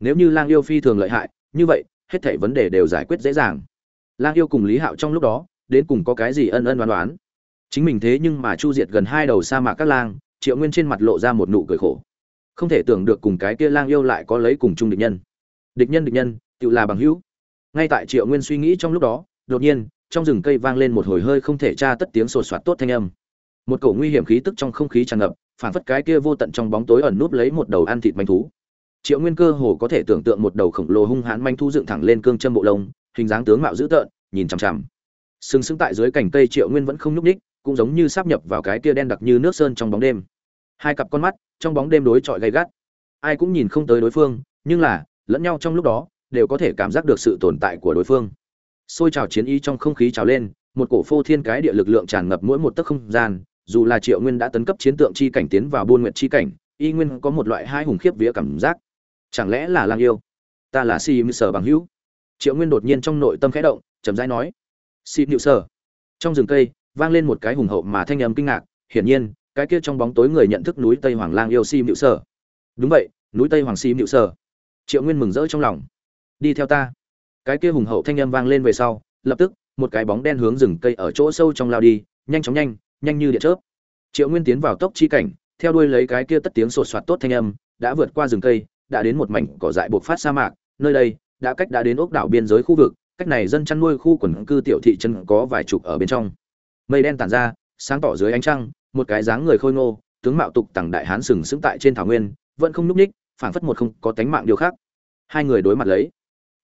S1: Nếu như lang yêu phi thường lợi hại, như vậy, hết thảy vấn đề đều giải quyết dễ dàng. Lang yêu cùng lý hạo trong lúc đó, đến cùng có cái gì ân ân đoán đoán chính mình thế nhưng mà chu diệt gần hai đầu sa mạc các lang, triệu nguyên trên mặt lộ ra một nụ cười khổ. Không thể tưởng được cùng cái kia lang yêu lại có lấy cùng chung địch nhân. Địch nhân địch nhân, tự là bằng hữu. Ngay tại triệu nguyên suy nghĩ trong lúc đó, đột nhiên, trong rừng cây vang lên một hồi hơi không thể tra tất tiếng sột soạt tốt thanh âm một cổ nguy hiểm khí tức trong không khí tràn ngập, phản phất cái kia vô tận trong bóng tối ẩn núp lấy một đầu ăn thịt manh thú. Triệu nguyên cơ hồ có thể tưởng tượng một đầu khổng lồ hung hãn manh thú dựng thẳng lên cương châm bộ lông, hình dáng tướng mạo dữ tợn, nhìn chằm chằm. Sừng sững tại dưới cành cây triệu nguyên vẫn không nhúc ních cũng giống như sắp nhập vào cái kia đen đặc như nước sơn trong bóng đêm. Hai cặp con mắt, trong bóng đêm đối chọi gay gắt. Ai cũng nhìn không tới đối phương, nhưng là, lẫn nhau trong lúc đó, đều có thể cảm giác được sự tồn tại của đối phương. Xôi trào chiến ý trong không khí trào lên, một cổ phô thiên cái địa lực lượng tràn ngập mỗi một tấc không gian dù là triệu nguyên đã tấn cấp chiến tượng chi cảnh tiến vào buôn nguyện chi cảnh, y nguyên có một loại hai hùng khiếp vía cảm giác. Chẳng lẽ là lang yêu? Ta là si mưu sở bằng hữu. Triệu nguyên đột nhiên trong nội tâm khẽ động, chậm rãi nói si mưu sở. Trong rừng cây, vang lên một cái hùng hậu mà thanh âm kinh ngạc, hiển nhiên, cái kia trong bóng tối người nhận thức núi tây hoàng lang yêu si mưu sở. Đúng vậy, núi tây hoàng si mưu sở. Triệu nguyên mừng rỡ trong lòng. Đi theo ta. Cái kia hùng hậu thanh âm vang lên về sau, lập tức, một cái bóng đen hướng rừng cây ở chỗ sâu trong lao đi, nhanh chóng nhanh nhanh như điện chớp. Triệu nguyên tiến vào tốc chi cảnh, theo đuôi lấy cái kia tất tiếng sột soạt tốt thanh âm, đã vượt qua rừng cây, đã đến một mảnh cỏ dại bộc phát sa mạc, nơi đây, đã cách đã đến ốc đảo biên giới khu vực, cách này dân chăn nuôi khu quần cư tiểu thị trấn có vài chục ở bên trong. Mây đen tản ra, sáng tỏ dưới ánh trăng, một cái dáng người khôi ngô, tướng mạo tục tằng đại hán sừng sững tại trên thảo nguyên, vẫn không núp ních phảng phất một không có tánh mạng điều khác. Hai người đối mặt lấy.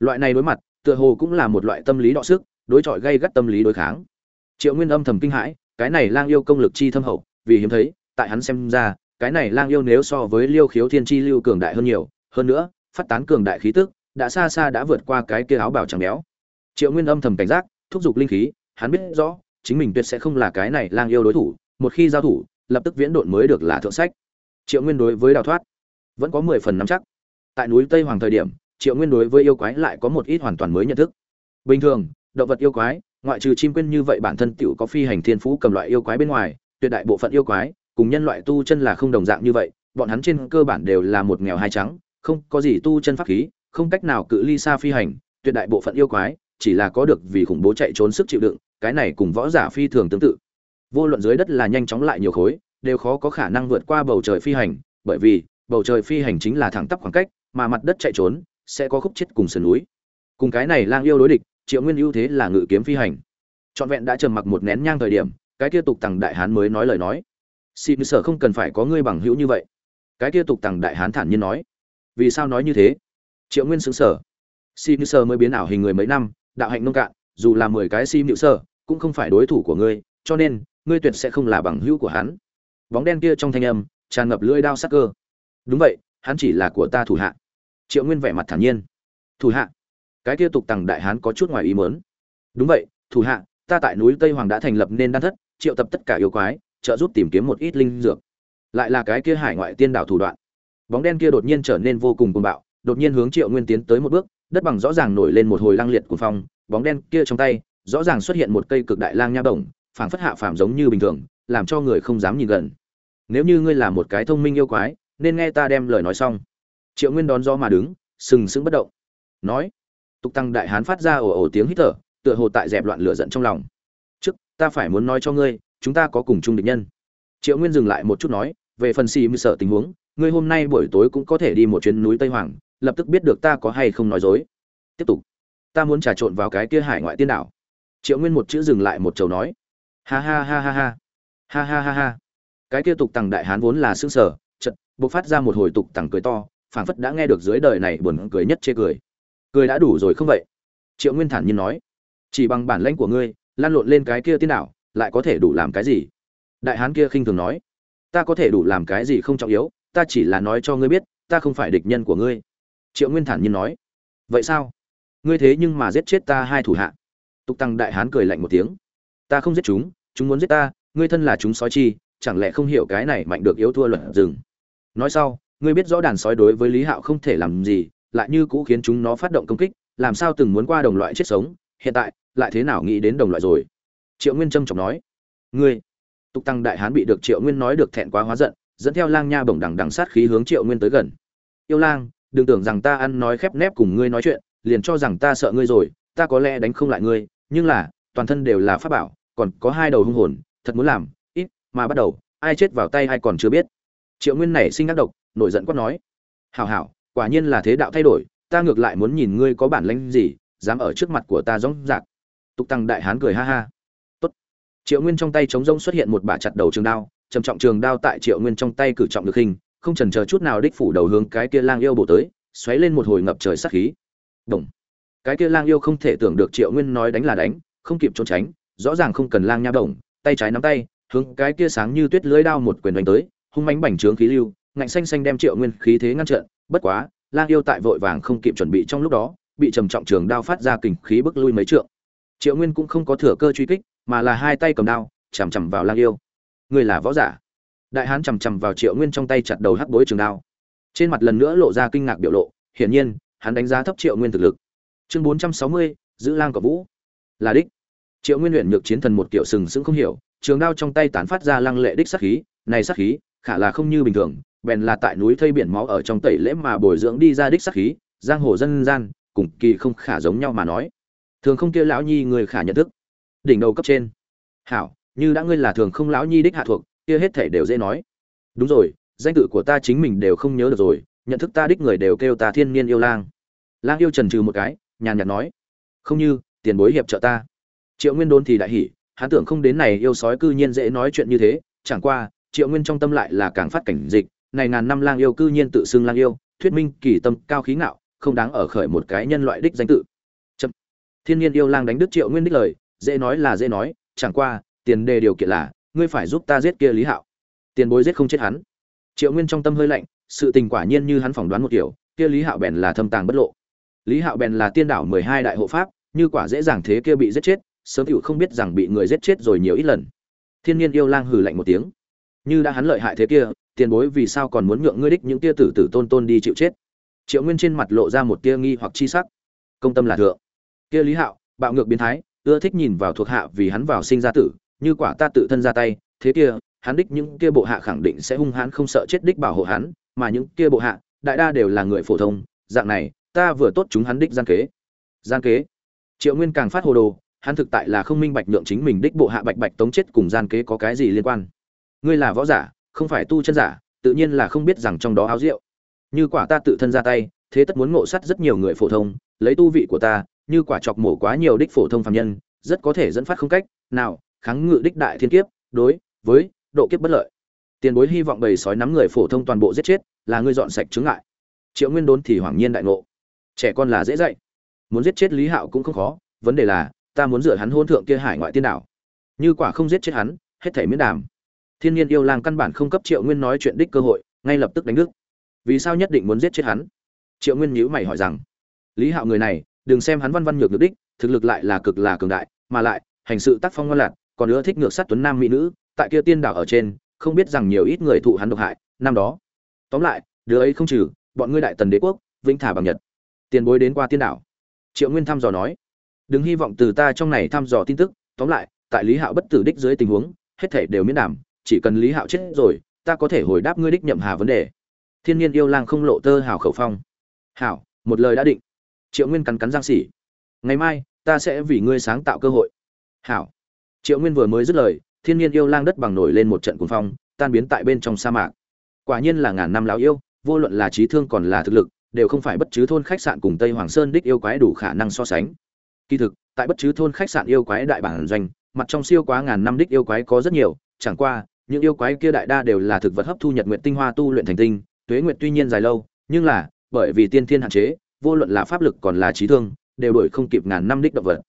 S1: Loại này đối mặt, tựa hồ cũng là một loại tâm lý đọ sức, đối chọi gây gắt tâm lý đối kháng. Triệu nguyên âm thầm kinh hãi cái này lang yêu công lực chi thâm hậu, vì hiếm thấy, tại hắn xem ra, cái này lang yêu nếu so với liêu khiếu thiên chi lưu cường đại hơn nhiều, hơn nữa, phát tán cường đại khí tức, đã xa xa đã vượt qua cái kia áo bào chẳng béo. Triệu nguyên âm thầm cảnh giác, thúc giục linh khí, hắn biết rõ, chính mình tuyệt sẽ không là cái này lang yêu đối thủ, một khi giao thủ, lập tức viễn độn mới được là thượng sách. Triệu nguyên đối với đào thoát, vẫn có mười phần nắm chắc. Tại núi tây hoàng thời điểm, triệu nguyên đối với yêu quái lại có một ít hoàn toàn mới nhận thức. Bình thường, động vật yêu quái ngoại trừ chim quên như vậy bản thân tiểu có phi hành thiên phú cầm loại yêu quái bên ngoài, tuyệt đại bộ phận yêu quái, cùng nhân loại tu chân là không đồng dạng như vậy, bọn hắn trên cơ bản đều là một nghèo hai trắng, không có gì tu chân pháp khí, không cách nào cự ly xa phi hành, tuyệt đại bộ phận yêu quái chỉ là có được vì khủng bố chạy trốn sức chịu đựng, cái này cùng võ giả phi thường tương tự. Vô luận dưới đất là nhanh chóng lại nhiều khối, đều khó có khả năng vượt qua bầu trời phi hành, bởi vì, bầu trời phi hành chính là thẳng tắp khoảng cách, mà mặt đất chạy trốn, sẽ có khúc chết cùng sườn núi. Cùng cái này lang yêu đối địch triệu nguyên ưu thế là ngự kiếm phi hành. Trọn vẹn đã trầm mặc một nén nhang thời điểm, cái kia tục tằng đại hán mới nói lời nói. Xin sở không cần phải có ngươi bằng hữu như vậy. Cái kia tục tằng đại hán thản nhiên nói. Vì sao nói như thế? Triệu nguyên xứng sở xin sở mới biến ảo hình người mấy năm, đạo hạnh nông cạn, dù là mười cái xị sở cũng không phải đối thủ của ngươi, cho nên, ngươi tuyệt sẽ không là bằng hữu của hắn. Bóng đen kia trong thanh âm, tràn ngập lưỡi đao sắc cơ. Đúng vậy, hắn chỉ là của ta thủ hạ. Triệu nguyên vẻ mặt thản nhiên. Thủ hạ? Cái kia tục tằng đại hán có chút ngoài ý mớn đúng vậy, thủ hạ, ta tại núi tây hoàng đã thành lập nên đan thất, triệu tập tất cả yêu quái, trợ giúp tìm kiếm một ít linh dược. Lại là cái kia hải ngoại tiên đảo thủ đoạn. Bóng đen kia đột nhiên trở nên vô cùng cuồng bạo, đột nhiên hướng triệu nguyên tiến tới một bước, đất bằng rõ ràng nổi lên một hồi lăng liệt của phong, bóng đen kia trong tay, rõ ràng xuất hiện một cây cực đại lang nha bổng, phảng phất hạ phàm giống như bình thường, làm cho người không dám nhìn gần. Nếu như ngươi là một cái thông minh yêu quái, nên nghe ta đem lời nói xong. Triệu nguyên đón do mà đứng, sừng sững bất động. Nói tục tăng đại hán phát ra ồ ồ tiếng hít thở, tựa hồ tại dẹp loạn lửa giận trong lòng. Trước, ta phải muốn nói cho ngươi, chúng ta có cùng chung địch nhân. Triệu nguyên dừng lại một chút nói, về phần xì mư sở tình huống, ngươi hôm nay buổi tối cũng có thể đi một chuyến núi tây hoàng, lập tức biết được ta có hay không nói dối. Tiếp tục, ta muốn trà trộn vào cái kia hải ngoại tiên đảo. Triệu nguyên một chữ dừng lại một chầu nói. Ha ha ha ha ha ha ha ha ha. Cái kia tục tằng đại hán vốn là xương sở chật bộc phát ra một hồi tục tằng cười to, phảng phất đã nghe được dưới đời này buồn cười nhất chê cười cười đã đủ rồi không vậy? Triệu nguyên thản nhiên nói. Chỉ bằng bản lãnh của ngươi, lan lộn lên cái kia tiên đảo lại có thể đủ làm cái gì? Đại hán kia khinh thường nói. Ta có thể đủ làm cái gì không trọng yếu, ta chỉ là nói cho ngươi biết, ta không phải địch nhân của ngươi. Triệu nguyên thản nhiên nói. Vậy sao? Ngươi thế nhưng mà giết chết ta hai thủ hạ. Tục tăng đại hán cười lạnh một tiếng. Ta không giết chúng chúng muốn giết ta, ngươi thân là chúng sói chi, chẳng lẽ không hiểu cái này mạnh được yếu thua luật rừng? Nói sau, ngươi biết rõ đàn sói đối với lý hạo không thể làm gì lại như cũ khiến chúng nó phát động công kích, làm sao từng muốn qua đồng loại chết sống, hiện tại, lại thế nào nghĩ đến đồng loại rồi? Triệu nguyên trâm trọng nói. Ngươi, tục tăng đại hán bị được triệu nguyên nói được thẹn quá hóa giận, dẫn theo lang nha bổng đằng đằng sát khí hướng triệu nguyên tới gần. Yêu lang, đừng tưởng rằng ta ăn nói khép nép cùng ngươi nói chuyện, liền cho rằng ta sợ ngươi rồi, ta có lẽ đánh không lại ngươi, nhưng là, toàn thân đều là pháp bảo, còn có hai đầu hung hồn, thật muốn làm, ít, mà bắt đầu, ai chết vào tay ai còn chưa biết. Triệu nguyên này sinh ác độc, nổi giận quát nói. Hảo hảo quả nhiên là thế đạo thay đổi, ta ngược lại muốn nhìn ngươi có bản lĩnh gì, dám ở trước mặt của ta rõng rạc tục tăng đại hán cười ha ha tốt triệu nguyên trong tay chống rông xuất hiện một bả chặt đầu trường đao, trầm trọng trường đao tại triệu nguyên trong tay cử trọng được hình, không chần chờ chút nào đích phủ đầu hướng cái kia lang yêu bổ tới, xoáy lên một hồi ngập trời sát khí Động. cái kia lang yêu không thể tưởng được triệu nguyên nói đánh là đánh, không kịp trốn tránh, rõ ràng không cần lang nha động. tay trái nắm tay, hướng cái kia sáng như tuyết lưới đao một quyền đánh tới, hung mãnh bành trướng khí lưu ngạnh xanh xanh đem triệu nguyên khí thế ngăn trận, bất quá, lang yêu tại vội vàng không kịp chuẩn bị trong lúc đó, bị trầm trọng trường đao phát ra kình khí bức lui mấy trượng. Triệu nguyên cũng không có thừa cơ truy kích, mà là hai tay cầm đao, chằm chằm vào lang yêu. Người là võ giả. Đại hán chằm chằm vào triệu nguyên trong tay chặt đầu hắc bối trường đao. Trên mặt lần nữa lộ ra kinh ngạc biểu lộ, hiển nhiên, hắn đánh giá thấp triệu nguyên thực lực. Chương bốn trăm sáu mươi, giữ lang cỏ vũ. Là đích. Triệu nguyên luyện nhược chiến thần một kiểu sừng sững không hiểu, trường đao trong tay tán phát ra lăng lệ đích sát khí, này sát khí, khả là không như bình thường bèn là tại núi thây biển máu ở trong tẩy lễ mà bồi dưỡng đi ra đích sắc khí, giang hồ dân gian, cùng kỳ không khả giống nhau mà nói. Thường không kia lão nhi người khả nhận thức. Đỉnh đầu cấp trên. Hảo, như đã ngươi là thường không lão nhi đích hạ thuộc, kia hết thể đều dễ nói. Đúng rồi, danh tự của ta chính mình đều không nhớ được rồi, nhận thức ta đích người đều kêu ta thiên niên yêu lang. Lang yêu trần trừ một cái, nhàn nhạt nói. Không như, tiền bối hiệp trợ ta. Triệu nguyên đôn thì đại hỉ, hắn tưởng không đến này yêu sói cư nhiên dễ nói chuyện như thế, chẳng qua, triệu nguyên trong tâm lại là càng phát cảnh dịch này ngàn năm lang yêu cư nhiên tự xưng lang yêu, thuyết minh kỳ tâm cao khí ngạo, không đáng ở khởi một cái nhân loại đích danh tự. Chậm. thiên nhiên yêu lang đánh đức triệu nguyên đích lời, dễ nói là dễ nói, chẳng qua, tiền đề điều kiện là, ngươi phải giúp ta giết kia lý hạo. Tiền bối giết không chết hắn. Triệu nguyên trong tâm hơi lạnh, sự tình quả nhiên như hắn phỏng đoán một kiểu, kia lý hạo bèn là thâm tàng bất lộ. Lý hạo bèn là tiên đảo mười hai đại hộ pháp, như quả dễ dàng thế kia bị giết chết, sớm tựu không biết rằng bị người giết chết rồi nhiều ít lần. Thiên nhiên yêu lang hừ lạnh một tiếng như đã hắn lợi hại thế kia, tiền bối vì sao còn muốn nhượng ngươi đích những tia tử tử tôn tôn đi chịu chết? Triệu nguyên trên mặt lộ ra một tia nghi hoặc chi sắc. Công tâm là thượng. Kia lý hạo, bạo ngược biến thái, ưa thích nhìn vào thuộc hạ vì hắn vào sinh ra tử, như quả ta tự thân ra tay, thế kia, hắn đích những kia bộ hạ khẳng định sẽ hung hãn không sợ chết đích bảo hộ hắn, mà những kia bộ hạ, đại đa đều là người phổ thông, dạng này, ta vừa tốt chúng hắn đích gian kế. Gian kế? Triệu nguyên càng phát hồ đồ, hắn thực tại là không minh bạch nhượng chính mình đích bộ hạ bạch bạch tống chết cùng gian kế có cái gì liên quan ngươi là võ giả, không phải tu chân giả, tự nhiên là không biết rằng trong đó áo rượu. Như quả ta tự thân ra tay, thế tất muốn ngộ sắt rất nhiều người phổ thông, lấy tu vị của ta, như quả chọc mổ quá nhiều đích phổ thông phạm nhân, rất có thể dẫn phát không cách nào kháng ngự đích đại thiên kiếp, đối với độ kiếp bất lợi. Tiền bối hy vọng bầy sói nắm người phổ thông toàn bộ giết chết, là ngươi dọn sạch chứng ngại. Triệu nguyên đốn thì hoảng nhiên đại ngộ. Trẻ con là dễ dạy. Muốn giết chết lý hạo cũng không khó, vấn đề là ta muốn dựa hắn hôn thượng kia hải ngoại tiên đảo. Như quả không giết chết hắn, hết thể miễn đàm thiên nhiên yêu lang căn bản không cấp triệu nguyên nói chuyện đích cơ hội, ngay lập tức đánh đức. Vì sao nhất định muốn giết chết hắn? Triệu nguyên nhíu mày hỏi rằng, lý hạo người này, đừng xem hắn văn văn nhược được đích, thực lực lại là cực là cường đại, mà lại, hành sự tác phong ngoan lạc còn nữa thích ngược sát tuấn nam mỹ nữ, tại kia tiên đảo ở trên, không biết rằng nhiều ít người thụ hắn độc hại, năm đó. Tóm lại, đứa ấy không trừ, bọn ngươi đại tần đế quốc, vĩnh thả bằng nhật. Tiền bối đến qua tiên đảo. Triệu nguyên thăm dò nói, đừng hy vọng từ ta trong này thăm dò tin tức, tóm lại, tại lý hạo bất tử đích dưới tình huống, hết thể đều miễn đảm chỉ cần lý hạo chết rồi, ta có thể hồi đáp ngươi đích nhậm hà vấn đề. Thiên nhiên yêu lang không lộ tơ hào khẩu phong. Hảo, một lời đã định. Triệu nguyên cắn cắn giang xỉ. Ngày mai, ta sẽ vì ngươi sáng tạo cơ hội. Hảo. Triệu nguyên vừa mới dứt lời, thiên nhiên yêu lang đất bằng nổi lên một trận cuồng phong, tan biến tại bên trong sa mạc. Quả nhiên là ngàn năm lão yêu, vô luận là trí thương còn là thực lực, đều không phải bất chứ thôn khách sạn cùng tây hoàng sơn đích yêu quái đủ khả năng so sánh. Kỳ thực, tại bất chứ thôn khách sạn yêu quái đại bản doanh, mặt trong siêu quá ngàn năm đích yêu quái có rất nhiều, chẳng qua những yêu quái kia đại đa đều là thực vật hấp thu nhật nguyện tinh hoa tu luyện thành tinh, tuế nguyện tuy nhiên dài lâu, nhưng là, bởi vì tiên thiên hạn chế, vô luận là pháp lực còn là trí thương, đều đổi không kịp ngàn năm đích động vật.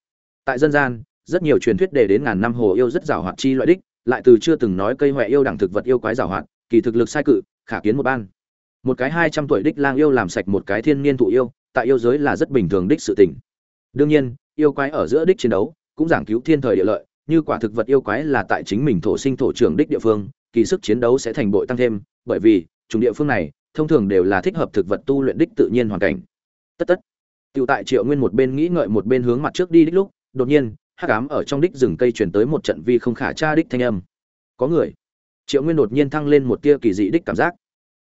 S1: Tại dân gian, rất nhiều truyền thuyết đề đến ngàn năm hồ yêu rất giàu hoạt chi loại đích, lại từ chưa từng nói cây huệ yêu đẳng thực vật yêu quái giàu hoạt, kỳ thực lực sai cự, khả kiến một ban. Một cái hai trăm tuổi đích lang yêu làm sạch một cái thiên niên thụ yêu, tại yêu giới là rất bình thường đích sự tình. Đương nhiên, yêu quái ở giữa đích chiến đấu, cũng giảng cứu thiên thời địa lợi như quả thực vật yêu quái là tại chính mình thổ sinh thổ trưởng đích địa phương kỳ sức chiến đấu sẽ thành bội tăng thêm bởi vì chủng địa phương này thông thường đều là thích hợp thực vật tu luyện đích tự nhiên hoàn cảnh tất tất Tiểu tại Triệu Nguyên một bên nghĩ ngợi một bên hướng mặt trước đi đích lúc, đột nhiên, hắc ám ở trong đích rừng cây truyền tới một trận vi không khả tra đích thanh âm. Có người. Triệu Nguyên đột nhiên thăng lên một tia kỳ dị đích cảm giác.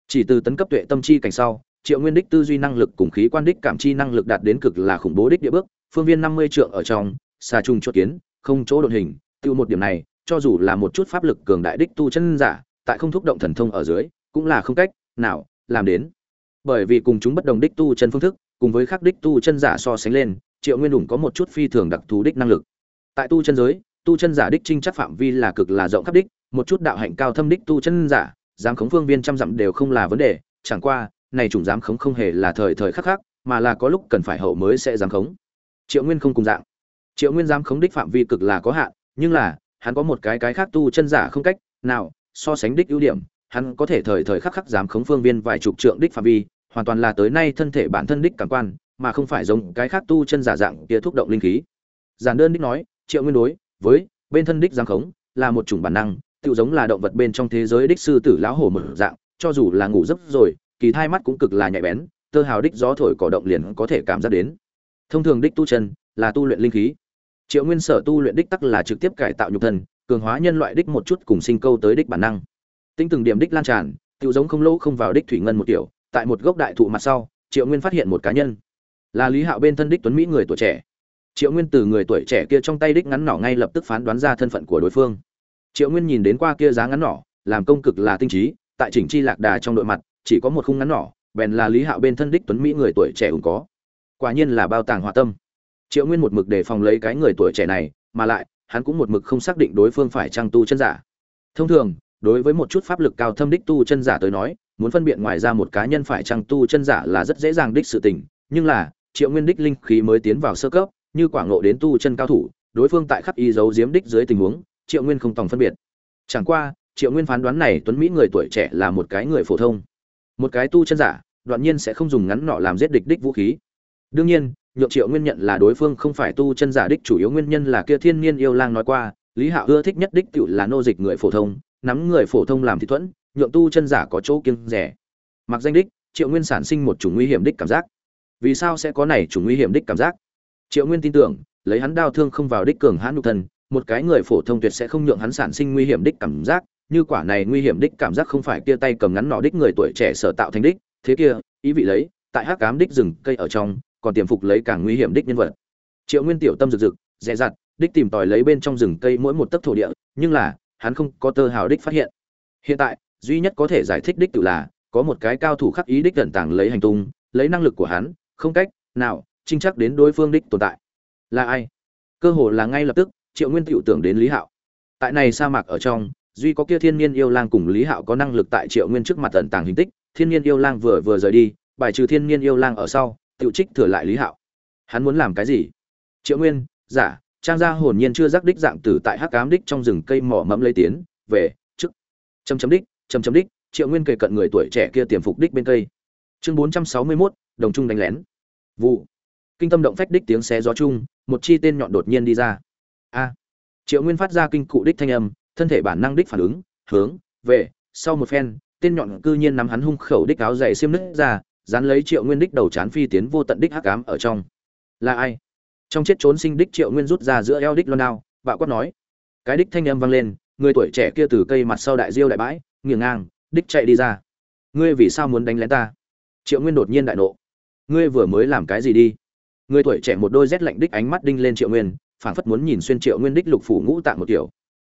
S1: Chỉ từ tấn cấp tuệ tâm chi cảnh sau, Triệu Nguyên đích tư duy năng lực cùng khí quan đích cảm chi năng lực đạt đến cực là khủng bố đích địa bước, phương viên năm mươi trượng ở trong, xa trùng chuột kiến, không chỗ đột hình, tiêu một điểm này, cho dù là một chút pháp lực cường đại đích tu chân giả, tại không thúc động thần thông ở dưới, cũng là không cách nào làm đến. Bởi vì cùng chúng bất đồng đích tu chân phương thức, cùng với khác đích tu chân giả so sánh lên, Triệu Nguyên Đủng có một chút phi thường đặc thù đích năng lực. Tại tu chân giới, tu chân giả đích trinh chắc phạm vi là cực là rộng khắp đích, một chút đạo hạnh cao thâm đích tu chân giả, dám khống phương viên trăm dặm đều không là vấn đề, chẳng qua, này chủng dám khống không hề là thời thời khắc khắc, mà là có lúc cần phải hậu mới sẽ dám khống. Triệu Nguyên không cùng dạng. Triệu Nguyên giám khống đích phạm vi cực là có hạn, nhưng là, hắn có một cái cái khác tu chân giả không cách nào so sánh đích ưu điểm, hắn có thể thời thời khắc khắc giám khống phương viên vài chục trượng đích phạm vi, hoàn toàn là tới nay thân thể bản thân đích cảm quan, mà không phải giống cái khác tu chân giả dạng kia thúc động linh khí. Giản đơn đích nói, Triệu Nguyên đối với bên thân đích giám khống là một chủng bản năng, tự giống là động vật bên trong thế giới đích sư tử lão hổ mở dạng, cho dù là ngủ giấc rồi, kỳ thai mắt cũng cực là nhạy bén, tơ hào đích gió thổi cỏ động liền có thể cảm giác đến. Thông thường đích tu chân là tu luyện linh khí. Triệu Nguyên sở tu luyện đích tắc là trực tiếp cải tạo nhục thân, cường hóa nhân loại đích một chút cùng sinh câu tới đích bản năng. Tinh từng điểm đích lan tràn, tựu giống không lỗ không vào đích thủy ngân một kiểu, tại một gốc đại thụ mặt sau triệu nguyên phát hiện một cá nhân. Là lý hạo bên thân đích tuấn mỹ người tuổi trẻ. Triệu nguyên từ người tuổi trẻ kia trong tay đích ngắn nỏ ngay lập tức phán đoán ra thân phận của đối phương. Triệu nguyên nhìn đến qua kia giá ngắn nỏ làm công cực là tinh trí tại chỉnh chi lạc đà trong đội mặt chỉ có một khung ngắn nỏ bèn là lý hạo bên thân đích tuấn mỹ người tuổi trẻ ủng có. Quả nhiên là bao tàng hòa tâm triệu nguyên một mực để phòng lấy cái người tuổi trẻ này mà lại hắn cũng một mực không xác định đối phương phải trang tu chân giả thông thường đối với một chút pháp lực cao thâm đích tu chân giả tới nói muốn phân biệt ngoài ra một cá nhân phải trang tu chân giả là rất dễ dàng đích sự tình, nhưng là, Triệu Nguyên đích linh khí mới tiến vào sơ cấp, như quả ngộ đến tu chân cao thủ, đối phương tại khắp y dấu diếm đích dưới tình huống, Triệu Nguyên không tòng phân biệt. Chẳng qua, Triệu Nguyên phán đoán này tuấn mỹ người tuổi trẻ là một cái người phổ thông, một cái tu chân giả, đoạn nhiên sẽ không dùng ngắn nọ làm giết địch đích vũ khí. Đương nhiên, nhượng Triệu Nguyên nhận là đối phương không phải tu chân giả đích chủ yếu nguyên nhân là kia Thiên Niên yêu lang nói qua, Lý Hạo ưa thích nhất đích tiểu là nô dịch người phổ thông, nắm người phổ thông làm thị thuẫn, nhượng tu chân giả có chỗ kiêng rẻ. Mặc danh đích triệu nguyên sản sinh một chủng nguy hiểm đích cảm giác. Vì sao sẽ có này chủng nguy hiểm đích cảm giác? Triệu nguyên tin tưởng lấy hắn đau thương không vào đích cường hãn nhục thân một cái người phổ thông tuyệt sẽ không nhượng hắn sản sinh nguy hiểm đích cảm giác như quả này nguy hiểm đích cảm giác không phải kia tay cầm ngắn nọ đích người tuổi trẻ sở tạo thành đích. Thế kia ý vị lấy tại hắc cám đích rừng cây ở trong còn tiềm phục lấy càng nguy hiểm đích nhân vật. Triệu nguyên tiểu tâm rực rực, dè dặt, đích tìm tòi lấy bên trong rừng cây mỗi một tấc thổ địa, nhưng là, hắn không có tơ hào đích phát hiện. Hiện tại, duy nhất có thể giải thích đích tự là, có một cái cao thủ khắc ý đích tận tàng lấy hành tung, lấy năng lực của hắn, không cách nào trinh chắc đến đối phương đích tồn tại. Là ai? Cơ hồ là ngay lập tức, triệu nguyên tiểu tưởng đến lý hạo. Tại này sa mạc ở trong, duy có kia thiên nhiên yêu lang cùng lý hạo có năng lực tại triệu nguyên trước mặt tận tàng hình tích, thiên nhiên yêu lang vừa vừa rời đi, bài trừ thiên nhiên yêu lang ở sau tiểu trích thừa lại lý hạo. Hắn muốn làm cái gì? Triệu nguyên, giả, trang gia hồn nhiên chưa giác đích dạng tử tại hắc cám đích trong rừng cây mỏ mẫm lấy tiến, về, trước. Chấm chấm đích, chấm chấm đích, triệu nguyên kề cận người tuổi trẻ kia tiềm phục đích bên cây. Chương bốn trăm sáu mươi mốt, đồng trung đánh lén. Vụ. Kinh tâm động phách đích tiếng xé gió chung, một chi tên nhọn đột nhiên đi ra. A. Triệu nguyên phát ra kinh cụ đích thanh âm, thân thể bản năng đích phản ứng, hướng, về, sau một phen, tên nhọn cư nhiên nắm hắn hung khẩu đích áo dày xiêm nứt ra dán lấy triệu nguyên đích đầu chán phi tiến vô tận đích hắc ám ở trong. Là ai? Trong chết trốn sinh đích triệu nguyên rút ra giữa eo đích loan đao bạo quát nói. Cái đích thanh âm vang lên, người tuổi trẻ kia từ cây mặt sau đại diêu đại bãi nghiêng ngang, đích chạy đi ra. Ngươi vì sao muốn đánh lén ta? Triệu nguyên đột nhiên đại nộ. Ngươi vừa mới làm cái gì đi? Người tuổi trẻ một đôi rét lạnh đích ánh mắt đinh lên triệu nguyên, phảng phất muốn nhìn xuyên triệu nguyên đích lục phủ ngũ tạng một kiểu.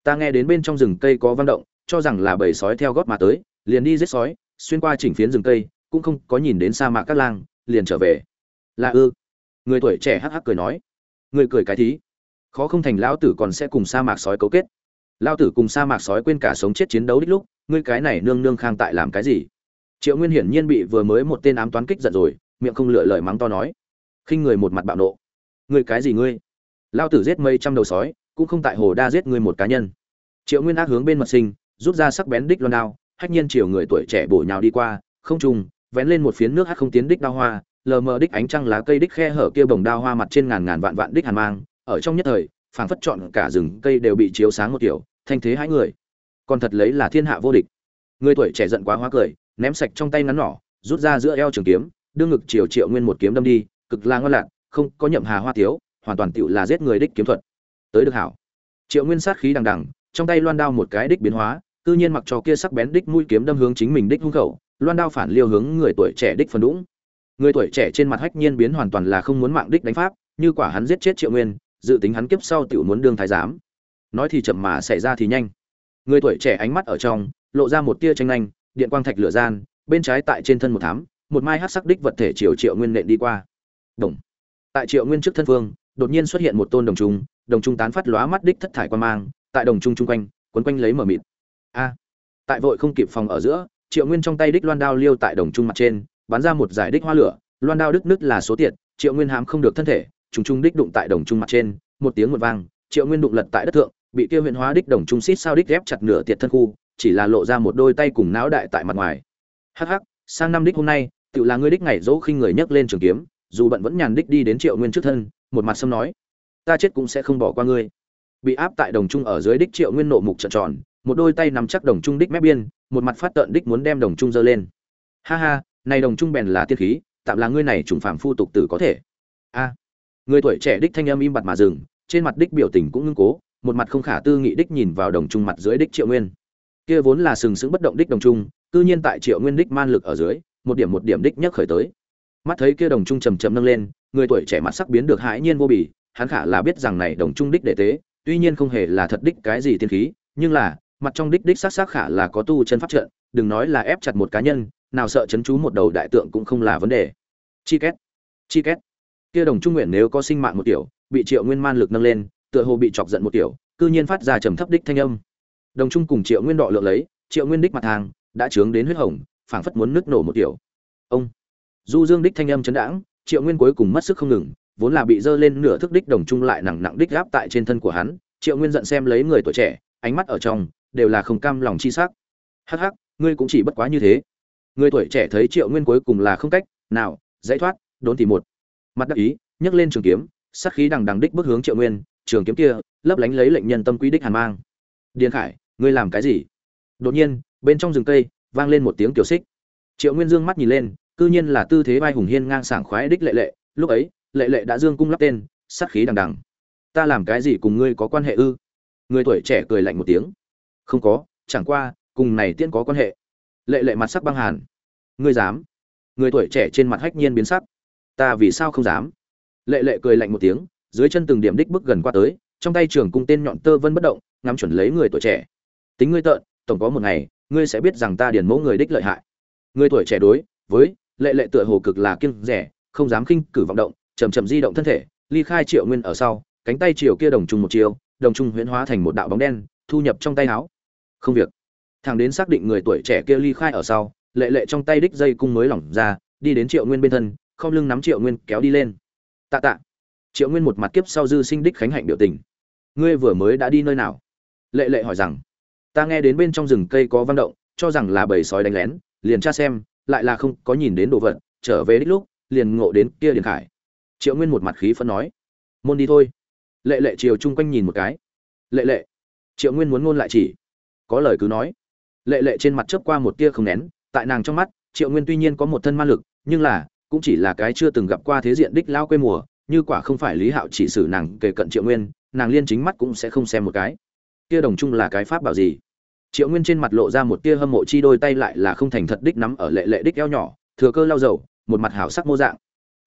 S1: Ta nghe đến bên trong rừng cây có văn động, cho rằng là bầy sói theo gót mà tới, liền đi giết sói, xuyên qua chỉnh phiến rừng cây cũng không có nhìn đến sa mạc các lang, liền trở về. Là ư? Người tuổi trẻ hắc hắc cười nói. Người cười cái thí. Khó không thành lão tử còn sẽ cùng sa mạc sói cấu kết. Lao tử cùng sa mạc sói quên cả sống chết chiến đấu đích lúc, ngươi cái này nương nương khang tại làm cái gì? Triệu nguyên hiển nhiên bị vừa mới một tên ám toán kích giận rồi, miệng không lựa lời mắng to nói. Khinh người một mặt bạo nộ. Ngươi cái gì ngươi? Lao tử giết mấy trăm đầu sói, cũng không tại hồ đa giết ngươi một cá nhân. Triệu nguyên ác hướng bên mật sinh, rút ra sắc bén đích loan đao, hách nhiên chiều người tuổi trẻ bổ nhào đi qua, không trùng vén lên một phiến nước hắc không tiến đích đao hoa lờ mờ đích ánh trăng lá cây đích khe hở kia bồng đao hoa mặt trên ngàn ngàn vạn vạn đích hàn mang. Ở trong nhất thời phảng phất chọn cả rừng cây đều bị chiếu sáng một kiểu thanh thế hai người. Còn thật lấy là thiên hạ vô địch. Người tuổi trẻ giận quá hóa cười ném sạch trong tay ngắn nhỏ rút ra giữa eo trường kiếm đương ngực chiều triệu nguyên một kiếm đâm đi cực là ngon lạc không có nhậm hà hoa thiếu, hoàn toàn tiểu là giết người đích kiếm thuật. Tới được hảo. Triệu nguyên sát khí đằng đằng trong tay loan đao một cái đích biến hóa cư nhiên mặc cho kia sắc bén đích mũi kiếm đâm hướng chính mình đích hung khẩu loan đao phản liêu hướng người tuổi trẻ đích phần đũng. Người tuổi trẻ trên mặt hách nhiên biến hoàn toàn là không muốn mạng đích đánh pháp, như quả hắn giết chết triệu nguyên, dự tính hắn kiếp sau tiểu muốn đương thái giám. Nói thì chậm mà xảy ra thì nhanh. Người tuổi trẻ ánh mắt ở trong, lộ ra một tia tranh nhanh điện quang thạch lửa gian, bên trái tại trên thân một thám, một mai hát sắc đích vật thể triệu triệu nguyên nện đi qua. Đồng tại triệu nguyên trước thân phương, đột nhiên xuất hiện một tôn đồng trung đồng trung tán phát lóa mắt đích thất thải quan mang, tại đồng trung chung quanh, quấn quanh lấy mở mịt. A. Tại vội không kịp phòng ở giữa triệu nguyên trong tay đích loan đao liêu tại đồng trung mặt trên, bắn ra một giải đích hoa lửa, loan đao đứt nứt là số tiệt, triệu nguyên hám không được thân thể, trùng trung đích đụng tại đồng trung mặt trên, một tiếng một vang, triệu nguyên đụng lật tại đất thượng, bị kia huyện hóa đích đồng trung xít sao đích ghép chặt nửa tiệt thân khu, chỉ là lộ ra một đôi tay cùng não đại tại mặt ngoài. Hắc hắc, sang năm đích hôm nay tự là ngươi đích ngày dỗ khinh người nhấc lên trường kiếm, dù bận vẫn nhàn đích đi đến triệu nguyên trước thân, một mặt sâm nói, ta chết cũng sẽ không bỏ qua ngươi. Bị áp tại đồng trung ở dưới đích triệu nguyên nộ mục trợn tròn một đôi tay nắm chắc đồng trung đích mép biên, một mặt phát tợn đích muốn đem đồng trung giơ lên. Ha ha, này đồng trung bèn là tiên khí, tạm là ngươi này trùng phạm phu tục tử có thể. A. Người tuổi trẻ đích thanh âm im bặt mà dừng, trên mặt đích biểu tình cũng ngưng cố, một mặt không khả tư nghị đích nhìn vào đồng trung mặt dưới đích triệu nguyên. Kia vốn là sừng sững bất động đích đồng trung, cư nhiên tại triệu nguyên đích man lực ở dưới, một điểm một điểm đích nhấc khởi tới. Mắt thấy kia đồng trung trầm chậm nâng lên, người tuổi trẻ mặt sắc biến được hãi nhiên vô bì, hắn khả là biết rằng này đồng trung đích đệ tế, tuy nhiên không hề là thật đích cái gì tiên khí, nhưng là mặt trong đích đích xác xác khả là có tu chân pháp trận, đừng nói là ép chặt một cá nhân, nào sợ chấn chú một đầu đại tượng cũng không là vấn đề. Chi két chi két. Kia đồng trung nguyện nếu có sinh mạng một tiểu, bị triệu nguyên man lực nâng lên, tựa hồ bị chọc giận một tiểu, cư nhiên phát ra trầm thấp đích thanh âm. Đồng trung cùng triệu nguyên đọ lượng lấy, triệu nguyên đích mặt hàng, đã trướng đến huyết hồng, phảng phất muốn nứt nổ một tiểu. Ông. Du dương đích thanh âm chấn đãng, triệu nguyên cuối cùng mất sức không ngừng, vốn là bị dơ lên nửa thức đích đồng trung lại nặng nặng đích gáp tại trên thân của hắn, triệu nguyên giận xem lấy người tuổi trẻ, ánh mắt ở trong đều là không cam lòng chi sắc. Hắc hắc, ngươi cũng chỉ bất quá như thế. Ngươi tuổi trẻ thấy triệu nguyên cuối cùng là không cách, nào dãy thoát, đốn thì một. Mặt đắc ý, nhấc lên trường kiếm, sát khí đằng đằng đích bước hướng triệu nguyên, trường kiếm kia, lấp lánh lấy lệnh nhân tâm quý đích hàn mang. Điền khải, ngươi làm cái gì? Đột nhiên, bên trong rừng cây, vang lên một tiếng kiểu xích. Triệu nguyên dương mắt nhìn lên, cư nhiên là tư thế vai hùng hiên ngang sảng khoái đích lệ lệ, lúc ấy, lệ lệ đã dương cung lắp tên, sát khí đằng đằng. Ta làm cái gì cùng ngươi có quan hệ ư? Người tuổi trẻ cười lạnh một tiếng không có, chẳng qua, cùng này tiễn có quan hệ. Lệ lệ mặt sắc băng hàn. Ngươi dám? Người tuổi trẻ trên mặt hách nhiên biến sắc. Ta vì sao không dám? Lệ lệ cười lạnh một tiếng, dưới chân từng điểm đích bước gần qua tới, trong tay trường cung tên nhọn tơ vân bất động, ngắm chuẩn lấy người tuổi trẻ. Tính ngươi tợn, tổng có một ngày, ngươi sẽ biết rằng ta điền mẫu người đích lợi hại. Người tuổi trẻ đối, với, lệ lệ tựa hồ cực là kiêng rẻ, không dám khinh cử vọng động chầm chậm di động thân thể, ly khai triệu nguyên ở sau, cánh tay chiều kia đồng trùng một chiều, đồng trùng huyễn hóa thành một đạo bóng đen, thu nhập trong tay áo không việc. Thằng đến xác định người tuổi trẻ kia ly khai ở sau, lệ lệ trong tay đích dây cung mới lỏng ra, đi đến triệu nguyên bên thân không lưng nắm triệu nguyên kéo đi lên. Tạ tạ. Triệu nguyên một mặt kiếp sau dư sinh đích khánh hạnh biểu tình. Ngươi vừa mới đã đi nơi nào? Lệ lệ hỏi rằng. Ta nghe đến bên trong rừng cây có văn động, cho rằng là bầy sói đánh lén, liền tra xem, lại là không có nhìn đến đồ vật, trở về đích lúc, liền ngộ đến kia điền khải. Triệu nguyên một mặt khí phấn nói. Môn đi thôi. Lệ lệ chiều chung quanh nhìn một cái. Lệ lệ. Triệu nguyên muốn ngôn lại chỉ có lời cứ nói. Lệ lệ trên mặt chớp qua một tia không nén, tại nàng trong mắt, triệu nguyên tuy nhiên có một thân ma lực, nhưng là, cũng chỉ là cái chưa từng gặp qua thế diện đích lao quê mùa, như quả không phải lý hạo chỉ xử nàng kể cận triệu nguyên, nàng liên chính mắt cũng sẽ không xem một cái. Kia đồng chung là cái pháp bảo gì? Triệu nguyên trên mặt lộ ra một tia hâm mộ chi đôi tay lại là không thành thật đích nắm ở lệ lệ đích eo nhỏ, thừa cơ lau dầu, một mặt hảo sắc mô dạng.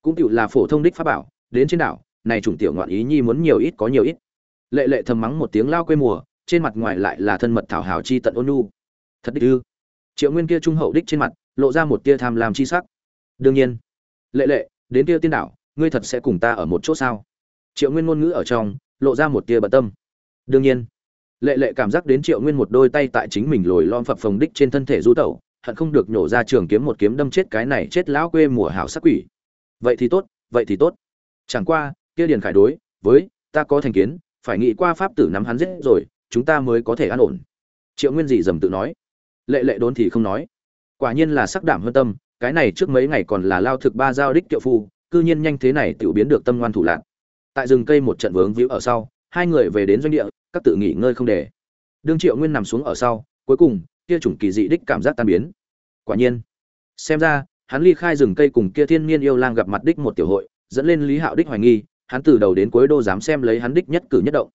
S1: Cũng tựu là phổ thông đích pháp bảo, đến trên đảo, này chủng tiểu ngoạn ý nhi muốn nhiều ít có nhiều ít. Lệ lệ thầm mắng một tiếng lao quê mùa trên mặt ngoài lại là thân mật thảo hào chi tận ôn nhu. Thật đích ư? Triệu nguyên kia trung hậu đích trên mặt, lộ ra một tia tham lam chi sắc. Đương nhiên. Lệ lệ, đến tia tiên đảo, ngươi thật sẽ cùng ta ở một chỗ sao? Triệu nguyên ngôn ngữ ở trong, lộ ra một tia bận tâm. Đương nhiên. Lệ lệ cảm giác đến triệu nguyên một đôi tay tại chính mình lồi lõm phập phồng đích trên thân thể du tẩu, hận không được nhổ ra trường kiếm một kiếm đâm chết cái này chết lão quê mùa hảo sắc quỷ. Vậy thì tốt, vậy thì tốt. Chẳng qua, kia điền khải đối với, ta có thành kiến, phải nghĩ qua pháp tử nắm hắn giết rồi chúng ta mới có thể an ổn. Triệu nguyên dị dầm tự nói. Lệ lệ đốn thì không nói. Quả nhiên là sắc đảm hơn tâm, cái này trước mấy ngày còn là lao thực ba giao đích kiệu phu, cư nhiên nhanh thế này tự biến được tâm ngoan thủ lạc. Tại rừng cây một trận vướng víu ở sau, hai người về đến doanh địa, các tự nghỉ ngơi không để. Đương triệu nguyên nằm xuống ở sau, cuối cùng, kia chủng kỳ dị đích cảm giác tan biến. Quả nhiên, xem ra, hắn ly khai rừng cây cùng kia thiên niên yêu lang gặp mặt đích một tiểu hội, dẫn lên lý hạo đích hoài nghi, hắn từ đầu đến cuối đô dám xem lấy hắn đích nhất cử nhất động.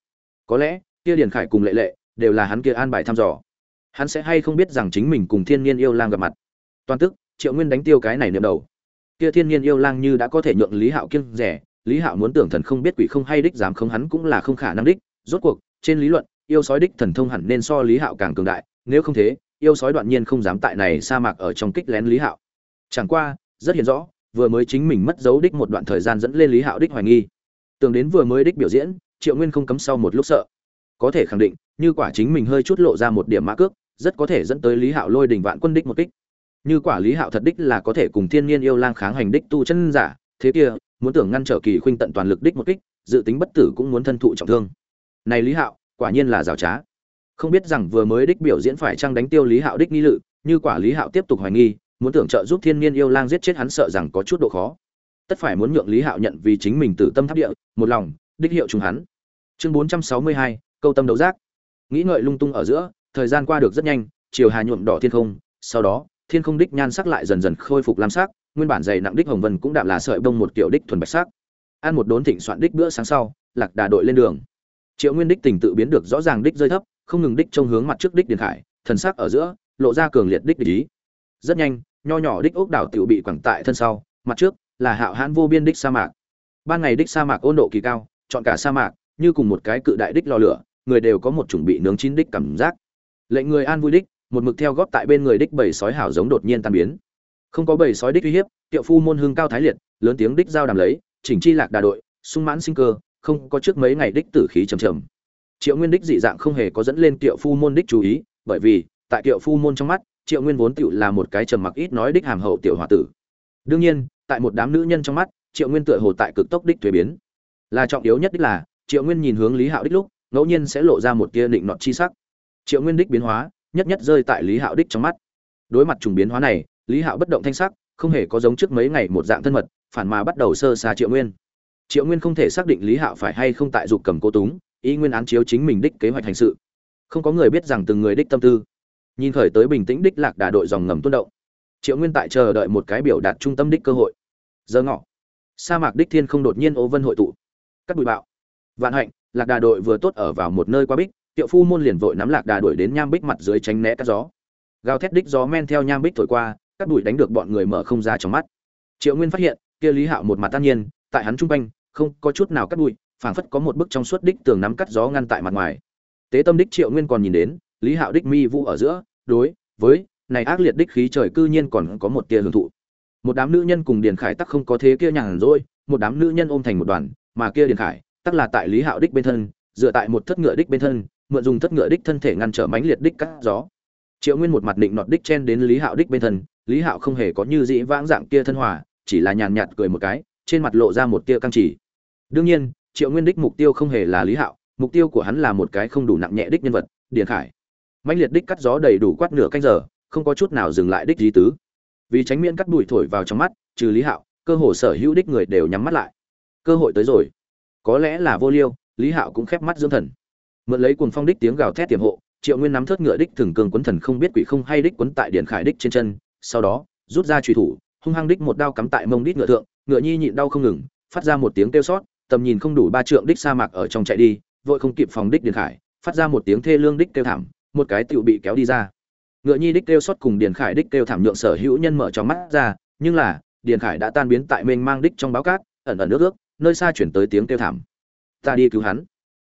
S1: Có lẽ kia điền khải cùng lệ lệ đều là hắn kia an bài thăm dò. Hắn sẽ hay không biết rằng chính mình cùng thiên Nhiên yêu lang gặp mặt? Toàn tức, triệu nguyên đánh tiêu cái này niệm đầu. Kia thiên Nhiên yêu lang như đã có thể nhượng lý hạo kiêng rẻ, lý hạo muốn tưởng thần không biết quỷ không hay đích dám không, hắn cũng là không khả năng đích. Rốt cuộc, trên lý luận, yêu sói đích thần thông hẳn nên so lý hạo càng cường đại, nếu không thế, yêu sói đoạn nhiên không dám tại này sa mạc ở trong kích lén lý hạo. Chẳng qua, rất hiện rõ, vừa mới chính mình mất dấu đích một đoạn thời gian dẫn lên lý hạo đích hoài nghi. Tưởng đến vừa mới đích biểu diễn, triệu nguyên không cấm sau một lúc sợ có thể khẳng định, như quả chính mình hơi chút lộ ra một điểm mã cước, rất có thể dẫn tới lý hạo lôi đình vạn quân đích một kích. Như quả lý hạo thật đích là có thể cùng thiên nhiên yêu lang kháng hành đích tu chân giả, thế kia, muốn tưởng ngăn trở kỳ khuynh tận toàn lực đích một kích, dự tính bất tử cũng muốn thân thụ trọng thương. Này lý hạo, quả nhiên là rào trá. Không biết rằng vừa mới đích biểu diễn phải chăng đánh tiêu lý hạo đích nghi lự, như quả lý hạo tiếp tục hoài nghi, muốn tưởng trợ giúp thiên nhiên yêu lang giết chết hắn sợ rằng có chút độ khó. Tất phải muốn nhượng lý hạo nhận vì chính mình tử tâm tháp địa, một lòng, đích hiệu chúng hắn. Chương bốn trăm sáu mươi hai câu tâm đấu giác. Nghĩ ngợi lung tung ở giữa, thời gian qua được rất nhanh, chiều hà nhuộm đỏ thiên không, sau đó, thiên không đích nhan sắc lại dần dần khôi phục lam sắc, nguyên bản dày nặng đích hồng vân cũng đạm là sợi bông một kiểu đích thuần bạch sắc. Ăn một đốn thịnh soạn đích bữa sáng sau, lạc đà đội lên đường. Triệu nguyên đích tình tự biến được rõ ràng đích rơi thấp, không ngừng đích trong hướng mặt trước đích điền khải, thần sắc ở giữa, lộ ra cường liệt đích ý. Rất nhanh, nho nhỏ đích ốc đảo tiểu bị quẳng tại thân sau, mặt trước là hạo hãn vô biên đích sa mạc. Ban ngày đích sa mạc ôn độ kỳ cao, chọn cả sa mạc như cùng một cái cự đại đích lò lửa, người đều có một chuẩn bị nướng chín đích cảm giác. Lệnh người an vui đích, một mực theo góp tại bên người đích bầy sói hảo giống đột nhiên tan biến. Không có bầy sói đích uy hiếp, tiệu phu môn hương cao thái liệt, lớn tiếng đích giao đàm lấy, chỉnh chi lạc đà đội, sung mãn sinh cơ, không có trước mấy ngày đích tử khí trầm trầm. Triệu nguyên đích dị dạng không hề có dẫn lên tiệu phu môn đích chú ý, bởi vì, tại tiệu phu môn trong mắt, triệu nguyên vốn tựu là một cái trầm mặc ít nói đích hàm hậu tiểu hòa tử. Đương nhiên, tại một đám nữ nhân trong mắt, triệu nguyên tựa hồ tại cực tốc đích thuế biến. Là trọng yếu nhất đích là triệu nguyên nhìn hướng lý hạo đích lúc, ngẫu nhiên sẽ lộ ra một tia định nọt chi sắc. Triệu nguyên đích biến hóa, nhất nhất rơi tại lý hạo đích trong mắt. Đối mặt trùng biến hóa này, lý hạo bất động thanh sắc, không hề có giống trước mấy ngày một dạng thân mật, phản mà bắt đầu sơ xa triệu nguyên. Triệu nguyên không thể xác định lý hạo phải hay không tại dục cầm cô túng, ý nguyên án chiếu chính mình đích kế hoạch hành sự. Không có người biết rằng từng người đích tâm tư. Nhìn khởi tới bình tĩnh đích lạc đà đội dòng ngầm tuôn động. Triệu nguyên tại chờ đợi một cái biểu đạt trung tâm đích cơ hội. Giờ ngọ. Sa mạc đích thiên không đột nhiên ô vân hội tụ. Cắt bụi bạo vạn hạnh, lạc đà đội vừa tốt ở vào một nơi qua bích, tiệu phu môn liền vội nắm lạc đà đuổi đến nham bích mặt dưới tránh né các gió. Gào thét đích gió men theo nham bích thổi qua, các bụi đánh được bọn người mở không ra trong mắt. Triệu nguyên phát hiện, kia lý hạo một mặt tan nhiên, tại hắn trung quanh, không có chút nào cắt bụi, phảng phất có một bức trong suốt đích tường nắm cắt gió ngăn tại mặt ngoài. Tế tâm đích triệu nguyên còn nhìn đến, lý hạo đích mi vũ ở giữa, đối với này ác liệt đích khí trời cư nhiên còn có một tia hưởng thụ. Một đám nữ nhân cùng điền khải tắc không có thế kia nhàn rỗi, một đám nữ nhân ôm thành một đoàn, mà kia điền khải tắc là tại lý hạo đích bên thân, dựa tại một thất ngựa đích bên thân, mượn dùng thất ngựa đích thân thể ngăn trở mãnh liệt đích cắt gió. Triệu nguyên một mặt định nọt đích chen đến lý hạo đích bên thân, lý hạo không hề có như dĩ vãng dạng kia thân hòa, chỉ là nhàn nhạt cười một cái, trên mặt lộ ra một tia căng chỉ đương nhiên, triệu nguyên đích mục tiêu không hề là lý hạo, mục tiêu của hắn là một cái không đủ nặng nhẹ đích nhân vật, điền khải. Mãnh liệt đích cắt gió đầy đủ quát nửa canh giờ, không có chút nào dừng lại đích di tứ. Vì tránh miễn cắt bụi thổi vào trong mắt, trừ lý hạo, cơ hồ sở hữu đích người đều nhắm mắt lại. Cơ hội tới rồi có lẽ là vô liêu, lý hạo cũng khép mắt dưỡng thần. Mượn lấy cuồng phong đích tiếng gào thét tiềm hộ, triệu nguyên nắm thớt ngựa đích thường cường quấn thần không biết quỷ không hay đích quấn tại điện khải đích trên chân, sau đó, rút ra trùy thủ, hung hăng đích một đao cắm tại mông đích ngựa thượng, ngựa nhi nhịn đau không ngừng, phát ra một tiếng kêu sót tầm nhìn không đủ ba trượng đích sa mạc ở trong chạy đi, vội không kịp phòng đích điện khải, phát ra một tiếng thê lương đích kêu thảm, một cái tựu bị kéo đi ra. Ngựa nhi đích kêu sót cùng điện khải đích kêu thảm nhượng sở hữu nhân mở trong mắt ra, nhưng là, điện khải đã tan biến tại mênh mang đích trong báo cát, ẩn ẩn nước ước nơi xa chuyển tới tiếng kêu thảm. Ta đi cứu hắn.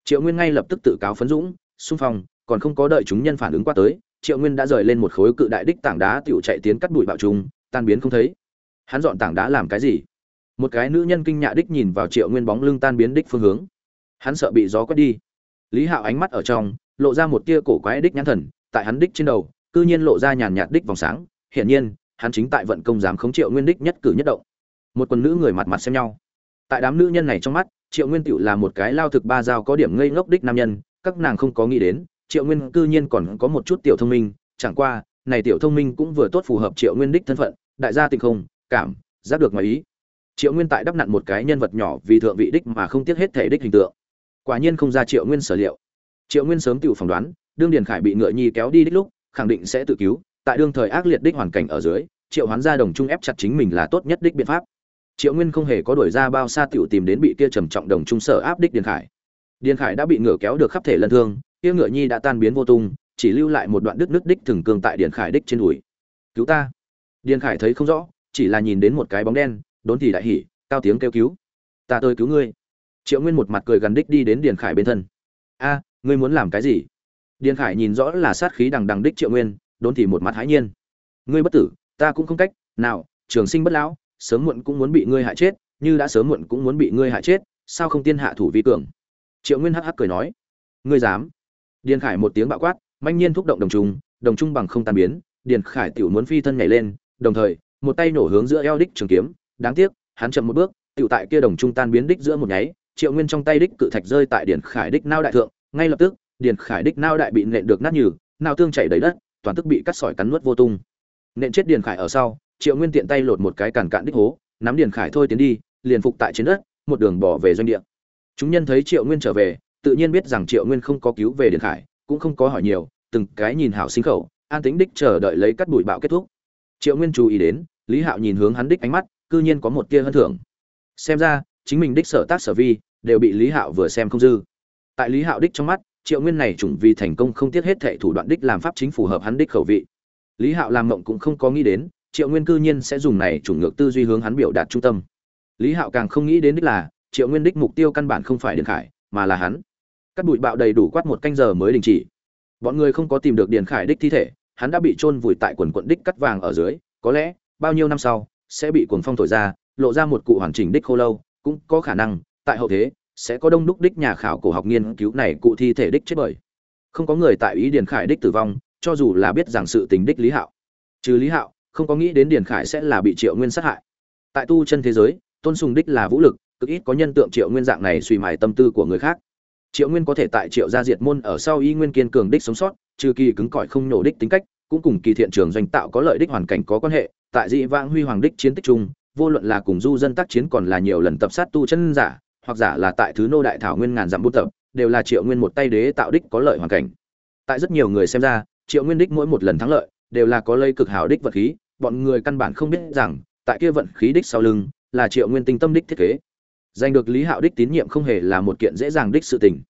S1: Triệu nguyên ngay lập tức tự cáo phấn dũng, xung phong, còn không có đợi chúng nhân phản ứng qua tới, triệu nguyên đã rời lên một khối cự đại đích tảng đá tựu chạy tiến cắt bụi bạo trùng, tan biến không thấy. Hắn dọn tảng đá làm cái gì? Một cái nữ nhân kinh nhạ đích nhìn vào triệu nguyên bóng lưng tan biến đích phương hướng. Hắn sợ bị gió quét đi. Lý hạo ánh mắt ở trong, lộ ra một tia cổ quái đích nhãn thần, tại hắn đích trên đầu, cư nhiên lộ ra nhàn nhạt đích vòng sáng. Hiển nhiên, hắn chính tại vận công giám khống triệu nguyên đích nhất cử nhất động. Một quần nữ người mặt mặt xem nhau tại đám nữ nhân này trong mắt, triệu nguyên tựu là một cái lao thực ba dao có điểm ngây ngốc đích nam nhân, các nàng không có nghĩ đến, triệu nguyên cư nhiên còn có một chút tiểu thông minh, chẳng qua, này tiểu thông minh cũng vừa tốt phù hợp triệu nguyên đích thân phận, đại gia tình không, cảm, giác được ngoài ý. Triệu nguyên tại đắp nặn một cái nhân vật nhỏ vì thượng vị đích mà không tiếc hết thể đích hình tượng. Quả nhiên không ra triệu nguyên sở liệu. Triệu nguyên sớm tự phỏng đoán, đương điền khải bị ngựa nhi kéo đi đích lúc, khẳng định sẽ tự cứu, tại đương thời ác liệt đích hoàn cảnh ở dưới, triệu hoán gia đồng trung ép chặt chính mình là tốt nhất đích biện pháp triệu nguyên không hề có đổi ra bao xa tiểu tìm đến bị kia trầm trọng đồng trung sở áp đích điền khải. Điền khải đã bị ngựa kéo được khắp thể lân thương, kia ngựa nhi đã tan biến vô tung, chỉ lưu lại một đoạn đứt nước đích thường cương tại điền khải đích trên đùi. Cứu ta. Điền khải thấy không rõ, chỉ là nhìn đến một cái bóng đen, đốn thì đại hỉ, cao tiếng kêu cứu. Ta tôi cứu ngươi. Triệu nguyên một mặt cười gần đích đi đến điền khải bên thân. A, ngươi muốn làm cái gì? Điền khải nhìn rõ là sát khí đằng đằng đích triệu nguyên, đốn thì một mặt hãi nhiên. Ngươi bất tử, ta cũng không cách, nào, trường sinh bất lão sớm muộn cũng muốn bị ngươi hại chết, như đã sớm muộn cũng muốn bị ngươi hại chết, sao không tiên hạ thủ vi cường? Triệu nguyên hắc hắc cười nói. Ngươi dám? Điền khải một tiếng bạo quát manh nhiên thúc động đồng trung đồng trung bằng không tan biến, điền khải tiểu muốn phi thân nhảy lên, đồng thời, một tay nổ hướng giữa eo đích trường kiếm, đáng tiếc, hắn chậm một bước, tiểu tại kia đồng trung tan biến đích giữa một nháy, triệu nguyên trong tay đích cự thạch rơi tại điền khải đích nao đại thượng, ngay lập tức, điền khải đích nao đại bị nện được nát nhừ, nao tương chảy đầy đất, toàn tức bị cắt sỏi cắn nuốt vô tung. Nện chết điền khải ở sau triệu nguyên tiện tay lột một cái càn cạn đích hố, nắm điền khải thôi tiến đi, liền phục tại trên đất, một đường bỏ về doanh địa. Chúng nhân thấy triệu nguyên trở về, tự nhiên biết rằng triệu nguyên không có cứu về điền khải, cũng không có hỏi nhiều, từng cái nhìn hảo sinh khẩu, an tính đích chờ đợi lấy cắt bụi bạo kết thúc. Triệu nguyên chú ý đến, lý hạo nhìn hướng hắn đích ánh mắt, cư nhiên có một tia hân thưởng. Xem ra, chính mình đích sở tác sở vi, đều bị lý hạo vừa xem không dư. Tại lý hạo đích trong mắt, triệu nguyên này chủng vì thành công không tiếc hết thệ thủ đoạn đích làm pháp chính phù hợp hắn đích khẩu vị. Lý hạo làm mộng cũng không có nghĩ đến triệu nguyên cư nhiên sẽ dùng này chủng ngược tư duy hướng hắn biểu đạt trung tâm. Lý hạo càng không nghĩ đến đích là, triệu nguyên đích mục tiêu căn bản không phải điền khải, mà là hắn. Cắt bụi bạo đầy đủ quát một canh giờ mới đình chỉ. Bọn người không có tìm được điền khải đích thi thể, hắn đã bị chôn vùi tại quần quận đích cắt vàng ở dưới, có lẽ, bao nhiêu năm sau, sẽ bị cuồng phong thổi ra, lộ ra một cụ hoàn chỉnh đích khô lâu, cũng có khả năng, tại hậu thế, sẽ có đông đúc đích nhà khảo cổ học nghiên cứu này cụ thi thể đích chết bởi. Không có người tại ý điền khải đích tử vong, cho dù là biết rằng sự tình đích lý hạo. Trừ lý hạo không có nghĩ đến điền khải sẽ là bị triệu nguyên sát hại. Tại tu chân thế giới, tôn sùng đích là vũ lực, cực ít có nhân tượng triệu nguyên dạng này suy mài tâm tư của người khác. Triệu nguyên có thể tại triệu gia diệt môn ở sau y nguyên kiên cường đích sống sót, trừ kỳ cứng cỏi không nổ đích tính cách, cũng cùng kỳ thiện trường doanh tạo có lợi đích hoàn cảnh có quan hệ, tại dị vãng huy hoàng đích chiến tích chung, vô luận là cùng du dân tác chiến còn là nhiều lần tập sát tu chân giả, hoặc giả là tại thứ nô đại thảo nguyên ngàn dặm bút tập, đều là triệu nguyên một tay đế tạo đích có lợi hoàn cảnh. Tại rất nhiều người xem ra, triệu nguyên đích mỗi một lần thắng lợi, đều là có lây cực hảo đích vật khí bọn người căn bản không biết rằng, tại kia vận khí đích sau lưng, là triệu nguyên tinh tâm đích thiết kế. Giành được lý hạo đích tín nhiệm không hề là một kiện dễ dàng đích sự tình.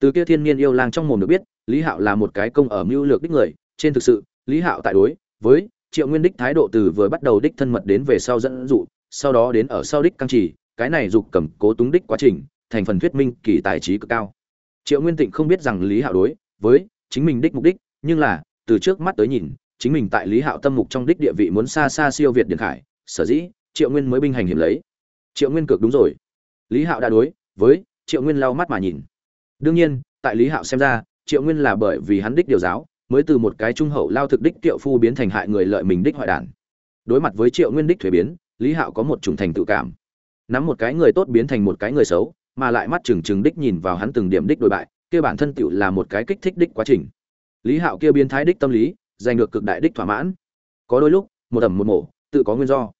S1: Từ kia thiên niên yêu lang trong mồm được biết, lý hạo là một cái công ở mưu lược đích người, trên thực sự, lý hạo tại đối với triệu nguyên đích thái độ từ vừa bắt đầu đích thân mật đến về sau dẫn dụ, sau đó đến ở sau đích căng trì, cái này dục cầm cố túng đích quá trình, thành phần thuyết minh kỳ tài trí cực cao. Triệu nguyên tịnh không biết rằng lý hạo đối với chính mình đích mục đích, nhưng là, từ trước mắt tới nhìn chính mình tại lý hạo tâm mục trong đích địa vị muốn xa xa siêu việt điện khải, sở dĩ triệu nguyên mới binh hành hiểm lấy. Triệu nguyên cực đúng rồi. Lý hạo đã đối với triệu nguyên lau mắt mà nhìn. Đương nhiên, tại lý hạo xem ra, triệu nguyên là bởi vì hắn đích điều giáo, mới từ một cái trung hậu lao thực đích tiệu phu biến thành hại người lợi mình đích hoại đản. Đối mặt với triệu nguyên đích thuế biến, lý hạo có một chủng thành tự cảm. Nắm một cái người tốt biến thành một cái người xấu, mà lại mắt trừng trừng đích nhìn vào hắn từng điểm đích đổi bại, kia bản thân tựu là một cái kích thích đích quá trình. Lý hạo kia biến thái đích tâm lý giành được cực đại đích thỏa mãn. Có đôi lúc một ẩm một mổ tự có nguyên do.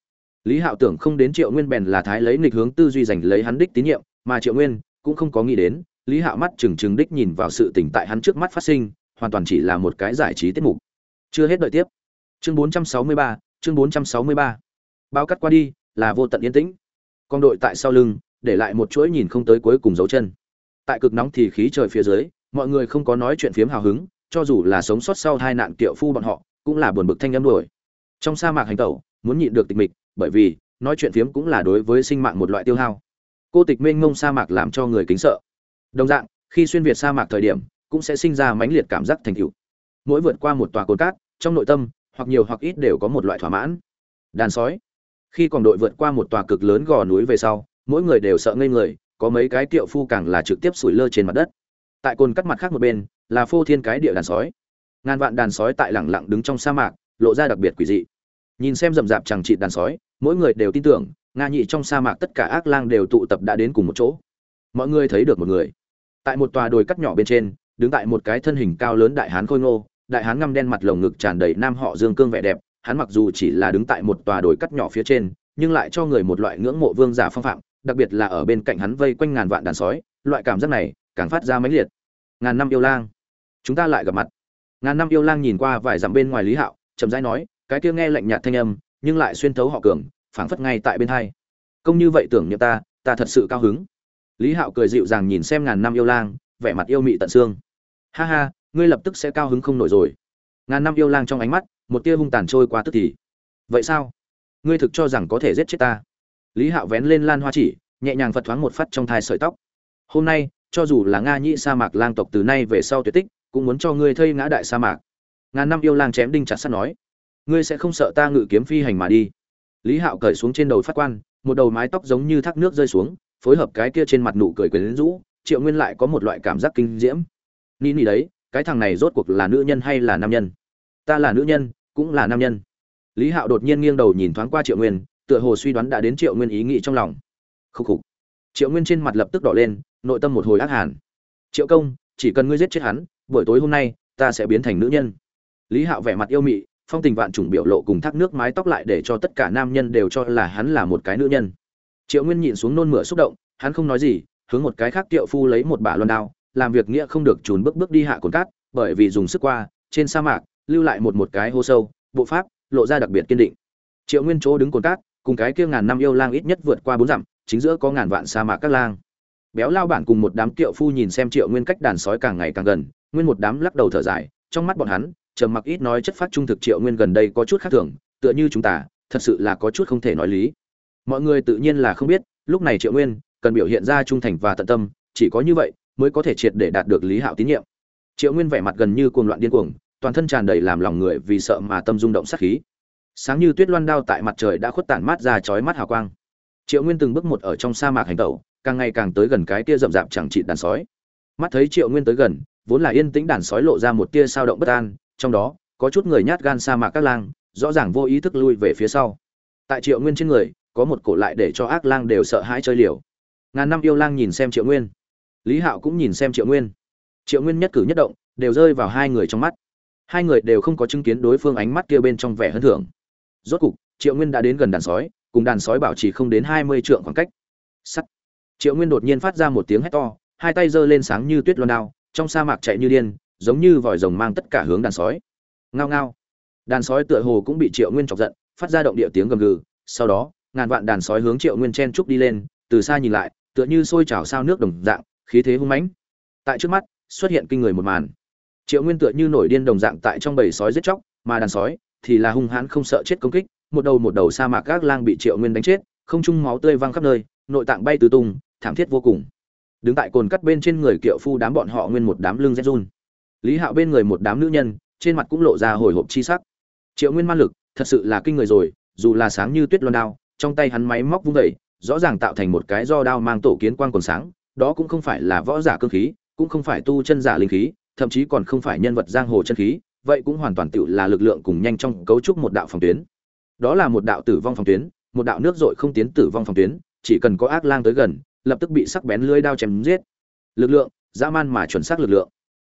S1: Lý hạo tưởng không đến triệu nguyên bèn là thái lấy nghịch hướng tư duy giành lấy hắn đích tín nhiệm mà triệu nguyên cũng không có nghĩ đến lý hạo mắt trừng trừng đích nhìn vào sự tỉnh tại hắn trước mắt phát sinh hoàn toàn chỉ là một cái giải trí tiết mục. Chưa hết đợi tiếp. Chương 463, chương 463. bao cắt qua đi là vô tận yên tĩnh. Con đội tại sau lưng để lại một chuỗi nhìn không tới cuối cùng dấu chân. Tại cực nóng thì khí trời phía dưới mọi người không có nói chuyện phiếm hào hứng cho dù là sống sót sau hai nạn kiệu phu bọn họ, cũng là buồn bực thanh âm đuổi. Trong sa mạc hành tẩu, muốn nhịn được tịch mịch, bởi vì, nói chuyện phiếm cũng là đối với sinh mạng một loại tiêu hao. Cô tịch mênh mông sa mạc làm cho người kính sợ. Đồng dạng, khi xuyên việt sa mạc thời điểm, cũng sẽ sinh ra mãnh liệt cảm giác thành tựu. Mỗi vượt qua một tòa cồn cát, trong nội tâm, hoặc nhiều hoặc ít đều có một loại thỏa mãn. Đàn sói. Khi còn đội vượt qua một tòa cực lớn gò núi về sau, mỗi người đều sợ ngây người, có mấy cái tiệu phu càng là trực tiếp sủi lơ trên mặt đất. Tại cồn cắt mặt khác một bên là phô thiên cái địa đàn sói. Ngàn vạn đàn sói tại lẳng lặng đứng trong sa mạc, lộ ra đặc biệt quỷ dị. Nhìn xem rậm rạp chẳng trị đàn sói, mỗi người đều tin tưởng, nga nhị trong sa mạc tất cả ác lang đều tụ tập đã đến cùng một chỗ. Mọi người thấy được một người. Tại một tòa đồi cắt nhỏ bên trên, đứng tại một cái thân hình cao lớn đại hán khôi ngô, đại hán ngăm đen mặt lồng ngực tràn đầy nam họ dương cương vẻ đẹp, hắn mặc dù chỉ là đứng tại một tòa đồi cắt nhỏ phía trên, nhưng lại cho người một loại ngưỡng mộ vương giả phong phạm, đặc biệt là ở bên cạnh hắn vây quanh ngàn vạn đàn sói, loại cảm giác này càng phát ra mãnh liệt. Ngàn năm yêu lang chúng ta lại gặp mặt. Ngàn năm yêu lang nhìn qua vài dặm bên ngoài lý hạo, chậm rãi nói, cái kia nghe lạnh nhạt thanh âm, nhưng lại xuyên thấu họ cường, phảng phất ngay tại bên hai. Công như vậy tưởng niệm ta ta thật sự cao hứng. Lý hạo cười dịu dàng nhìn xem ngàn năm yêu lang, vẻ mặt yêu mị tận xương. Ha ha, ngươi lập tức sẽ cao hứng không nổi rồi. Ngàn năm yêu lang trong ánh mắt, một tia hung tàn trôi qua tức thì. Vậy sao? Ngươi thực cho rằng có thể giết chết ta? Lý hạo vén lên lan hoa chỉ, nhẹ nhàng phật thoáng một phát trong thai sợi tóc. Hôm nay, cho dù là nga nhĩ sa mạc lang tộc từ nay về sau tuyệt tích cũng muốn cho ngươi thây ngã đại sa mạc. Ngàn năm yêu lang chém đinh chặt sắt nói, ngươi sẽ không sợ ta ngự kiếm phi hành mà đi. Lý hạo cởi xuống trên đầu phát quan, một đầu mái tóc giống như thác nước rơi xuống, phối hợp cái kia trên mặt nụ cười quyến rũ, triệu nguyên lại có một loại cảm giác kinh diễm. Ni ni đấy, cái thằng này rốt cuộc là nữ nhân hay là nam nhân? Ta là nữ nhân, cũng là nam nhân. Lý hạo đột nhiên nghiêng đầu nhìn thoáng qua triệu nguyên, tựa hồ suy đoán đã đến triệu nguyên ý nghĩ trong lòng. Khúc khục. Triệu nguyên trên mặt lập tức đỏ lên, nội tâm một hồi ác hàn. Triệu công chỉ cần ngươi giết chết hắn, buổi tối hôm nay, ta sẽ biến thành nữ nhân. Lý hạo vẻ mặt yêu mị, phong tình vạn trùng biểu lộ cùng thác nước mái tóc lại để cho tất cả nam nhân đều cho là hắn là một cái nữ nhân. Triệu nguyên nhịn xuống nôn mửa xúc động, hắn không nói gì, hướng một cái khác tiệu phu lấy một bả loan đao, làm việc nghĩa không được trùn bước bước đi hạ cồn cát, bởi vì dùng sức qua, trên sa mạc, lưu lại một một cái hô sâu, bộ pháp, lộ ra đặc biệt kiên định. Triệu nguyên chỗ đứng cồn cát, cùng cái kia ngàn năm yêu lang ít nhất vượt qua bốn dặm, chính giữa có ngàn vạn sa mạc các lang béo lao bản cùng một đám tiệu phu nhìn xem triệu nguyên cách đàn sói càng ngày càng gần, nguyên một đám lắc đầu thở dài, trong mắt bọn hắn, trầm mặc ít nói chất phát trung thực triệu nguyên gần đây có chút khác thường, tựa như chúng ta, thật sự là có chút không thể nói lý. Mọi người tự nhiên là không biết, lúc này triệu nguyên, cần biểu hiện ra trung thành và tận tâm, chỉ có như vậy, mới có thể triệt để đạt được lý hạo tín nhiệm. Triệu nguyên vẻ mặt gần như cuồng loạn điên cuồng, toàn thân tràn đầy làm lòng người vì sợ mà tâm rung động sát khí. Sáng như tuyết loan đao tại mặt trời đã khuất tản mát ra chói mắt hào quang. Triệu nguyên từng bước một ở trong sa mạc hành tẩu càng ngày càng tới gần cái tia rậm rạp chẳng trị đàn sói. Mắt thấy triệu nguyên tới gần, vốn là yên tĩnh đàn sói lộ ra một tia sao động bất an, trong đó, có chút người nhát gan sa mạc các lang, rõ ràng vô ý thức lui về phía sau. Tại triệu nguyên trên người, có một cổ lại để cho ác lang đều sợ hãi chơi liều. Ngàn năm yêu lang nhìn xem triệu nguyên. Lý hạo cũng nhìn xem triệu nguyên. Triệu nguyên nhất cử nhất động, đều rơi vào hai người trong mắt. Hai người đều không có chứng kiến đối phương ánh mắt kia bên trong vẻ hân thưởng. Rốt cục, triệu nguyên đã đến gần đàn sói, cùng đàn sói bảo trì không đến hai mươi trượng khoảng cách. Sắt triệu nguyên đột nhiên phát ra một tiếng hét to, hai tay giơ lên sáng như tuyết loan đao, trong sa mạc chạy như điên, giống như vòi rồng mang tất cả hướng đàn sói. Ngao ngao. Đàn sói tựa hồ cũng bị triệu nguyên chọc giận, phát ra động địa tiếng gầm gừ. Sau đó, ngàn vạn đàn sói hướng triệu nguyên chen trúc đi lên, từ xa nhìn lại, tựa như sôi trào sao nước đồng dạng, khí thế hung mãnh. Tại trước mắt, xuất hiện kinh người một màn. Triệu nguyên tựa như nổi điên đồng dạng tại trong bầy sói giết chóc, mà đàn sói thì là hung hãn không sợ chết công kích, một đầu một đầu sa mạc gác lang bị triệu nguyên đánh chết, không trung máu tươi văng khắp nơi, nội tạng bay tứ tung thảm thiết vô cùng. Đứng tại cồn cắt bên trên người kiệu phu đám bọn họ nguyên một đám lưng rét run. Lý hạo bên người một đám nữ nhân, trên mặt cũng lộ ra hồi hộp chi sắc. Triệu nguyên man lực, thật sự là kinh người rồi, dù là sáng như tuyết loan đao, trong tay hắn máy móc vung vẩy rõ ràng tạo thành một cái do đao mang tổ kiến quang còn sáng, đó cũng không phải là võ giả cơ khí, cũng không phải tu chân giả linh khí, thậm chí còn không phải nhân vật giang hồ chân khí, vậy cũng hoàn toàn tự là lực lượng cùng nhanh trong cấu trúc một đạo phòng tuyến. Đó là một đạo tử vong phòng tuyến, một đạo nước dội không tiến tử vong phòng tuyến, chỉ cần có ác lang tới gần lập tức bị sắc bén lưỡi đao chém giết. Lực lượng, dã man mà chuẩn xác lực lượng.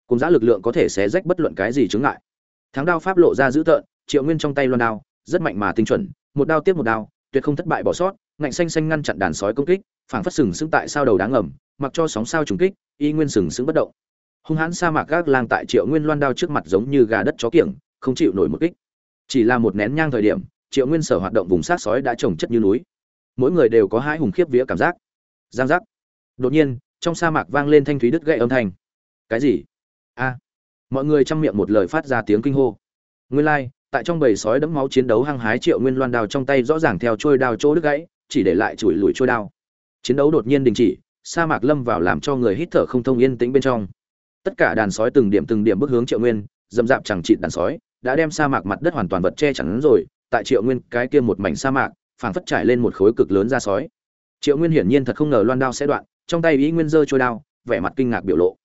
S1: Cùng giá lực lượng có thể xé rách bất luận cái gì chướng ngại. Thắng đao pháp lộ ra dữ tợn, triệu nguyên trong tay loan đao, rất mạnh mà tinh chuẩn, một đao tiếp một đao, tuyệt không thất bại bỏ sót, ngạnh xanh xanh ngăn chặn đàn sói công kích, phảng phất sừng sững tại sao đầu đáng ngầm, mặc cho sóng sao trùng kích, y nguyên sừng sững bất động. Hung hãn sa mạc gác lang tại triệu nguyên loan đao trước mặt giống như gà đất chó kiểng, không chịu nổi một kích. Chỉ là một nén nhang thời điểm, triệu nguyên sở hoạt động vùng sát sói đã trồng chất như núi. Mỗi người đều có hai hùng khiếp vía cảm giác giang giác. Đột nhiên trong sa mạc vang lên thanh thúy đứt gậy âm thanh. Cái gì? A. Mọi người chăm miệng một lời phát ra tiếng kinh hô. Nguyên lai、like, tại trong bầy sói đẫm máu chiến đấu hăng hái triệu nguyên loan đào trong tay rõ ràng theo trôi đao chỗ đứt gãy chỉ để lại chùi lùi trôi đao. Chiến đấu đột nhiên đình chỉ sa mạc lâm vào làm cho người hít thở không thông yên tĩnh bên trong. Tất cả đàn sói từng điểm từng điểm bước hướng triệu nguyên dầm dạp chẳng chịt đàn sói đã đem sa mạc mặt đất hoàn toàn vật che chắn rồi tại triệu nguyên cái kia một mảnh sa mạc phảng phất trải lên một khối cực lớn ra sói triệu nguyên hiển nhiên thật không ngờ loan đao sẽ đoạn, trong tay ý nguyên giơ trôi đao, vẻ mặt kinh ngạc biểu lộ.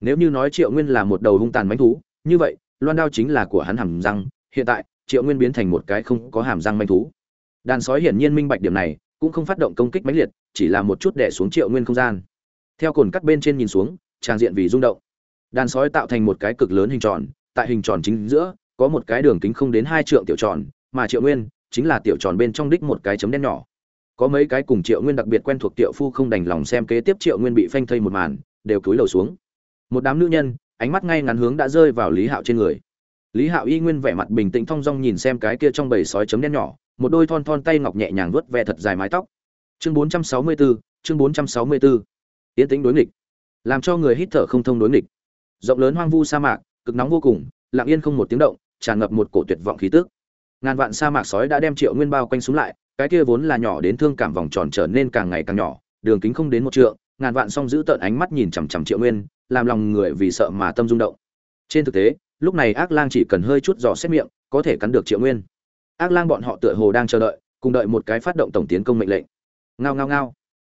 S1: Nếu như nói triệu nguyên là một đầu hung tàn bánh thú, như vậy, loan đao chính là của hắn hàm răng, hiện tại, triệu nguyên biến thành một cái không có hàm răng manh thú. Đàn sói hiển nhiên minh bạch điểm này, cũng không phát động công kích mãnh liệt, chỉ là một chút đẻ xuống triệu nguyên không gian. Theo cồn cắt bên trên nhìn xuống, trang diện vì rung động. Đàn sói tạo thành một cái cực lớn hình tròn, tại hình tròn chính giữa, có một cái đường kính không đến hai trượng tiểu tròn, mà triệu nguyên chính là tiểu tròn bên trong đích một cái chấm đen nhỏ có mấy cái cùng triệu nguyên đặc biệt quen thuộc tiểu phu không đành lòng xem kế tiếp triệu nguyên bị phanh thây một màn đều cúi đầu xuống. Một đám nữ nhân ánh mắt ngay ngắn hướng đã rơi vào lý hạo trên người. Lý hạo y nguyên vẻ mặt bình tĩnh thong dong nhìn xem cái kia trong bầy sói chấm đen nhỏ một đôi thon thon tay ngọc nhẹ nhàng vuốt ve thật dài mái tóc. Chương 464, chương 464. tiến tĩnh đối nghịch. Làm cho người hít thở không thông đối nghịch. Rộng lớn hoang vu sa mạc cực nóng vô cùng lặng yên không một tiếng động tràn ngập một cổ tuyệt vọng khí tức. Ngàn vạn sa mạc sói đã đem triệu nguyên bao quanh xuống lại cái kia vốn là nhỏ đến thương cảm vòng tròn trở nên càng ngày càng nhỏ, đường kính không đến một trượng, ngàn vạn song giữ tợn ánh mắt nhìn chằm chằm triệu nguyên, làm lòng người vì sợ mà tâm rung động. Trên thực tế, lúc này ác lang chỉ cần hơi chút dò xét miệng, có thể cắn được triệu nguyên. Ác lang bọn họ tựa hồ đang chờ đợi, cùng đợi một cái phát động tổng tiến công mệnh lệnh. Ngao ngao ngao.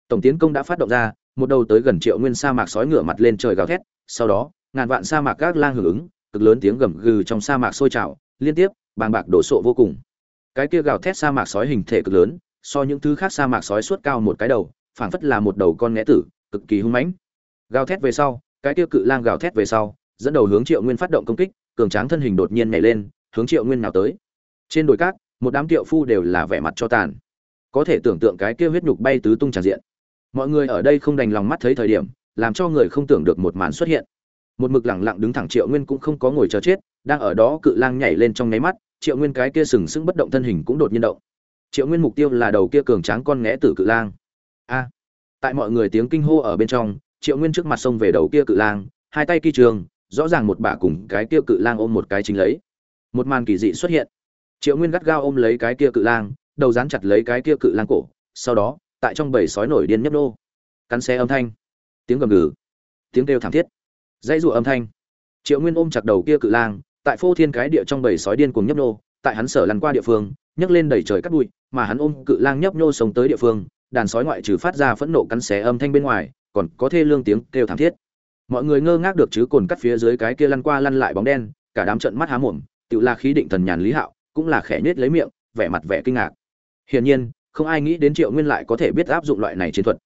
S1: Tổng tiến công đã phát động ra, một đầu tới gần triệu nguyên sa mạc sói ngửa mặt lên trời gào thét, sau đó, ngàn vạn sa mạc ác lang hưởng ứng, cực lớn tiếng gầm gừ trong sa mạc sôi trào, liên tiếp, bàng bạc đổ sộ vô cùng cái kia gào thét sa mạc sói hình thể cực lớn, so những thứ khác sa mạc sói suốt cao một cái đầu, phảng phất là một đầu con nghẽ tử, cực kỳ hung mãnh. Gào thét về sau, cái kia cự lang gào thét về sau, dẫn đầu hướng triệu nguyên phát động công kích, cường tráng thân hình đột nhiên nhảy lên, hướng triệu nguyên nào tới. Trên đồi cát, một đám tiệu phu đều là vẻ mặt cho tàn. Có thể tưởng tượng cái kia huyết nhục bay tứ tung tràn diện. Mọi người ở đây không đành lòng mắt thấy thời điểm, làm cho người không tưởng được một màn xuất hiện. Một mực lẳng lặng đứng thẳng triệu nguyên cũng không có ngồi chờ chết, đang ở đó cự lang nhảy lên trong nháy mắt triệu nguyên cái kia sừng sững bất động thân hình cũng đột nhiên động. Triệu nguyên mục tiêu là đầu kia cường tráng con nghẽ tử cự lang. A! Tại mọi người tiếng kinh hô ở bên trong, triệu nguyên trước mặt xông về đầu kia cự lang, hai tay kỳ trường, rõ ràng một bà cùng cái kia cự lang ôm một cái chính lấy. Một màn kỳ dị xuất hiện. Triệu nguyên gắt gao ôm lấy cái kia cự lang, đầu dán chặt lấy cái kia cự lang cổ, sau đó, tại trong bầy sói nổi điên nhấp nô. Cắn xe âm thanh. Tiếng gầm gừ. Tiếng kêu thảm thiết. Dãy dụ âm thanh. Triệu nguyên ôm chặt đầu kia cự lang tại phô thiên cái địa trong bầy sói điên cùng nhấp nô tại hắn sở lăn qua địa phương, nhấc lên đầy trời cắt bụi, mà hắn ôm cự lang nhấp nô sống tới địa phương, đàn sói ngoại trừ phát ra phẫn nộ cắn xé âm thanh bên ngoài, còn có thê lương tiếng kêu thảm thiết. Mọi người ngơ ngác được chứ cồn cắt phía dưới cái kia lăn qua lăn lại bóng đen, cả đám trận mắt há mồm tự là khí định thần nhàn lý hạo, cũng là khẽ nhếch lấy miệng, vẻ mặt vẻ kinh ngạc. Hiển nhiên, không ai nghĩ đến triệu nguyên lại có thể biết áp dụng loại này chiến thuật.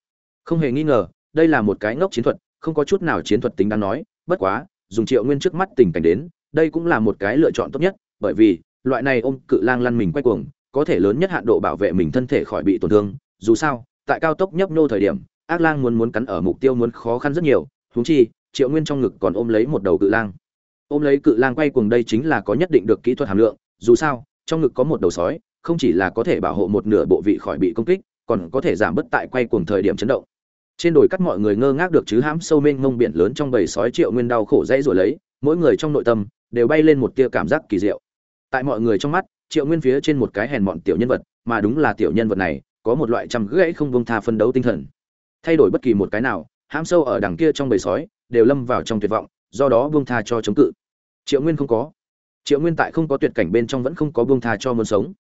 S1: Không hề nghi ngờ, đây là một cái ngốc chiến thuật, không có chút nào chiến thuật tính đáng nói, bất quá, dùng triệu nguyên trước mắt tình cảnh đến đây cũng là một cái lựa chọn tốt nhất, bởi vì, loại này ôm cự lang lăn mình quay cuồng, có thể lớn nhất hạn độ bảo vệ mình thân thể khỏi bị tổn thương. Dù sao, tại cao tốc nhấp nô thời điểm, ác lang muốn muốn cắn ở mục tiêu muốn khó khăn rất nhiều, huống chi, triệu nguyên trong ngực còn ôm lấy một đầu cự lang. Ôm lấy cự lang quay cuồng đây chính là có nhất định được kỹ thuật hàm lượng, dù sao, trong ngực có một đầu sói, không chỉ là có thể bảo hộ một nửa bộ vị khỏi bị công kích, còn có thể giảm bớt tại quay cuồng thời điểm chấn động. Trên đồi cắt mọi người ngơ ngác được chứ hãm sâu mênh mông biển lớn trong bầy sói triệu nguyên đau khổ dãy rồi lấy, mỗi người trong nội tâm đều bay lên một tia cảm giác kỳ diệu. Tại mọi người trong mắt, triệu nguyên phía trên một cái hèn mọn tiểu nhân vật, mà đúng là tiểu nhân vật này, có một loại trăm gãy không bông tha phân đấu tinh thần. Thay đổi bất kỳ một cái nào, hãm sâu ở đằng kia trong bầy sói, đều lâm vào trong tuyệt vọng, do đó buông tha cho chống cự. Triệu nguyên không có. Triệu nguyên tại không có tuyệt cảnh bên trong vẫn không có buông tha cho muốn sống.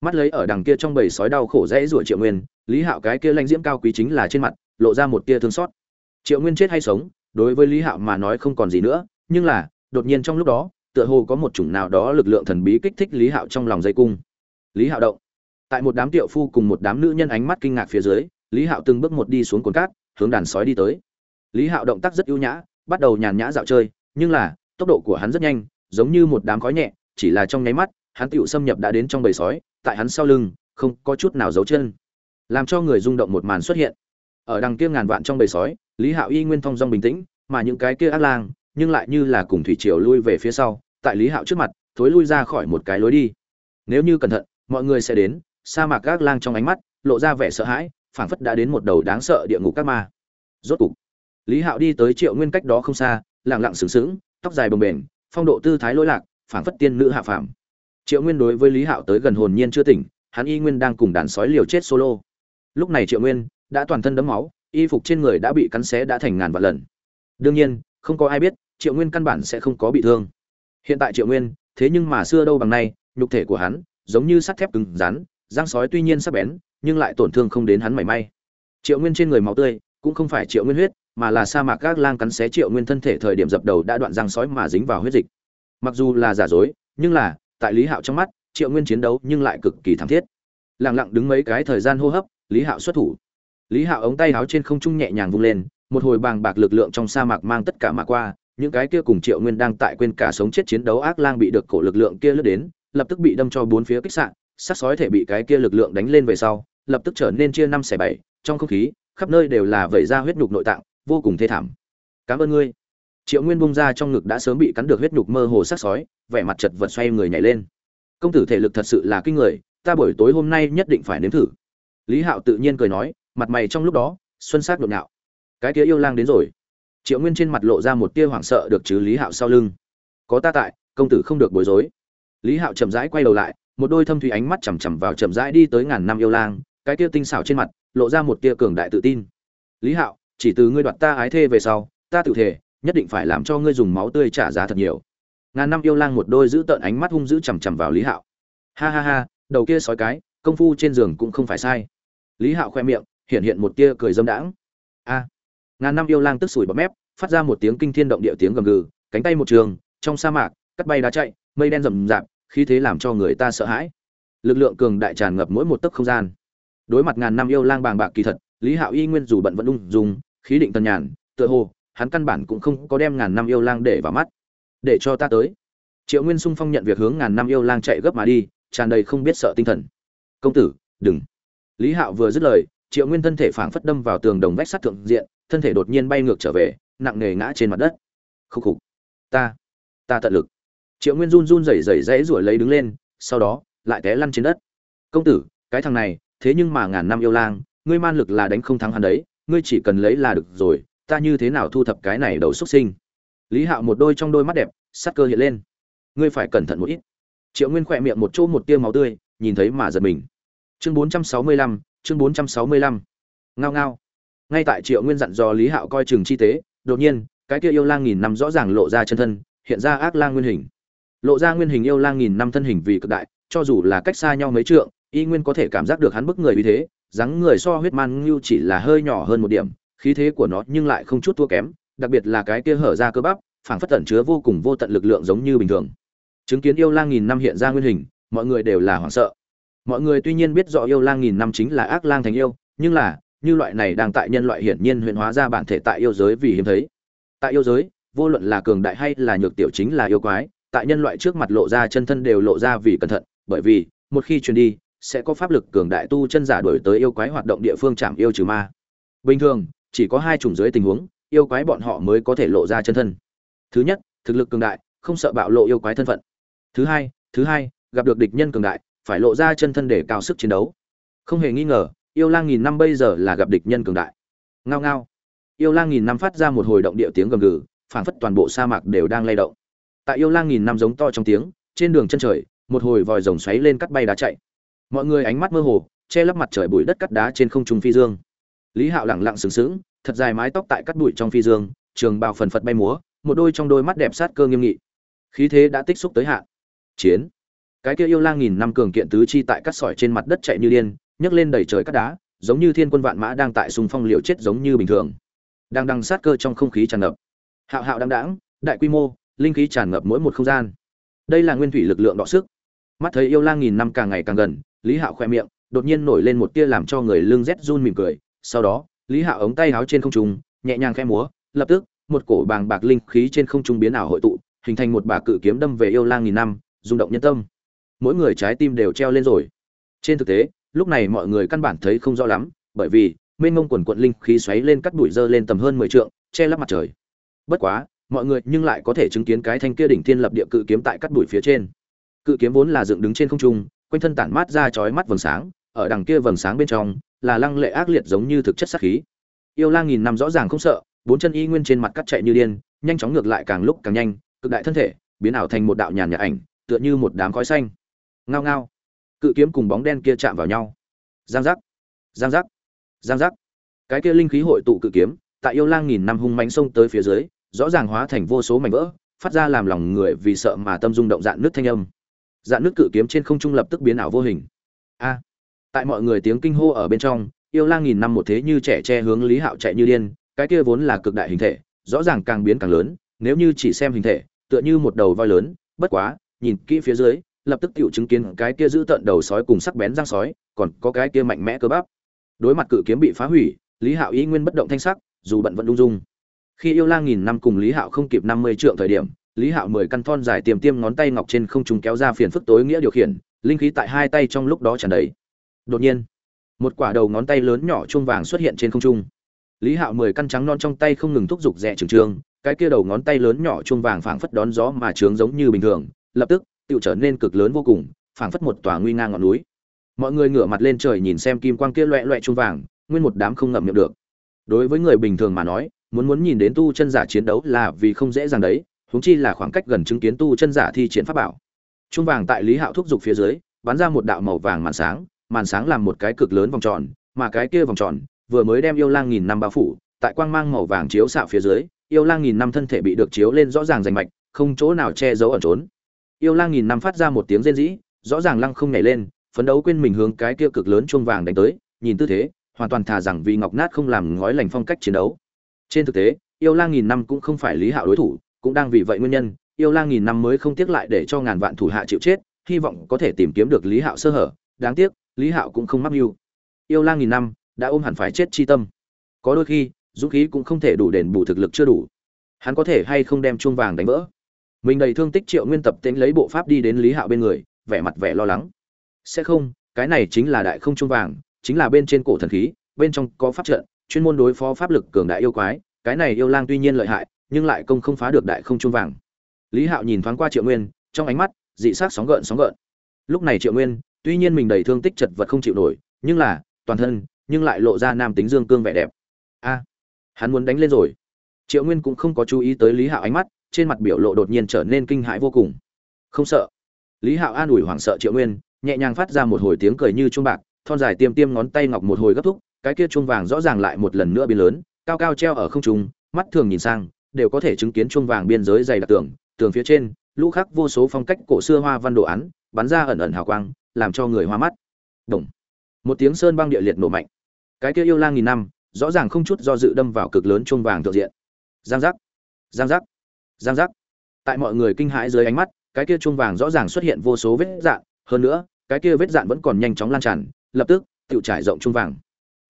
S1: Mắt lấy ở đằng kia trong bầy sói đau khổ rẽ rủa triệu nguyên, lý hạo cái kia lãnh diễm cao quý chính là trên mặt, lộ ra một tia thương xót. Triệu nguyên chết hay sống, đối với lý hạo mà nói không còn gì nữa, nhưng là, đột nhiên trong lúc đó tựa hồ có một chủng nào đó lực lượng thần bí kích thích lý hạo trong lòng dây cung. Lý hạo động. Tại một đám tiệu phu cùng một đám nữ nhân ánh mắt kinh ngạc phía dưới, lý hạo từng bước một đi xuống cồn cát, hướng đàn sói đi tới. Lý hạo động tác rất ưu nhã, bắt đầu nhàn nhã dạo chơi, nhưng là, tốc độ của hắn rất nhanh, giống như một đám khói nhẹ, chỉ là trong nháy mắt, hắn tựu xâm nhập đã đến trong bầy sói, tại hắn sau lưng, không có chút nào giấu chân. Làm cho người rung động một màn xuất hiện. Ở đằng kia ngàn vạn trong bầy sói, lý hạo y nguyên thong dong bình tĩnh, mà những cái kia ác lang, nhưng lại như là cùng thủy triều lui về phía sau tại lý hạo trước mặt, thối lui ra khỏi một cái lối đi. Nếu như cẩn thận, mọi người sẽ đến, sa mạc gác lang trong ánh mắt, lộ ra vẻ sợ hãi, phảng phất đã đến một đầu đáng sợ địa ngục các ma. Rốt cục, lý hạo đi tới triệu nguyên cách đó không xa lẳng lặng sừng sững, tóc dài bồng bềnh, phong độ tư thái lỗi lạc, phảng phất tiên nữ hạ phàm. Triệu nguyên đối với lý hạo tới gần hồn nhiên chưa tỉnh, hắn y nguyên đang cùng đàn sói liều chết solo. Lúc này triệu nguyên, đã toàn thân đấm máu, y phục trên người đã bị cắn xé đã thành ngàn vạn lần. Đương nhiên, không có ai biết, triệu nguyên căn bản sẽ không có bị thương hiện tại triệu nguyên, thế nhưng mà xưa đâu bằng nay, nhục thể của hắn giống như sắt thép cứng rắn, răng sói tuy nhiên sắc bén, nhưng lại tổn thương không đến hắn mảy may. Triệu nguyên trên người máu tươi cũng không phải triệu nguyên huyết, mà là sa mạc các lang cắn xé triệu nguyên thân thể thời điểm dập đầu đã đoạn răng sói mà dính vào huyết dịch. Mặc dù là giả dối, nhưng là, tại lý hạo trong mắt, triệu nguyên chiến đấu nhưng lại cực kỳ thảm thiết. Lẳng lặng đứng mấy cái thời gian hô hấp, lý hạo xuất thủ. Lý hạo ống tay áo trên không trung nhẹ nhàng vung lên, một hồi bàng bạc lực lượng trong sa mạc mang tất cả mạc qua những cái kia cùng triệu nguyên đang tại quên cả sống chết chiến đấu ác lang bị được cổ lực lượng kia lướt đến, lập tức bị đâm cho bốn phía kích sạn sắc sói thể bị cái kia lực lượng đánh lên về sau, lập tức trở nên chia năm xẻ bảy, trong không khí, khắp nơi đều là vẩy ra huyết nhục nội tạng, vô cùng thê thảm. Cảm ơn ngươi. Triệu nguyên bung ra trong ngực đã sớm bị cắn được huyết nhục mơ hồ sắc sói, vẻ mặt chật vật xoay người nhảy lên. Công tử thể lực thật sự là kinh người, ta buổi tối hôm nay nhất định phải nếm thử. Lý hạo tự nhiên cười nói, mặt mày trong lúc đó, xuân sắc nhộn nhạo. Cái kia yêu lang đến rồi triệu nguyên trên mặt lộ ra một tia hoảng sợ được chứ lý hạo sau lưng. Có ta tại, công tử không được bối rối. Lý hạo chậm rãi quay đầu lại, một đôi thâm thủy ánh mắt chằm chằm vào chậm rãi đi tới ngàn năm yêu lang, cái tia tinh xảo trên mặt, lộ ra một tia cường đại tự tin. Lý hạo, chỉ từ ngươi đoạt ta ái thê về sau, ta tự thể, nhất định phải làm cho ngươi dùng máu tươi trả giá thật nhiều. Ngàn năm yêu lang một đôi giữ tợn ánh mắt hung dữ chằm chằm vào lý hạo. Ha ha ha, đầu kia sói cái, công phu trên giường cũng không phải sai. Lý hạo khoe miệng, hiện hiện một tia cười dâm đãng. A ngàn năm yêu lang tức sủi bọt mép, phát ra một tiếng kinh thiên động địa tiếng gầm gừ, cánh tay một trường, trong sa mạc, cắt bay đá chạy, mây đen rầm rạp, khí thế làm cho người ta sợ hãi. Lực lượng cường đại tràn ngập mỗi một tấc không gian. Đối mặt ngàn năm yêu lang bàng bạc kỳ thật, lý hạo y nguyên dù bận vẫn ung dùng khí định tần nhàn, tựa hồ, hắn căn bản cũng không có đem ngàn năm yêu lang để vào mắt. Để cho ta tới. Triệu nguyên sung phong nhận việc hướng ngàn năm yêu lang chạy gấp mà đi, tràn đầy không biết sợ tinh thần. Công tử, đừng. Lý hạo vừa dứt lời, triệu nguyên thân thể phảng phất đâm vào tường đồng vách sắt thượng diện thân thể đột nhiên bay ngược trở về, nặng nề ngã trên mặt đất. Khúc khục. Ta ta tận lực. Triệu nguyên run run rẩy rẩy rẫy ruổi lấy đứng lên, sau đó, lại té lăn trên đất. Công tử, cái thằng này, thế nhưng mà ngàn năm yêu lang, ngươi man lực là đánh không thắng hắn đấy, ngươi chỉ cần lấy là được rồi, ta như thế nào thu thập cái này đầu xuất sinh? Lý hạo một đôi trong đôi mắt đẹp, sắc cơ hiện lên. Ngươi phải cẩn thận một ít. Triệu nguyên khỏe miệng một chỗ một tia máu tươi, nhìn thấy mà giật mình. Chương bốn trăm sáu mươi lăm, chương bốn trăm sáu mươi lăm. Ngao ngao ngay tại triệu nguyên dặn dò lý hạo coi chừng chi tế, đột nhiên, cái kia yêu lang nghìn năm rõ ràng lộ ra chân thân, hiện ra ác lang nguyên hình. Lộ ra nguyên hình yêu lang nghìn năm thân hình vì cực đại, cho dù là cách xa nhau mấy trượng, y nguyên có thể cảm giác được hắn bức người vì thế, dáng người so huyết man ngưu chỉ là hơi nhỏ hơn một điểm, khí thế của nó nhưng lại không chút thua kém, đặc biệt là cái kia hở ra cơ bắp, phảng phất tẩn chứa vô cùng vô tận lực lượng giống như bình thường. Chứng kiến yêu lang nghìn năm hiện ra nguyên hình, mọi người đều là hoảng sợ. Mọi người tuy nhiên biết rõ yêu lang nghìn năm chính là ác lang thành yêu, nhưng là như loại này đang tại nhân loại hiển nhiên huyền hóa ra bản thể tại yêu giới vì hiếm thấy. Tại yêu giới, vô luận là cường đại hay là nhược tiểu chính là yêu quái, tại nhân loại trước mặt lộ ra chân thân đều lộ ra vì cẩn thận, bởi vì, một khi truyền đi, sẽ có pháp lực cường đại tu chân giả đổi tới yêu quái hoạt động địa phương chạm yêu trừ ma. Bình thường, chỉ có hai chủng dưới tình huống, yêu quái bọn họ mới có thể lộ ra chân thân. Thứ nhất, thực lực cường đại, không sợ bạo lộ yêu quái thân phận. Thứ hai thứ hai, gặp được địch nhân cường đại, phải lộ ra chân thân để cao sức chiến đấu. Không hề nghi ngờ yêu lang nghìn năm bây giờ là gặp địch nhân cường đại. Ngao ngao. Yêu lang nghìn năm phát ra một hồi động địa tiếng gầm gừ, phảng phất toàn bộ sa mạc đều đang lay động. Tại yêu lang nghìn năm giống to trong tiếng, trên đường chân trời, một hồi vòi rồng xoáy lên cắt bay đá chạy. Mọi người ánh mắt mơ hồ, che lấp mặt trời bụi đất cắt đá trên không trung phi dương. Lý hạo lẳng lặng sừng sững, thật dài mái tóc tại cắt bụi trong phi dương, trường bào phần phật bay múa, một đôi trong đôi mắt đẹp sát cơ nghiêm nghị. Khí thế đã tích xúc tới hạn. Chiến. Cái kia yêu lang nghìn năm cường kiện tứ chi tại cắt sỏi trên mặt đất chạy như điên nhấc lên đầy trời cát đá, giống như thiên quân vạn mã đang tại sùng phong liều chết giống như bình thường. Đang đằng sát cơ trong không khí tràn ngập. Hạo hạo đăng đãng, đại quy mô, linh khí tràn ngập mỗi một không gian. Đây là nguyên thủy lực lượng đọ sức. Mắt thấy yêu lang nghìn năm càng ngày càng gần, lý hạo khoe miệng, đột nhiên nổi lên một tia làm cho người lưng rét run mỉm cười. Sau đó, lý hạo ống tay áo trên không trung, nhẹ nhàng khẽ múa, lập tức, một cổ bàng bạc linh khí trên không trung biến ảo hội tụ, hình thành một bà cự kiếm đâm về yêu lang nghìn năm, rung động nhân tâm. Mỗi người trái tim đều treo lên rồi. Trên thực tế lúc này mọi người căn bản thấy không rõ lắm, bởi vì, mênh mông quần quận linh khí xoáy lên cắt bụi dơ lên tầm hơn mười trượng, che lấp mặt trời. Bất quá, mọi người nhưng lại có thể chứng kiến cái thanh kia đỉnh thiên lập địa cự kiếm tại cắt bụi phía trên. Cự kiếm vốn là dựng đứng trên không trung, quanh thân tản mát ra chói mắt vầng sáng, ở đằng kia vầng sáng bên trong, là lăng lệ ác liệt giống như thực chất sát khí. Yêu lang nghìn năm rõ ràng không sợ, bốn chân y nguyên trên mặt cắt chạy như điên, nhanh chóng ngược lại càng lúc càng nhanh, cực đại thân thể, biến ảo thành một đạo nhàn nhạt ảnh, tựa như một đám khói xanh. Ngao ngao cự kiếm cùng bóng đen kia chạm vào nhau. Giang giác giang giác giang giác. Cái kia linh khí hội tụ cự kiếm, tại yêu lang nghìn năm hung mánh xông tới phía dưới, rõ ràng hóa thành vô số mảnh vỡ, phát ra làm lòng người vì sợ mà tâm dung động dạn nước thanh âm. Dạn nước cự kiếm trên không trung lập tức biến ảo vô hình. A! Tại mọi người tiếng kinh hô ở bên trong, yêu lang nghìn năm một thế như trẻ che hướng lý hạo chạy như điên, cái kia vốn là cực đại hình thể, rõ ràng càng biến càng lớn, nếu như chỉ xem hình thể, tựa như một đầu voi lớn, bất quá, nhìn kỹ phía dưới lập tức tựu chứng kiến cái kia giữ tận đầu sói cùng sắc bén răng sói, còn có cái kia mạnh mẽ cơ bắp. Đối mặt cự kiếm bị phá hủy, lý hạo ý nguyên bất động thanh sắc, dù bận vẫn lung dung. Khi yêu lang nghìn năm cùng lý hạo không kịp năm mươi trượng thời điểm, lý hạo mười căn thon dài tiềm tiêm ngón tay ngọc trên không trung kéo ra phiền phức tối nghĩa điều khiển, linh khí tại hai tay trong lúc đó tràn đầy. Đột nhiên, một quả đầu ngón tay lớn nhỏ chuông vàng xuất hiện trên không trung. Lý hạo mười căn trắng non trong tay không ngừng thúc giục rẽ trường trường, cái kia đầu ngón tay lớn nhỏ chuông vàng phảng phất đón gió mà trướng giống như bình thường, lập tức tự trở nên cực lớn vô cùng, phảng phất một tòa nguy nga ngọn núi. Mọi người ngửa mặt lên trời nhìn xem kim quang kia loẹ loẹ chung vàng, nguyên một đám không ngậm miệng được. Đối với người bình thường mà nói, muốn muốn nhìn đến tu chân giả chiến đấu là vì không dễ dàng đấy, huống chi là khoảng cách gần chứng kiến tu chân giả thi triển pháp bảo. Chung vàng tại lý hạo thúc giục phía dưới, bắn ra một đạo màu vàng màn sáng màn sáng làm một cái cực lớn vòng tròn, mà cái kia vòng tròn vừa mới đem yêu lang nghìn năm bao phủ, tại quang mang màu vàng chiếu xạ phía dưới, yêu lang nghìn năm thân thể bị được chiếu lên rõ ràng rành mạch, không chỗ nào che giấu ẩn trốn yêu lang nghìn năm phát ra một tiếng rên rỉ, rõ ràng lăng không nhảy lên, phấn đấu quên mình hướng cái kia cực lớn chuông vàng đánh tới, nhìn tư thế, hoàn toàn thà rằng vì ngọc nát không làm ngói lành phong cách chiến đấu. Trên thực tế, yêu lang nghìn năm cũng không phải lý hạo đối thủ, cũng đang vì vậy nguyên nhân, yêu lang nghìn năm mới không tiếc lại để cho ngàn vạn thủ hạ chịu chết, hy vọng có thể tìm kiếm được lý hạo sơ hở, đáng tiếc, lý hạo cũng không mắc mưu. Yêu lang nghìn năm đã ôm hẳn phải chết chi tâm. Có đôi khi, dũng khí cũng không thể đủ đền bù thực lực chưa đủ. Hắn có thể hay không đem chuông vàng đánh vỡ? Mình đầy thương tích triệu nguyên tập tính lấy bộ pháp đi đến lý hạo bên người, vẻ mặt vẻ lo lắng. Sẽ không, cái này chính là đại không trung vàng, chính là bên trên cổ thần khí, bên trong có pháp trận, chuyên môn đối phó pháp lực cường đại yêu quái, cái này yêu lang tuy nhiên lợi hại, nhưng lại công không phá được đại không trung vàng. Lý hạo nhìn thoáng qua triệu nguyên, trong ánh mắt, dị sắc sóng gợn sóng gợn. Lúc này triệu nguyên, tuy nhiên mình đầy thương tích chật vật không chịu nổi, nhưng là, toàn thân, nhưng lại lộ ra nam tính dương cương vẻ đẹp. A, hắn muốn đánh lên rồi. Triệu nguyên cũng không có chú ý tới lý hạo ánh mắt trên mặt biểu lộ đột nhiên trở nên kinh hãi vô cùng. Không sợ. Lý hạo an ủi hoảng sợ triệu nguyên, nhẹ nhàng phát ra một hồi tiếng cười như chuông bạc, thon dài tiêm tiêm ngón tay ngọc một hồi gấp thúc, cái kia chuông vàng rõ ràng lại một lần nữa biến lớn, cao cao treo ở không trung, mắt thường nhìn sang, đều có thể chứng kiến chuông vàng biên giới dày đặc tường tường phía trên, lũ khắc vô số phong cách cổ xưa hoa văn đồ án, bắn ra ẩn ẩn hào quang, làm cho người hoa mắt. Đồng. một tiếng sơn băng địa liệt nổ mạnh. Cái kia yêu lang nghìn năm, rõ ràng không chút do dự đâm vào cực lớn chuông vàng thượng diện. Giang giác. Giang giác giang giác. Tại mọi người kinh hãi dưới ánh mắt, cái kia chuông vàng rõ ràng xuất hiện vô số vết dạn. Hơn nữa, cái kia vết dạn vẫn còn nhanh chóng lan tràn, lập tức, tiểu trải rộng chuông vàng.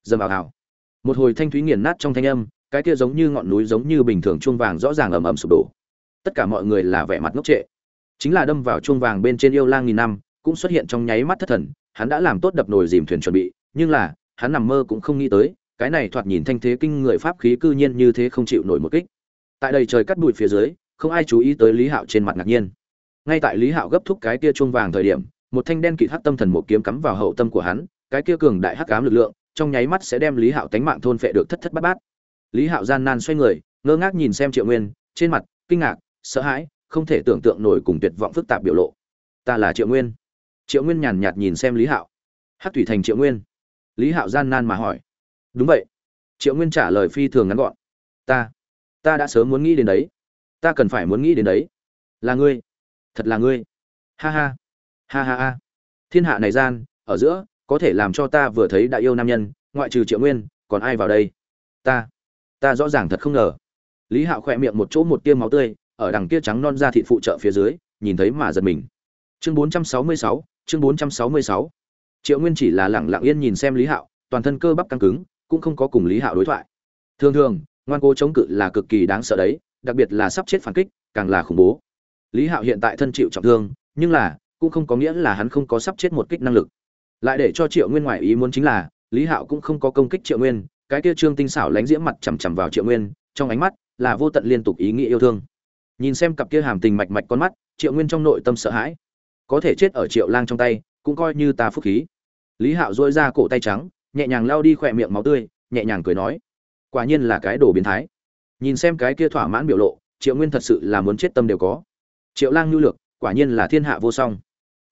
S1: Dầm vào ào. một hồi thanh thúy nghiền nát trong thanh âm, cái kia giống như ngọn núi giống như bình thường chuông vàng rõ ràng ầm ầm sụp đổ. Tất cả mọi người là vẻ mặt ngốc trệ. Chính là đâm vào chuông vàng bên trên yêu lang nghìn năm, cũng xuất hiện trong nháy mắt thất thần, hắn đã làm tốt đập nồi dìm thuyền chuẩn bị, nhưng là, hắn nằm mơ cũng không nghĩ tới, cái này thoạt nhìn thanh thế kinh người pháp khí cư nhiên như thế không chịu nổi một kích tại đây trời cắt bụi phía dưới, không ai chú ý tới lý hạo trên mặt ngạc nhiên. Ngay tại lý hạo gấp thúc cái kia chuông vàng thời điểm, một thanh đen kịt hắc tâm thần một kiếm cắm vào hậu tâm của hắn, cái kia cường đại hắc ám lực lượng, trong nháy mắt sẽ đem lý hạo tánh mạng thôn phệ được thất thất bát bát. Lý hạo gian nan xoay người, ngơ ngác nhìn xem triệu nguyên, trên mặt, kinh ngạc, sợ hãi, không thể tưởng tượng nổi cùng tuyệt vọng phức tạp biểu lộ. Ta là triệu nguyên. Triệu nguyên nhàn nhạt nhìn xem lý hạo. Hát thủy thành triệu nguyên. Lý hạo gian nan mà hỏi. Đúng vậy. Triệu nguyên trả lời phi thường ngắn gọn. Ta ta đã sớm muốn nghĩ đến đấy. Ta cần phải muốn nghĩ đến đấy. Là ngươi. Thật là ngươi. Ha ha. Ha ha ha. Thiên hạ này gian ở giữa có thể làm cho ta vừa thấy đã yêu nam nhân ngoại trừ triệu nguyên còn ai vào đây? Ta. Ta rõ ràng thật không ngờ. Lý hạo khỏe miệng một chỗ một tiêm máu tươi ở đằng kia trắng non ra thịt phụ trợ phía dưới nhìn thấy mà giật mình. Chương 466, chương 466. triệu nguyên chỉ là lẳng lặng yên nhìn xem lý hạo toàn thân cơ bắp căng cứng cũng không có cùng lý hạo đối thoại. Thường thường ngoan cố chống cự là cực kỳ đáng sợ đấy, đặc biệt là sắp chết phản kích, càng là khủng bố. Lý hạo hiện tại thân chịu trọng thương, nhưng là, cũng không có nghĩa là hắn không có sắp chết một kích năng lực. Lại để cho triệu nguyên ngoại ý muốn chính là, lý hạo cũng không có công kích triệu nguyên, cái kia trương tinh xảo lánh diễm mặt chằm chằm vào triệu nguyên, trong ánh mắt là vô tận liên tục ý nghĩa yêu thương. Nhìn xem cặp kia hàm tình mạch mạch con mắt, triệu nguyên trong nội tâm sợ hãi. Có thể chết ở triệu lang trong tay, cũng coi như ta phúc khí. Lý hạo dỗi ra cổ tay trắng, nhẹ nhàng lao đi khỏe miệng máu tươi, nhẹ nhàng cười nói quả nhiên là cái đồ biến thái. Nhìn xem cái kia thỏa mãn biểu lộ, triệu nguyên thật sự là muốn chết tâm đều có. Triệu lang nhu lược quả nhiên là thiên hạ vô song.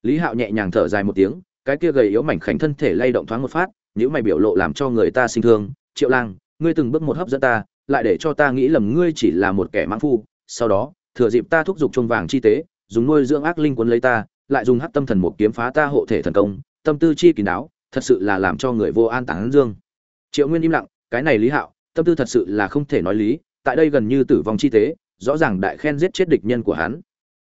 S1: Lý hạo nhẹ nhàng thở dài một tiếng, cái kia gầy yếu mảnh khảnh thân thể lay động thoáng một phát những mày biểu lộ làm cho người ta sinh thương, triệu lang, ngươi từng bước một hấp dẫn ta, lại để cho ta nghĩ lầm ngươi chỉ là một kẻ mãng phu, sau đó, thừa dịp ta thúc giục chuông vàng chi tế, dùng nuôi dưỡng ác linh quấn lấy ta, lại dùng hắc tâm thần một kiếm phá ta hộ thể thần công, tâm tư chi kín đáo, thật sự là làm cho người vô an tán dương. Triệu nguyên im lặng, cái này lý hạo tâm tư thật sự là không thể nói lý, tại đây gần như tử vong chi tế, rõ ràng đại khen giết chết địch nhân của hắn.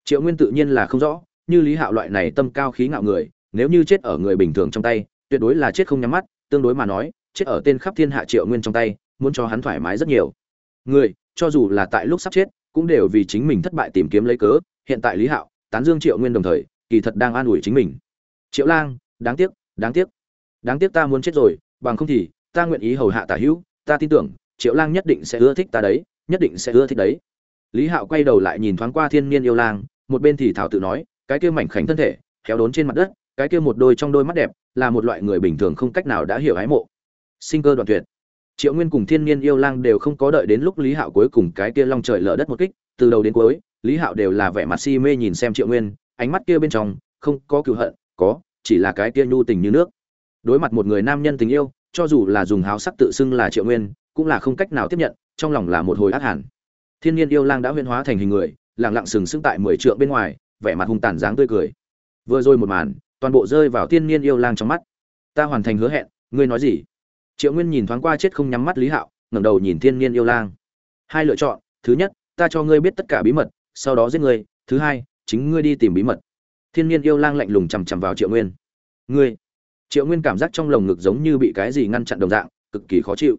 S1: Triệu nguyên tự nhiên là không rõ, như lý hạo loại này tâm cao khí ngạo người, nếu như chết ở người bình thường trong tay, tuyệt đối là chết không nhắm mắt, tương đối mà nói, chết ở tên khắp thiên hạ triệu nguyên trong tay, muốn cho hắn thoải mái rất nhiều. Người, cho dù là tại lúc sắp chết, cũng đều vì chính mình thất bại tìm kiếm lấy cớ, hiện tại lý hạo, tán dương triệu nguyên đồng thời, kỳ thật đang an ủi chính mình. Triệu lang, đáng tiếc đáng tiếc. Đáng tiếc ta muốn chết rồi, bằng không thì, ta nguyện ý hầu hạ tả hữu ta tin tưởng, triệu lang nhất định sẽ ưa thích ta đấy, nhất định sẽ ưa thích đấy. Lý hạo quay đầu lại nhìn thoáng qua thiên niên yêu lang, một bên thì thảo tự nói, cái kia mảnh khảnh thân thể, khéo đốn trên mặt đất, cái kia một đôi trong đôi mắt đẹp, là một loại người bình thường không cách nào đã hiểu hái mộ. Sinh cơ đoạn tuyệt. Triệu nguyên cùng thiên niên yêu lang đều không có đợi đến lúc lý hạo cuối cùng cái kia long trời lở đất một kích, từ đầu đến cuối, lý hạo đều là vẻ mặt si mê nhìn xem triệu nguyên, ánh mắt kia bên trong, không có cựu hận, có, chỉ là cái kia nhu tình như nước. Đối mặt một người nam nhân tình yêu cho dù là dùng háo sắc tự xưng là triệu nguyên, cũng là không cách nào tiếp nhận, trong lòng là một hồi ác hẳn thiên nhiên yêu lang đã huyên hóa thành hình người lẳng lặng sừng sững tại mười trượng bên ngoài, vẻ mặt hung tàn dáng tươi cười. Vừa rồi một màn, toàn bộ rơi vào thiên nhiên yêu lang trong mắt. Ta hoàn thành hứa hẹn, ngươi nói gì? Triệu nguyên nhìn thoáng qua chết không nhắm mắt lý hạo, ngẩng đầu nhìn thiên nhiên yêu lang. Hai lựa chọn, thứ nhất, ta cho ngươi biết tất cả bí mật, sau đó giết ngươi. Thứ hai, chính ngươi đi tìm bí mật. Thiên nhiên yêu lang lạnh lùng chằm chằm vào triệu nguyên. Ngươi triệu nguyên cảm giác trong lồng ngực giống như bị cái gì ngăn chặn đồng dạng, cực kỳ khó chịu.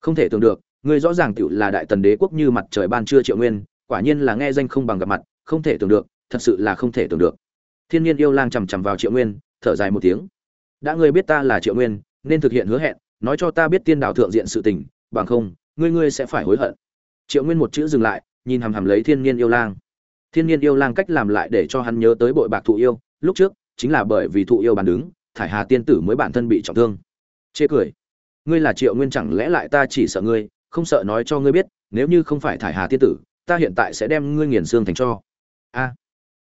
S1: Không thể tưởng được, ngươi rõ ràng tựu là đại tần đế quốc như mặt trời ban trưa triệu nguyên, quả nhiên là nghe danh không bằng gặp mặt, không thể tưởng được, thật sự là không thể tưởng được. Thiên nhiên yêu lang chằm chằm vào triệu nguyên, thở dài một tiếng. Đã ngươi biết ta là triệu nguyên, nên thực hiện hứa hẹn, nói cho ta biết tiên đạo thượng diện sự tình, bằng không, ngươi ngươi sẽ phải hối hận. Triệu nguyên một chữ dừng lại, nhìn hằm hằm lấy thiên nhiên yêu lang. Thiên nhiên yêu lang cách làm lại để cho hắn nhớ tới bội bạc thụ yêu, lúc trước, chính là bởi vì thụ yêu bàn đứng thải hà tiên tử mới bản thân bị trọng thương. Chê cười. Ngươi là triệu nguyên chẳng lẽ lại ta chỉ sợ ngươi, không sợ nói cho ngươi biết, nếu như không phải thải hà tiên tử, ta hiện tại sẽ đem ngươi nghiền xương thành cho. A.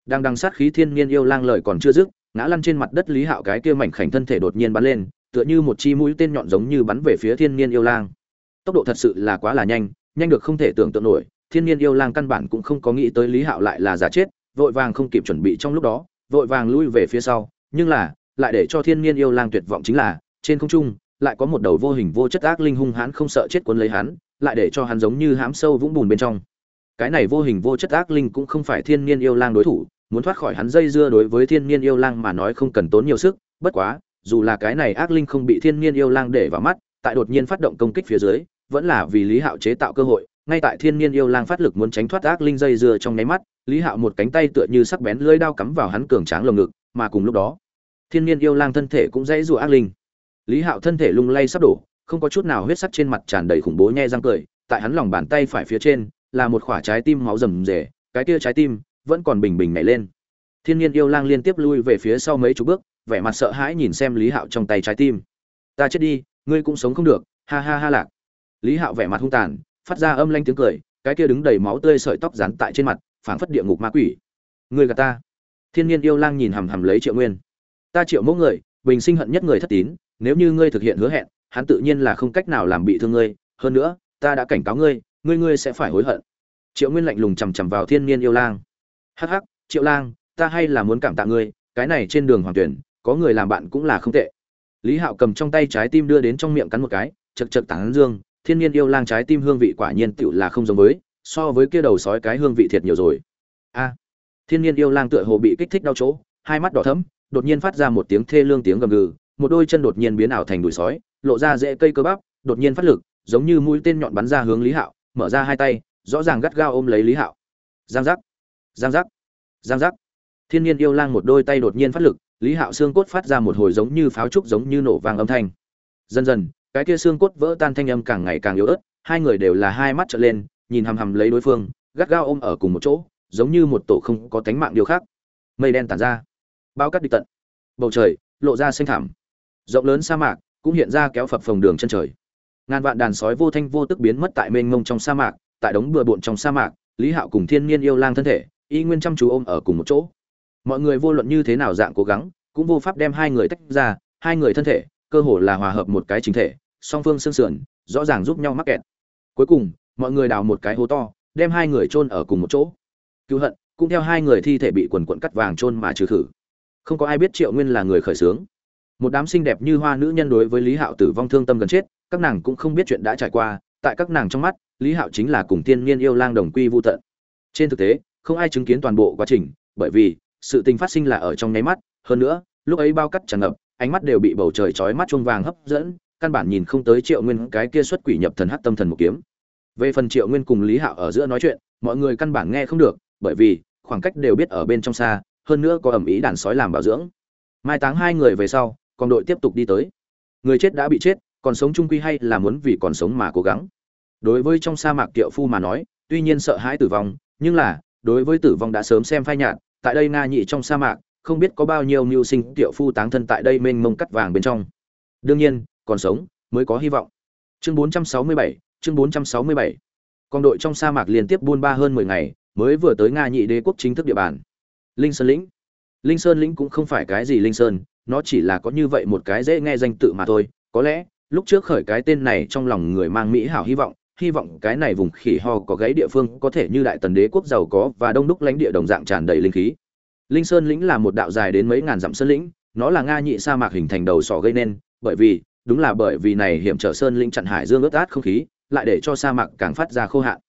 S1: Đang đằng sát khí thiên nhiên yêu lang lời còn chưa dứt, ngã lăn trên mặt đất lý hạo cái kia mảnh khảnh thân thể đột nhiên bắn lên, tựa như một chi mũi tên nhọn giống như bắn về phía thiên nhiên yêu lang. Tốc độ thật sự là quá là nhanh nhanh được không thể tưởng tượng nổi, thiên nhiên yêu lang căn bản cũng không có nghĩ tới lý hạo lại là giả chết, vội vàng không kịp chuẩn bị trong lúc đó, vội vàng lui về phía sau, nhưng là lại để cho thiên nhiên yêu lang tuyệt vọng chính là, trên không trung, lại có một đầu vô hình vô chất ác linh hung hãn không sợ chết cuốn lấy hắn, lại để cho hắn giống như hãm sâu vũng bùn bên trong. Cái này vô hình vô chất ác linh cũng không phải thiên nhiên yêu lang đối thủ, muốn thoát khỏi hắn dây dưa đối với thiên nhiên yêu lang mà nói không cần tốn nhiều sức, bất quá, dù là cái này ác linh không bị thiên nhiên yêu lang để vào mắt, tại đột nhiên phát động công kích phía dưới, vẫn là vì lý hạo chế tạo cơ hội, ngay tại thiên nhiên yêu lang phát lực muốn tránh thoát ác linh dây dưa trong nháy mắt, lý hạo một cánh tay tựa như sắc bén lưỡi đao cắm vào hắn cường tráng lồng ngực, mà cùng lúc đó thiên nhiên yêu lang thân thể cũng dãy rủa ác linh. Lý hạo thân thể lung lay sắp đổ, không có chút nào huyết sắc trên mặt tràn đầy khủng bố nhe răng cười, tại hắn lòng bàn tay phải phía trên, là một quả trái tim máu rầm rề, cái kia trái tim vẫn còn bình bình nhảy lên. Thiên nhiên yêu lang liên tiếp lui về phía sau mấy chục bước, vẻ mặt sợ hãi nhìn xem lý hạo trong tay trái tim. Ta chết đi, ngươi cũng sống không được, ha ha ha lạc. Lý hạo vẻ mặt hung tàn, phát ra âm lanh tiếng cười, cái kia đứng đầy máu tươi sợi tóc dán tại trên mặt, phảng phất địa ngục ma quỷ. Ngươi gạt ta. Thiên nhiên yêu lang nhìn hằm hằm lấy triệu nguyên ta triệu mẫu người, bình sinh hận nhất người thất tín, nếu như ngươi thực hiện hứa hẹn, hắn tự nhiên là không cách nào làm bị thương ngươi. Hơn nữa, ta đã cảnh cáo ngươi ngươi ngươi sẽ phải hối hận. Triệu nguyên lạnh lùng chằm chằm vào thiên Niên yêu lang. Hắc hắc, triệu lang, ta hay là muốn cảm tạ ngươi, cái này trên đường hoàng tuyển, có người làm bạn cũng là không tệ. Lý hạo cầm trong tay trái tim đưa đến trong miệng cắn một cái chật chật tảng dương, thiên Niên yêu lang trái tim hương vị quả nhiên tựu là không giống với, so với kia đầu sói cái hương vị thiệt nhiều rồi. A, thiên Niên yêu lang tựa hồ bị kích thích đau chỗ, hai mắt đỏ thẫm đột nhiên phát ra một tiếng thê lương tiếng gầm gừ, một đôi chân đột nhiên biến ảo thành đùi sói, lộ ra rễ cây cơ bắp, đột nhiên phát lực, giống như mũi tên nhọn bắn ra hướng lý hạo, mở ra hai tay, rõ ràng gắt gao ôm lấy lý hạo. Giang giác giang giác giang giác. Thiên nhiên yêu lang một đôi tay đột nhiên phát lực, lý hạo xương cốt phát ra một hồi giống như pháo trúc giống như nổ vang âm thanh. Dần dần, cái kia xương cốt vỡ tan thanh âm càng ngày càng yếu ớt, hai người đều là hai mắt trợn lên, nhìn hằm hằm lấy đối phương, gắt gao ôm ở cùng một chỗ, giống như một tổ không có tánh mạng điều khác. Mây đen tản ra bao cắt địch tận. Bầu trời lộ ra xanh thảm rộng lớn sa mạc cũng hiện ra kéo phập phồng đường chân trời. Ngàn vạn đàn sói vô thanh vô tức biến mất tại mênh mông trong sa mạc, tại đống bừa bộn trong sa mạc, lý hạo cùng thiên nhiên yêu lang thân thể, y nguyên chăm chú ôm ở cùng một chỗ. Mọi người vô luận như thế nào dạng cố gắng, cũng vô pháp đem hai người tách ra, hai người thân thể, cơ hồ là hòa hợp một cái chính thể, song phương xương sườn, rõ ràng giúp nhau mắc kẹt. Cuối cùng, mọi người đào một cái hố to, đem hai người chôn ở cùng một chỗ. Cứu hận, cũng theo hai người thi thể bị quần quận cắt vàng chôn mà trừ khử không có ai biết triệu nguyên là người khởi xướng. Một đám xinh đẹp như hoa nữ nhân đối với lý hạo tử vong thương tâm gần chết, các nàng cũng không biết chuyện đã trải qua, tại các nàng trong mắt, lý hạo chính là cùng tiên niên yêu lang đồng quy vô tận. Trên thực tế, không ai chứng kiến toàn bộ quá trình, bởi vì, sự tình phát sinh là ở trong nháy mắt, hơn nữa, lúc ấy bao cắt tràn ngập, ánh mắt đều bị bầu trời chói mắt chuông vàng hấp dẫn, căn bản nhìn không tới triệu nguyên cái kia xuất quỷ nhập thần hát tâm thần một kiếm. Về phần triệu nguyên cùng lý hạo ở giữa nói chuyện, mọi người căn bản nghe không được, bởi vì, khoảng cách đều biết ở bên trong xa hơn nữa có ẩm ý đàn sói làm bảo dưỡng. Mai táng hai người về sau còn đội tiếp tục đi tới. Người chết đã bị chết còn sống trung quy hay là muốn vì còn sống mà cố gắng. Đối với trong sa mạc kiệu phu mà nói tuy nhiên sợ hãi tử vong nhưng là đối với tử vong đã sớm xem phai nhạt tại đây nga nhị trong sa mạc không biết có bao nhiêu mưu sinh kiệu phu táng thân tại đây mênh mông cắt vàng bên trong. Đương nhiên còn sống mới có hy vọng. Chương 467, chương 467. con đội trong sa mạc liên tiếp buôn ba hơn 10 ngày mới vừa tới nga nhị đế quốc chính thức địa bàn linh sơn lĩnh. Linh sơn lĩnh cũng không phải cái gì linh sơn, nó chỉ là có như vậy một cái dễ nghe danh tự mà thôi. Có lẽ, lúc trước khởi cái tên này trong lòng người mang mỹ hảo hy vọng hy vọng cái này vùng khỉ ho có gáy địa phương có thể như đại tần đế quốc giàu có và đông đúc lãnh địa đồng dạng tràn đầy linh khí. Linh sơn lĩnh là một đạo dài đến mấy ngàn dặm sơn lĩnh, nó là nga nhị sa mạc hình thành đầu sỏ gây nên, bởi vì, đúng là bởi vì này hiểm trở sơn lĩnh chặn hải dương ướt át không khí, lại để cho sa mạc càng phát ra khô hạn.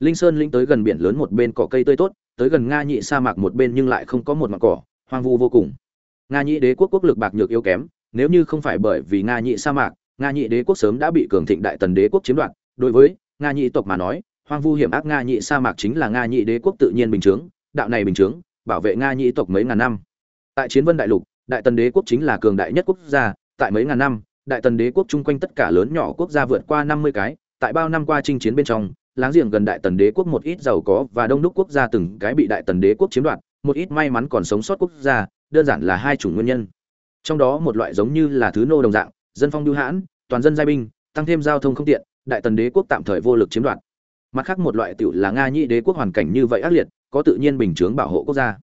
S1: Linh sơn lĩnh tới gần biển lớn một bên cỏ cây tươi tốt tới gần nga nhị sa mạc một bên nhưng lại không có một mặt cỏ, hoang vu vô cùng. Nga nhị đế quốc quốc lực bạc nhược yếu kém, nếu như không phải bởi vì nga nhị sa mạc, nga nhị đế quốc sớm đã bị cường thịnh đại tần đế quốc chiếm đoạt. Đối với nga nhị tộc mà nói, hoang vu hiểm ác nga nhị sa mạc chính là nga nhị đế quốc tự nhiên bình chướng, đạo này bình chướng, bảo vệ nga nhị tộc mấy ngàn năm. Tại chiến vân đại lục, đại tần đế quốc chính là cường đại nhất quốc gia, tại mấy ngàn năm, đại tần đế quốc chung quanh tất cả lớn nhỏ quốc gia vượt qua năm mươi cái, tại bao năm qua chinh chiến bên trong láng giềng gần đại tần đế quốc một ít giàu có và đông đúc quốc gia từng cái bị đại tần đế quốc chiếm đoạt, một ít may mắn còn sống sót quốc gia, đơn giản là hai chủng nguyên nhân. Trong đó một loại giống như là thứ nô đồng dạng, dân phong lưu hãn, toàn dân giai binh, tăng thêm giao thông không tiện, đại tần đế quốc tạm thời vô lực chiếm đoạt. Mặt khác một loại tựu là nga nhị đế quốc hoàn cảnh như vậy ác liệt, có tự nhiên bình chướng bảo hộ quốc gia.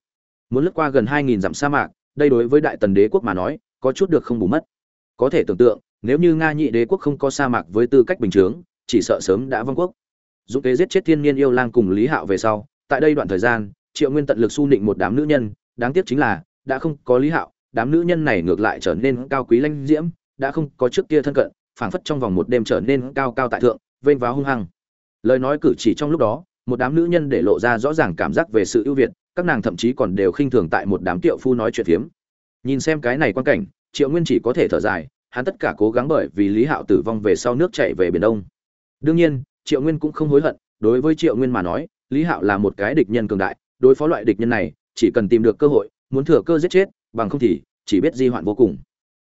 S1: Muốn lướt qua gần hai nghìn dặm sa mạc, đây đối với đại tần đế quốc mà nói, có chút được không bù mất. Có thể tưởng tượng, nếu như nga nhị đế quốc không có sa mạc với tư cách bình chướng, chỉ sợ sớm đã vong quốc dũng kế giết chết thiên niên yêu lang cùng lý hạo về sau, tại đây đoạn thời gian, triệu nguyên tận lực su nịnh một đám nữ nhân, đáng tiếc chính là, đã không có lý hạo, đám nữ nhân này ngược lại trở nên cao quý lanh diễm, đã không có trước kia thân cận, phảng phất trong vòng một đêm trở nên cao cao tại thượng, vênh váo hung hăng. Lời nói cử chỉ trong lúc đó, một đám nữ nhân để lộ ra rõ ràng cảm giác về sự ưu việt, các nàng thậm chí còn đều khinh thường tại một đám tiệu phu nói chuyện phiếm. Nhìn xem cái này quan cảnh, triệu nguyên chỉ có thể thở dài, hắn tất cả cố gắng bởi vì lý hạo tử vong về sau nước chạy về biển đông. Đương nhiên triệu nguyên cũng không hối hận, đối với triệu nguyên mà nói, lý hạo là một cái địch nhân cường đại, đối phó loại địch nhân này, chỉ cần tìm được cơ hội, muốn thừa cơ giết chết, bằng không thì chỉ biết di hoạn vô cùng.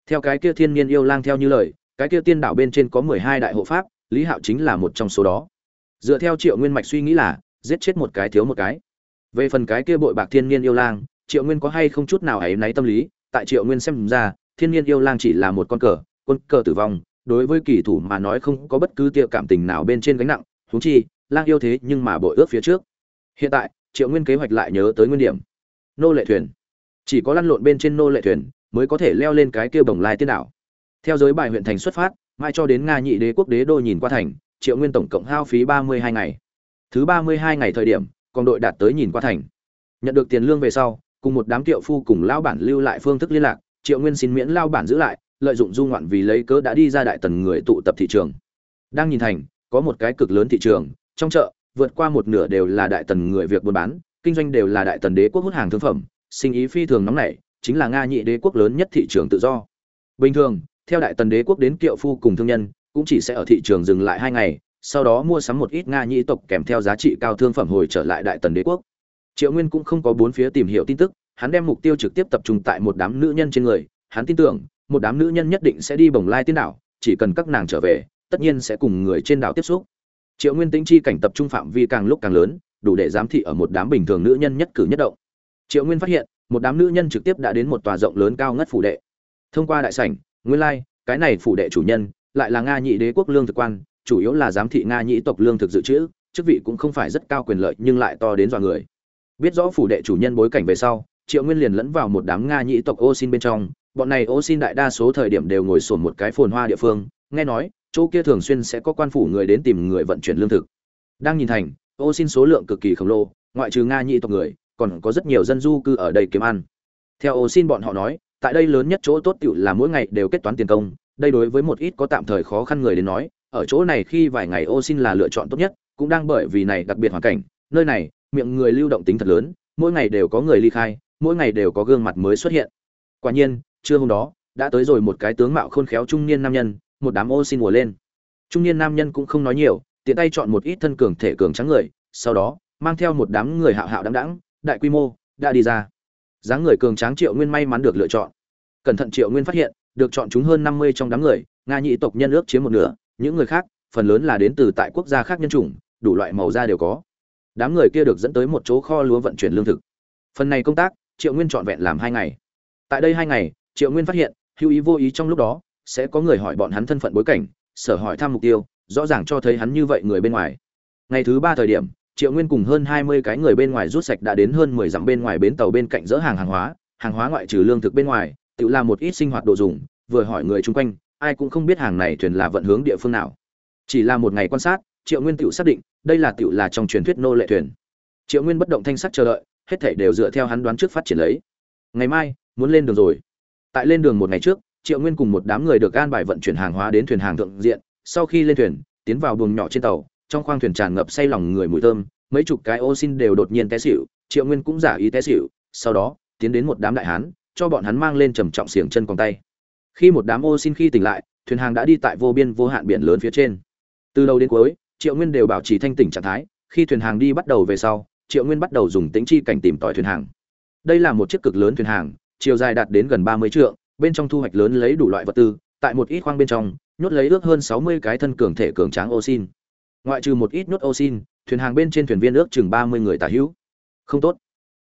S1: Theo cái kia thiên nhiên yêu lang theo như lời, cái kia tiên đảo bên trên có mười hai đại hộ pháp, lý hạo chính là một trong số đó. Dựa theo triệu nguyên mạch suy nghĩ là, giết chết một cái thiếu một cái. Về phần cái kia bội bạc thiên nhiên yêu lang, triệu nguyên có hay không chút nào ấy náy tâm lý, tại triệu nguyên xem ra, thiên nhiên yêu lang chỉ là một con cờ, quân cờ tử vong đối với kỳ thủ mà nói không có bất cứ tiệ cảm tình nào bên trên gánh nặng, huống chi, lang yêu thế nhưng mà bội ước phía trước. Hiện tại, triệu nguyên kế hoạch lại nhớ tới nguyên điểm. Nô lệ thuyền. Chỉ có lăn lộn bên trên nô lệ thuyền, mới có thể leo lên cái kia bồng lai tiên đảo. Theo giới bài huyện thành xuất phát, mai cho đến nga nhị đế quốc đế đô nhìn qua thành, triệu nguyên tổng cộng hao phí ba mươi hai ngày. Thứ ba mươi hai ngày thời điểm, còn đội đạt tới nhìn qua thành. Nhận được tiền lương về sau, cùng một đám tiệu phu cùng lao bản lưu lại phương thức liên lạc, triệu nguyên xin miễn lao bản giữ lại lợi dụng du ngoạn vì lấy cớ đã đi ra đại tần người tụ tập thị trường. Đang nhìn thành, có một cái cực lớn thị trường, trong chợ, vượt qua một nửa đều là đại tần người việc buôn bán, kinh doanh đều là đại tần đế quốc hút hàng thương phẩm, sinh ý phi thường nóng nảy, chính là nga nhị đế quốc lớn nhất thị trường tự do. Bình thường, theo đại tần đế quốc đến kiệu phu cùng thương nhân, cũng chỉ sẽ ở thị trường dừng lại hai ngày, sau đó mua sắm một ít nga nhị tộc kèm theo giá trị cao thương phẩm hồi trở lại đại tần đế quốc. Triệu nguyên cũng không có bốn phía tìm hiểu tin tức, hắn đem mục tiêu trực tiếp tập trung tại một đám nữ nhân trên người, hắn tin tưởng một đám nữ nhân nhất định sẽ đi bồng lai tiên đảo, chỉ cần các nàng trở về, tất nhiên sẽ cùng người trên đảo tiếp xúc. Triệu nguyên tĩnh chi cảnh tập trung phạm vi càng lúc càng lớn, đủ để giám thị ở một đám bình thường nữ nhân nhất cử nhất động. Triệu nguyên phát hiện, một đám nữ nhân trực tiếp đã đến một tòa rộng lớn cao ngất phủ đệ. Thông qua đại sảnh, nguyên lai, cái này phủ đệ chủ nhân, lại là nga nhị đế quốc lương thực quan, chủ yếu là giám thị nga nhị tộc lương thực dự trữ, chức vị cũng không phải rất cao quyền lợi nhưng lại to đến dọa người. Biết rõ phủ đệ chủ nhân bối cảnh về sau, triệu nguyên liền lẫn vào một đám nga nhị tộc ô xin bên trong bọn này ô xin đại đa số thời điểm đều ngồi sồn một cái phồn hoa địa phương, nghe nói, chỗ kia thường xuyên sẽ có quan phủ người đến tìm người vận chuyển lương thực. Đang nhìn thành, ô xin số lượng cực kỳ khổng lồ, ngoại trừ nga nhị tộc người, còn có rất nhiều dân du cư ở đây kiếm ăn. Theo ô xin bọn họ nói, tại đây lớn nhất chỗ tốt tựu là mỗi ngày đều kết toán tiền công, đây đối với một ít có tạm thời khó khăn người đến nói, ở chỗ này khi vài ngày ô xin là lựa chọn tốt nhất, cũng đang bởi vì này đặc biệt hoàn cảnh, nơi này, miệng người lưu động tính thật lớn, mỗi ngày đều có người ly khai, mỗi ngày đều có gương mặt mới xuất hiện. Quả nhiên trưa hôm đó, đã tới rồi một cái tướng mạo khôn khéo trung niên nam nhân, một đám ô xin mùa lên. Trung niên nam nhân cũng không nói nhiều, tiện tay chọn một ít thân cường thể cường trắng người, sau đó, mang theo một đám người hạo hạo đắng đắng đại quy mô, đã đi ra. Dáng người cường tráng triệu nguyên may mắn được lựa chọn. Cẩn thận triệu nguyên phát hiện, được chọn chúng hơn năm mươi trong đám người, nga nhị tộc nhân ước chiếm một nửa, những người khác, phần lớn là đến từ tại quốc gia khác nhân chủng, đủ loại màu da đều có. Đám người kia được dẫn tới một chỗ kho lúa vận chuyển lương thực. Phần này công tác, triệu nguyên trọn vẹn làm hai ngày. Tại đây hai ngày triệu nguyên phát hiện, hữu ý vô ý trong lúc đó, sẽ có người hỏi bọn hắn thân phận bối cảnh, sở hỏi thăm mục tiêu, rõ ràng cho thấy hắn như vậy người bên ngoài. Ngày thứ ba thời điểm, triệu nguyên cùng hơn hai mươi cái người bên ngoài rút sạch đã đến hơn mười dặm bên ngoài bến tàu bên cạnh dỡ hàng hàng hóa hàng hóa ngoại trừ lương thực bên ngoài, tự làm một ít sinh hoạt đồ dùng, vừa hỏi người chung quanh, ai cũng không biết hàng này thuyền là vận hướng địa phương nào. Chỉ là một ngày quan sát, triệu nguyên tự xác định, đây là tự là trong truyền thuyết nô lệ thuyền. Triệu nguyên bất động thanh sắc chờ đợi, hết thảy đều dựa theo hắn đoán trước phát triển lấy. Ngày mai, muốn lên đường rồi tại lên đường một ngày trước, triệu nguyên cùng một đám người được an bài vận chuyển hàng hóa đến thuyền hàng thượng diện. Sau khi lên thuyền, tiến vào buồng nhỏ trên tàu, trong khoang thuyền tràn ngập say lòng người mùi thơm, mấy chục cái ô xin đều đột nhiên té xịu triệu nguyên cũng giả ý té xịu sau đó, tiến đến một đám đại hán, cho bọn hắn mang lên trầm trọng xiềng chân còng tay. Khi một đám ô xin khi tỉnh lại, thuyền hàng đã đi tại vô biên vô hạn biển lớn phía trên. Từ đầu đến cuối, triệu nguyên đều bảo trì thanh tỉnh trạng thái, khi thuyền hàng đi bắt đầu về sau, triệu nguyên bắt đầu dùng tính chi cảnh tìm tòi thuyền hàng. Đây là một chiếc cực lớn thuyền hàng chiều dài đạt đến gần ba mươi trượng bên trong thu hoạch lớn lấy đủ loại vật tư tại một ít khoang bên trong nhốt lấy ước hơn sáu mươi cái thân cường thể cường tráng Osin. ngoại trừ một ít nhốt Osin, thuyền hàng bên trên thuyền viên ước chừng ba mươi người tả hữu. Không tốt.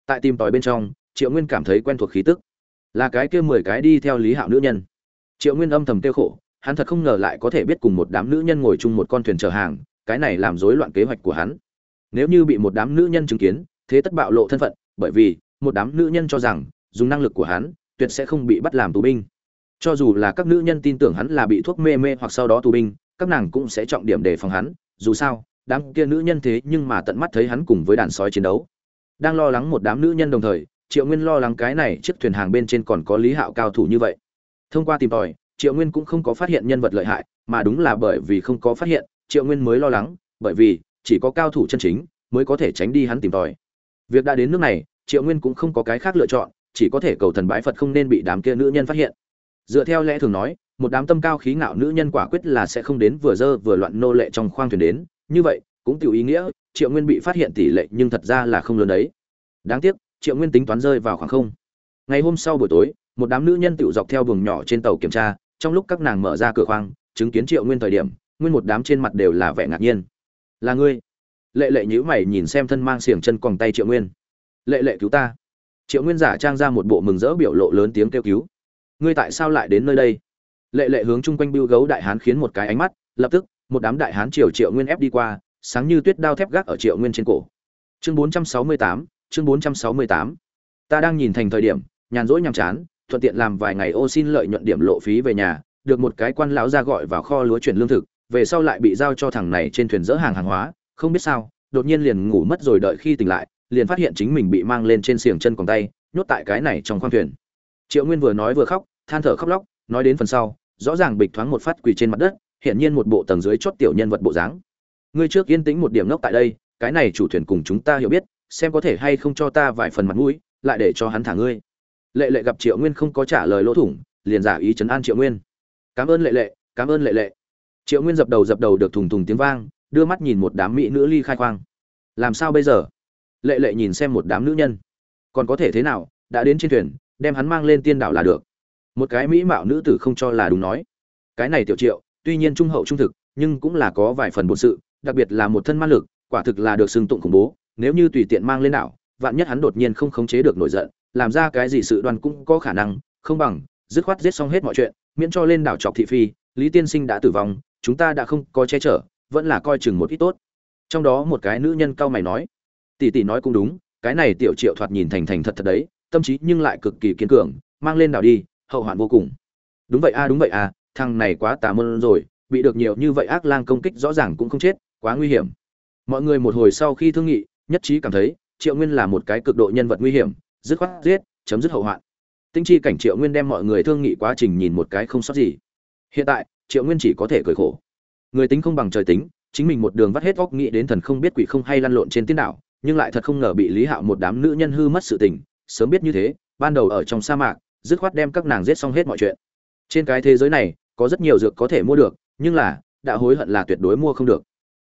S1: Tại tìm tòi bên trong triệu nguyên cảm thấy quen thuộc khí tức. Là cái kia mười cái đi theo lý hạo nữ nhân. Triệu nguyên âm thầm tiêu khổ hắn thật không ngờ lại có thể biết cùng một đám nữ nhân ngồi chung một con thuyền chở hàng cái này làm rối loạn kế hoạch của hắn. Nếu như bị một đám nữ nhân chứng kiến thế tất bạo lộ thân phận bởi vì một đám nữ nhân cho rằng dùng năng lực của hắn, tuyệt sẽ không bị bắt làm tù binh. Cho dù là các nữ nhân tin tưởng hắn là bị thuốc mê mê hoặc sau đó tù binh, các nàng cũng sẽ trọng điểm đề phòng hắn. Dù sao, đám kia nữ nhân thế nhưng mà tận mắt thấy hắn cùng với đàn sói chiến đấu. Đang lo lắng một đám nữ nhân đồng thời, triệu nguyên lo lắng cái này chiếc thuyền hàng bên trên còn có lý hạo cao thủ như vậy. Thông qua tìm tòi, triệu nguyên cũng không có phát hiện nhân vật lợi hại, mà đúng là bởi vì không có phát hiện, triệu nguyên mới lo lắng, bởi vì chỉ có cao thủ chân chính mới có thể tránh đi hắn tìm tòi. Việc đã đến nước này, triệu nguyên cũng không có cái khác lựa chọn chỉ có thể cầu thần bái phật không nên bị đám kia nữ nhân phát hiện. Dựa theo lẽ thường nói, một đám tâm cao khí ngạo nữ nhân quả quyết là sẽ không đến vừa dơ vừa loạn nô lệ trong khoang thuyền đến. Như vậy, cũng tiểu ý nghĩa, triệu nguyên bị phát hiện tỷ lệ nhưng thật ra là không lớn đấy. Đáng tiếc, triệu nguyên tính toán rơi vào khoảng không. Ngày hôm sau buổi tối, một đám nữ nhân tiểu dọc theo buồng nhỏ trên tàu kiểm tra, trong lúc các nàng mở ra cửa khoang, chứng kiến triệu nguyên thời điểm, nguyên một đám trên mặt đều là vẻ ngạc nhiên. Là ngươi? Lệ lệ nhữ mày nhìn xem thân mang xiềng chân còn tay triệu nguyên. Lệ lệ cứu ta triệu nguyên giả trang ra một bộ mừng rỡ biểu lộ lớn tiếng kêu cứu. Ngươi tại sao lại đến nơi đây? Lệ lệ hướng chung quanh bưu gấu đại hán khiến một cái ánh mắt, lập tức, một đám đại hán triều triệu nguyên ép đi qua, sáng như tuyết đao thép gác ở triệu nguyên trên cổ. Chương bốn trăm sáu mươi tám, chương bốn trăm sáu mươi tám. Ta đang nhìn thành thời điểm, nhàn rỗi nhàm chán, thuận tiện làm vài ngày ô xin lợi nhuận điểm lộ phí về nhà, được một cái quan lão ra gọi vào kho lúa chuyển lương thực, về sau lại bị giao cho thằng này trên thuyền dỡ hàng hàng hóa, không biết sao, đột nhiên liền ngủ mất rồi đợi khi tỉnh lại liền phát hiện chính mình bị mang lên trên xiềng chân còn tay, nhốt tại cái này trong khoang thuyền. Triệu nguyên vừa nói vừa khóc, than thở khóc lóc, nói đến phần sau, rõ ràng bịch thoáng một phát quỳ trên mặt đất, hiển nhiên một bộ tầng dưới chót tiểu nhân vật bộ dáng. Ngươi trước yên tĩnh một điểm ngốc tại đây, cái này chủ thuyền cùng chúng ta hiểu biết, xem có thể hay không cho ta vài phần mặt mũi, lại để cho hắn thả ngươi. Lệ lệ gặp triệu nguyên không có trả lời lỗ thủng, liền giả ý chấn an triệu nguyên. Cảm ơn lệ lệ, cảm ơn lệ lệ. Triệu nguyên dập đầu dập đầu được thùng thùng tiếng vang, đưa mắt nhìn một đám mỹ nữ ly khai khoang. Làm sao bây giờ? Lệ lệ nhìn xem một đám nữ nhân. Còn có thể thế nào, đã đến trên thuyền, đem hắn mang lên tiên đảo là được. Một cái mỹ mạo nữ tử không cho là đúng nói. Cái này tiểu triệu, tuy nhiên trung hậu trung thực, nhưng cũng là có vài phần bổn sự, đặc biệt là một thân ma lực, quả thực là được xưng tụng khủng bố. Nếu như tùy tiện mang lên đảo, vạn nhất hắn đột nhiên không khống chế được nổi giận, làm ra cái gì sự đoan cũng có khả năng, không bằng, dứt khoát giết xong hết mọi chuyện, miễn cho lên đảo trọc thị phi, lý tiên sinh đã tử vong, chúng ta đã không có che chở, vẫn là coi chừng một ít tốt. Trong đó một cái nữ nhân cao mày nói tỷ tỷ nói cũng đúng, cái này tiểu triệu thoạt nhìn thành thành thật thật đấy, tâm trí nhưng lại cực kỳ kiên cường, mang lên đảo đi, hậu hoạn vô cùng. Đúng vậy a, đúng vậy a, thằng này quá tà môn rồi, bị được nhiều như vậy ác lang công kích rõ ràng cũng không chết, quá nguy hiểm. Mọi người một hồi sau khi thương nghị, nhất trí cảm thấy, triệu nguyên là một cái cực độ nhân vật nguy hiểm, dứt khoát giết, chấm dứt hậu hoạn. Tinh chi cảnh triệu nguyên đem mọi người thương nghị quá trình nhìn một cái không sót gì. Hiện tại, triệu nguyên chỉ có thể cười khổ. Người tính không bằng trời tính, chính mình một đường vắt hết óc nghĩ đến thần không biết quỷ không hay lăn lộn trên tiên đảo nhưng lại thật không ngờ bị lý hạo một đám nữ nhân hư mất sự tình, sớm biết như thế, ban đầu ở trong sa mạc, dứt khoát đem các nàng giết xong hết mọi chuyện. Trên cái thế giới này, có rất nhiều dược có thể mua được, nhưng là, đã hối hận là tuyệt đối mua không được.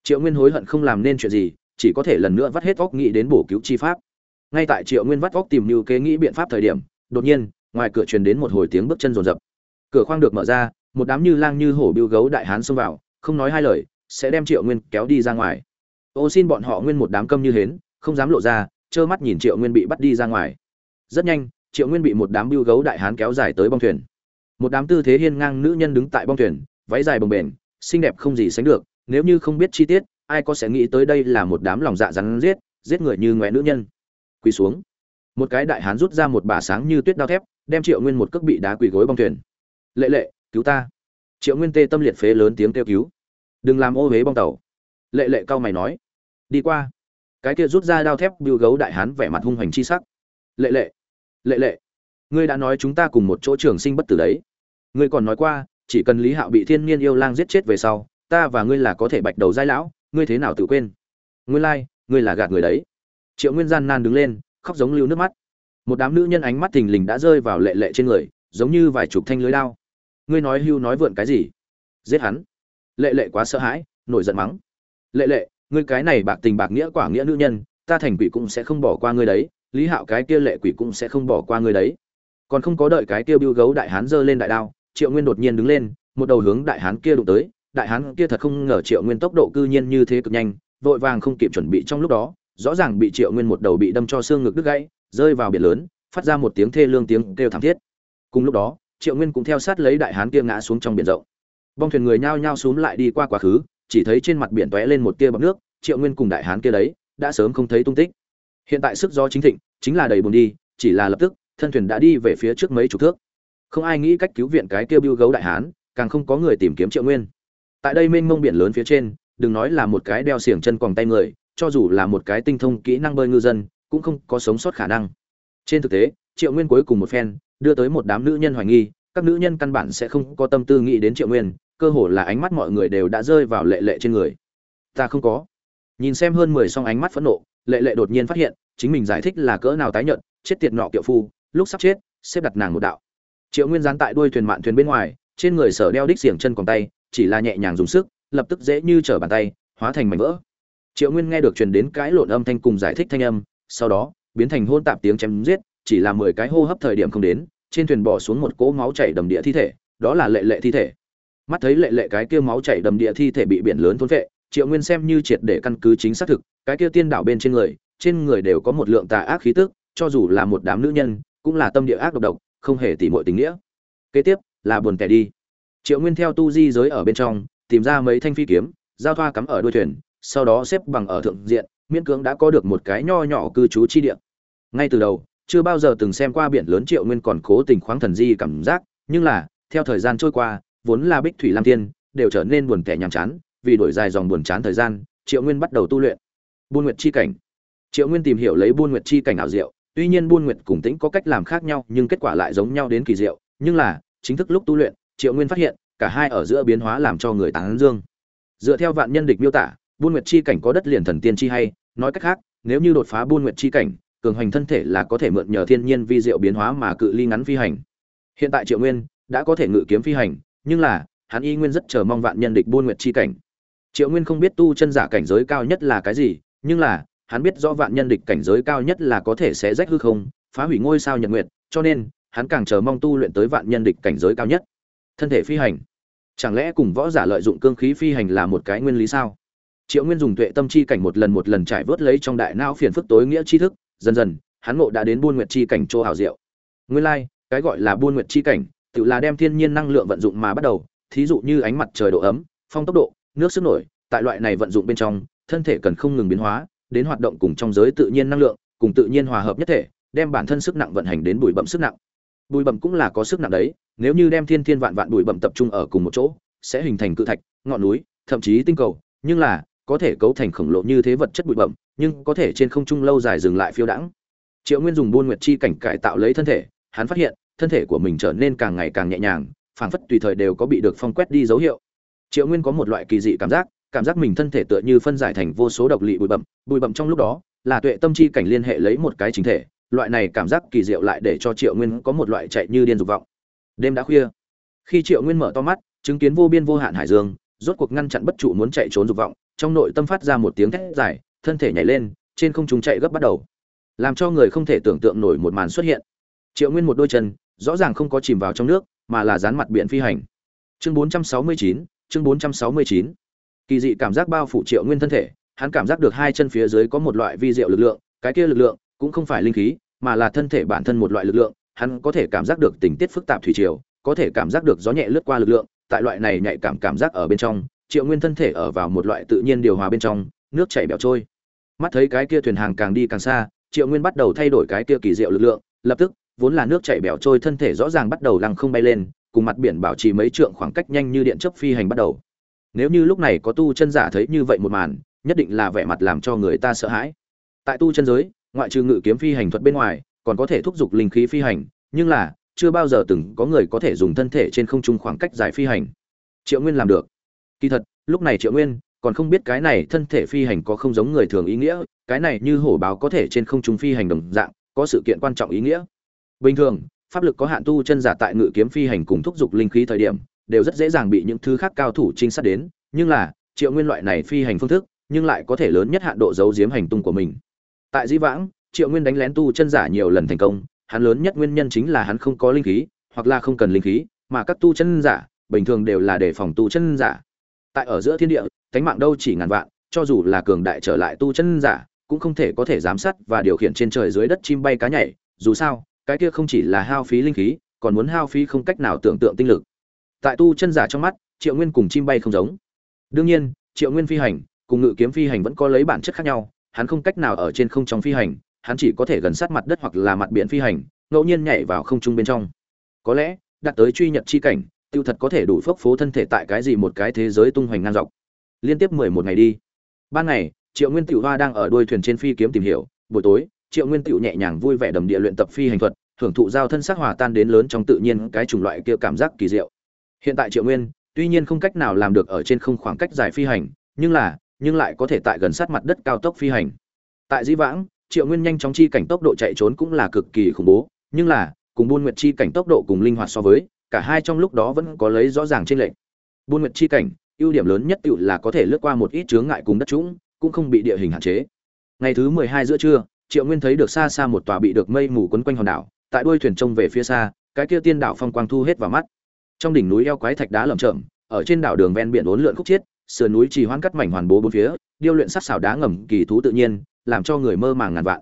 S1: Triệu nguyên hối hận không làm nên chuyện gì, chỉ có thể lần nữa vắt hết óc nghĩ đến bổ cứu chi pháp. Ngay tại triệu nguyên vắt óc tìm như kế nghĩ biện pháp thời điểm, đột nhiên, ngoài cửa truyền đến một hồi tiếng bước chân rồn rập. Cửa khoang được mở ra, một đám như lang như hổ biêu gấu đại hán xông vào, không nói hai lời, sẽ đem triệu nguyên kéo đi ra ngoài ô xin bọn họ nguyên một đám câm như hến, không dám lộ ra, trơ mắt nhìn triệu nguyên bị bắt đi ra ngoài. Rất nhanh, triệu nguyên bị một đám biêu gấu đại hán kéo dài tới bong thuyền. Một đám tư thế hiên ngang nữ nhân đứng tại bong thuyền, váy dài bồng bềnh, xinh đẹp không gì sánh được, nếu như không biết chi tiết, ai có sẽ nghĩ tới đây là một đám lòng dạ rắn giết giết người như ngoé nữ nhân. Quỳ xuống. Một cái đại hán rút ra một bà sáng như tuyết đao thép, đem triệu nguyên một cước bị đá quỳ gối bong thuyền. Lệ lệ, cứu ta. Triệu nguyên tê tâm liệt phế lớn tiếng kêu cứu. Đừng làm ô huế bong tàu. Lệ lệ cau mày nói đi qua. Cái kia rút ra đao thép bưu gấu đại hán vẻ mặt hung hoành chi sắc. Lệ lệ lệ lệ ngươi đã nói chúng ta cùng một chỗ trường sinh bất tử đấy. Ngươi còn nói qua chỉ cần lý hạo bị thiên nhiên yêu lang giết chết về sau ta và ngươi là có thể bạch đầu giai lão ngươi thế nào tự quên? Ngươi lai、like, ngươi là gạt người đấy. Triệu nguyên gian nan đứng lên khóc giống lưu nước mắt. Một đám nữ nhân ánh mắt thình lình đã rơi vào lệ lệ trên người giống như vài chục thanh lưới đao. Ngươi nói hưu nói vượn cái gì? Giết hắn. Lệ lệ quá sợ hãi nổi giận mắng. Lệ lệ ngươi cái này bạc tình bạc nghĩa quả nghĩa nữ nhân, ta thành quỷ cũng sẽ không bỏ qua ngươi đấy, lý hạo cái kia lệ quỷ cũng sẽ không bỏ qua ngươi đấy. Còn không có đợi cái kia bưu gấu đại hán giơ lên đại đao, triệu nguyên đột nhiên đứng lên, một đầu hướng đại hán kia đụng tới, đại hán kia thật không ngờ triệu nguyên tốc độ cư nhiên như thế cực nhanh, vội vàng không kịp chuẩn bị trong lúc đó, rõ ràng bị triệu nguyên một đầu bị đâm cho xương ngực đứt gãy, rơi vào biển lớn, phát ra một tiếng thê lương tiếng kêu thảm thiết. Cùng lúc đó, triệu nguyên cũng theo sát lấy đại hán kia ngã xuống trong biển rộng. Bong thuyền người nhao nhao xuống lại đi qua quá khứ chỉ thấy trên mặt biển tóe lên một tia bọt nước, triệu nguyên cùng đại hán kia đấy, đã sớm không thấy tung tích. Hiện tại sức gió chính thịnh, chính là đầy bùn đi, chỉ là lập tức, thân thuyền đã đi về phía trước mấy chục thước. Không ai nghĩ cách cứu viện cái kia bưu gấu đại hán, càng không có người tìm kiếm triệu nguyên. Tại đây mênh mông biển lớn phía trên, đừng nói là một cái đeo xiềng chân quòng tay người, cho dù là một cái tinh thông kỹ năng bơi ngư dân, cũng không có sống sót khả năng. Trên thực tế, triệu nguyên cuối cùng một phen, đưa tới một đám nữ nhân hoài nghi, các nữ nhân căn bản sẽ không có tâm tư nghĩ đến triệu nguyên cơ hồ là ánh mắt mọi người đều đã rơi vào lệ lệ trên người. Ta không có. Nhìn xem hơn mười song ánh mắt phẫn nộ, lệ lệ đột nhiên phát hiện, chính mình giải thích là cỡ nào tái nhận chết tiệt nọ kiệu phu, lúc sắp chết, xếp đặt nàng một đạo. Triệu nguyên dán tại đuôi thuyền mạn thuyền bên ngoài, trên người sở đeo đích xiềng chân còn tay, chỉ là nhẹ nhàng dùng sức, lập tức dễ như trở bàn tay, hóa thành mảnh vỡ. Triệu nguyên nghe được truyền đến cái lộn âm thanh cùng giải thích thanh âm, sau đó, biến thành hôn tạp tiếng chém giết, chỉ là mười cái hô hấp thời điểm không đến, trên thuyền bỏ xuống một cỗ máu chảy đầm địa thi thể, đó là lệ lệ thi thể mắt thấy lệ lệ cái kia máu chảy đầm địa thi thể bị biển lớn thôn vệ triệu nguyên xem như triệt để căn cứ chính xác thực, cái kia tiên đảo bên trên người trên người đều có một lượng tà ác khí tức, cho dù là một đám nữ nhân, cũng là tâm địa ác độc độc, không hề tỉ mọi tình nghĩa. Kế tiếp, là buồn tẻ đi. Triệu nguyên theo tu di giới ở bên trong, tìm ra mấy thanh phi kiếm, giao thoa cắm ở đuôi thuyền, sau đó xếp bằng ở thượng diện, miễn cưỡng đã có được một cái nho nhỏ cư trú chi địa. Ngay từ đầu, chưa bao giờ từng xem qua biển lớn triệu nguyên còn cố tình khoáng thần di cảm giác, nhưng là, theo thời gian trôi qua vốn là bích thủy lam tiên đều trở nên buồn tẻ nhàm chán, vì đổi dài dòng buồn chán thời gian, triệu nguyên bắt đầu tu luyện. Buôn nguyệt chi cảnh. Triệu nguyên tìm hiểu lấy buôn nguyệt chi cảnh ảo diệu, tuy nhiên buôn nguyệt cùng tĩnh có cách làm khác nhau, nhưng kết quả lại giống nhau đến kỳ diệu. Nhưng là, chính thức lúc tu luyện, triệu nguyên phát hiện, cả hai ở giữa biến hóa làm cho người tán dương. Dựa theo vạn nhân địch miêu tả, buôn nguyệt chi cảnh có đất liền thần tiên chi hay, nói cách khác, nếu như đột phá buôn nguyệt chi cảnh, cường hành thân thể là có thể mượn nhờ thiên nhiên vi diệu biến hóa mà cự ly ngắn phi hành. Hiện tại triệu nguyên đã có thể ngự kiếm phi hành nhưng là, hắn y nguyên rất chờ mong vạn nhân địch buôn nguyệt chi cảnh. Triệu nguyên không biết tu chân giả cảnh giới cao nhất là cái gì, nhưng là, hắn biết rõ vạn nhân địch cảnh giới cao nhất là có thể sẽ rách hư không, phá hủy ngôi sao nhật nguyệt, cho nên, hắn càng chờ mong tu luyện tới vạn nhân địch cảnh giới cao nhất. Thân thể phi hành. Chẳng lẽ cùng võ giả lợi dụng cương khí phi hành là một cái nguyên lý sao? Triệu nguyên dùng tuệ tâm chi cảnh một lần một lần trải vớt lấy trong đại não phiền phức tối nghĩa tri thức, dần dần, hắn ngộ đã đến buôn nguyệt chi cảnh chỗ hảo diệu. Nguyên lai, cái gọi là buôn nguyệt chi cảnh tự là đem thiên nhiên năng lượng vận dụng mà bắt đầu, thí dụ như ánh mặt trời độ ấm, phong tốc độ, nước sức nổi, tại loại này vận dụng bên trong, thân thể cần không ngừng biến hóa, đến hoạt động cùng trong giới tự nhiên năng lượng, cùng tự nhiên hòa hợp nhất thể, đem bản thân sức nặng vận hành đến bụi bậm sức nặng. Bụi bậm cũng là có sức nặng đấy, nếu như đem thiên thiên vạn vạn bụi bậm tập trung ở cùng một chỗ, sẽ hình thành cự thạch, ngọn núi, thậm chí tinh cầu, nhưng là, có thể cấu thành khổng lồ như thế vật chất bụi bậm nhưng có thể trên không trung lâu dài dừng lại phiêu đãng. Triệu nguyên dùng buôn nguyệt chi cảnh cải tạo lấy thân thể, hắn phát hiện thân thể của mình trở nên càng ngày càng nhẹ nhàng, phảng phất tùy thời đều có bị được phong quét đi dấu hiệu. Triệu nguyên có một loại kỳ dị cảm giác cảm giác mình thân thể tựa như phân giải thành vô số độc lị bụi bậm bụi bậm trong lúc đó, là tuệ tâm chi cảnh liên hệ lấy một cái chính thể, loại này cảm giác kỳ diệu lại để cho triệu nguyên có một loại chạy như điên dục vọng. Đêm đã khuya. Khi triệu nguyên mở to mắt, chứng kiến vô biên vô hạn hải dương, rốt cuộc ngăn chặn bất trụ muốn chạy trốn dục vọng, trong nội tâm phát ra một tiếng thét dài, thân thể nhảy lên, trên không trung chạy gấp bắt đầu, làm cho người không thể tưởng tượng nổi một màn xuất hiện. Triệu nguyên một đôi chân rõ ràng không có chìm vào trong nước mà là dán mặt biển phi hành chương 469, chương 469. kỳ dị cảm giác bao phủ triệu nguyên thân thể hắn cảm giác được hai chân phía dưới có một loại vi diệu lực lượng cái kia lực lượng cũng không phải linh khí mà là thân thể bản thân một loại lực lượng hắn có thể cảm giác được tình tiết phức tạp thủy triều có thể cảm giác được gió nhẹ lướt qua lực lượng tại loại này nhạy cảm cảm giác ở bên trong triệu nguyên thân thể ở vào một loại tự nhiên điều hòa bên trong nước chảy bèo trôi mắt thấy cái kia thuyền hàng càng đi càng xa triệu nguyên bắt đầu thay đổi cái kia kỳ diệu lực lượng lập tức vốn là nước chảy bẻo trôi thân thể rõ ràng bắt đầu lăng không bay lên, cùng mặt biển bảo trì mấy trượng khoảng cách nhanh như điện chớp phi hành bắt đầu. Nếu như lúc này có tu chân giả thấy như vậy một màn, nhất định là vẻ mặt làm cho người ta sợ hãi. Tại tu chân giới, ngoại trừ ngự kiếm phi hành thuật bên ngoài, còn có thể thúc giục linh khí phi hành, nhưng là, chưa bao giờ từng có người có thể dùng thân thể trên không trung khoảng cách dài phi hành. Triệu nguyên làm được. Kỳ thật, lúc này triệu nguyên còn không biết cái này thân thể phi hành có không giống người thường ý nghĩa, cái này như hổ báo có thể trên không trung phi hành đồng dạng, có sự kiện quan trọng ý nghĩa bình thường, pháp lực có hạn tu chân giả tại ngự kiếm phi hành cùng thúc giục linh khí thời điểm, đều rất dễ dàng bị những thứ khác cao thủ trinh sát đến, nhưng là, triệu nguyên loại này phi hành phương thức, nhưng lại có thể lớn nhất hạn độ giấu giếm hành tung của mình. Tại di vãng, triệu nguyên đánh lén tu chân giả nhiều lần thành công, hắn lớn nhất nguyên nhân chính là hắn không có linh khí, hoặc là không cần linh khí, mà các tu chân giả, bình thường đều là để phòng tu chân giả. Tại ở giữa thiên địa cánh mạng đâu chỉ ngàn vạn, cho dù là cường đại trở lại tu chân giả, cũng không thể có thể giám sát và điều khiển trên trời dưới đất chim bay cá nhảy, dù sao cái kia không chỉ là hao phí linh khí, còn muốn hao phí không cách nào tưởng tượng tinh lực. Tại tu chân giả trong mắt, triệu nguyên cùng chim bay không giống. Đương nhiên, triệu nguyên phi hành, cùng ngự kiếm phi hành vẫn có lấy bản chất khác nhau, hắn không cách nào ở trên không trong phi hành, hắn chỉ có thể gần sát mặt đất hoặc là mặt biển phi hành, ngẫu nhiên nhảy vào không trung bên trong. Có lẽ, đạt tới truy nhật chi cảnh, tiêu thật có thể đủ phốc phố thân thể tại cái gì một cái thế giới tung hoành ngang dọc. Liên tiếp mười một ngày đi. Ban ngày, triệu nguyên tiểu hoa đang ở đuôi thuyền trên phi kiếm tìm hiểu, buổi tối triệu nguyên tiểu nhẹ nhàng vui vẻ đầm địa luyện tập phi hành thuật hưởng thụ giao thân xác hòa tan đến lớn trong tự nhiên cái chủng loại kia cảm giác kỳ diệu. Hiện tại triệu nguyên, tuy nhiên không cách nào làm được ở trên không khoảng cách dài phi hành, nhưng là, nhưng lại có thể tại gần sát mặt đất cao tốc phi hành. Tại di vãng, triệu nguyên nhanh chóng chi cảnh tốc độ chạy trốn cũng là cực kỳ khủng bố, nhưng là, cùng buôn nguyệt chi cảnh tốc độ cùng linh hoạt so với, cả hai trong lúc đó vẫn có lấy rõ ràng trên lệnh buôn nguyệt chi cảnh, ưu điểm lớn nhất tự là có thể lướt qua một ít chướng ngại cùng đất trũng, cũng không bị địa hình hạn chế. Ngày thứ mười hai giữa trưa triệu nguyên thấy được xa xa một tòa bị được mây mù quấn quanh hòn đảo, tại đuôi thuyền trông về phía xa, cái kia tiên đảo phong quang thu hết vào mắt. Trong đỉnh núi eo quái thạch đá lởm chởm, ở trên đảo đường ven biển uốn lượn khúc chiết, sườn núi trì hoãn cắt mảnh hoàn bố bốn phía, điêu luyện sắc xảo đá ngầm kỳ thú tự nhiên, làm cho người mơ màng ngàn vạn.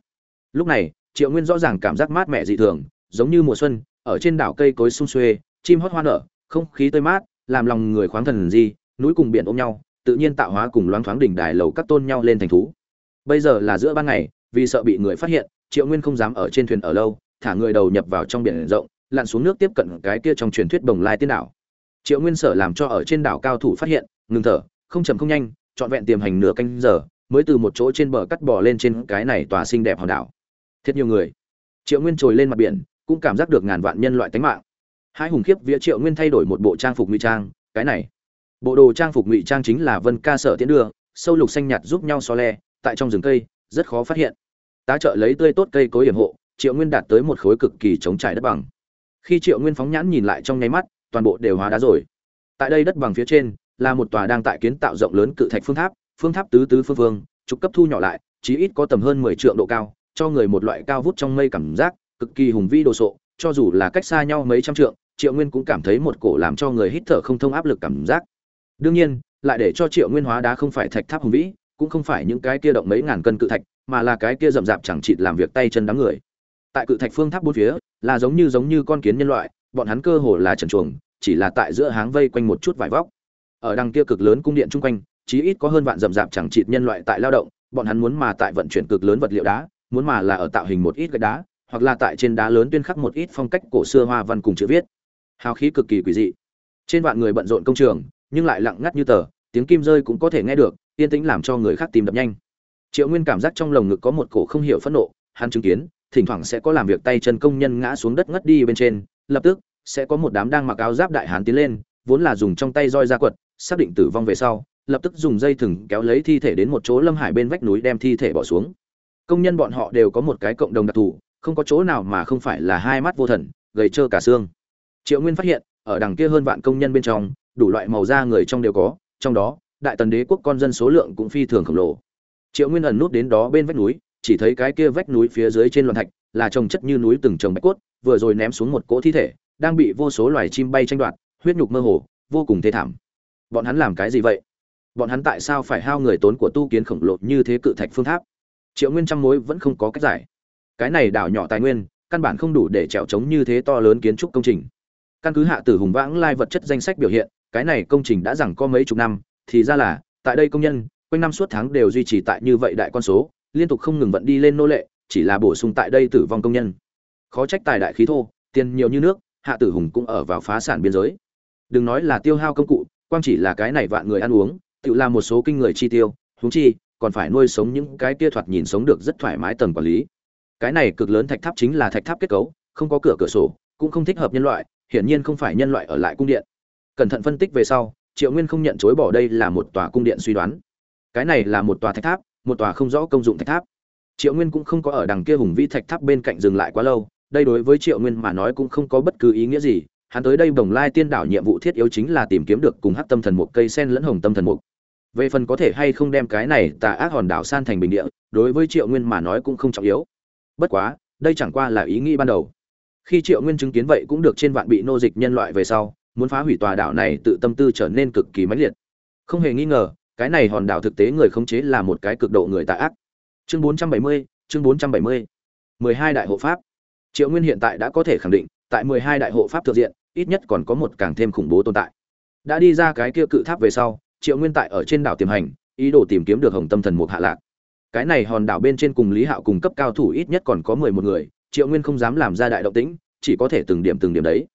S1: Lúc này, triệu nguyên rõ ràng cảm giác mát mẻ dị thường, giống như mùa xuân, ở trên đảo cây cối sung xuê, chim hót hoa nở, không khí tươi mát, làm lòng người khoáng thần gì núi cùng biển ôm nhau, tự nhiên tạo hóa cùng loáng thoáng đỉnh đài lầu các tôn nhau lên thành thú. Bây giờ là giữa ban ngày vì sợ bị người phát hiện, triệu nguyên không dám ở trên thuyền ở lâu, thả người đầu nhập vào trong biển rộng, lặn xuống nước tiếp cận cái kia trong truyền thuyết bồng lai tiên đảo. Triệu nguyên sở làm cho ở trên đảo cao thủ phát hiện, ngừng thở, không chậm không nhanh, trọn vẹn tiềm hành nửa canh giờ, mới từ một chỗ trên bờ cắt bỏ lên trên cái này tòa xinh đẹp hòn đảo. Thiết nhiều người. Triệu nguyên trồi lên mặt biển, cũng cảm giác được ngàn vạn nhân loại tánh mạng. Hai hùng khiếp vía triệu nguyên thay đổi một bộ trang phục ngụy trang, cái này. Bộ đồ trang phục ngụy trang chính là vân ca sở tiến đưa, sâu lục xanh nhạt giúp nhau so le, tại trong rừng cây, rất khó phát hiện tá trợ lấy tươi tốt cây cối hiểm hộ, triệu nguyên đạt tới một khối cực kỳ chống trải đất bằng. Khi triệu nguyên phóng nhãn nhìn lại trong nháy mắt, toàn bộ đều hóa đá rồi. Tại đây đất bằng phía trên, là một tòa đang tại kiến tạo rộng lớn cự thạch phương tháp phương tháp tứ tứ phương phương, trục cấp thu nhỏ lại, chí ít có tầm hơn mười triệu độ cao, cho người một loại cao vút trong mây cảm giác, cực kỳ hùng vĩ đồ sộ, cho dù là cách xa nhau mấy trăm trượng, triệu nguyên cũng cảm thấy một cổ làm cho người hít thở không thông áp lực cảm giác. Đương nhiên, lại để cho triệu nguyên hóa đá không phải thạch tháp hùng vĩ, cũng không phải những cái kia động mấy ngàn cân cự thạch mà là cái kia rậm rạp chẳng chịt làm việc tay chân đám người. Tại cự thạch phương tháp bốn phía, là giống như giống như con kiến nhân loại, bọn hắn cơ hồ là trần chuồng chỉ là tại giữa háng vây quanh một chút vải vóc. Ở đằng kia cực lớn cung điện chung quanh, chí ít có hơn vạn rậm rạp chẳng chịt nhân loại tại lao động, bọn hắn muốn mà tại vận chuyển cực lớn vật liệu đá, muốn mà là ở tạo hình một ít gạch đá, hoặc là tại trên đá lớn tuyên khắc một ít phong cách cổ xưa hoa văn cùng chữ viết. Hào khí cực kỳ quỷ dị. Trên vạn người bận rộn công trường, nhưng lại lặng ngắt như tờ, tiếng kim rơi cũng có thể nghe được, yên tĩnh làm cho người khác tìm đập nhanh triệu nguyên cảm giác trong lồng ngực có một cổ không hiểu phẫn nộ, hắn chứng kiến, thỉnh thoảng sẽ có làm việc tay chân công nhân ngã xuống đất ngất đi bên trên, lập tức, sẽ có một đám đang mặc áo giáp đại hán tiến lên, vốn là dùng trong tay roi ra quật, xác định tử vong về sau, lập tức dùng dây thừng kéo lấy thi thể đến một chỗ lâm hải bên vách núi đem thi thể bỏ xuống. Công nhân bọn họ đều có một cái cộng đồng đặc thù, không có chỗ nào mà không phải là hai mắt vô thần, gầy trơ cả xương. Triệu nguyên phát hiện, ở đằng kia hơn vạn công nhân bên trong, đủ loại màu da người trong đều có, trong đó, đại tần đế quốc con dân số lượng cũng phi thường khổng lồ triệu nguyên ẩn nút đến đó bên vách núi, chỉ thấy cái kia vách núi phía dưới trên loạn thạch là trồng chất như núi từng trồng bạch cốt, vừa rồi ném xuống một cỗ thi thể, đang bị vô số loài chim bay tranh đoạt, huyết nhục mơ hồ, vô cùng thê thảm. Bọn hắn làm cái gì vậy? Bọn hắn tại sao phải hao người tốn của tu kiến khổng lồ như thế cự thạch phương tháp? Triệu nguyên trăm mối vẫn không có cách giải. Cái này đảo nhỏ tài nguyên, căn bản không đủ để trèo trống như thế to lớn kiến trúc công trình. Căn cứ hạ tử hùng vãng lai vật chất danh sách biểu hiện, cái này công trình đã rằng có mấy chục năm, thì ra là, tại đây công nhân quanh năm suốt tháng đều duy trì tại như vậy đại con số, liên tục không ngừng vận đi lên nô lệ, chỉ là bổ sung tại đây tử vong công nhân. Khó trách tài đại khí thô, tiền nhiều như nước, hạ tử hùng cũng ở vào phá sản biên giới. Đừng nói là tiêu hao công cụ, quang chỉ là cái này vạn người ăn uống, tự làm một số kinh người chi tiêu, huống chi, còn phải nuôi sống những cái kia thoạt nhìn sống được rất thoải mái tầng quản lý. Cái này cực lớn thạch tháp chính là thạch tháp kết cấu, không có cửa cửa sổ, cũng không thích hợp nhân loại, hiển nhiên không phải nhân loại ở lại cung điện. Cẩn thận phân tích về sau, triệu nguyên không nhận chối bỏ đây là một tòa cung điện suy đoán cái này là một tòa thạch tháp, một tòa không rõ công dụng thạch tháp. Triệu nguyên cũng không có ở đằng kia hùng vĩ thạch tháp bên cạnh dừng lại quá lâu, đây đối với triệu nguyên mà nói cũng không có bất cứ ý nghĩa gì, hắn tới đây bồng lai tiên đảo nhiệm vụ thiết yếu chính là tìm kiếm được cùng hát tâm thần mục, cây sen lẫn hồng tâm thần mục. Về phần có thể hay không đem cái này tà ác hòn đảo san thành bình địa, đối với triệu nguyên mà nói cũng không trọng yếu. Bất quá, đây chẳng qua là ý nghĩ ban đầu. Khi triệu nguyên chứng kiến vậy cũng được trên vạn bị nô dịch nhân loại về sau, muốn phá hủy tòa đảo này tự tâm tư trở nên cực kỳ mãnh liệt. Không hề nghi ngờ cái này hòn đảo thực tế người khống chế là một cái cực độ người tà ác. Chương 470, chương 470. 12 đại hộ pháp. Triệu nguyên hiện tại đã có thể khẳng định tại 12 đại hộ pháp thực diện ít nhất còn có một càng thêm khủng bố tồn tại. Đã đi ra cái kia cự tháp về sau triệu nguyên tại ở trên đảo tiềm hành ý đồ tìm kiếm được hồng tâm thần mục hạ lạc. Cái này hòn đảo bên trên cùng lý hạo cùng cấp cao thủ ít nhất còn có mười một người triệu nguyên không dám làm ra đại động tĩnh chỉ có thể từng điểm từng điểm đấy.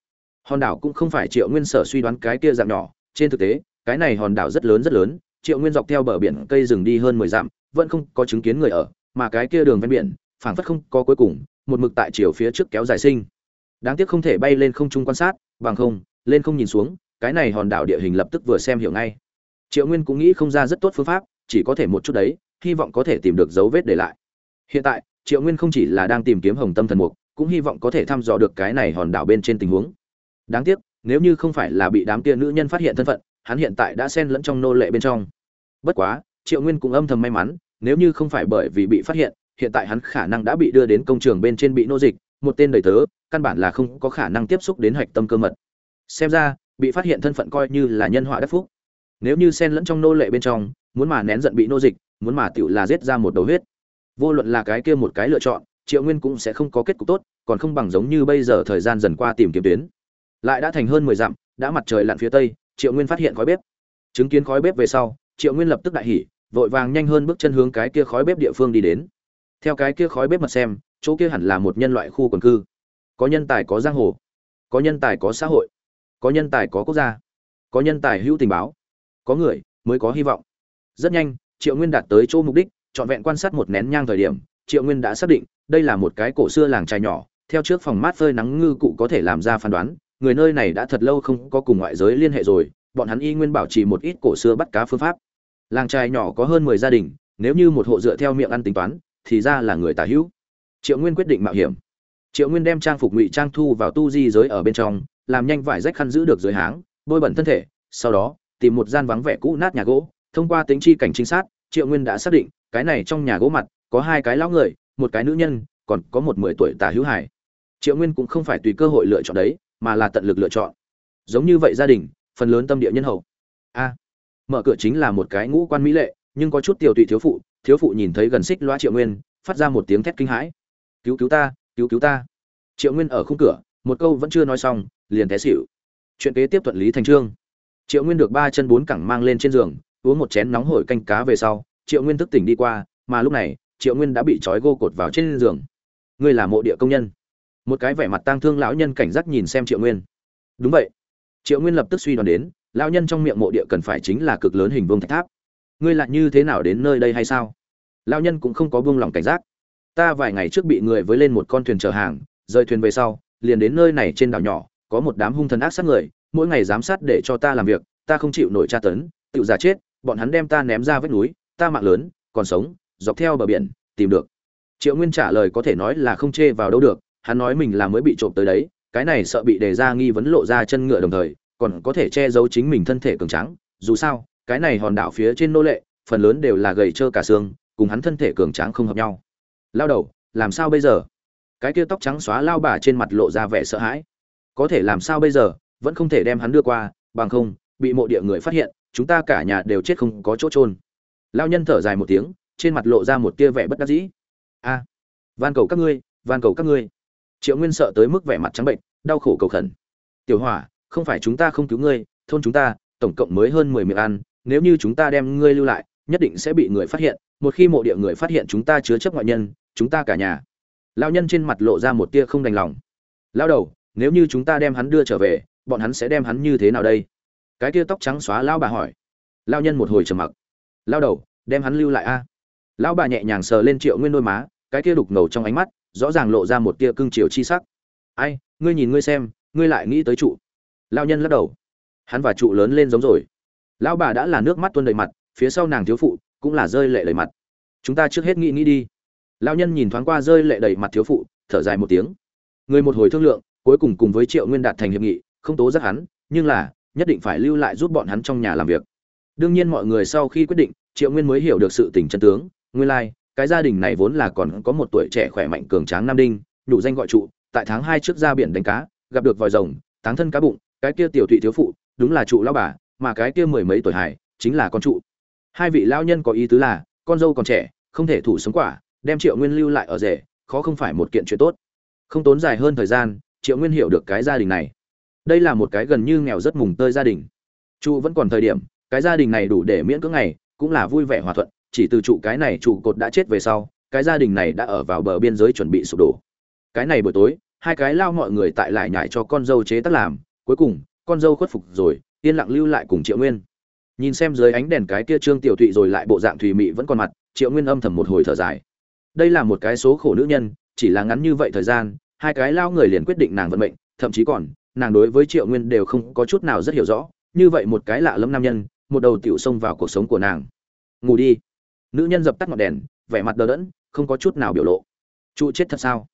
S1: Hòn đảo cũng không phải triệu nguyên sở suy đoán cái kia dạng nhỏ trên thực tế cái này hòn đảo rất lớn rất lớn triệu nguyên dọc theo bờ biển cây rừng đi hơn mười dặm, vẫn không có chứng kiến người ở, mà cái kia đường ven biển, phảng phất không có cuối cùng, một mực tại chiều phía trước kéo dài sinh. Đáng tiếc không thể bay lên không trung quan sát, bằng không, lên không nhìn xuống, cái này hòn đảo địa hình lập tức vừa xem hiểu ngay. Triệu nguyên cũng nghĩ không ra rất tốt phương pháp, chỉ có thể một chút đấy, hy vọng có thể tìm được dấu vết để lại. Hiện tại, triệu nguyên không chỉ là đang tìm kiếm hồng tâm thần mục, cũng hy vọng có thể thăm dò được cái này hòn đảo bên trên tình huống. Đáng tiếc, nếu như không phải là bị đám kia nữ nhân phát hiện thân phận hắn hiện tại đã xen lẫn trong nô lệ bên trong. Bất quá, triệu nguyên cũng âm thầm may mắn, nếu như không phải bởi vì bị phát hiện hiện tại hắn khả năng đã bị đưa đến công trường bên trên bị nô dịch, một tên đầy tớ, căn bản là không có khả năng tiếp xúc đến hạch tâm cơ mật. Xem ra, bị phát hiện thân phận coi như là nhân họa đắc phúc. Nếu như xen lẫn trong nô lệ bên trong, muốn mà nén giận bị nô dịch, muốn mà tựu là giết ra một đầu huyết. Vô luận là cái kia một cái lựa chọn, triệu nguyên cũng sẽ không có kết cục tốt, còn không bằng giống như bây giờ thời gian dần qua tìm kiếm tuyến. Lại đã thành hơn mười dặm, đã mặt trời lặn phía tây triệu nguyên phát hiện khói bếp. Chứng kiến khói bếp về sau, triệu nguyên lập tức đại hỉ, vội vàng nhanh hơn bước chân hướng cái kia khói bếp địa phương đi đến. Theo cái kia khói bếp mật xem, chỗ kia hẳn là một nhân loại khu quần cư. Có nhân tài, có giang hồ. Có nhân tài, có xã hội. Có nhân tài, có quốc gia. Có nhân tài, hữu tình báo. Có người mới có hy vọng. Rất nhanh, triệu nguyên đạt tới chỗ mục đích, trọn vẹn quan sát một nén nhang thời điểm, triệu nguyên đã xác định, đây là một cái cổ xưa làng trài nhỏ, theo trước phòng mát phơi nắng ngư cụ có thể làm ra phán đoán người nơi này đã thật lâu không có cùng ngoại giới liên hệ rồi, bọn hắn y nguyên bảo trì một ít cổ xưa bắt cá phương pháp. Làng trài nhỏ có hơn mười gia đình, nếu như một hộ dựa theo miệng ăn tính toán, thì ra là người tà hữu. Triệu nguyên quyết định mạo hiểm. Triệu nguyên đem trang phục ngụy trang thu vào tu di giới ở bên trong, làm nhanh vải rách khăn giữ được dưới háng, bôi bẩn thân thể, sau đó, tìm một gian vắng vẻ cũ nát nhà gỗ. Thông qua tính chi cảnh trinh sát, triệu nguyên đã xác định, cái này trong nhà gỗ mặt, có hai cái lão người, một cái nữ nhân, còn có một mười tuổi tà hữu hải triệu nguyên cũng không phải tùy cơ hội lựa chọn đấy mà là tận lực lựa chọn. Giống như vậy gia đình, phần lớn tâm địa nhân hậu. A, mở cửa chính là một cái ngũ quan mỹ lệ, nhưng có chút tiểu tụy thiếu phụ thiếu phụ nhìn thấy gần xích loa triệu nguyên, phát ra một tiếng thét kinh hãi. Cứu cứu ta, cứu cứu ta. Triệu nguyên ở khung cửa, một câu vẫn chưa nói xong, liền té xỉu. Chuyện kế tiếp thuận lý thành trương. Triệu nguyên được ba chân bốn cẳng mang lên trên giường, uống một chén nóng hổi canh cá về sau, triệu nguyên thức tỉnh đi qua, mà lúc này, triệu nguyên đã bị trói gô cột vào trên giường. Ngươi là mộ địa công nhân một cái vẻ mặt tang thương lão nhân cảnh giác nhìn xem triệu nguyên. Đúng vậy. Triệu nguyên lập tức suy đoán đến, lão nhân trong miệng mộ địa cần phải chính là cực lớn hình vuông thạch tháp. Ngươi lại như thế nào đến nơi đây hay sao? Lão nhân cũng không có buông lòng cảnh giác. Ta vài ngày trước bị người với lên một con thuyền chở hàng, rời thuyền về sau, liền đến nơi này trên đảo nhỏ, có một đám hung thần ác sát người, mỗi ngày giám sát để cho ta làm việc, ta không chịu nổi tra tấn, tự giả chết, bọn hắn đem ta ném ra vách núi, ta mạng lớn, còn sống, dọc theo bờ biển, tìm được. Triệu nguyên trả lời có thể nói là không chê vào đâu được hắn nói mình là mới bị trộm tới đấy, cái này sợ bị đề ra nghi vấn lộ ra chân ngựa đồng thời, còn có thể che giấu chính mình thân thể cường tráng. Dù sao, cái này hòn đảo phía trên nô lệ, phần lớn đều là gầy trơ cả xương, cùng hắn thân thể cường tráng không hợp nhau. Lao đầu, làm sao bây giờ? Cái kia tóc trắng xóa lao bà trên mặt lộ ra vẻ sợ hãi. Có thể làm sao bây giờ? Vẫn không thể đem hắn đưa qua, bằng không, bị mộ địa người phát hiện, chúng ta cả nhà đều chết không có chỗ trôn lao nhân thở dài một tiếng, trên mặt lộ ra một tia vẻ bất đắc dĩ. A, van cầu các ngươi, van cầu các ngươi triệu nguyên sợ tới mức vẻ mặt trắng bệnh, đau khổ cầu khẩn. Tiểu hỏa, không phải chúng ta không cứu ngươi, thôn chúng ta, tổng cộng mới hơn mười miệng ăn, nếu như chúng ta đem ngươi lưu lại, nhất định sẽ bị người phát hiện, một khi mộ địa người phát hiện chúng ta chứa chấp ngoại nhân, chúng ta cả nhà. Lao nhân trên mặt lộ ra một tia không đành lòng. Lao đầu, nếu như chúng ta đem hắn đưa trở về, bọn hắn sẽ đem hắn như thế nào đây? Cái tia tóc trắng xóa lao bà hỏi. Lao nhân một hồi trầm mặc. Lao đầu, đem hắn lưu lại a. Lão bà nhẹ nhàng sờ lên triệu nguyên đôi má, cái kia đục ngầu trong ánh mắt rõ ràng lộ ra một tia cưng chiều chi sắc. Ai, ngươi nhìn ngươi xem, ngươi lại nghĩ tới trụ. Lao nhân lắc đầu. Hắn và trụ lớn lên giống rồi. Lão bà đã là nước mắt tuôn đầy mặt, phía sau nàng thiếu phụ cũng là rơi lệ đầy mặt. Chúng ta trước hết nghĩ nghĩ đi. Lao nhân nhìn thoáng qua rơi lệ đầy mặt thiếu phụ, thở dài một tiếng. Người một hồi thương lượng, cuối cùng cùng với triệu nguyên đạt thành hiệp nghị, không tố giác hắn, nhưng là nhất định phải lưu lại giúp bọn hắn trong nhà làm việc. Đương nhiên mọi người sau khi quyết định, triệu nguyên mới hiểu được sự tình chân tướng, nguyên lai cái gia đình này vốn là còn có một tuổi trẻ khỏe mạnh cường tráng nam đinh đủ danh gọi trụ, tại tháng hai trước ra biển đánh cá, gặp được vòi rồng, táng thân cá bụng, cái kia tiểu thụy thiếu phụ, đúng là trụ lao bà, mà cái kia mười mấy tuổi hải chính là con trụ. Hai vị lao nhân có ý tứ là, con dâu còn trẻ, không thể thủ sống quả, đem triệu nguyên lưu lại ở rể, khó không phải một kiện chuyện tốt. Không tốn dài hơn thời gian, triệu nguyên hiểu được cái gia đình này. Đây là một cái gần như nghèo rất mùng tơi gia đình. Trụ vẫn còn thời điểm, cái gia đình này đủ để miễn cưỡng ngày, cũng là vui vẻ hòa thuận chỉ từ trụ cái này trụ cột đã chết về sau, cái gia đình này đã ở vào bờ biên giới chuẩn bị sụp đổ. Cái này buổi tối, hai cái lao mọi người tại lại nhải cho con dâu chế tác làm, cuối cùng, con dâu khuất phục rồi, yên lặng lưu lại cùng triệu nguyên. Nhìn xem dưới ánh đèn cái kia trương tiểu thụy rồi lại bộ dạng thùy mị vẫn còn mặt, triệu nguyên âm thầm một hồi thở dài. Đây là một cái số khổ nữ nhân, chỉ là ngắn như vậy thời gian, hai cái lao người liền quyết định nàng vận mệnh, thậm chí còn, nàng đối với triệu nguyên đều không có chút nào rất hiểu rõ, như vậy một cái lạ lẫm nam nhân, một đầu tiểu xông vào cuộc sống của nàng. Ngủ đi nữ nhân dập tắt ngọn đèn, vẻ mặt đờ đẫn, không có chút nào biểu lộ. Trụ chết thật sao?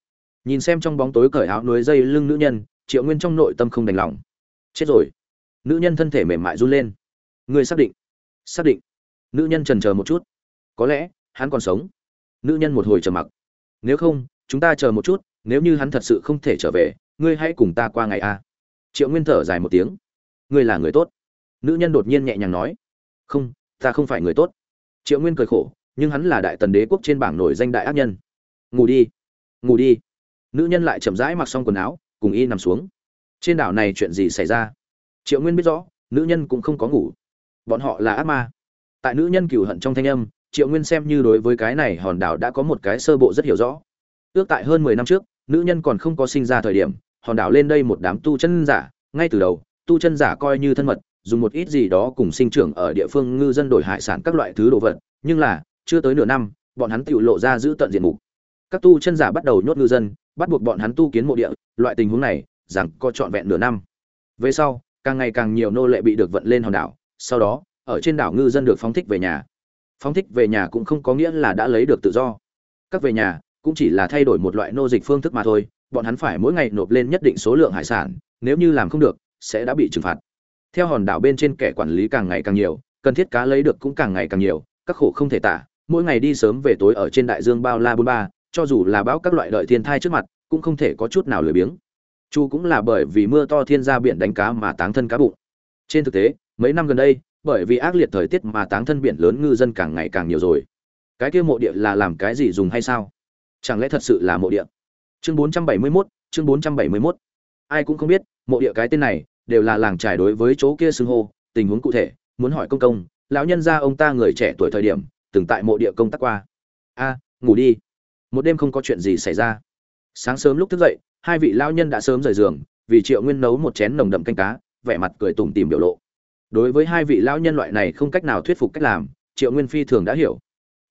S1: Nhìn xem trong bóng tối cởi áo núi dây lưng nữ nhân, triệu nguyên trong nội tâm không đành lòng. Chết rồi. Nữ nhân thân thể mềm mại run lên. Người xác định. Xác định. Nữ nhân trần chờ một chút. Có lẽ, hắn còn sống. Nữ nhân một hồi trầm mặc. Nếu không, chúng ta chờ một chút, nếu như hắn thật sự không thể trở về, ngươi hãy cùng ta qua ngày a. Triệu nguyên thở dài một tiếng. Ngươi là người tốt. Nữ nhân đột nhiên nhẹ nhàng nói. Không, ta không phải người tốt triệu nguyên cười khổ, nhưng hắn là đại tần đế quốc trên bảng nổi danh đại ác nhân. Ngủ đi ngủ đi. Nữ nhân lại chậm rãi mặc xong quần áo, cùng y nằm xuống. Trên đảo này chuyện gì xảy ra? Triệu nguyên biết rõ, nữ nhân cũng không có ngủ. Bọn họ là ác ma. Tại nữ nhân cừu hận trong thanh âm, triệu nguyên xem như đối với cái này hòn đảo đã có một cái sơ bộ rất hiểu rõ. Ước tại hơn mười năm trước, nữ nhân còn không có sinh ra thời điểm, hòn đảo lên đây một đám tu chân giả, ngay từ đầu, tu chân giả coi như thân mật dùng một ít gì đó cùng sinh trưởng ở địa phương ngư dân đổi hải sản các loại thứ đồ vật, nhưng là, chưa tới nửa năm, bọn hắn tự lộ ra giữ tận diện mục. Các tu chân giả bắt đầu nhốt ngư dân, bắt buộc bọn hắn tu kiến mộ địa, loại tình huống này, rằng có trọn vẹn nửa năm. Về sau, càng ngày càng nhiều nô lệ bị được vận lên hòn đảo, sau đó, ở trên đảo ngư dân được phóng thích về nhà. Phóng thích về nhà cũng không có nghĩa là đã lấy được tự do. Các về nhà, cũng chỉ là thay đổi một loại nô dịch phương thức mà thôi, bọn hắn phải mỗi ngày nộp lên nhất định số lượng hải sản, nếu như làm không được, sẽ đã bị trừng phạt theo hòn đảo bên trên kẻ quản lý càng ngày càng nhiều cần thiết cá lấy được cũng càng ngày càng nhiều các khổ không thể tả. Mỗi ngày đi sớm về tối ở trên đại dương bao la bôn ba cho dù là bão các loại đợi thiên thai trước mặt cũng không thể có chút nào lười biếng. Chu cũng là bởi vì mưa to thiên ra biển đánh cá mà táng thân cá bụng. Trên thực tế mấy năm gần đây bởi vì ác liệt thời tiết mà táng thân biển lớn ngư dân càng ngày càng nhiều rồi. Cái kia mộ địa là làm cái gì dùng hay sao? Chẳng lẽ thật sự là mộ địa? Chương 471, chương 471. ai cũng không biết mộ địa cái tên này đều là làng trải đối với chỗ kia xưng hô, tình huống cụ thể, muốn hỏi công công, lão nhân gia ông ta người trẻ tuổi thời điểm, từng tại mộ địa công tác qua. A, ngủ đi. Một đêm không có chuyện gì xảy ra. Sáng sớm lúc thức dậy, hai vị lão nhân đã sớm rời giường, vì triệu nguyên nấu một chén nồng đậm canh cá, vẻ mặt cười tủm tìm biểu lộ. Đối với hai vị lão nhân loại này không cách nào thuyết phục cách làm, triệu nguyên phi thường đã hiểu.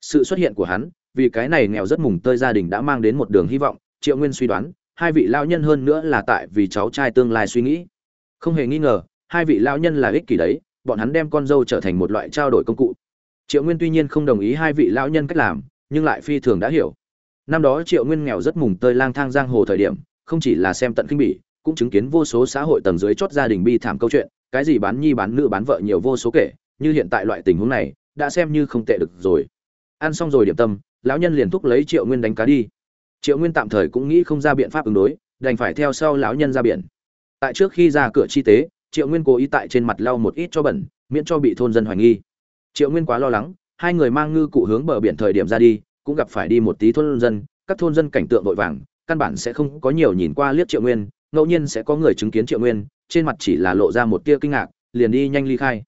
S1: Sự xuất hiện của hắn, vì cái này nghèo rất mùng tơi gia đình đã mang đến một đường hy vọng, triệu nguyên suy đoán, hai vị lão nhân hơn nữa là tại vì cháu trai tương lai suy nghĩ không hề nghi ngờ, hai vị lão nhân là ích kỷ đấy, bọn hắn đem con dâu trở thành một loại trao đổi công cụ. Triệu nguyên tuy nhiên không đồng ý hai vị lão nhân cách làm, nhưng lại phi thường đã hiểu. Năm đó triệu nguyên nghèo rất mùng tơi lang thang giang hồ thời điểm, không chỉ là xem tận kinh bỉ, cũng chứng kiến vô số xã hội tầng dưới chót gia đình bi thảm câu chuyện, cái gì bán nhi bán nữ bán vợ nhiều vô số kể, như hiện tại loại tình huống này, đã xem như không tệ được rồi. Ăn xong rồi điểm tâm, lão nhân liền thúc lấy triệu nguyên đánh cá đi. Triệu nguyên tạm thời cũng nghĩ không ra biện pháp ứng đối, đành phải theo sau lão nhân ra biển tại trước khi ra cửa chi tế, triệu nguyên cố ý tại trên mặt lau một ít cho bẩn, miễn cho bị thôn dân hoài nghi. Triệu nguyên quá lo lắng, hai người mang ngư cụ hướng bờ biển thời điểm ra đi, cũng gặp phải đi một tí thôn dân, các thôn dân cảnh tượng vội vàng, căn bản sẽ không có nhiều nhìn qua liếc triệu nguyên, ngẫu nhiên sẽ có người chứng kiến triệu nguyên, trên mặt chỉ là lộ ra một tia kinh ngạc, liền đi nhanh ly khai.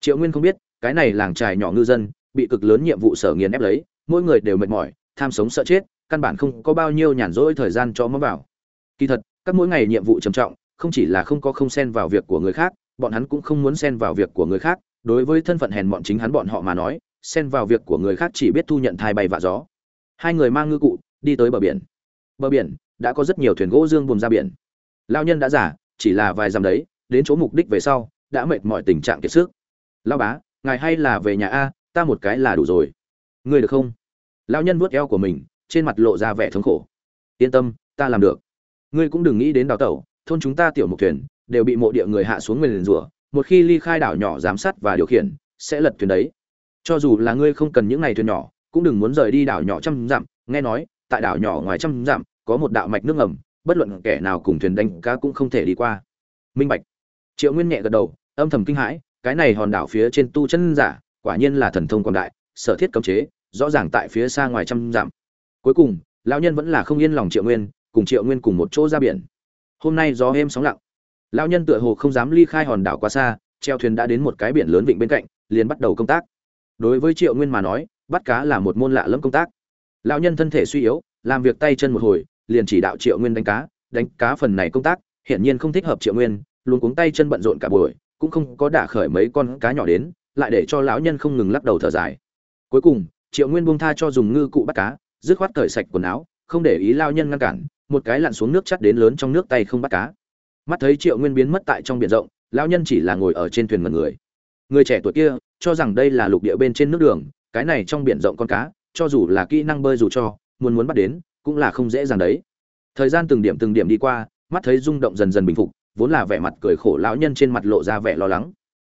S1: Triệu nguyên không biết, cái này làng trài nhỏ ngư dân, bị cực lớn nhiệm vụ sở nghiền ép lấy, mỗi người đều mệt mỏi, tham sống sợ chết, căn bản không có bao nhiêu nhàn rỗi thời gian cho mắm vào. Kỳ thật, các mỗi ngày nhiệm vụ trầm trọng không chỉ là không có không xen vào việc của người khác, bọn hắn cũng không muốn xen vào việc của người khác. Đối với thân phận hèn bọn chính hắn bọn họ mà nói, xen vào việc của người khác chỉ biết thu nhận thai bay vạ gió. Hai người mang ngư cụ, đi tới bờ biển. Bờ biển, đã có rất nhiều thuyền gỗ dương buồm ra biển. Lão nhân đã giả chỉ là vài dặm đấy, đến chỗ mục đích về sau, đã mệt mỏi tình trạng kiệt sức. Lão bá, ngài hay là về nhà a, ta một cái là đủ rồi. Ngươi được không? Lão nhân vuốt eo của mình, trên mặt lộ ra vẻ thống khổ. Yên tâm, ta làm được. Ngươi cũng đừng nghĩ đến đào tẩu thôn chúng ta tiểu mục thuyền, đều bị mộ địa người hạ xuống nguyền rủa, một khi ly khai đảo nhỏ giám sát và điều khiển, sẽ lật thuyền đấy. Cho dù là ngươi không cần những ngày thuyền nhỏ, cũng đừng muốn rời đi đảo nhỏ trăm dặm, nghe nói, tại đảo nhỏ ngoài trăm dặm, có một đạo mạch nước ngầm, bất luận kẻ nào cùng thuyền đánh cá cũng không thể đi qua. Minh bạch. Triệu nguyên nhẹ gật đầu, âm thầm kinh hãi, cái này hòn đảo phía trên tu chân giả, quả nhiên là thần thông quảng đại, sở thiết cấm chế, rõ ràng tại phía xa ngoài trăm dặm. Cuối cùng, lão nhân vẫn là không yên lòng triệu nguyên, cùng triệu nguyên cùng một chỗ ra biển hôm nay gió êm sóng lặng. Lão nhân tựa hồ không dám ly khai hòn đảo quá xa, treo thuyền đã đến một cái biển lớn vịnh bên cạnh, liền bắt đầu công tác. Đối với triệu nguyên mà nói, bắt cá là một môn lạ lẫm công tác. Lão nhân thân thể suy yếu, làm việc tay chân một hồi, liền chỉ đạo triệu nguyên đánh cá đánh cá phần này công tác, hiển nhiên không thích hợp triệu nguyên, luôn cuống tay chân bận rộn cả buổi, cũng không có đả khởi mấy con cá nhỏ đến, lại để cho lão nhân không ngừng lắc đầu thở dài. Cuối cùng, triệu nguyên buông tha cho dùng ngư cụ bắt cá, dứt khoát cởi sạch quần áo, không để ý lao nhân ngăn cản một cái lặn xuống nước chắt đến lớn trong nước tay không bắt cá. Mắt thấy triệu nguyên biến mất tại trong biển rộng, lão nhân chỉ là ngồi ở trên thuyền mật người. Người trẻ tuổi kia, cho rằng đây là lục địa bên trên nước đường, cái này trong biển rộng con cá, cho dù là kỹ năng bơi dù cho, muốn muốn bắt đến, cũng là không dễ dàng đấy. Thời gian từng điểm từng điểm đi qua, mắt thấy rung động dần dần bình phục, vốn là vẻ mặt cười khổ lão nhân trên mặt lộ ra vẻ lo lắng.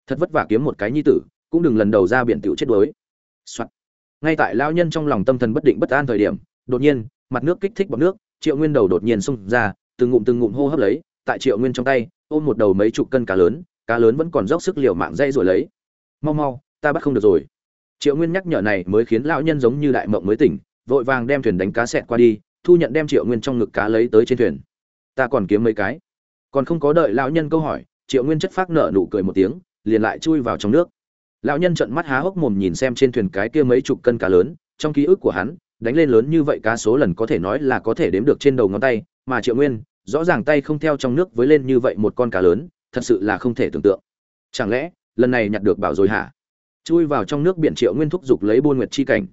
S1: Thật vất vả kiếm một cái nhi tử, cũng đừng lần đầu ra biển tiểu chết đuối. Soạn. ngay tại lão nhân trong lòng tâm thần bất định bất an thời điểm, đột nhiên, mặt nước kích thích bọt nước triệu nguyên đầu đột nhiên xông ra, từng ngụm từng ngụm hô hấp lấy, tại triệu nguyên trong tay, ôm một đầu mấy chục cân cá lớn cá lớn vẫn còn dốc sức liều mạng dây rồi lấy. Mau mau, ta bắt không được rồi. Triệu nguyên nhắc nhở này mới khiến lão nhân giống như đại mộng mới tỉnh, vội vàng đem thuyền đánh cá sẹt qua đi, thu nhận đem triệu nguyên trong ngực cá lấy tới trên thuyền. Ta còn kiếm mấy cái. Còn không có đợi lão nhân câu hỏi, triệu nguyên chất phác nở nụ cười một tiếng, liền lại chui vào trong nước. Lão nhân trợn mắt há hốc mồm nhìn xem trên thuyền cái kia mấy chục cân cá lớn, trong ký ức của hắn đánh lên lớn như vậy cá số lần có thể nói là có thể đếm được trên đầu ngón tay, mà triệu nguyên, rõ ràng tay không theo trong nước với lên như vậy một con cá lớn, thật sự là không thể tưởng tượng. Chẳng lẽ, lần này nhặt được bảo rồi hả? Chui vào trong nước biển triệu nguyên thúc giục lấy buôn nguyệt chi cảnh.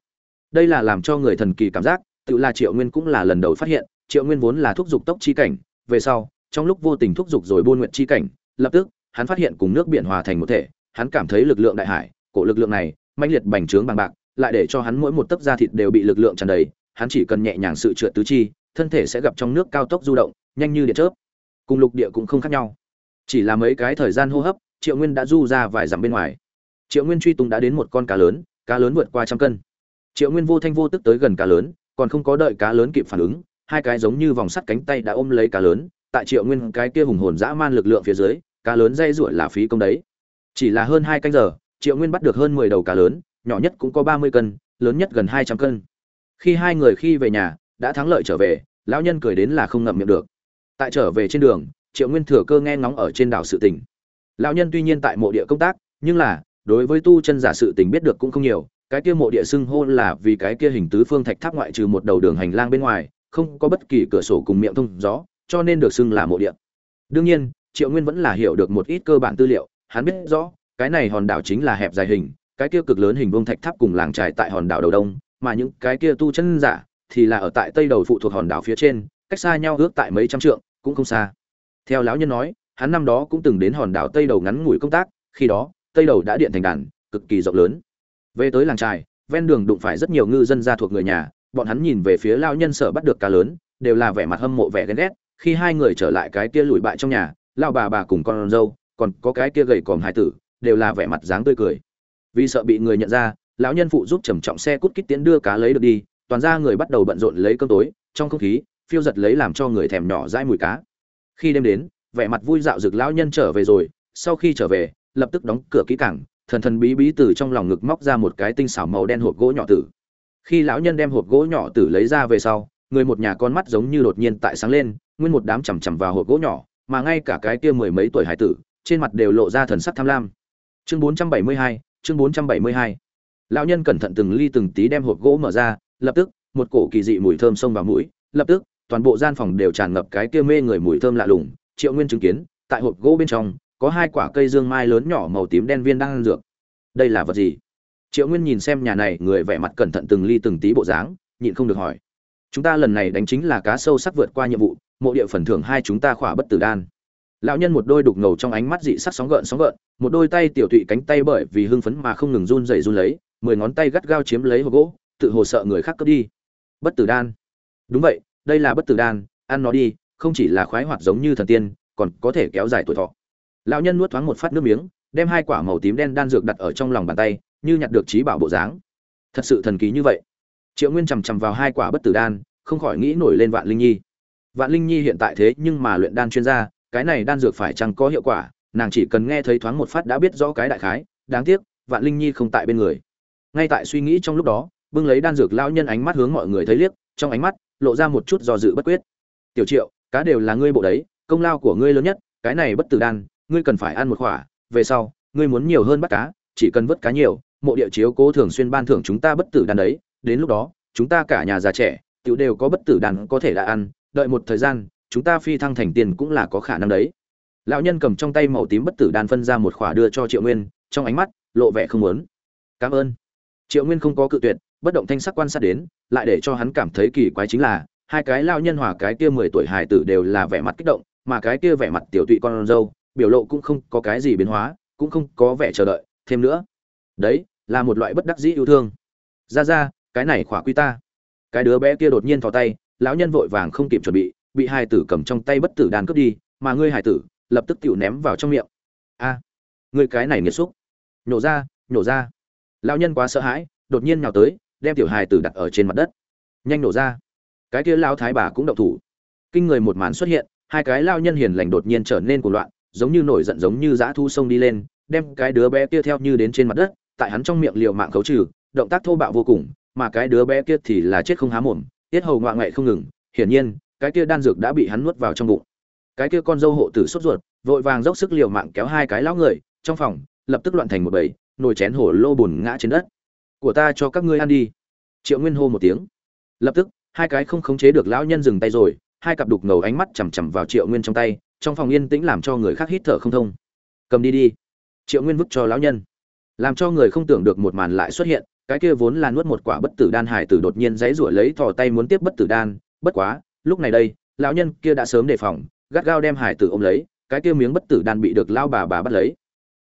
S1: Đây là làm cho người thần kỳ cảm giác, tự là triệu nguyên cũng là lần đầu phát hiện, triệu nguyên vốn là thúc giục tốc chi cảnh, về sau, trong lúc vô tình thúc giục rồi buôn nguyệt chi cảnh, lập tức, hắn phát hiện cùng nước biển hòa thành một thể, hắn cảm thấy lực lượng đại hải, cổ lực lượng này, mãnh liệt bành trướng bằng bạc lại để cho hắn mỗi một tấc da thịt đều bị lực lượng tràn đầy, hắn chỉ cần nhẹ nhàng sự trượt tứ chi, thân thể sẽ gặp trong nước cao tốc du động, nhanh như điện chớp. Cùng lục địa cũng không khác nhau. Chỉ là mấy cái thời gian hô hấp, triệu nguyên đã du ra vài dặm bên ngoài. Triệu nguyên truy tung đã đến một con cá lớn cá lớn vượt qua trăm cân. Triệu nguyên vô thanh vô tức tới gần cá lớn, còn không có đợi cá lớn kịp phản ứng, hai cái giống như vòng sắt cánh tay đã ôm lấy cá lớn, tại triệu nguyên cái kia hùng hồn dã man lực lượng phía dưới, cá lớn dây rủa là phí công đấy. Chỉ là hơn hai canh giờ, triệu nguyên bắt được hơn mười đầu cá lớn nhỏ nhất cũng có ba mươi cân, lớn nhất gần hai trăm cân. Khi hai người khi về nhà, đã thắng lợi trở về, lão nhân cười đến là không ngậm miệng được. Tại trở về trên đường, triệu nguyên thừa cơ nghe ngóng ở trên đảo sự tỉnh lão nhân tuy nhiên tại mộ địa công tác, nhưng là, đối với tu chân giả sự tình biết được cũng không nhiều, cái kia mộ địa xưng hô là vì cái kia hình tứ phương thạch tháp ngoại trừ một đầu đường hành lang bên ngoài, không có bất kỳ cửa sổ cùng miệng thông gió, cho nên được xưng là mộ địa. Đương nhiên, triệu nguyên vẫn là hiểu được một ít cơ bản tư liệu, hắn biết rõ, cái này hòn đảo chính là hẹp dài hình cái kia cực lớn hình vuông thạch tháp cùng làng trài tại hòn đảo đầu đông, mà những cái kia tu chân giả thì là ở tại tây đầu phụ thuộc hòn đảo phía trên, cách xa nhau ước tại mấy trăm trượng, cũng không xa. Theo lão nhân nói, hắn năm đó cũng từng đến hòn đảo tây đầu ngắn ngủi công tác, khi đó, tây đầu đã điện thành đàn, cực kỳ rộng lớn. Về tới làng trài, ven đường đụng phải rất nhiều ngư dân gia thuộc người nhà, bọn hắn nhìn về phía lão nhân sở bắt được cá lớn, đều là vẻ mặt hâm mộ vẻ ghen ghét, khi hai người trở lại cái kia lùi bại trong nhà, lão bà bà cùng con dâu, còn có cái kia gầy còm hải tử, đều là vẻ mặt dáng tươi cười vì sợ bị người nhận ra lão nhân phụ giúp trầm trọng xe cút kít tiến đưa cá lấy được đi toàn ra người bắt đầu bận rộn lấy cơm tối trong không khí phiêu giật lấy làm cho người thèm nhỏ dãi mùi cá. Khi đêm đến vẻ mặt vui dạo rực lão nhân trở về rồi sau khi trở về lập tức đóng cửa kỹ cảng thần thần bí bí từ trong lòng ngực móc ra một cái tinh xảo màu đen hộp gỗ nhỏ tử. Khi lão nhân đem hộp gỗ nhỏ tử lấy ra về sau người một nhà con mắt giống như đột nhiên tại sáng lên nguyên một đám chằm chằm vào hộp gỗ nhỏ mà ngay cả cái kia mười mấy tuổi hải tử trên mặt đều lộ ra thần sắc tham lam. Chương 472, chương 472. lão nhân cẩn thận từng ly từng tí đem hộp gỗ mở ra, lập tức, một cổ kỳ dị mùi thơm xông vào mũi, lập tức, toàn bộ gian phòng đều tràn ngập cái kia mê người mùi thơm lạ lùng, triệu nguyên chứng kiến, tại hộp gỗ bên trong, có hai quả cây dương mai lớn nhỏ màu tím đen viên đang ăn dược. Đây là vật gì? Triệu nguyên nhìn xem nhà này, người vẻ mặt cẩn thận từng ly từng tí bộ dáng, nhịn không được hỏi. Chúng ta lần này đánh chính là cá sâu sắc vượt qua nhiệm vụ, mộ địa phần thưởng hai chúng ta khỏa bất tử đan lão nhân một đôi đục ngầu trong ánh mắt dị sắc sóng gợn sóng gợn, một đôi tay tiểu tụy cánh tay bởi vì hưng phấn mà không ngừng run rẩy run lấy, mười ngón tay gắt gao chiếm lấy hộp gỗ, tự hồ sợ người khác cướp đi. Bất tử đan. Đúng vậy, đây là bất tử đan, ăn nó đi, không chỉ là khoái hoạt giống như thần tiên, còn có thể kéo dài tuổi thọ. Lão nhân nuốt thoáng một phát nước miếng, đem hai quả màu tím đen đan dược đặt ở trong lòng bàn tay, như nhặt được trí bảo bộ dáng. Thật sự thần kỳ như vậy. Triệu nguyên chằm chằm vào hai quả bất tử đan, không khỏi nghĩ nổi lên vạn linh nhi. Vạn linh nhi hiện tại thế nhưng mà luyện đan chuyên gia cái này đan dược phải chăng có hiệu quả, nàng chỉ cần nghe thấy thoáng một phát đã biết rõ cái đại khái, đáng tiếc, vạn linh nhi không tại bên người. Ngay tại suy nghĩ trong lúc đó, bưng lấy đan dược lão nhân ánh mắt hướng mọi người thấy liếc, trong ánh mắt lộ ra một chút do dự bất quyết. Tiểu triệu, cá đều là ngươi bộ đấy, công lao của ngươi lớn nhất, cái này bất tử đan, ngươi cần phải ăn một khỏa, về sau, ngươi muốn nhiều hơn bắt cá, chỉ cần vớt cá nhiều, mộ địa chiếu cố thường xuyên ban thưởng chúng ta bất tử đan đấy, đến lúc đó, chúng ta cả nhà già trẻ, tiểu đều có bất tử đan có thể đã ăn, đợi một thời gian chúng ta phi thăng thành tiền cũng là có khả năng đấy. Lão nhân cầm trong tay màu tím bất tử đan phân ra một khỏa đưa cho triệu nguyên, trong ánh mắt lộ vẻ không muốn. Cảm ơn. Triệu nguyên không có cự tuyệt, bất động thanh sắc quan sát đến, lại để cho hắn cảm thấy kỳ quái chính là, hai cái lao nhân hòa cái kia mười tuổi hài tử đều là vẻ mặt kích động, mà cái kia vẻ mặt tiểu tụy con dâu, biểu lộ cũng không có cái gì biến hóa, cũng không có vẻ chờ đợi. Thêm nữa, đấy, là một loại bất đắc dĩ yêu thương. Ra ra, cái này khỏa quy ta. Cái đứa bé kia đột nhiên thò tay, lão nhân vội vàng không kịp chuẩn bị bị hài tử cầm trong tay bất tử đàn cướp đi, mà ngươi hài tử lập tức tiểu ném vào trong miệng. A, ngươi cái này nghiệt xúc. Nhổ ra nhổ ra. Lão nhân quá sợ hãi, đột nhiên nhào tới, đem tiểu hài tử đặt ở trên mặt đất. Nhanh nổ ra. Cái kia lao thái bà cũng động thủ. Kinh người một màn xuất hiện, hai cái lao nhân hiền lành đột nhiên trở nên cuồng loạn, giống như nổi giận giống như dã thu sông đi lên, đem cái đứa bé kia theo như đến trên mặt đất, tại hắn trong miệng liều mạng khấu trừ, động tác thô bạo vô cùng, mà cái đứa bé kia thì là chết không há mồm, tiết hầu ngoạ ngoại không ngừng. Hiển nhiên cái kia đan dược đã bị hắn nuốt vào trong bụng. Cái kia con dâu hộ tử sốt ruột, vội vàng dốc sức liều mạng kéo hai cái lão người, trong phòng, lập tức loạn thành một bầy, nồi chén hổ lô bùn ngã trên đất. Của ta cho các ngươi ăn đi. Triệu nguyên hô một tiếng. Lập tức, hai cái không khống chế được lão nhân dừng tay rồi, hai cặp đục ngầu ánh mắt chằm chằm vào triệu nguyên trong tay, trong phòng yên tĩnh làm cho người khác hít thở không thông. Cầm đi đi. Triệu nguyên vứt cho lão nhân. Làm cho người không tưởng được một màn lại xuất hiện, cái kia vốn là nuốt một quả bất tử đan hải tử đột nhiên dãy ruổi lấy thò tay muốn tiếp bất tử đan, bất quá lúc này đây, lão nhân kia đã sớm đề phòng, gắt gao đem hải tử ôm lấy, cái kia miếng bất tử đan bị được lao bà bà bắt lấy.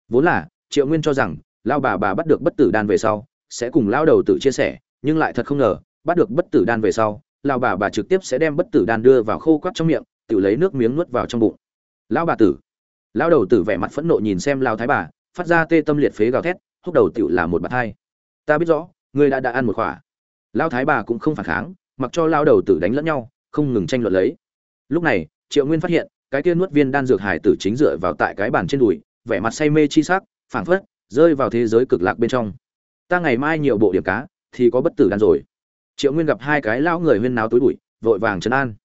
S1: Vốn là, triệu nguyên cho rằng lao bà bà bắt được bất tử đan về sau, sẽ cùng lao đầu tử chia sẻ, nhưng lại thật không ngờ, bắt được bất tử đan về sau lao bà bà trực tiếp sẽ đem bất tử đan đưa vào khô quắt trong miệng, tự lấy nước miếng nuốt vào trong bụng. Lao bà tử. Lao đầu tử vẻ mặt phẫn nộ nhìn xem lao thái bà, phát ra tê tâm liệt phế gào thét, húc đầu tựu là một bạt hai ta biết rõ, ngươi đã đã ăn một khỏa. Lao thái bà cũng không phản kháng, mặc cho lao đầu tử đánh lẫn nhau không ngừng tranh luận lấy. Lúc này, triệu nguyên phát hiện, cái kia nuốt viên đan dược hải tử chính dựa vào tại cái bàn trên đùi, vẻ mặt say mê chi sắc, phảng phất rơi vào thế giới cực lạc bên trong. Ta ngày mai nhiều bộ điểm cá, thì có bất tử đan rồi. Triệu nguyên gặp hai cái lão người huyên náo túi bụi, vội vàng trấn an.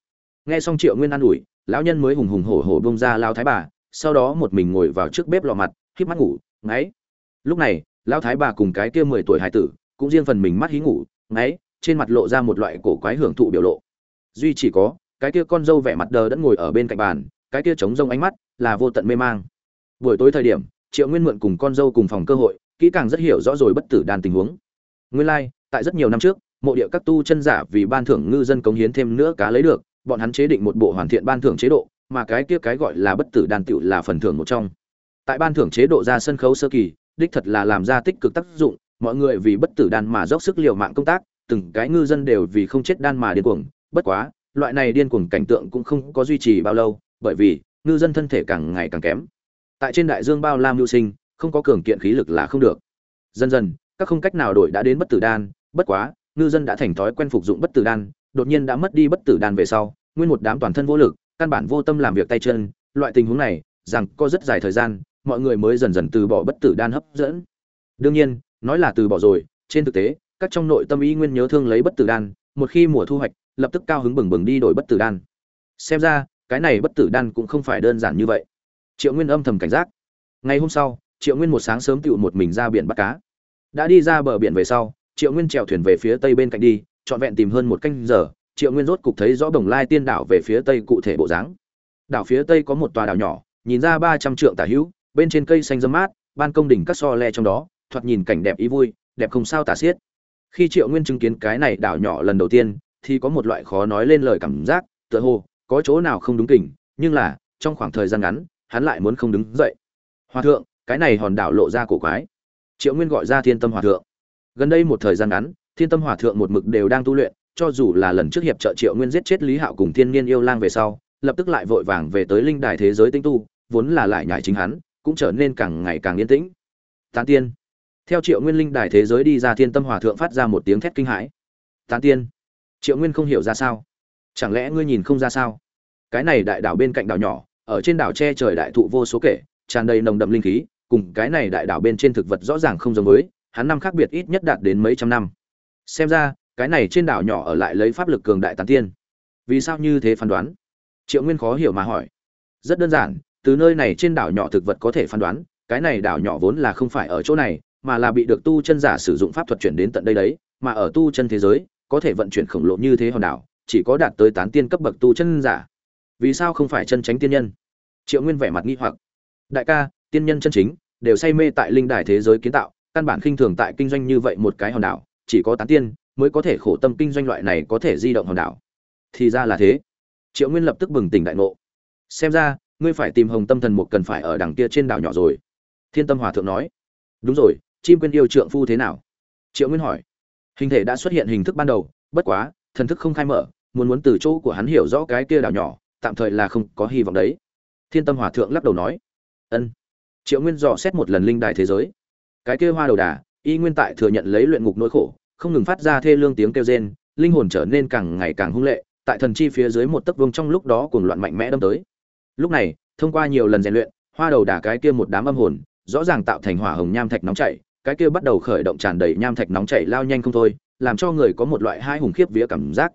S1: Nghe xong triệu nguyên an ủi, lão nhân mới hùng hùng hổ hổ bông ra lao thái bà, sau đó một mình ngồi vào trước bếp lò mặt, híp mắt ngủ, ngáy. Lúc này, lão thái bà cùng cái kia mười tuổi hải tử, cũng riêng phần mình mắt hí ngủ, ngáy, trên mặt lộ ra một loại cổ quái hưởng thụ biểu lộ duy chỉ có, cái kia con dâu vẻ mặt đờ đẫn ngồi ở bên cạnh bàn, cái kia trống rông ánh mắt là vô tận mê mang. Buổi tối thời điểm, triệu nguyên mượn cùng con dâu cùng phòng cơ hội, kỹ càng rất hiểu rõ rồi bất tử đan tình huống. Nguyên lai, tại rất nhiều năm trước, mộ địa các tu chân giả vì ban thưởng ngư dân cống hiến thêm nữa cá lấy được, bọn hắn chế định một bộ hoàn thiện ban thưởng chế độ, mà cái kia cái gọi là bất tử đan tựu là phần thưởng một trong. Tại ban thưởng chế độ ra sân khấu sơ kỳ, đích thật là làm ra tích cực tác dụng, mọi người vì bất tử đan mà dốc sức liều mạng công tác, từng cái ngư dân đều vì không chết đan mà điên cuồng bất quá, loại này điên cuồng cảnh tượng cũng không có duy trì bao lâu, bởi vì, ngư dân thân thể càng ngày càng kém. Tại trên đại dương bao la mưu sinh, không có cường kiện khí lực là không được. Dần dần, các không cách nào đổi đã đến bất tử đan, bất quá, ngư dân đã thành thói quen phục dụng bất tử đan, đột nhiên đã mất đi bất tử đan về sau, nguyên một đám toàn thân vô lực, căn bản vô tâm làm việc tay chân, loại tình huống này, rằng có rất dài thời gian, mọi người mới dần dần từ bỏ bất tử đan hấp dẫn. Đương nhiên, nói là từ bỏ rồi, trên thực tế, các trong nội tâm ý nguyên nhớ thương lấy bất tử đan, một khi mùa thu hoạch lập tức cao hứng bừng bừng đi đổi bất tử đan. Xem ra, cái này bất tử đan cũng không phải đơn giản như vậy. Triệu nguyên âm thầm cảnh giác. Ngày hôm sau, triệu nguyên một sáng sớm tựu một mình ra biển bắt cá. Đã đi ra bờ biển về sau, triệu nguyên chèo thuyền về phía tây bên cạnh đi, trọn vẹn tìm hơn một canh giờ, triệu nguyên rốt cục thấy rõ đồng lai tiên đảo về phía tây cụ thể bộ dáng. Đảo phía tây có một tòa đảo nhỏ, nhìn ra ba trăm trượng tả hữu, bên trên cây xanh dâm mát, ban công đỉnh các so le trong đó, thoạt nhìn cảnh đẹp ý vui, đẹp không sao tả xiết. Khi triệu nguyên chứng kiến cái này đảo nhỏ lần đầu tiên thì có một loại khó nói lên lời cảm giác, tựa hồ, có chỗ nào không đúng kỉnh, nhưng là, trong khoảng thời gian ngắn, hắn lại muốn không đứng dậy. Hòa thượng, cái này hòn đảo lộ ra cổ quái. Triệu nguyên gọi ra thiên tâm hòa thượng. Gần đây một thời gian ngắn, thiên tâm hòa thượng một mực đều đang tu luyện, cho dù là lần trước hiệp trợ triệu nguyên giết chết lý hạo cùng thiên niên yêu lang về sau, lập tức lại vội vàng về tới linh đài thế giới tinh tu, vốn là lại nhại chính hắn, cũng trở nên càng ngày càng yên tĩnh. Tán tiên. Theo triệu nguyên linh đài thế giới đi ra, thiên tâm hòa thượng phát ra một tiếng thét kinh hãi. Tán tiên triệu nguyên không hiểu ra sao. Chẳng lẽ ngươi nhìn không ra sao? Cái này đại đảo bên cạnh đảo nhỏ, ở trên đảo che trời đại thụ vô số kể, tràn đầy nồng đậm linh khí, cùng cái này đại đảo bên trên thực vật rõ ràng không giống với, hắn năm khác biệt ít nhất đạt đến mấy trăm năm. Xem ra, cái này trên đảo nhỏ ở lại lấy pháp lực cường đại tán tiên. Vì sao như thế phán đoán? Triệu nguyên khó hiểu mà hỏi. Rất đơn giản, từ nơi này trên đảo nhỏ thực vật có thể phán đoán, cái này đảo nhỏ vốn là không phải ở chỗ này, mà là bị được tu chân giả sử dụng pháp thuật chuyển đến tận đây đấy, mà ở tu chân thế giới có thể vận chuyển khổng lồ như thế hòn đảo, chỉ có đạt tới tán tiên cấp bậc tu chân giả. Vì sao không phải chân tránh tiên nhân? Triệu nguyên vẻ mặt nghi hoặc. Đại ca, tiên nhân chân chính, đều say mê tại linh đài thế giới kiến tạo, căn bản khinh thường tại kinh doanh như vậy một cái hòn đảo, chỉ có tán tiên mới có thể khổ tâm kinh doanh loại này có thể di động hòn đảo. Thì ra là thế. Triệu nguyên lập tức bừng tỉnh đại ngộ. Xem ra, ngươi phải tìm hồng tâm thần một cần phải ở đằng kia trên đảo nhỏ rồi. Thiên tâm hòa thượng nói. Đúng rồi, chim quên yêu trượng phu thế nào? Triệu nguyên hỏi hình thể đã xuất hiện hình thức ban đầu, bất quá, thần thức không khai mở, muốn muốn từ chỗ của hắn hiểu rõ cái kia đảo nhỏ, tạm thời là không có hy vọng đấy. Thiên tâm hòa thượng lắc đầu nói, ân. Triệu nguyên dò xét một lần linh đài thế giới. Cái kia hoa đầu đà, y nguyên tại thừa nhận lấy luyện ngục nỗi khổ, không ngừng phát ra thê lương tiếng kêu rên, linh hồn trở nên càng ngày càng hung lệ, tại thần chi phía dưới một tấc vương trong lúc đó cuồng loạn mạnh mẽ đâm tới. Lúc này, thông qua nhiều lần rèn luyện, hoa đầu đà cái kia một đám âm hồn, rõ ràng tạo thành hỏa hồng nham thạch nóng chảy cái kia bắt đầu khởi động tràn đầy nham thạch nóng chảy lao nhanh không thôi, làm cho người có một loại hai hùng khiếp vía cảm giác.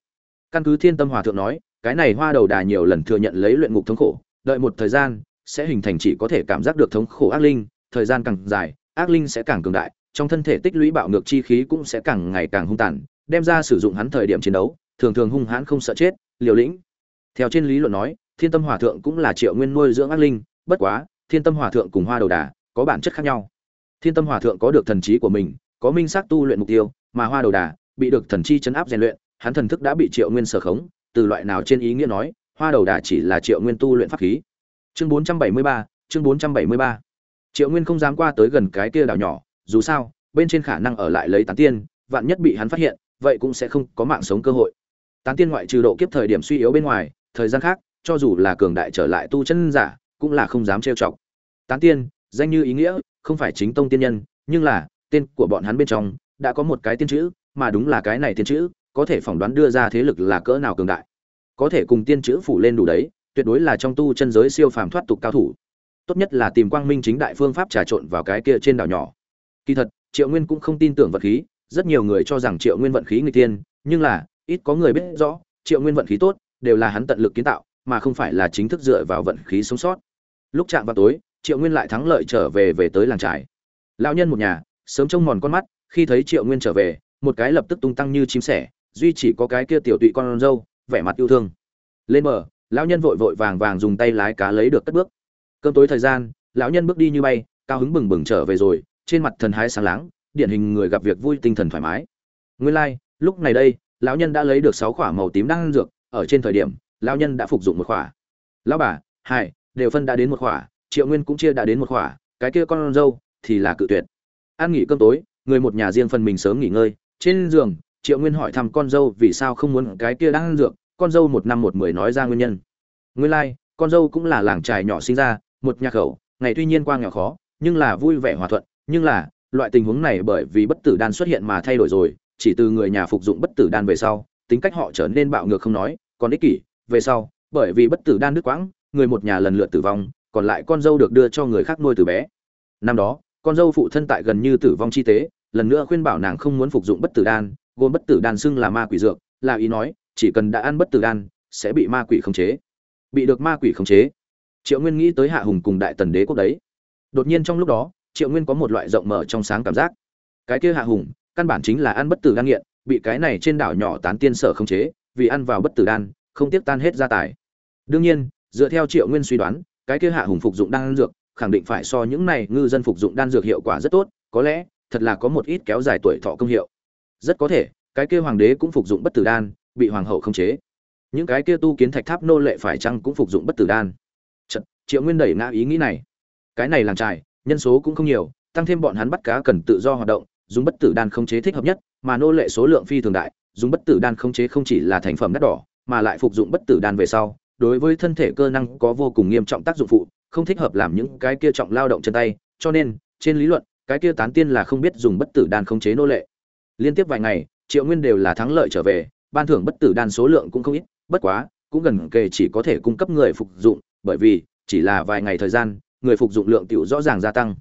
S1: Căn cứ thiên tâm hòa thượng nói, cái này hoa đầu đà nhiều lần thừa nhận lấy luyện ngục thống khổ, đợi một thời gian, sẽ hình thành chỉ có thể cảm giác được thống khổ ác linh, thời gian càng dài, ác linh sẽ càng cường đại, trong thân thể tích lũy bạo ngược chi khí cũng sẽ càng ngày càng hung tàn, đem ra sử dụng hắn thời điểm chiến đấu, thường thường hung hãn không sợ chết, liều lĩnh. Theo trên lý luận nói, thiên tâm hòa thượng cũng là triệu nguyên nuôi dưỡng ác linh, bất quá, thiên tâm hòa thượng cùng hoa đầu đà có bản chất khác nhau thiên tâm hòa thượng có được thần trí của mình, có minh xác tu luyện mục tiêu, mà hoa đầu đà bị được thần chi chấn áp rèn luyện, hắn thần thức đã bị triệu nguyên sở khống, từ loại nào trên ý nghĩa nói, hoa đầu đà chỉ là triệu nguyên tu luyện pháp khí. Chương bốn trăm bảy mươi ba, chương bốn trăm bảy mươi ba. Triệu nguyên không dám qua tới gần cái kia đảo nhỏ, dù sao, bên trên khả năng ở lại lấy tán tiên, vạn nhất bị hắn phát hiện, vậy cũng sẽ không có mạng sống cơ hội. Tán tiên ngoại trừ độ kiếp thời điểm suy yếu bên ngoài, thời gian khác, cho dù là cường đại trở lại tu chân giả, cũng là không dám trêu chọc. Tán tiên danh như ý nghĩa, không phải chính tông tiên nhân, nhưng là, tên của bọn hắn bên trong, đã có một cái tiên chữ, mà đúng là cái này tiên chữ, có thể phỏng đoán đưa ra thế lực là cỡ nào cường đại. Có thể cùng tiên chữ phủ lên đủ đấy, tuyệt đối là trong tu chân giới siêu phàm thoát tục cao thủ. Tốt nhất là tìm quang minh chính đại phương pháp trà trộn vào cái kia trên đảo nhỏ. Kỳ thật, triệu nguyên cũng không tin tưởng vật khí, rất nhiều người cho rằng triệu nguyên vận khí người tiên nhưng là, ít có người biết rõ, triệu nguyên vận khí tốt, đều là hắn tận lực kiến tạo, mà không phải là chính thức dựa vào vận khí sống sót. Lúc chạm vào tối triệu nguyên lại thắng lợi trở về về tới làng trải lão nhân một nhà sớm trông mòn con mắt khi thấy triệu nguyên trở về một cái lập tức tung tăng như chim sẻ duy chỉ có cái kia tiểu tụy con dâu vẻ mặt yêu thương. Lên bờ lão nhân vội vội vàng vàng dùng tay lái cá lấy được cất bước. Cơm tối thời gian lão nhân bước đi như bay cao hứng bừng bừng trở về rồi trên mặt thần hái sáng láng điển hình người gặp việc vui tinh thần thoải mái. Nguyên lai、like, lúc này đây lão nhân đã lấy được sáu khỏa màu tím đang dược ở trên thời điểm lão nhân đã phục dụng một khỏa lão bà Hải, đều phân đã đến một khỏa triệu nguyên cũng chia đã đến một khỏa, cái kia con dâu thì là cự tuyệt. Ăn nghỉ cơm tối, người một nhà riêng phần mình sớm nghỉ ngơi. Trên giường, triệu nguyên hỏi thăm con dâu vì sao không muốn cái kia đang ăn dược. Con dâu một năm một mười nói ra nguyên nhân. Nguyên lai, con dâu cũng là làng trài nhỏ sinh ra, một nhà khẩu. Ngày tuy nhiên qua nghèo khó, nhưng là vui vẻ hòa thuận. Nhưng là, loại tình huống này bởi vì bất tử đan xuất hiện mà thay đổi rồi. Chỉ từ người nhà phục dụng bất tử đan về sau, tính cách họ trở nên bạo ngược không nói, còn ích kỷ. Về sau, bởi vì bất tử đan đứt quãng, người một nhà lần lượt tử vong còn lại con dâu được đưa cho người khác nuôi từ bé. Năm đó, con dâu phụ thân tại gần như tử vong chi tế, lần nữa khuyên bảo nàng không muốn phục dụng bất tử đan, gồm bất tử đan xưng là ma quỷ dược, là ý nói, chỉ cần đã ăn bất tử đan, sẽ bị ma quỷ khống chế. Bị được ma quỷ khống chế, triệu nguyên nghĩ tới hạ hùng cùng đại tần đế quốc đấy. Đột nhiên trong lúc đó, triệu nguyên có một loại rộng mở trong sáng cảm giác. Cái kia hạ hùng, căn bản chính là ăn bất tử đan nghiện, bị cái này trên đảo nhỏ tán tiên sở khống chế, vì ăn vào bất tử đan, không tiếc tan hết gia tài. Đương nhiên, dựa theo triệu nguyên suy đoán cái kia hạ hùng phục dụng đan dược khẳng định phải so những này ngư dân phục dụng đan dược hiệu quả rất tốt có lẽ thật là có một ít kéo dài tuổi thọ công hiệu. Rất có thể cái kia hoàng đế cũng phục dụng bất tử đan bị hoàng hậu khống chế. Những cái kia tu kiến thạch tháp nô lệ phải chăng cũng phục dụng bất tử đan? Chật, triệu nguyên đẩy ngã ý nghĩ này. Cái này làng trài nhân số cũng không nhiều tăng thêm bọn hắn bắt cá cần tự do hoạt động dùng bất tử đan khống chế thích hợp nhất mà nô lệ số lượng phi thường đại dùng bất tử đan khống chế không chỉ là thành phẩm đắt đỏ mà lại phục dụng bất tử đan về sau đối với thân thể cơ năng có vô cùng nghiêm trọng tác dụng phụ, không thích hợp làm những cái kia trọng lao động chân tay, cho nên, trên lý luận, cái kia tán tiên là không biết dùng bất tử đan khống chế nô lệ. Liên tiếp vài ngày, triệu nguyên đều là thắng lợi trở về, ban thưởng bất tử đan số lượng cũng không ít, bất quá, cũng gần kề chỉ có thể cung cấp người phục dụng, bởi vì, chỉ là vài ngày thời gian, người phục dụng lượng tiểu rõ ràng gia tăng.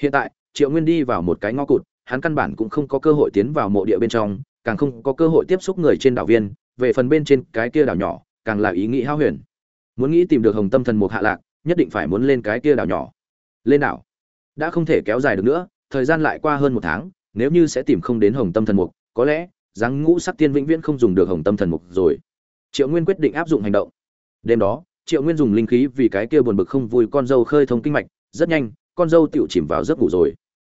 S1: Hiện tại, triệu nguyên đi vào một cái ngõ cụt, hắn căn bản cũng không có cơ hội tiến vào mộ địa bên trong, càng không có cơ hội tiếp xúc người trên đảo viên, về phần bên trên cái kia đảo nhỏ càng là ý nghĩ hao huyền. Muốn nghĩ tìm được hồng tâm thần mục hạ lạc, nhất định phải muốn lên cái kia đảo nhỏ. Lên đảo? Đã không thể kéo dài được nữa, thời gian lại qua hơn một tháng, nếu như sẽ tìm không đến hồng tâm thần mục, có lẽ, dáng ngũ sắc tiên vĩnh viễn không dùng được hồng tâm thần mục rồi. Triệu nguyên quyết định áp dụng hành động. Đêm đó, triệu nguyên dùng linh khí vì cái kia buồn bực không vui con dâu khơi thông kinh mạch, rất nhanh, con dâu tựu chìm vào giấc ngủ rồi.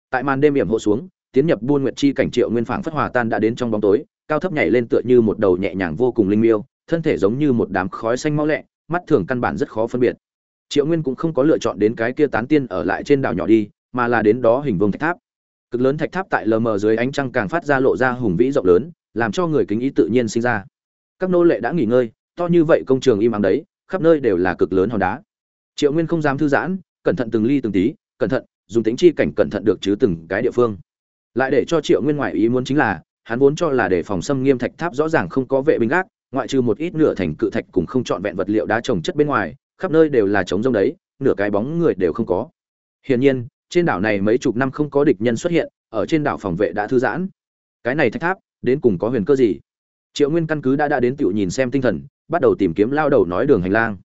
S1: Tại màn đêm hiểm hộ xuống, tiến nhập buôn nguyệt chi cảnh triệu nguyên phảng phất hòa tan đã đến trong bóng tối, cao thấp nhảy lên tựa như một đầu nhẹ nhàng vô cùng linh miêu thân thể giống như một đám khói xanh mau lẹ, mắt thường căn bản rất khó phân biệt. Triệu nguyên cũng không có lựa chọn đến cái kia tán tiên ở lại trên đảo nhỏ đi, mà là đến đó hình vông thạch tháp. Cực lớn thạch tháp tại lờ mờ dưới ánh trăng càng phát ra lộ ra hùng vĩ rộng lớn, làm cho người kính ý tự nhiên sinh ra. Các nô lệ đã nghỉ ngơi, to như vậy công trường im ắng đấy, khắp nơi đều là cực lớn hòn đá. Triệu nguyên không dám thư giãn, cẩn thận từng ly từng tí, cẩn thận, dùng tính chi cảnh cẩn thận được chứ từng cái địa phương. Lại để cho triệu nguyên ngoại ý muốn chính là, hắn vốn cho là để phòng xâm nghiêm thạch tháp rõ ràng không có vệ binh gác ngoại trừ một ít nửa thành cự thạch cùng không trọn vẹn vật liệu đá trồng chất bên ngoài, khắp nơi đều là trống rông đấy, nửa cái bóng người đều không có. Hiển nhiên, trên đảo này mấy chục năm không có địch nhân xuất hiện, ở trên đảo phòng vệ đã thư giãn. Cái này thạch tháp, đến cùng có huyền cơ gì? Triệu nguyên căn cứ đã đã đến tiểu nhìn xem tinh thần, bắt đầu tìm kiếm lao đầu nói đường hành lang.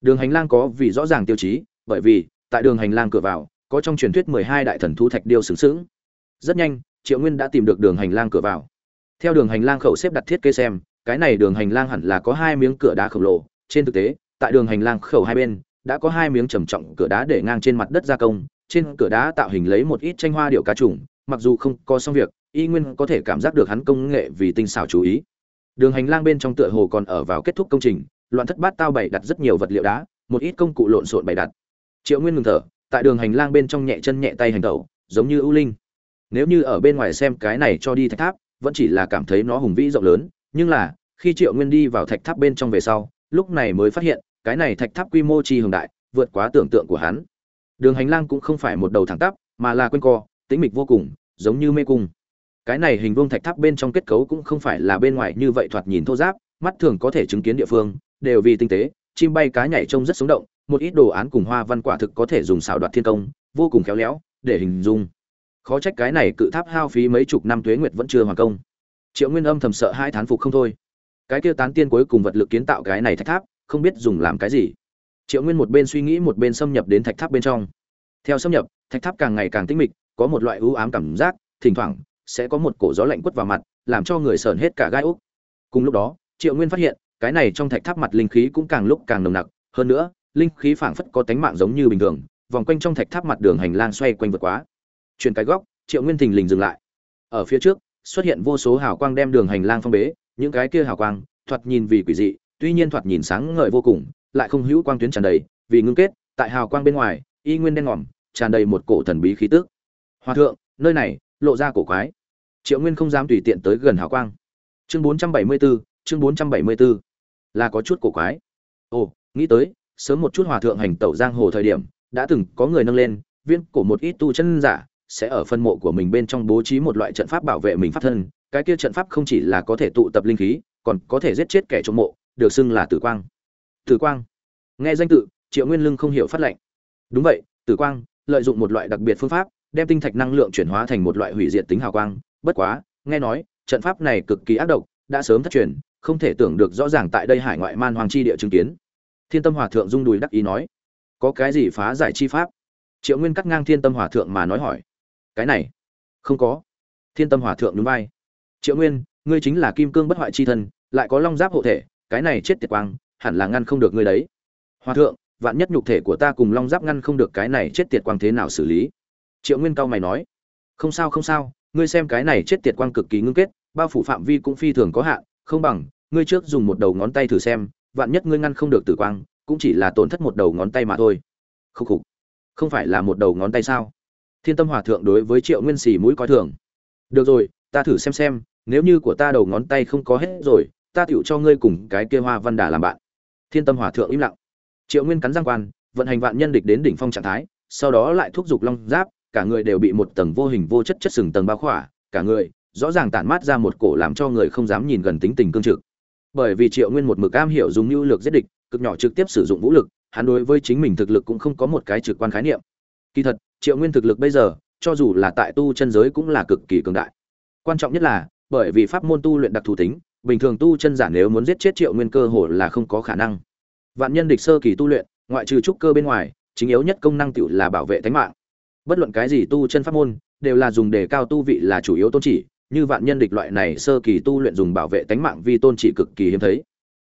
S1: Đường hành lang có vì rõ ràng tiêu chí, bởi vì, tại đường hành lang cửa vào, có trong truyền thuyết mười hai đại thần thu thạch điêu sừng xứng rất nhanh, triệu nguyên đã tìm được đường hành lang cửa vào. Theo đường hành lang khẩu xếp đặt thiết kế xem cái này đường hành lang hẳn là có hai miếng cửa đá khổng lồ. Trên thực tế, tại đường hành lang khẩu hai bên, đã có hai miếng trầm trọng cửa đá để ngang trên mặt đất gia công. Trên cửa đá tạo hình lấy một ít tranh hoa điệu cá trùng, mặc dù không có xong việc, y nguyên có thể cảm giác được hắn công nghệ vì tinh xảo chú ý. Đường hành lang bên trong tựa hồ còn ở vào kết thúc công trình, loạn thất bát tao bày đặt rất nhiều vật liệu đá, một ít công cụ lộn xộn bày đặt. Triệu nguyên ngừng thở, tại đường hành lang bên trong nhẹ chân nhẹ tay hành tẩu, giống như ưu linh. Nếu như ở bên ngoài xem cái này cho đi thạch tháp, vẫn chỉ là cảm thấy nó hùng vĩ rộng lớn nhưng là, khi triệu nguyên đi vào thạch tháp bên trong về sau, lúc này mới phát hiện, cái này thạch tháp quy mô chi hùng đại, vượt quá tưởng tượng của hắn. Đường hành lang cũng không phải một đầu thẳng tắp, mà là q u a n co, tĩnh mịch vô cùng, giống như mê cung. Cái này hình vuông thạch tháp bên trong kết cấu cũng không phải là bên ngoài như vậy thoạt nhìn thô giáp, mắt thường có thể chứng kiến địa phương, đều vì tinh tế, chim bay cá nhảy trông rất sống động, một ít đồ án cùng hoa văn quả thực có thể dùng xảo đoạt thiên công, vô cùng khéo léo, để hình dung. Khó trách cái này cự tháp hao phí mấy chục năm tuế nguyệt vẫn chưa hoàn công triệu nguyên âm thầm sợ hai thán phục không thôi. Cái kia tán tiên cuối cùng vật lực kiến tạo cái này thạch tháp, không biết dùng làm cái gì. Triệu nguyên một bên suy nghĩ một bên xâm nhập đến thạch tháp bên trong. Theo xâm nhập, thạch tháp càng ngày càng tĩnh mịch, có một loại ưu ám cảm giác, thỉnh thoảng sẽ có một cổ gió lạnh quất vào mặt, làm cho người sờn hết cả gai úc. Cùng lúc đó, triệu nguyên phát hiện, cái này trong thạch tháp mặt linh khí cũng càng lúc càng nồng nặc, hơn nữa, linh khí phảng phất có tánh mạng giống như bình thường, vòng quanh trong thạch tháp mặt đường hành lang xoay quanh vượt quá. Chuyển cái góc, triệu nguyên thình lình dừng lại. Ở phía trước xuất hiện vô số hào quang đem đường hành lang phong bế những cái kia hào quang thoạt nhìn vì quỷ dị tuy nhiên thoạt nhìn sáng ngời vô cùng lại không hữu quang tuyến tràn đầy vì ngưng kết tại hào quang bên ngoài y nguyên đen ngòm tràn đầy một cổ thần bí khí tức. Hòa thượng nơi này lộ ra cổ quái. Triệu nguyên không dám tùy tiện tới gần hào quang. Chương 474, chương 474. là có chút cổ quái. Ồ nghĩ tới sớm một chút hòa thượng hành tẩu giang hồ thời điểm đã từng có người nâng lên viên cổ một ít tu chân giả sẽ ở phân mộ của mình bên trong bố trí một loại trận pháp bảo vệ mình pháp thân. Cái kia trận pháp không chỉ là có thể tụ tập linh khí, còn có thể giết chết kẻ trộm mộ, được xưng là tử quang. Tử quang. Nghe danh tự, triệu nguyên lưng không hiểu phát lệnh. Đúng vậy, tử quang, lợi dụng một loại đặc biệt phương pháp, đem tinh thạch năng lượng chuyển hóa thành một loại hủy diệt tính hào quang. Bất quá, nghe nói, trận pháp này cực kỳ ác độc, đã sớm thất truyền, không thể tưởng được rõ ràng tại đây hải ngoại man hoàng chi địa chứng kiến. Thiên tâm hòa thượng rung đùi đắc ý nói, có cái gì phá giải chi pháp? Triệu nguyên cắt ngang thiên tâm hòa thượng mà nói hỏi cái này, không có. Thiên tâm hòa thượng núi vai. Triệu nguyên, ngươi chính là kim cương bất hoại chi thân lại có long giáp hộ thể, cái này chết tiệt quang, hẳn là ngăn không được ngươi đấy. Hòa thượng, vạn nhất nhục thể của ta cùng long giáp ngăn không được cái này chết tiệt quang thế nào xử lý? Triệu nguyên cao mày nói. Không sao không sao, ngươi xem cái này chết tiệt quang cực kỳ ngưng kết, bao phủ phạm vi cũng phi thường có hạn, không bằng, ngươi trước dùng một đầu ngón tay thử xem, vạn nhất ngươi ngăn không được tử quang, cũng chỉ là tổn thất một đầu ngón tay mà thôi. Khúc khục, không phải là một đầu ngón tay sao? Thiên tâm hòa thượng đối với triệu nguyên xì mũi coi thường. Được rồi, ta thử xem xem, nếu như của ta đầu ngón tay không có hết rồi, ta tựu cho ngươi cùng cái kia hoa văn đà làm bạn. Thiên tâm hòa thượng im lặng. Triệu nguyên cắn răng quan, vận hành vạn nhân địch đến đỉnh phong trạng thái, sau đó lại thúc giục long giáp, cả người đều bị một tầng vô hình vô chất chất sừng tầng bao khỏa, cả người, rõ ràng tản mát ra một cổ làm cho người không dám nhìn gần tính tình cương trực. Bởi vì triệu nguyên một mực am hiểu dùng mưu lược giết địch, cực nhỏ trực tiếp sử dụng vũ lực, hắn đối với chính mình thực lực cũng không có một cái trực quan khái niệm. Kỳ thật triệu nguyên thực lực bây giờ, cho dù là tại tu chân giới cũng là cực kỳ cường đại. Quan trọng nhất là, bởi vì pháp môn tu luyện đặc thù tính, bình thường tu chân giả nếu muốn giết chết triệu nguyên cơ hồ là không có khả năng. Vạn nhân địch sơ kỳ tu luyện, ngoại trừ trúc cơ bên ngoài, chính yếu nhất công năng tựu là bảo vệ tính mạng. Bất luận cái gì tu chân pháp môn, đều là dùng để cao tu vị là chủ yếu tôn chỉ, như vạn nhân địch loại này sơ kỳ tu luyện dùng bảo vệ tính mạng vi tôn chỉ cực kỳ hiếm thấy.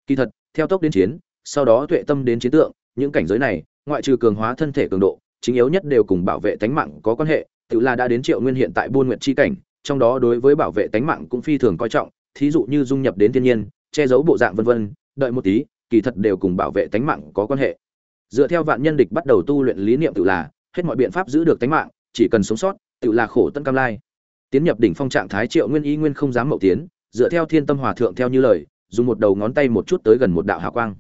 S1: Kỳ thật, theo tốc đến chiến, sau đó tuệ tâm đến chiến tượng, những cảnh giới này, ngoại trừ cường hóa thân thể cường độ chính yếu nhất đều cùng bảo vệ tánh mạng có quan hệ, tự là đã đến triệu nguyên hiện tại buôn nguyện chi cảnh, trong đó đối với bảo vệ tánh mạng cũng phi thường coi trọng, thí dụ như dung nhập đến thiên nhiên, che giấu bộ dạng vân vân, đợi một tí, kỳ thật đều cùng bảo vệ tánh mạng có quan hệ. Dựa theo vạn nhân địch bắt đầu tu luyện lý niệm tự là, hết mọi biện pháp giữ được tánh mạng, chỉ cần sống sót, tự là khổ tân cam lai. Tiến nhập đỉnh phong trạng thái triệu nguyên y nguyên không dám mậu tiến, dựa theo thiên tâm hòa thượng theo như lời, dùng một đầu ngón tay một chút tới gần một đạo hào quang.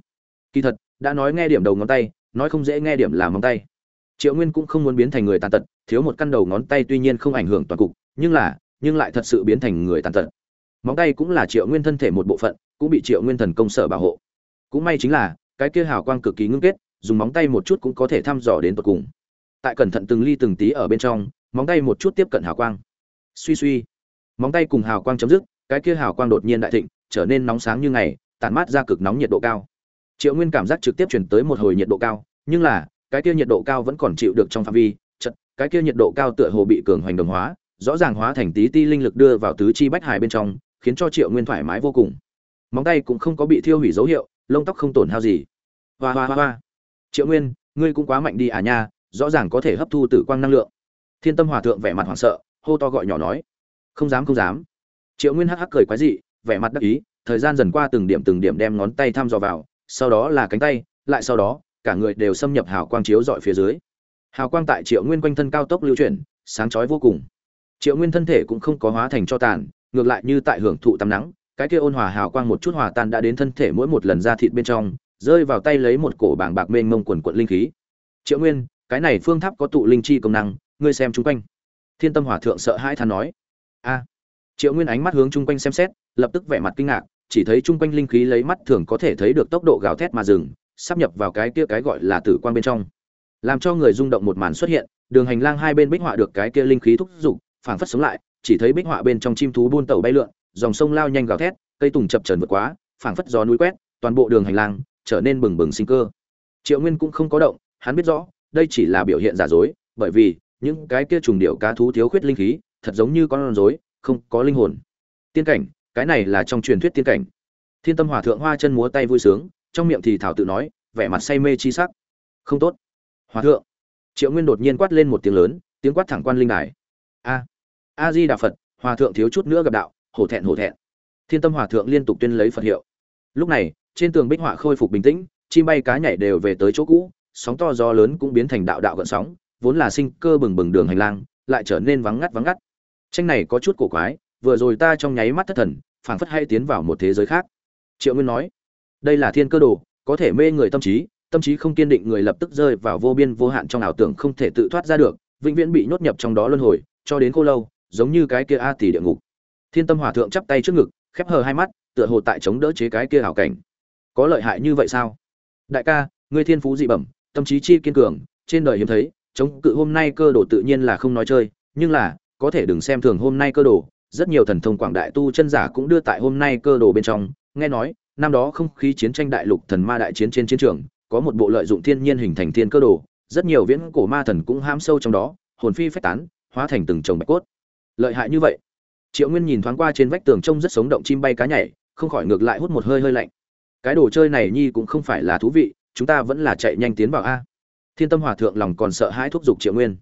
S1: Kỳ thật, đã nói nghe điểm đầu ngón tay, nói không dễ nghe điểm là móng tay triệu nguyên cũng không muốn biến thành người tàn tật, thiếu một căn đầu ngón tay tuy nhiên không ảnh hưởng toàn cục, nhưng là, nhưng lại thật sự biến thành người tàn tật. Móng tay cũng là triệu nguyên thân thể một bộ phận, cũng bị triệu nguyên thần công sở bảo hộ. Cũng may chính là, cái kia hào quang cực kỳ ngưng kết, dùng móng tay một chút cũng có thể thăm dò đến tột cùng. Tại cẩn thận từng ly từng tí ở bên trong, móng tay một chút tiếp cận hào quang. Suy suy, móng tay cùng hào quang chấm dứt, cái kia hào quang đột nhiên đại thịnh, trở nên nóng sáng như ngày, tản mát ra cực nóng nhiệt độ cao. Triệu nguyên cảm giác trực tiếp chuyển tới một hồi nhiệt độ cao, nhưng là cái kia nhiệt độ cao vẫn còn chịu được trong phạm vi, chật, cái kia nhiệt độ cao tựa hồ bị cường hoành đồng hóa, rõ ràng hóa thành tí ti linh lực đưa vào tứ chi bách hải bên trong, khiến cho triệu nguyên thoải mái vô cùng. Móng tay cũng không có bị thiêu hủy dấu hiệu, lông tóc không tổn hao gì. Hoa hoa hoa hoa. Triệu nguyên, ngươi cũng quá mạnh đi à nha, rõ ràng có thể hấp thu tử quang năng lượng. Thiên tâm hòa thượng vẻ mặt hoảng sợ, hô to gọi nhỏ nói. Không dám không dám. Triệu nguyên hắc hắc cười quái dị, vẻ mặt đắc ý, thời gian dần qua từng điểm từng điểm đem ngón tay thăm dò vào, sau đó là cánh tay, lại sau đó cả người đều xâm nhập hào quang chiếu dọi phía dưới. Hào quang tại triệu nguyên quanh thân cao tốc lưu chuyển, sáng chói vô cùng. Triệu nguyên thân thể cũng không có hóa thành cho tàn, ngược lại như tại hưởng thụ tắm nắng, cái kia ôn hòa hào quang một chút hòa tan đã đến thân thể mỗi một lần ra thịt bên trong, rơi vào tay lấy một cổ bảng bạc mênh mông quần quận linh khí. Triệu nguyên, cái này phương tháp có tụ linh chi công năng, ngươi xem chung quanh. Thiên tâm hòa thượng sợ hãi than nói. A. Triệu nguyên ánh mắt hướng chung quanh xem xét, lập tức vẻ mặt kinh ngạc, chỉ thấy chung quanh linh khí lấy mắt thường có thể thấy được tốc độ gào thét mà dừng sắp nhập vào cái kia cái gọi là tử quang bên trong. Làm cho người rung động một màn xuất hiện, đường hành lang hai bên bích họa được cái kia linh khí thúc giục, phảng phất sống lại, chỉ thấy bích họa bên trong chim thú buôn tàu bay lượn, dòng sông lao nhanh gào thét, cây tùng chập trần vượt quá, phảng phất gió núi quét, toàn bộ đường hành lang trở nên bừng bừng sinh cơ. Triệu nguyên cũng không có động, hắn biết rõ, đây chỉ là biểu hiện giả dối, bởi vì những cái kia trùng điệu cá thú thiếu khuyết linh khí, thật giống như con rối, không có linh hồn. Tiên cảnh, cái này là trong truyền thuyết tiên cảnh. Thiên tâm hòa thượng hoa chân múa tay vui sướng trong miệng thì thảo tự nói, vẻ mặt say mê chi sắc. Không tốt. Hòa thượng. Triệu nguyên đột nhiên quát lên một tiếng lớn, tiếng quát thẳng quan linh đài. A. A di đà phật hòa thượng thiếu chút nữa gặp đạo, hổ thẹn hổ thẹn. Thiên tâm hòa thượng liên tục tuyên lấy phật hiệu. Lúc này, trên tường bích họa khôi phục bình tĩnh, chim bay cá nhảy đều về tới chỗ cũ, sóng to gió lớn cũng biến thành đạo đạo gợn sóng, vốn là sinh cơ bừng bừng đường hành lang, lại trở nên vắng ngắt vắng ngắt. Tranh này có chút cổ quái, vừa rồi ta trong nháy mắt thất thần, phảng phất hay tiến vào một thế giới khác. Triệu nguyên nói đây là thiên cơ đồ, có thể mê người tâm trí tâm trí không kiên định người lập tức rơi vào vô biên vô hạn trong ảo tưởng không thể tự thoát ra được, vĩnh viễn bị nhốt nhập trong đó luân hồi, cho đến khô lâu, giống như cái kia a tỷ địa ngục. Thiên tâm hòa thượng chắp tay trước ngực, khép hờ hai mắt, tựa hồ tại chống đỡ chế cái kia hảo cảnh. Có lợi hại như vậy sao? Đại ca, ngươi thiên phú dị bẩm, tâm trí chi kiên cường, trên đời hiếm thấy, chống cự hôm nay cơ đồ tự nhiên là không nói chơi, nhưng là, có thể đừng xem thường hôm nay cơ đồ. Rất nhiều thần thông quảng đại tu chân giả cũng đưa tại hôm nay cơ đồ bên trong, nghe nói năm đó không khí chiến tranh đại lục thần ma đại chiến trên chiến trường, có một bộ lợi dụng thiên nhiên hình thành thiên cơ đồ, rất nhiều viễn cổ ma thần cũng ham sâu trong đó, hồn phi phách tán, hóa thành từng chồng bạch cốt. Lợi hại như vậy. Triệu nguyên nhìn thoáng qua trên vách tường trông rất sống động chim bay cá nhảy, không khỏi ngược lại hút một hơi hơi lạnh. Cái đồ chơi này nhi cũng không phải là thú vị, chúng ta vẫn là chạy nhanh tiến vào a. Thiên tâm hòa thượng lòng còn sợ hãi thúc giục triệu nguyên.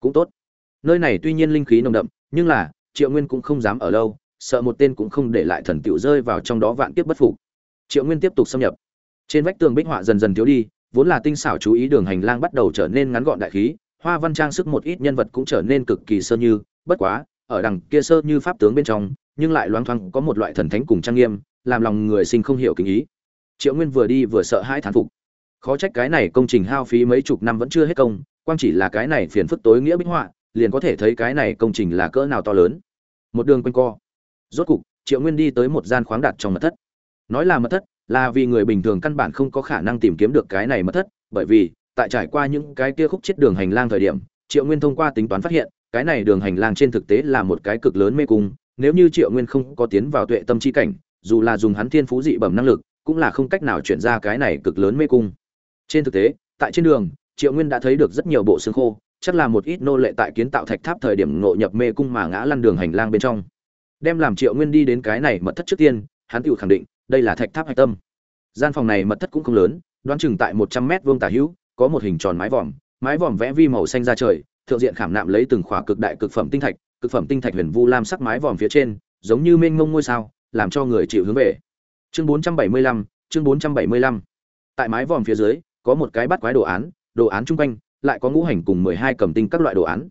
S1: Cũng tốt. Nơi này tuy nhiên linh khí nồng đậm, nhưng là, triệu nguyên cũng không dám ở lâu, sợ một tên cũng không để lại thần tiểu rơi vào trong đó vạn kiếp bất phục triệu nguyên tiếp tục xâm nhập. Trên vách tường bích họa dần dần thiếu đi, vốn là tinh xảo chú ý đường hành lang bắt đầu trở nên ngắn gọn đại khí, hoa văn trang sức một ít nhân vật cũng trở nên cực kỳ sơ như, bất quá, ở đằng kia sơ như pháp tướng bên trong, nhưng lại loáng thoáng có một loại thần thánh cùng trang nghiêm, làm lòng người sinh không hiểu kính ý. Triệu nguyên vừa đi vừa sợ hãi thán phục. Khó trách cái này công trình hao phí mấy chục năm vẫn chưa hết công, quang chỉ là cái này phiền phức tối nghĩa bích họa, liền có thể thấy cái này công trình là cỡ nào to lớn. Một đường quanh co. Rốt cục, triệu nguyên đi tới một gian khoáng đặt trong mật thất nói là mật thất, là vì người bình thường căn bản không có khả năng tìm kiếm được cái này mật thất, bởi vì, tại trải qua những cái kia khúc chết đường hành lang thời điểm, triệu nguyên thông qua tính toán phát hiện, cái này đường hành lang trên thực tế là một cái cực lớn mê cung, nếu như triệu nguyên không có tiến vào tuệ tâm chi cảnh, dù là dùng hắn thiên phú dị bẩm năng lực, cũng là không cách nào chuyển ra cái này cực lớn mê cung. Trên thực tế, tại trên đường, triệu nguyên đã thấy được rất nhiều bộ xương khô, chắc là một ít nô lệ tại kiến tạo thạch tháp thời điểm ngộ nhập mê cung mà ngã lăn đường hành lang bên trong. Đem làm triệu nguyên đi đến cái này mật thất trước tiên, hắn tự khẳng định đây là thạch tháp hạch tâm. Gian phòng này mật thất cũng không lớn, đoán chừng tại một trăm mét vuông tả hữu, có một hình tròn mái vòm mái vòm vẽ vi màu xanh ra trời, thượng diện khảm nạm lấy từng khỏa cực đại cực phẩm tinh thạch, cực phẩm tinh thạch huyền vu lam sắc mái vòm phía trên, giống như mênh mông ngôi sao, làm cho người chịu hướng về. Chương bốn trăm bảy mươi lăm, chương bốn trăm bảy mươi lăm. Tại mái vòm phía dưới, có một cái bắt quái đồ án đồ án chung quanh, lại có ngũ hành cùng mười hai cầm tinh các loại đồ án.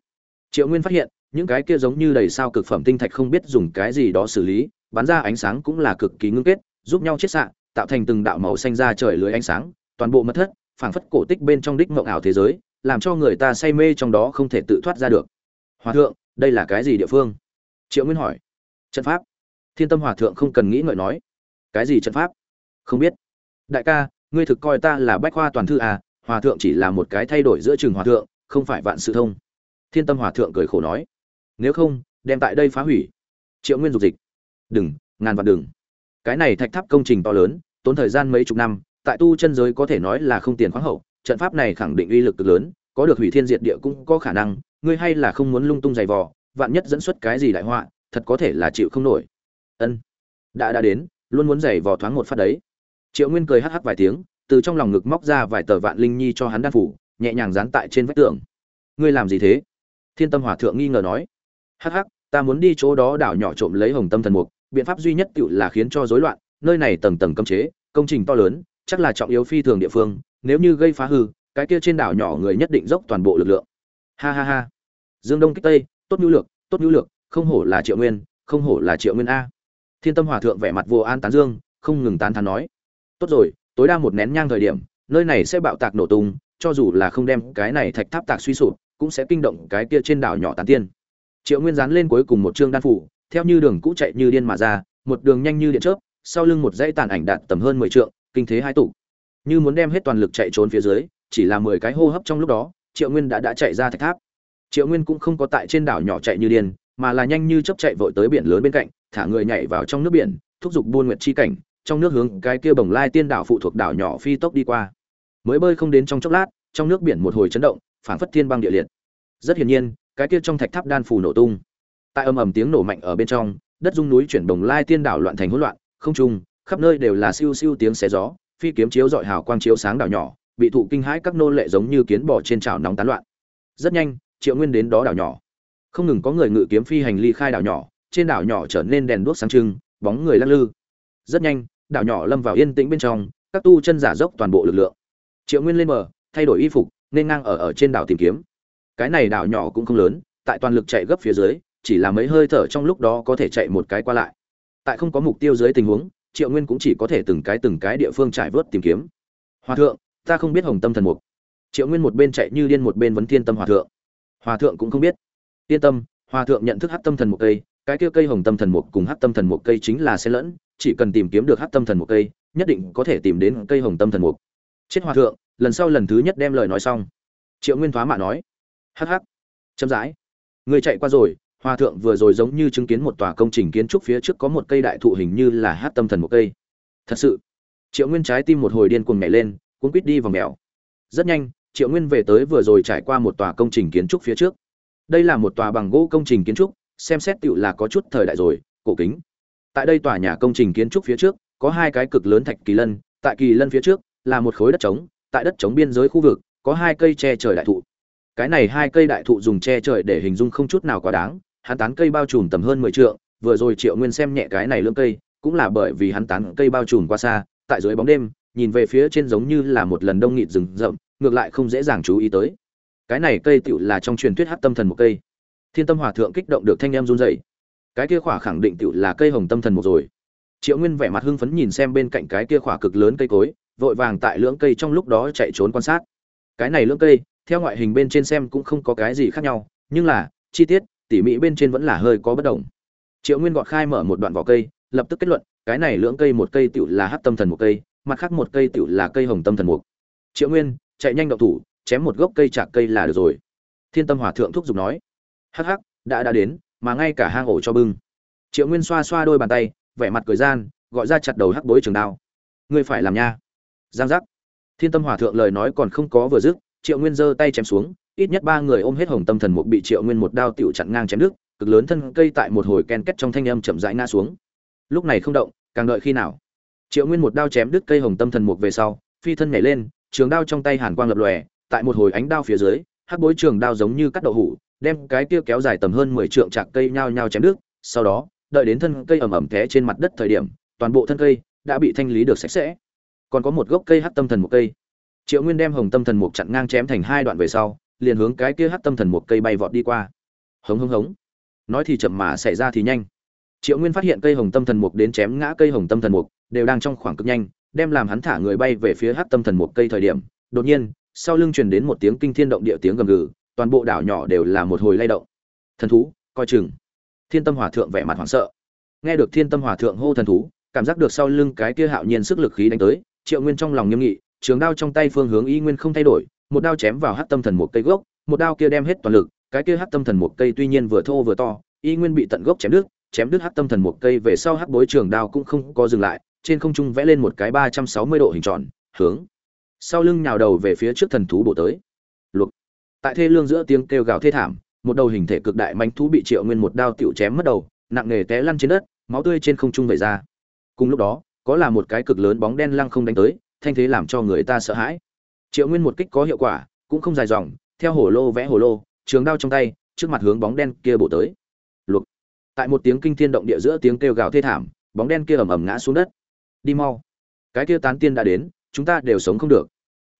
S1: Triệu nguyên phát hiện, những cái kia giống như đầy sao cực phẩm tinh thạch không biết dùng cái gì đó xử lý, bắn ra ánh sáng cũng là cực kỳ ngưng kết giúp nhau chiết xạ, tạo thành từng đạo màu xanh ra trời lưới ánh sáng, toàn bộ mật thất, phảng phất cổ tích bên trong đích mộng ảo thế giới, làm cho người ta say mê trong đó không thể tự thoát ra được. Hòa thượng, đây là cái gì địa phương? Triệu nguyên hỏi. Trận pháp. Thiên tâm hòa thượng không cần nghĩ ngợi nói. Cái gì trận pháp? Không biết. Đại ca, ngươi thực coi ta là bách khoa toàn thư à hòa thượng chỉ là một cái thay đổi giữa trường hòa thượng, không phải vạn sự thông. Thiên tâm hòa thượng cười khổ nói. Nếu không, đem tại đây phá hủy. Triệu nguyên dục dịch. Đừng, ngàn vạn đừng cái này thạch tháp công trình to lớn, tốn thời gian mấy chục năm, tại tu chân giới có thể nói là không tiền khoáng hậu, trận pháp này khẳng định uy lực cực lớn, có được hủy thiên diệt địa cũng có khả năng, ngươi hay là không muốn lung tung giày vò, vạn nhất dẫn xuất cái gì đại họa, thật có thể là chịu không nổi. Ân, đã đã đến, luôn muốn giày vò thoáng một phát đấy. Triệu nguyên cười hắc hắc vài tiếng, từ trong lòng ngực móc ra vài tờ vạn linh nhi cho hắn đan phủ, nhẹ nhàng dán tại trên vách tường. Ngươi làm gì thế? Thiên tâm hòa thượng nghi ngờ nói. Hắc hắc, ta muốn đi chỗ đó đảo nhỏ trộm lấy hồng tâm thần mục biện pháp duy nhất tự là khiến cho rối loạn, nơi này tầng tầng cấm chế, công trình to lớn, chắc là trọng yếu phi thường địa phương, nếu như gây phá hư, cái kia trên đảo nhỏ người nhất định dốc toàn bộ lực lượng. Ha ha ha. Dương đông kích tây, tốt nhu lược, tốt nhu lược, không hổ là triệu nguyên, không hổ là triệu nguyên a. Thiên tâm hòa thượng vẻ mặt vô an tán dương, không ngừng tán thán nói. Tốt rồi, tối đa một nén nhang thời điểm, nơi này sẽ bạo tạc nổ tung, cho dù là không đem cái này thạch tháp tạc suy sụp, cũng sẽ kinh động cái kia trên đảo nhỏ tán tiên. Triệu nguyên dán lên cuối cùng một chương đan phủ theo như đường cũ chạy như điên mà ra, một đường nhanh như điện chớp, sau lưng một dãy tàn ảnh đạt tầm hơn mười trượng, kinh thế hai tụ. Như muốn đem hết toàn lực chạy trốn phía dưới, chỉ là mười cái hô hấp trong lúc đó, triệu nguyên đã đã chạy ra thạch tháp. Triệu nguyên cũng không có tại trên đảo nhỏ chạy như điên, mà là nhanh như chớp chạy vội tới biển lớn bên cạnh, thả người nhảy vào trong nước biển, thúc giục buôn nguyện chi cảnh, trong nước hướng cái kia bồng lai tiên đảo phụ thuộc đảo nhỏ phi tốc đi qua. Mới bơi không đến trong chốc lát, trong nước biển một hồi chấn động, phảng phất thiên băng địa liệt. Rất hiển nhiên, cái kia trong thạch tháp đan phù nổ tung tại ầm ầm tiếng nổ mạnh ở bên trong, đất dung núi chuyển đồng lai tiên đảo loạn thành hỗn loạn, không trung, khắp nơi đều là siêu siêu tiếng xé gió, phi kiếm chiếu dọi hào quang chiếu sáng đảo nhỏ, bị thụ kinh hãi các nô lệ giống như kiến bò trên chảo nóng tán loạn. Rất nhanh, triệu nguyên đến đó đảo nhỏ. Không ngừng có người ngự kiếm phi hành ly khai đảo nhỏ, trên đảo nhỏ trở nên đèn đuốc sáng trưng, bóng người lắc lư. Rất nhanh, đảo nhỏ lâm vào yên tĩnh bên trong, các tu chân giả dốc toàn bộ lực lượng. Triệu nguyên lên bờ, thay đổi y phục, nên ngang ở ở trên đảo tìm kiếm. Cái này đảo nhỏ cũng không lớn, tại toàn lực chạy gấp phía dưới chỉ là mấy hơi thở trong lúc đó có thể chạy một cái qua lại. Tại không có mục tiêu dưới tình huống, triệu nguyên cũng chỉ có thể từng cái từng cái địa phương trải vớt tìm kiếm. Hòa thượng, ta không biết hồng tâm thần mục. Triệu nguyên một bên chạy như điên một bên vấn thiên tâm hòa thượng. Hòa thượng cũng không biết. Yên tâm, hòa thượng nhận thức hát tâm thần mục cây, cái kia cây hồng tâm thần mục cùng hát tâm thần mục cây chính là xe lẫn, chỉ cần tìm kiếm được hát tâm thần mục cây, nhất định có thể tìm đến cây hồng tâm thần mục. Chết hòa thượng, lần sau lần thứ nhất đem lời nói xong. Triệu nguyên thoá mạ nói. Hh chậm rãi. Người chạy qua rồi hòa thượng vừa rồi giống như chứng kiến một tòa công trình kiến trúc phía trước có một cây đại thụ hình như là hát tâm thần một cây. Thật sự, triệu nguyên trái tim một hồi điên cuồng nhảy lên, cuốn quýt đi vào mèo. Rất nhanh, triệu nguyên về tới vừa rồi trải qua một tòa công trình kiến trúc phía trước. Đây là một tòa bằng gỗ công trình kiến trúc, xem xét tựu là có chút thời đại rồi, cổ kính. Tại đây tòa nhà công trình kiến trúc phía trước, có hai cái cực lớn thạch kỳ lân, tại kỳ lân phía trước là một khối đất trống, tại đất trống biên giới khu vực, có hai cây che trời đại thụ. Cái này hai cây đại thụ dùng che trời để hình dung không chút nào quá đáng hắn tán cây bao trùm tầm hơn mười trượng, vừa rồi Triệu Nguyên xem nhẹ cái này lưỡng cây, cũng là bởi vì hắn tán cây bao trùm quá xa, tại dưới bóng đêm, nhìn về phía trên giống như là một lần đông nghịt rừng rậm, ngược lại không dễ dàng chú ý tới. Cái này cây tựu là trong truyền thuyết Hắc Tâm Thần một cây. Thiên Tâm hỏa thượng kích động được thanh em run rẩy. Cái kia khỏa khẳng định tựu là cây Hồng Tâm Thần một rồi. Triệu Nguyên vẻ mặt hưng phấn nhìn xem bên cạnh cái kia khỏa cực lớn cây cối, vội vàng tại lưỡng cây trong lúc đó chạy trốn quan sát. Cái này lưỡng cây, theo ngoại hình bên trên xem cũng không có cái gì khác nhau, nhưng là chi tiết, tỉ mỹ bên trên vẫn là hơi có bất đồng. Triệu nguyên gọt khai mở một đoạn vỏ cây, lập tức kết luận, cái này lưỡng cây một cây tựu là hát tâm thần một cây, mặt khác một cây tựu là cây hồng tâm thần mục. Triệu nguyên, chạy nhanh động thủ, chém một gốc cây chạc cây là được rồi. Thiên tâm hòa thượng thúc giục nói, hắc hắc, đã đã đến, mà ngay cả hang ổ cho bưng. Triệu nguyên xoa xoa đôi bàn tay, vẻ mặt cười gian, gọi ra chặt đầu hắc bối trường đao. Ngươi phải làm nha. Giang giác. Thiên tâm hòa thượng lời nói còn không có vừa dứt, triệu nguyên giơ tay chém xuống ít nhất ba người ôm hết hồng tâm thần mục bị triệu nguyên một đao tiểu chặn ngang chém đứt cực lớn thân cây tại một hồi ken kết trong thanh âm chậm rãi ngã xuống. Lúc này không động, càng đợi khi nào? Triệu nguyên một đao chém đứt cây hồng tâm thần mục về sau, phi thân nhảy lên, trường đao trong tay hàn quang lập lòe, tại một hồi ánh đao phía dưới, hắc bối trường đao giống như cắt đậu hủ, đem cái kia kéo dài tầm hơn mười trượng chạc cây nhao nhao chém đứt, sau đó, đợi đến thân cây ẩm ẩm té trên mặt đất thời điểm, toàn bộ thân cây đã bị thanh lý được sạch sẽ. Còn có một gốc cây hắc tâm thần một cây. Triệu nguyên đem hồng tâm thần mục chặn ngang chém thành hai đoạn về sau liền hướng cái kia hắc tâm thần một cây bay vọt đi qua. Hống hống hống. Nói thì chậm mà xảy ra thì nhanh. Triệu nguyên phát hiện cây hồng tâm thần mục đến chém ngã cây hồng tâm thần mục, đều đang trong khoảng cực nhanh, đem làm hắn thả người bay về phía hắc tâm thần một cây thời điểm, đột nhiên, sau lưng truyền đến một tiếng kinh thiên động địa tiếng gầm gừ, toàn bộ đảo nhỏ đều là một hồi lay động. Thần thú, coi chừng. Thiên tâm hòa thượng vẻ mặt hoảng sợ. Nghe được thiên tâm hòa thượng hô thần thú, cảm giác được sau lưng cái kia hạo nhiên sức lực khí đánh tới, triệu nguyên trong lòng nghiêm nghị, trường đao trong tay phương hướng y nguyên không thay đổi một đao chém vào hắc tâm thần một cây gốc, một đao kia đem hết toàn lực, cái kia hắc tâm thần một cây tuy nhiên vừa thô vừa to, y nguyên bị tận gốc chém đứt, chém đứt hắc tâm thần một cây về sau hắc bối trường đao cũng không có dừng lại, trên không trung vẽ lên một cái ba trăm sáu mươi độ hình tròn, hướng sau lưng nhào đầu về phía trước thần thú bổ tới. Luộc. Tại thê lương giữa tiếng kêu gào thê thảm, một đầu hình thể cực đại manh thú bị Triệu Nguyên một đao tiểu chém mất đầu, nặng nề té lăn trên đất, máu tươi trên không trung vẩy ra. Cùng lúc đó, có là một cái cực lớn bóng đen lăng không đánh tới, thanh thế làm cho người ta sợ hãi triệu nguyên một kích có hiệu quả, cũng không dài dòng, theo hổ lô vẽ hổ lô, trường đao trong tay, trước mặt hướng bóng đen kia bổ tới. Luộc. Tại một tiếng kinh thiên động địa giữa tiếng kêu gào thê thảm, bóng đen kia ầm ầm ngã xuống đất. Đi mau. Cái kia tán tiên đã đến, chúng ta đều sống không được.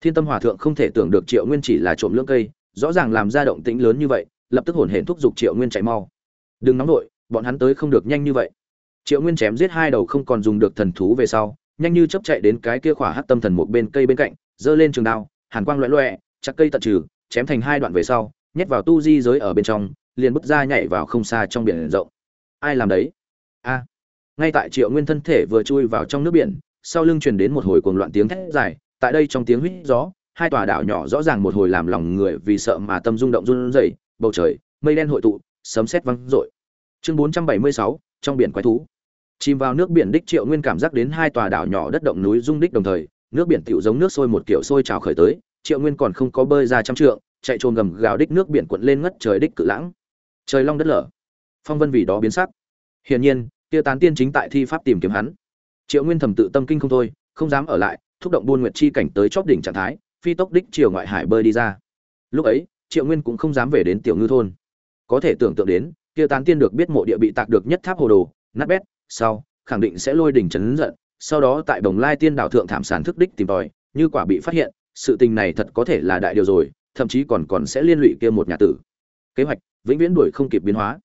S1: Thiên tâm hòa thượng không thể tưởng được triệu nguyên chỉ là trộm lưỡng cây, rõ ràng làm ra động tĩnh lớn như vậy, lập tức hổn hển thúc giục triệu nguyên chạy mau. Đừng nóng nổi bọn hắn tới không được nhanh như vậy. Triệu nguyên chém giết hai đầu không còn dùng được thần thú về sau, nhanh như chấp chạy đến cái kia khỏa hát tâm thần một bên cây bên cạnh giơ lên trường đao, hàn quang loẹt loẹt, chặt cây tận trừ, chém thành hai đoạn về sau, nhét vào tu di giới ở bên trong, liền bứt ra nhảy vào không xa trong biển rộng. Ai làm đấy? A. Ngay tại Triệu Nguyên thân thể vừa chui vào trong nước biển, sau lưng truyền đến một hồi cuồng loạn tiếng thét dài, tại đây trong tiếng huýt gió, hai tòa đảo nhỏ rõ ràng một hồi làm lòng người vì sợ mà tâm rung động run rẩy, bầu trời, mây đen hội tụ, sấm sét vang rội. Chương 476, trong biển quái thú. Chìm vào nước biển đích Triệu Nguyên cảm giác đến hai tòa đảo nhỏ đất động núi rung đích đồng thời, nước biển tựu giống nước sôi một kiểu sôi trào khởi tới, Triệu Nguyên còn không có bơi ra trăm trượng, chạy trồm gầm gào đích nước biển cuộn lên ngất trời đích cự lãng. Trời long đất lở. Phong vân vì đó biến sắc. Hiển nhiên, kia tán tiên chính tại thi pháp tìm kiếm hắn. Triệu Nguyên thầm tự tâm kinh không thôi, không dám ở lại, thúc động buôn nguyệt chi cảnh tới chóp đỉnh trạng thái, phi tốc đích chiều ngoại hải bơi đi ra. Lúc ấy, triệu nguyên cũng không dám về đến tiểu ngư thôn có thể tưởng tượng đến kia tán tiên được biết mộ địa bị tạc được nhất tháp hồ đồ nát bét sau khẳng định sẽ lôi đỉnh chấn giận sau đó tại bồng lai tiên đảo thượng thảm sản thức đích tìm tòi, như quả bị phát hiện, sự tình này thật có thể là đại điều rồi, thậm chí còn còn sẽ liên lụy kia một nhà tử. Kế hoạch, vĩnh viễn đuổi không kịp biến hóa.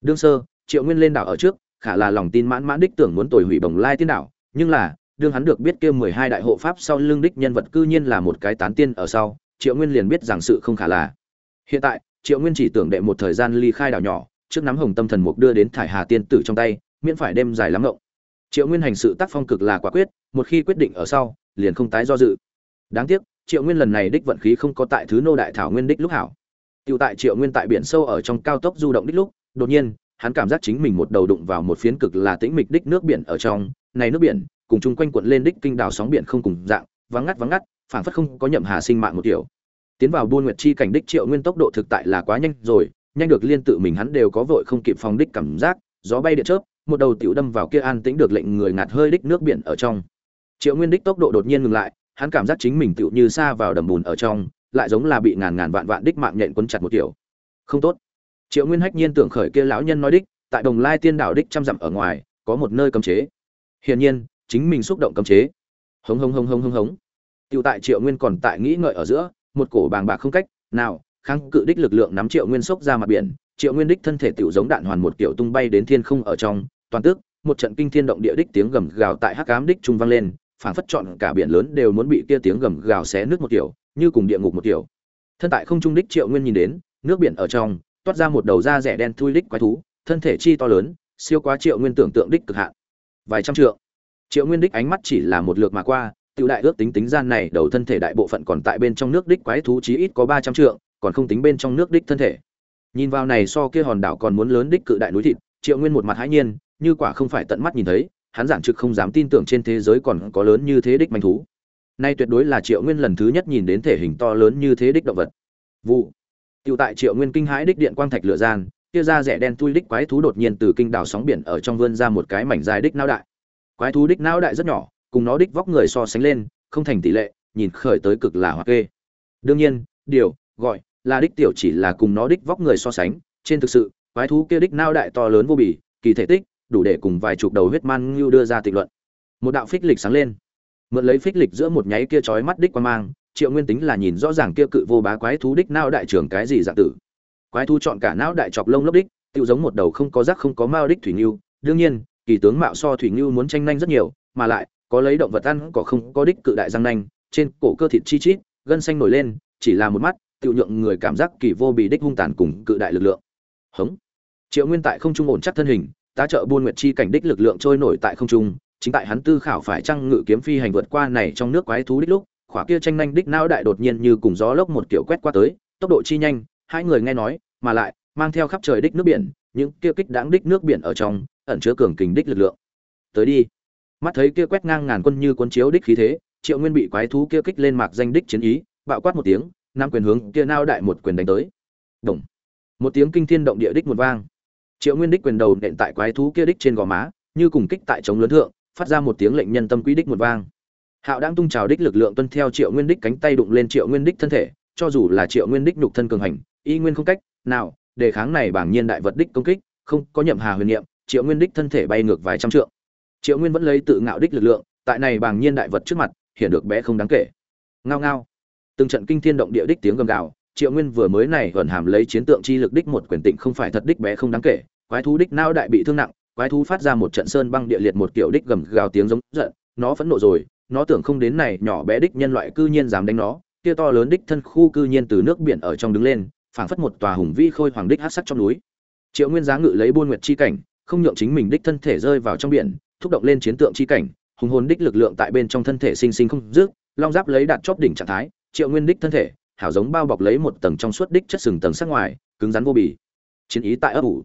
S1: Đương sơ, triệu nguyên lên đảo ở trước, khả là lòng tin mãn mãn đích tưởng muốn tồi hủy bồng lai tiên đảo, nhưng là, đương hắn được biết kia mười hai đại hộ pháp sau lưng đích nhân vật cư nhiên là một cái tán tiên ở sau, triệu nguyên liền biết rằng sự không khả là. Hiện tại, triệu nguyên chỉ tưởng đệ một thời gian ly khai đảo nhỏ, trước nắm hồng tâm thần mục đưa đến thải hà tiên tử trong tay, miễn phải đêm dài lắm ngộng triệu nguyên hành sự tác phong cực là quả quyết một khi quyết định ở sau liền không tái do dự đáng tiếc triệu nguyên lần này đích vận khí không có tại thứ nô đại thảo nguyên đích lúc hảo Tiêu tại Triệu Nguyên tại biển sâu ở trong cao tốc du động đích lúc, đột nhiên, hắn cảm giác chính mình một đầu đụng vào một phiến cực là tĩnh mịch đích nước biển ở trong, này nước biển, cùng chung quanh quận lên đích kinh đảo sóng biển không cùng dạng, vắng ngắt vắng ngắt, phảng phất không có nhậm hà sinh mạng một kiểu. Tiến vào buôn nguyệt chi cảnh đích Triệu Nguyên tốc độ thực tại là quá nhanh rồi, nhanh được liên tự mình hắn đều có vội không kịp phòng đích cảm giác, gió bay điện chớp, một đầu tiểu đâm vào kia an tĩnh được lệnh người ngạt hơi đích nước biển ở trong. Triệu Nguyên đích tốc độ đột nhiên ngừng lại, hắn cảm giác chính mình tựu như xa vào đầm bùn ở trong, lại giống là bị ngàn ngàn vạn vạn đích mạng nhện quấn chặt một kiểu. Không tốt. Triệu nguyên hách nhiên tưởng khởi kia lão nhân nói đích tại đồng lai tiên đảo đích trăm dặm ở ngoài có một nơi cấm chế. Hiển nhiên chính mình xúc động cấm chế. Hống hống hống hống hống hống. Tiểu tại Triệu Nguyên còn tại nghĩ ngợi ở giữa, một cổ bàng bạc không cách, nào, kháng cự đích lực lượng nắm Triệu Nguyên sốc ra mặt biển, Triệu Nguyên đích thân thể tiểu giống đạn hoàn một kiểu tung bay đến thiên không ở trong, toàn tức, một trận kinh thiên động địa đích tiếng gầm gào tại hắc ám đích trung vang lên, phảng phất trọn cả biển lớn đều muốn bị kia tiếng gầm gào xé nước một kiểu, như cùng địa ngục một kiểu. Thân tại không trung đích triệu nguyên nhìn đến nước biển ở trong toát ra một đầu da rẻ đen thui đích quái thú thân thể chi to lớn siêu quá triệu nguyên tưởng tượng đích cực hạn. Vài trăm trượng. Triệu nguyên đích ánh mắt chỉ là một lượt mà qua tự đại ước tính tính gian này đầu thân thể đại bộ phận còn tại bên trong nước đích quái thú chí ít có ba trăm trượng còn không tính bên trong nước đích thân thể. Nhìn vào này so kia hòn đảo còn muốn lớn đích cự đại núi thịt triệu nguyên một mặt hãi nhiên như quả không phải tận mắt nhìn thấy hắn giản trực không dám tin tưởng trên thế giới còn có lớn như thế đích manh thú Nay tuyệt đối là Triệu Nguyên lần thứ nhất nhìn đến thể hình to lớn như thế đích động vật. Vụ. Tiêu tại Triệu Nguyên kinh hãi đích điện quang thạch lửa gian, kia ra rẻ đen tuy đích quái thú đột nhiên từ kinh đảo sóng biển ở trong vươn ra một cái mảnh dài đích não đại. Quái thú đích não đại rất nhỏ, cùng nó đích vóc người so sánh lên, không thành tỷ lệ, nhìn khởi tới cực là hoặc kê. Đương nhiên, điều gọi là đích tiểu chỉ là cùng nó đích vóc người so sánh, trên thực sự, quái thú kia đích não đại to lớn vô bì, kỳ thể tích, đủ để cùng vài chục đầu huyết man như đưa ra tịch luận. Một đạo phích lịch sáng lên. Mượn lấy phích lịch giữa một nháy kia chói mắt đích qua mang, triệu nguyên tính là nhìn rõ ràng kia cự vô bá quái thú đích nao đại trưởng cái gì dạng tử. Quái thú chọn cả não đại chọc lông lốc đích tự giống một đầu không có rác không có mao đích thủy ngưu. Đương nhiên, kỳ tướng mạo so thủy ngưu muốn tranh nhanh rất nhiều, mà lại, có lấy động vật ăn, có không có đích cự đại răng nanh, trên cổ cơ thịt chi chít, gân xanh nổi lên, chỉ là một mắt tự nhượng người cảm giác kỳ vô bị đích hung tàn cùng cự đại lực lượng. Hống. Triệu nguyên tại không trung ổn chắc thân hình tá trợ buôn nguyệt chi cảnh đích lực lượng trôi nổi tại không trung, chính tại hắn tư khảo phải trăng ngự kiếm phi hành vượt qua này trong nước quái thú đích lúc, khỏa kia tranh nhanh đích não đại đột nhiên như cùng gió lốc một kiểu quét qua tới, tốc độ chi nhanh, hai người nghe nói, mà lại, mang theo khắp trời đích nước biển, những kia kích đáng đích nước biển ở trong, ẩn chứa cường kình đích lực lượng. Tới đi. Mắt thấy kia quét ngang ngàn quân như quân chiếu đích khí thế, triệu nguyên bị quái thú kia kích lên mạc danh đích chiến ý, bạo quát một tiếng nam quyền hướng kia nao đại một quyền đánh tới. Đồng một tiếng kinh thiên động địa đích một vang triệu nguyên đích quyền đầu nện tại quái thú kia đích trên gò má, như cùng kích tại chống lớn thượng, phát ra một tiếng lệnh nhân tâm quý đích một vang. Hạo đang tung trào đích lực lượng tuân theo triệu nguyên đích cánh tay đụng lên triệu nguyên đích thân thể, cho dù là triệu nguyên đích nhục thân cường hành, y nguyên không cách nào đề kháng này bảng nhiên đại vật đích công kích, không có nhậm hà huyền niệm, triệu nguyên đích thân thể bay ngược vài trăm trượng. Triệu nguyên vẫn lấy tự ngạo đích lực lượng, tại này bảng nhiên đại vật trước mặt hiện được bé không đáng kể. Ngao ngao. Từng trận kinh thiên động địa đích tiếng gầm gào triệu nguyên vừa mới này gần hàm lấy chiến tượng chi lực đích một quyền tịnh không phải thật đích bé không đáng kể, quái thú đích nao đại bị thương nặng, quái thú phát ra một trận sơn băng địa liệt một kiểu đích gầm gào tiếng giống giận, nó phẫn nộ rồi, nó tưởng không đến này nhỏ bé đích nhân loại cư nhiên dám đánh nó, kia to lớn đích thân khu cư nhiên từ nước biển ở trong đứng lên, phảng phất một tòa hùng vĩ khôi hoàng đích hát sắc trong núi. Triệu nguyên giá ngự lấy buôn nguyệt chi cảnh, không nhượng chính mình đích thân thể rơi vào trong biển, thúc động lên chiến tượng chi cảnh, hùng hồn đích lực lượng tại bên trong thân thể sinh sinh không dứt, long giáp lấy đạt chóp đỉnh trạng thái, triệu nguyên đích thân thể hảo giống bao bọc lấy một tầng trong suốt đích chất sừng tầng sắc ngoài, cứng rắn vô bì. Chiến ý tại ấp ủ.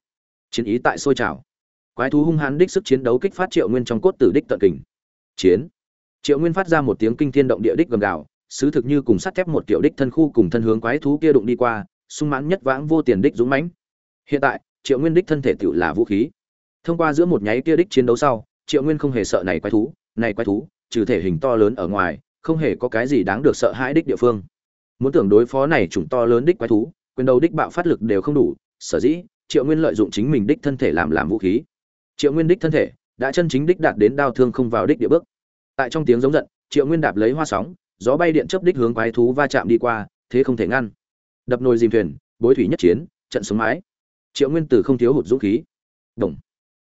S1: Chiến ý tại sôi trào. Quái thú hung hãn đích sức chiến đấu kích phát triệu nguyên trong cốt tử đích tận kình. Chiến. Triệu nguyên phát ra một tiếng kinh thiên động địa đích gầm gào, sứ thực như cùng sắt thép một kiểu đích thân khu cùng thân hướng quái thú kia đụng đi qua, sung mãn nhất vãng vô tiền đích dũng mãnh. Hiện tại, triệu nguyên đích thân thể tựu là vũ khí. Thông qua giữa một nháy kia đích chiến đấu sau, triệu nguyên không hề sợ này quái thú, này quái thú, trừ thể hình to lớn ở ngoài, không hề có cái gì đáng được sợ hãi đích địa phương muốn tưởng đối phó này chủng to lớn đích quái thú, quyền đầu đích bạo phát lực đều không đủ, sở dĩ, triệu nguyên lợi dụng chính mình đích thân thể làm làm vũ khí. Triệu nguyên đích thân thể đã chân chính đích đạt đến đao thương không vào đích địa bước. Tại trong tiếng giống giận, triệu nguyên đạp lấy hoa sóng, gió bay điện chớp đích hướng quái thú va chạm đi qua, thế không thể ngăn. Đập nồi dìm thuyền, bối thủy nhất chiến, trận sống mái. Triệu nguyên từ không thiếu hụt dũng khí. Đồng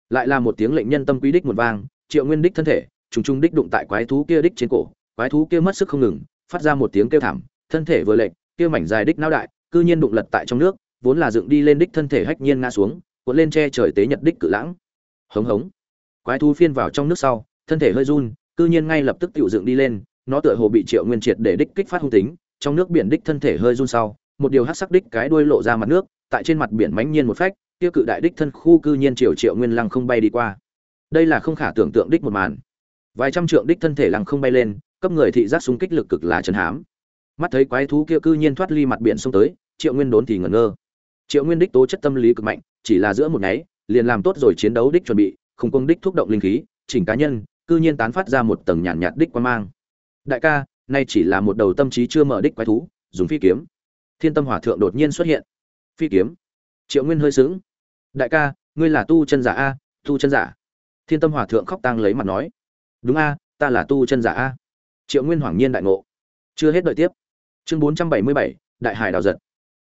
S1: lại là một tiếng lệnh nhân tâm quý đích một vang, triệu nguyên đích thân thể, trùng trùng đích đụng tại quái thú kia đích trên cổ, quái thú kia mất sức không ngừng, phát ra một tiếng kêu thảm thân thể vừa lệnh kia mảnh dài đích não đại, cư nhiên đụng lật tại trong nước, vốn là dựng đi lên đích thân thể hách nhiên ngã xuống, cuộn lên che trời tế nhật đích cự lãng. Hống hống. Quái thú phiên vào trong nước sau, thân thể hơi run, cư nhiên ngay lập tức tự dựng đi lên, nó tựa hồ bị triệu nguyên triệt để đích kích phát hung tính, trong nước biển đích thân thể hơi run sau, một điều hắc sắc đích cái đuôi lộ ra mặt nước, tại trên mặt biển mãnh nhiên một phách, kia cự đại đích thân khu cư nhiên triệu triệu nguyên lăng không bay đi qua. Đây là không khả tưởng tượng đích một màn. Vài trăm trượng đích thân thể lăng không bay lên, cấp người thị giác xung kích lực cực là chấn hãm mắt thấy quái thú kia cư nhiên thoát ly mặt biển xông tới triệu nguyên đốn thì ngẩn ngơ. Triệu nguyên đích tố chất tâm lý cực mạnh chỉ là giữa một nháy liền làm tốt rồi chiến đấu đích chuẩn bị không công đích thúc động linh khí chỉnh cá nhân cư nhiên tán phát ra một tầng nhàn nhạt, nhạt đích quan mang. Đại ca nay chỉ là một đầu tâm trí chưa mở đích quái thú dùng phi kiếm. Thiên tâm hỏa thượng đột nhiên xuất hiện. Phi kiếm. Triệu nguyên hơi sướng đại ca ngươi là tu chân giả a tu chân giả. Thiên tâm hỏa thượng khóc tang lấy mặt nói. Đúng a ta là tu chân giả a. Triệu nguyên hoảng nhiên đại ngộ. Chưa hết đợi tiếp chương bốn trăm bảy mươi bảy, đại hải đào giật.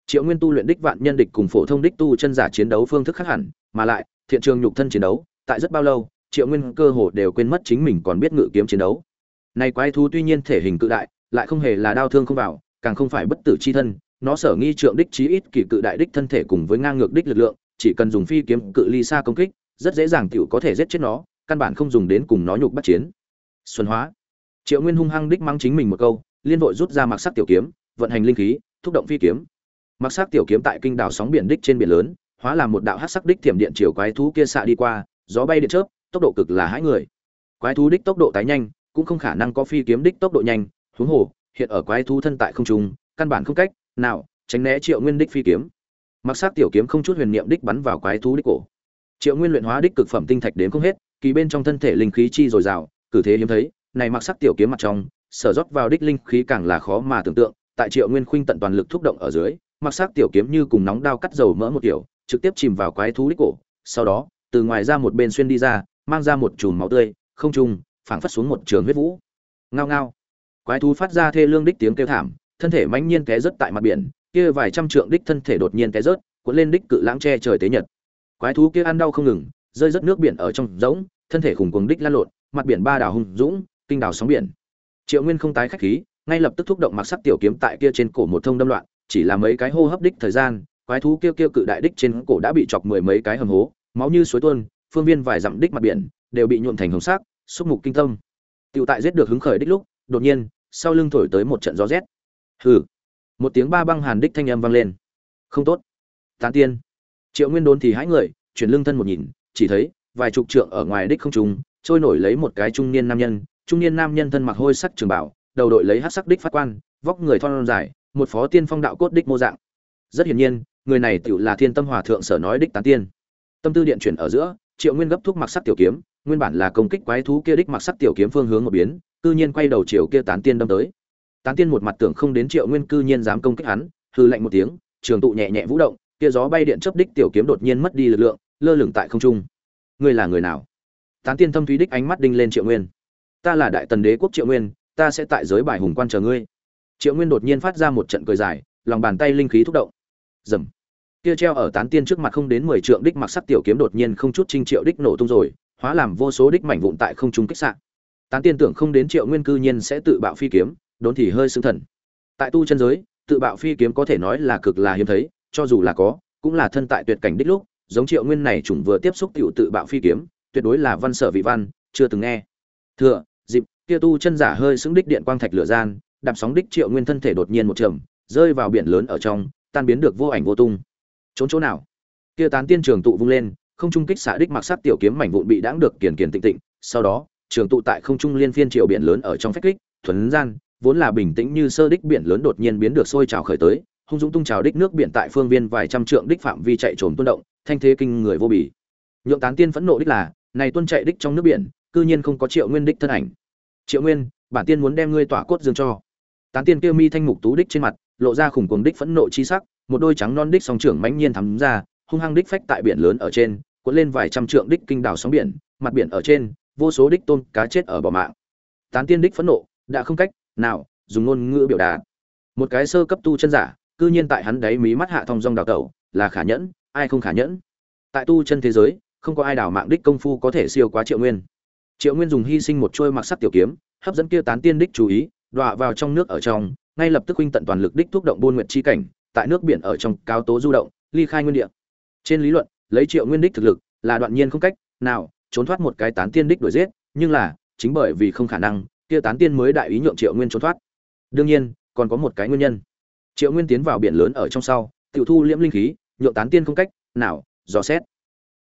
S1: Triệu nguyên tu luyện đích vạn nhân địch cùng phổ thông đích tu chân giả chiến đấu phương thức khác hẳn, mà lại, thiện trường nhục thân chiến đấu, tại rất bao lâu, triệu nguyên cơ hồ đều quên mất chính mình còn biết ngự kiếm chiến đấu. Này quái thú tuy nhiên thể hình cự đại, lại không hề là đau thương không vào, càng không phải bất tử chi thân, nó sở nghi trượng đích chí ít kỳ cự đại đích thân thể cùng với ngang ngược đích lực lượng, chỉ cần dùng phi kiếm cự ly xa công kích, rất dễ dàng tiểu có thể giết chết nó, căn bản không dùng đến cùng nó nhục bắt chiến. Xuân hóa. Triệu nguyên hung hăng đích mang chính mình một câu liên vội rút ra mặc sắc tiểu kiếm, vận hành linh khí, thúc động phi kiếm. Mặc sắc tiểu kiếm tại kinh đảo sóng biển đích trên biển lớn, hóa làm một đạo hắc sắc đích thiểm điện chiều quái thú kia xạ đi qua, gió bay điện chớp, tốc độ cực là hãi người. Quái thú đích tốc độ tái nhanh, cũng không khả năng có phi kiếm đích tốc độ nhanh, huống hồ, hiện ở quái thú thân tại không trung, căn bản không cách nào tránh né triệu nguyên đích phi kiếm. Mặc sắc tiểu kiếm không chút huyền niệm đích bắn vào quái thú đích cổ. Triệu nguyên luyện hóa đích cực phẩm tinh thạch đến không hết, kỳ bên trong thân thể linh khí chi dồi dào, cử thế hiếm thấy, này mặc sắc tiểu kiếm mặt trong sở rót vào đích linh khí càng là khó mà tưởng tượng, tại triệu nguyên khuynh tận toàn lực thúc động ở dưới, mặc sắc tiểu kiếm như cùng nóng đao cắt dầu mỡ một kiểu, trực tiếp chìm vào quái thú đích cổ, sau đó, từ ngoài ra một bên xuyên đi ra, mang ra một chùm máu tươi, không trung, phảng phất xuống một trường huyết vũ. Ngao ngao. Quái thú phát ra thê lương đích tiếng kêu thảm, thân thể mãnh nhiên té rớt tại mặt biển, kia vài trăm trượng đích thân thể đột nhiên té rớt cuốn lên đích cự lãng che trời tế nhật. Quái thú kia ăn đau không ngừng, rơi rớt nước biển ở trong rỗng, thân thể khủng cuồng đích lan lộn, mặt biển ba đảo hùng dũng, kinh đảo sóng biển triệu nguyên không tái khách khí ngay lập tức thúc động mặc sắc tiểu kiếm tại kia trên cổ một thông đâm loạn chỉ là mấy cái hô hấp đích thời gian quái thú kia kia cự đại đích trên cổ đã bị chọc mười mấy cái hầm hố máu như suối tuôn phương viên vài dặm đích mặt biển đều bị nhuộm thành hồng sắc xúc mục kinh tâm Tiểu tại giết được hứng khởi đích lúc, đột nhiên, sau lưng thổi tới một trận gió rét. Hừ. Một tiếng ba băng hàn đích thanh âm vang lên. Không tốt. Tán tiên. Triệu Nguyên đốn thì hãi người, chuyển lưng thân một nhìn, chỉ thấy vài chục trượng ở ngoài đích không trùng, trôi nổi lấy một cái trung niên nam nhân, trung niên nam nhân thân mặc hôi sắc trường bảo, đầu đội lấy hắc sắc đích phát quan, vóc người thon dài, một phó tiên phong đạo cốt đích mô dạng. Rất hiển nhiên, người này tiểu là Thiên Tâm Hòa thượng sở nói đích tán tiên. Tâm tư điện chuyển ở giữa, Triệu Nguyên gấp thuốc mặc sắc tiểu kiếm, nguyên bản là công kích quái thú kia đích mặc sắc tiểu kiếm phương hướng một biến, cư nhiên quay đầu chiều kia tán tiên đâm tới. Tán tiên một mặt tưởng không đến Triệu Nguyên cư nhiên dám công kích hắn, hừ lạnh một tiếng, trường tụ nhẹ nhẹ vũ động, kia gió bay điện chớp đích tiểu kiếm đột nhiên mất đi lực lượng, lơ lửng tại không trung. Ngươi là người nào? Tán tiên thâm thúy đích ánh mắt đinh lên Triệu Nguyên. Ta là đại tần đế quốc Triệu Nguyên, ta sẽ tại giới bài hùng quan chờ ngươi. Triệu Nguyên đột nhiên phát ra một trận cười dài, lòng bàn tay linh khí thúc động. dầm Kia treo ở tán tiên trước mặt không đến mười trượng đích mặc sắc tiểu kiếm đột nhiên không chút trinh triệu đích nổ tung rồi, hóa làm vô số đích mảnh vụn tại không trung kích sạn. Tán tiên tưởng không đến Triệu Nguyên cư nhiên sẽ tự bạo phi kiếm, đốn thì hơi sững thần. Tại tu chân giới, tự bạo phi kiếm có thể nói là cực là hiếm thấy, cho dù là có, cũng là thân tại tuyệt cảnh đích lúc, giống Triệu Nguyên này chủng vừa tiếp xúc tiểu tự bạo phi kiếm, tuyệt đối là văn sở vị văn, chưa từng nghe. Thừa, kia tu chân giả hơi xứng đích điện quang thạch lửa gian, đạp sóng đích Triệu Nguyên thân thể đột nhiên một trầm, rơi vào biển lớn ở trong, tan biến được vô ảnh vô tung. Trốn chỗ nào? Kia tán tiên trường tụ vung lên, không trung kích xạ đích mặc sắc tiểu kiếm mảnh vụn bị đãng được kiền kiền tịnh tịnh, sau đó, trường tụ tại không trung liên phiên triệu biển lớn ở trong phách kích, thuấn gian, vốn là bình tĩnh như sơ đích biển lớn đột nhiên biến được sôi trào khởi tới, hung dũng tung trào đích nước biển tại phương viên vài trăm trượng đích phạm vi chạy trốn tuôn động, thanh thế kinh người vô bỉ. Nhượng tán tiên phẫn nộ đích là, này tuôn chạy đích trong nước biển, cư nhiên không có Triệu Nguyên đích thân ảnh. Triệu Nguyên, bản tiên muốn đem ngươi tỏa cốt dương cho. Tán tiên kêu mi thanh mục tú đích trên mặt, lộ ra khủng cuồng đích phẫn nộ chi sắc, một đôi trắng non đích song trưởng mãnh nhiên thắm ra hung hăng đích phách tại biển lớn ở trên cuốn lên vài trăm trượng đích kinh đảo sóng biển mặt biển ở trên vô số đích tôm cá chết ở bỏ mạng. Tán tiên đích phẫn nộ đã không cách nào dùng ngôn ngữ biểu đạt. Một cái sơ cấp tu chân giả cư nhiên tại hắn đáy mí mắt hạ thong dong đào tẩu là khả nhẫn ai không khả nhẫn? Tại tu chân thế giới không có ai đào mạng đích công phu có thể siêu quá triệu nguyên triệu nguyên dùng hy sinh một trôi mặc sắc tiểu kiếm, hấp dẫn kia tán tiên đích chú ý, đọa vào trong nước ở trong, ngay lập tức huynh tận toàn lực đích thúc động buôn nguyện chi cảnh, tại nước biển ở trong cao tố du động, ly khai nguyên địa. Trên lý luận, lấy triệu nguyên đích thực lực, là đoạn nhiên không cách nào trốn thoát một cái tán tiên đích đuổi giết, nhưng là, chính bởi vì không khả năng, kia tán tiên mới đại ý nhượng triệu nguyên trốn thoát. Đương nhiên, còn có một cái nguyên nhân. Triệu nguyên tiến vào biển lớn ở trong sau, tiểu thu liễm linh khí, nhượng tán tiên không cách nào dò xét.